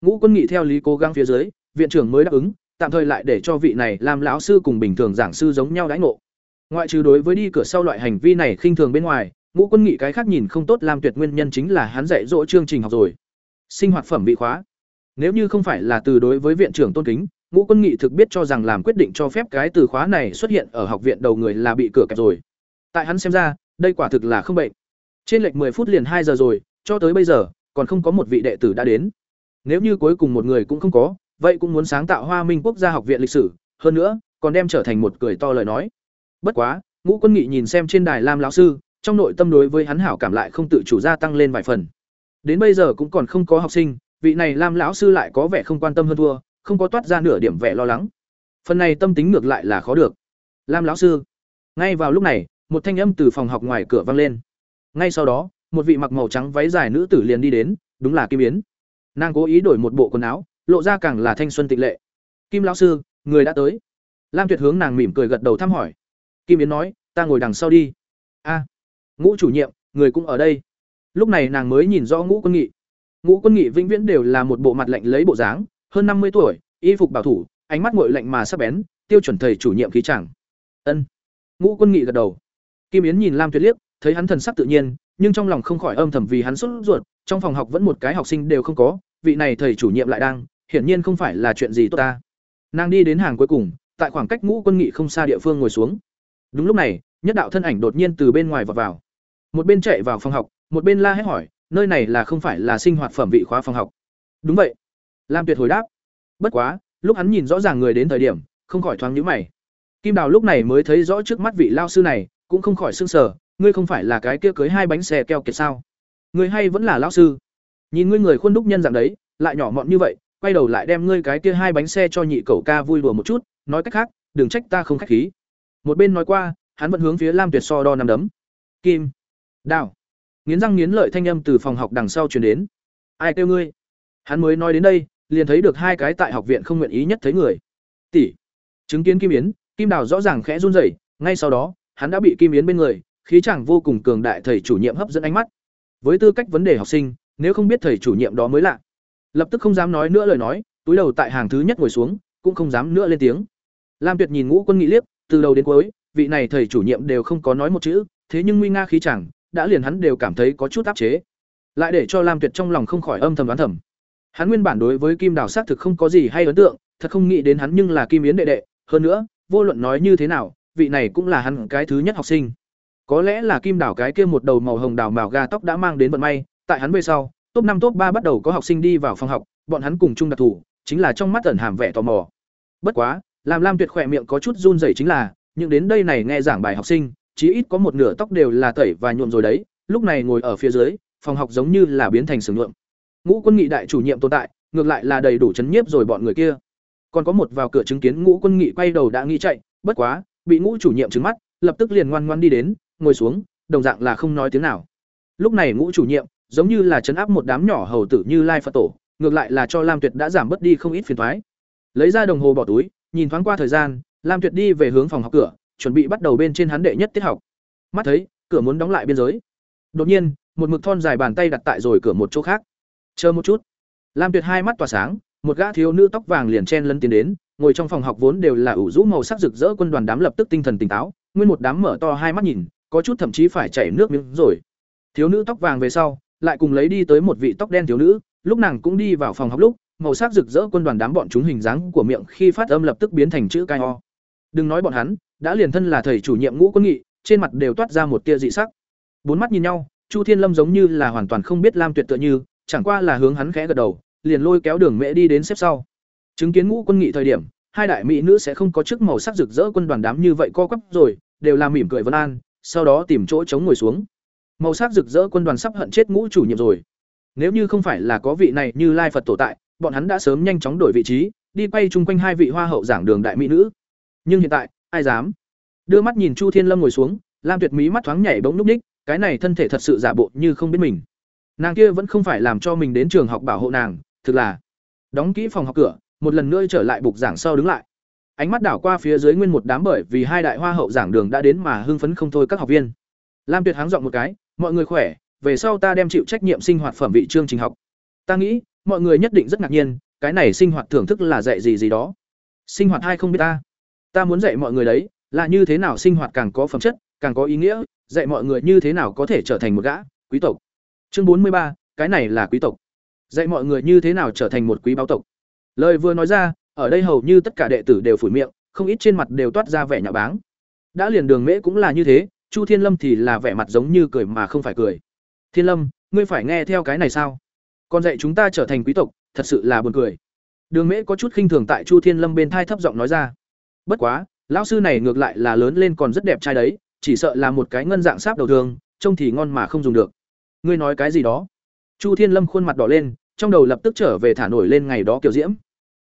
Ngũ quân nghị theo lý cố gắng phía dưới, viện trưởng mới đáp ứng, tạm thời lại để cho vị này làm lão sư cùng bình thường giảng sư giống nhau đãi ngộ. Ngoại trừ đối với đi cửa sau loại hành vi này khinh thường bên ngoài, ngũ quân nghị cái khác nhìn không tốt làm tuyệt nguyên nhân chính là hắn dạy dỗ chương trình học rồi. Sinh hoạt phẩm bị khóa nếu như không phải là từ đối với viện trưởng tôn kính, ngũ quân nghị thực biết cho rằng làm quyết định cho phép cái từ khóa này xuất hiện ở học viện đầu người là bị cửa kẹp rồi. Tại hắn xem ra, đây quả thực là không bệnh. Trên lệch 10 phút liền hai giờ rồi, cho tới bây giờ, còn không có một vị đệ tử đã đến. Nếu như cuối cùng một người cũng không có, vậy cũng muốn sáng tạo hoa minh quốc gia học viện lịch sử. Hơn nữa, còn đem trở thành một cười to lời nói. Bất quá, ngũ quân nghị nhìn xem trên đài lam lão sư, trong nội tâm đối với hắn hảo cảm lại không tự chủ gia tăng lên vài phần. Đến bây giờ cũng còn không có học sinh vị này lam lão sư lại có vẻ không quan tâm hơn thua, không có toát ra nửa điểm vẻ lo lắng. Phần này tâm tính ngược lại là khó được. Lam lão sư, ngay vào lúc này, một thanh âm từ phòng học ngoài cửa vang lên. Ngay sau đó, một vị mặc màu trắng váy dài nữ tử liền đi đến, đúng là kim yến. Nàng cố ý đổi một bộ quần áo, lộ ra càng là thanh xuân tịnh lệ. Kim lão sư, người đã tới. Lam tuyệt hướng nàng mỉm cười gật đầu thăm hỏi. Kim yến nói, ta ngồi đằng sau đi. A, ngũ chủ nhiệm, người cũng ở đây. Lúc này nàng mới nhìn rõ ngũ quân nghị ngũ quân nghị vĩnh viễn đều là một bộ mặt lạnh lấy bộ dáng, hơn năm mươi tuổi, y phục bảo thủ, ánh mắt ngội lạnh mà sắc bén, tiêu chuẩn thầy chủ nhiệm khí chẳng ân. Ngũ quân nghị gật đầu. Kim yến nhìn lam tuyệt liếc, thấy hắn thần sắc tự nhiên, nhưng trong lòng không khỏi âm thầm vì hắn sốt ruột, trong phòng học vẫn một cái học sinh đều không có, vị này thầy chủ nhiệm lại đang, hiển nhiên không phải là chuyện gì tốt ta. Nàng đi đến hàng cuối cùng, tại khoảng cách ngũ quân nghị không xa địa phương ngồi xuống. Đúng lúc này, nhất đạo thân ảnh đột nhiên từ bên ngoài vọt vào. Một bên chạy vào phòng học, một bên la hét hỏi nơi này là không phải là sinh hoạt phẩm vị khóa phòng học. Đúng vậy. Lam tuyệt hồi đáp. Bất quá, lúc hắn nhìn rõ ràng người đến thời điểm, không khỏi thoáng nhữ mày. Kim đào lúc này mới thấy rõ trước mắt vị lao sư này, cũng không khỏi sưng sờ, ngươi không phải là cái kia cưới hai bánh xe keo kiệt sao? Ngươi hay vẫn là lao sư? Nhìn ngươi người khuôn đúc nhân dạng đấy, lại nhỏ mọn như vậy, quay đầu lại đem ngươi cái kia hai bánh xe cho nhị cậu ca vui đùa một chút, nói cách khác, đừng trách ta không khách khí. Một bên nói qua, hắn vẫn hướng phía lam tuyệt so đo nằm đấm. Kim, đào nghiến răng nghiến lợi thanh âm từ phòng học đằng sau truyền đến. Ai kêu ngươi? Hắn mới nói đến đây, liền thấy được hai cái tại học viện không nguyện ý nhất thấy người. Tỷ. Chứng kiến kim yến, kim đào rõ ràng khẽ run rẩy, ngay sau đó, hắn đã bị kim yến bên người, khí chẳng vô cùng cường đại thầy chủ nhiệm hấp dẫn ánh mắt. Với tư cách vấn đề học sinh, nếu không biết thầy chủ nhiệm đó mới lạ. Lập tức không dám nói nữa lời nói, túi đầu tại hàng thứ nhất ngồi xuống, cũng không dám nữa lên tiếng. Lam tuyệt nhìn ngũ quân nghị liếc, từ đầu đến cuối, vị này thầy chủ nhiệm đều không có nói một chữ, thế nhưng nguy nga khí chẳng đã liền hắn đều cảm thấy có chút áp chế. Lại để cho lam tuyệt trong lòng không khỏi âm thầm đoán thầm. Hắn nguyên bản đối với kim đào xác thực không có gì hay ấn tượng thật không nghĩ đến hắn nhưng là kim yến đệ đệ. Hơn nữa vô luận nói như thế nào vị này cũng là hắn cái thứ nhất học sinh. Có lẽ là kim đào cái kia một đầu màu hồng đào màu gà tóc đã mang đến vận may tại hắn về sau top năm top ba bắt đầu có học sinh đi vào phòng học bọn hắn cùng chung đặc thù, chính là trong mắt ẩn hàm vẻ tò mò. Bất quá làm lam tuyệt khỏe miệng có chút run rẩy chính là những đến đây này nghe giảng bài học sinh chí ít có một nửa tóc đều là tẩy và nhuộm rồi đấy, lúc này ngồi ở phía dưới, phòng học giống như là biến thành sừng nhuộm. Ngũ quân nghị đại chủ nhiệm tồn tại, ngược lại là đầy đủ chấn nhiếp rồi bọn người kia. Còn có một vào cửa chứng kiến ngũ quân nghị quay đầu đã nghĩ chạy, bất quá, bị ngũ chủ nhiệm trứng mắt, lập tức liền ngoan ngoan đi đến, ngồi xuống, đồng dạng là không nói tiếng nào. Lúc này ngũ chủ nhiệm, giống như là chấn áp một đám nhỏ hầu tử như lai phật tổ, ngược lại là cho lam tuyệt đã giảm bớt đi không ít phiền thoái lấy ra đồng hồ bỏ túi, nhìn thoáng qua thời gian, lam tuyệt đi về hướng phòng học cửa chuẩn bị bắt đầu bên trên hắn đệ nhất tiết học. Mắt thấy, cửa muốn đóng lại biên giới. Đột nhiên, một mực thon dài bàn tay đặt tại rồi cửa một chỗ khác. Chờ một chút. Lam tuyệt hai mắt tỏa sáng, một gã thiếu nữ tóc vàng liền chen lân tiến đến, ngồi trong phòng học vốn đều là ủ rũ màu sắc rực rỡ quân đoàn đám lập tức tinh thần tỉnh táo, nguyên một đám mở to hai mắt nhìn, có chút thậm chí phải chảy nước miếng rồi. Thiếu nữ tóc vàng về sau, lại cùng lấy đi tới một vị tóc đen thiếu nữ, lúc nàng cũng đi vào phòng học lúc, màu sắc rực rỡ quân đoàn đám bọn chúng hình dáng của miệng khi phát âm lập tức biến thành chữ cái o. Đừng nói bọn hắn đã liền thân là thầy chủ nhiệm ngũ quân nghị, trên mặt đều toát ra một tia dị sắc. Bốn mắt nhìn nhau, chu thiên lâm giống như là hoàn toàn không biết lam tuyệt tựa như, chẳng qua là hướng hắn khẽ gật đầu, liền lôi kéo đường mễ đi đến xếp sau. Chứng kiến ngũ quân nghị thời điểm, hai đại mỹ nữ sẽ không có chức màu sắc rực rỡ quân đoàn đám như vậy co quắp rồi, đều là mỉm cười vân an, sau đó tìm chỗ chống ngồi xuống. Màu sắc rực rỡ quân đoàn sắp hận chết ngũ chủ nhiệm rồi. Nếu như không phải là có vị này như lai phật tổ tại, bọn hắn đã sớm nhanh chóng đổi vị trí, đi quay chung quanh hai vị hoa hậu giảng đường đại mỹ nữ. Nhưng hiện tại ai dám? Đưa mắt nhìn chu thiên lâm ngồi xuống, lam tuyệt mỹ mắt thoáng nhảy bỗng núp ních, cái này thân thể thật sự giả bộ như không biết mình. Nàng kia vẫn không phải làm cho mình đến trường học bảo hộ nàng, thực là. Đóng kỹ phòng học cửa, một lần nữa trở lại bục giảng sau đứng lại. Ánh mắt đảo qua phía dưới nguyên một đám bởi vì hai đại hoa hậu giảng đường đã đến mà hưng phấn không thôi các học viên. Lam tuyệt háng dọn một cái, mọi người khỏe, về sau ta đem chịu trách nhiệm sinh hoạt phẩm vị chương trình học. Ta nghĩ, mọi người nhất định rất ngạc nhiên, cái này sinh hoạt thưởng thức là dạy gì gì đó. Sinh hoạt ai không biết ta? Ta muốn dạy mọi người đấy, là như thế nào sinh hoạt càng có phẩm chất, càng có ý nghĩa, dạy mọi người như thế nào có thể trở thành một gã quý tộc. Chương bốn mươi ba, cái này là quý tộc. Dạy mọi người như thế nào trở thành một quý báo tộc. Lời vừa nói ra, ở đây hầu như tất cả đệ tử đều phủi miệng, không ít trên mặt đều toát ra vẻ nhạo báng. Đã liền đường mễ cũng là như thế, chu thiên lâm thì là vẻ mặt giống như cười mà không phải cười. Thiên lâm, ngươi phải nghe theo cái này sao? Còn dạy chúng ta trở thành quý tộc, thật sự là buồn cười. Đường mễ có chút khinh thường tại chu thiên lâm bên thai thấp giọng nói ra bất quá, lão sư này ngược lại là lớn lên còn rất đẹp trai đấy, chỉ sợ là một cái ngân dạng sáp đầu thường, trông thì ngon mà không dùng được. Ngươi nói cái gì đó? Chu thiên lâm khuôn mặt đỏ lên, trong đầu lập tức trở về thả nổi lên ngày đó kiểu diễm.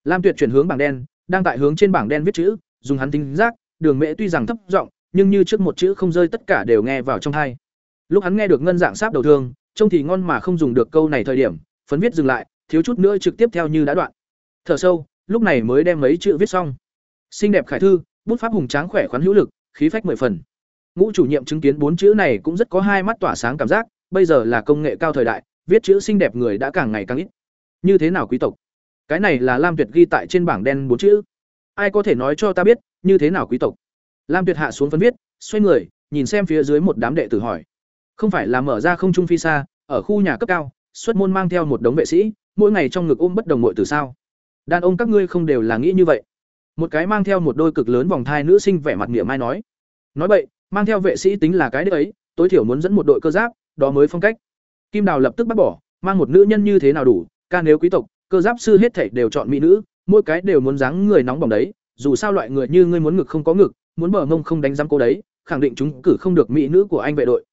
Lam tuyệt chuyển hướng bảng đen, đang tại hướng trên bảng đen viết chữ, dùng hắn tính giác, đường mễ tuy rằng thấp giọng, nhưng như trước một chữ không rơi tất cả đều nghe vào trong hai lúc hắn nghe được ngân dạng sáp đầu thương trông thì ngon mà không dùng được câu này thời điểm, phấn viết dừng lại, thiếu chút nữa trực tiếp theo như đã đoạn. Thở sâu, lúc này mới đem mấy chữ viết xong xinh đẹp khải thư, bút pháp hùng tráng khỏe khoắn hữu lực, khí phách mười phần. Ngũ chủ nhiệm chứng kiến bốn chữ này cũng rất có hai mắt tỏa sáng cảm giác, bây giờ là công nghệ cao thời đại, viết chữ xinh đẹp người đã càng ngày càng ít. Như thế nào quý tộc? Cái này là lam tuyệt ghi tại trên bảng đen bốn chữ. Ai có thể nói cho ta biết, như thế nào quý tộc? Lam tuyệt hạ xuống phân viết, xoay người, nhìn xem phía dưới một đám đệ tử hỏi. Không phải là mở ra không trung phi xa, ở khu nhà cấp cao, xuất môn mang theo một đống vệ sĩ, mỗi ngày trong ngực ôm bất đồng muội từ sao? Đàn ông các ngươi không đều là nghĩ như vậy một cái mang theo một đôi cực lớn vòng thai nữ sinh vẻ mặt nghĩa mai nói. Nói vậy mang theo vệ sĩ tính là cái đấy ấy, tối thiểu muốn dẫn một đội cơ giáp, đó mới phong cách. Kim đào lập tức bác bỏ, mang một nữ nhân như thế nào đủ, ca nếu quý tộc, cơ giáp sư hết thảy đều chọn mỹ nữ, mỗi cái đều muốn dáng người nóng bỏng đấy, dù sao loại người như ngươi muốn ngực không có ngực, muốn bờ mông không đánh răng cô đấy, khẳng định chúng cử không được mỹ nữ của anh vệ đội.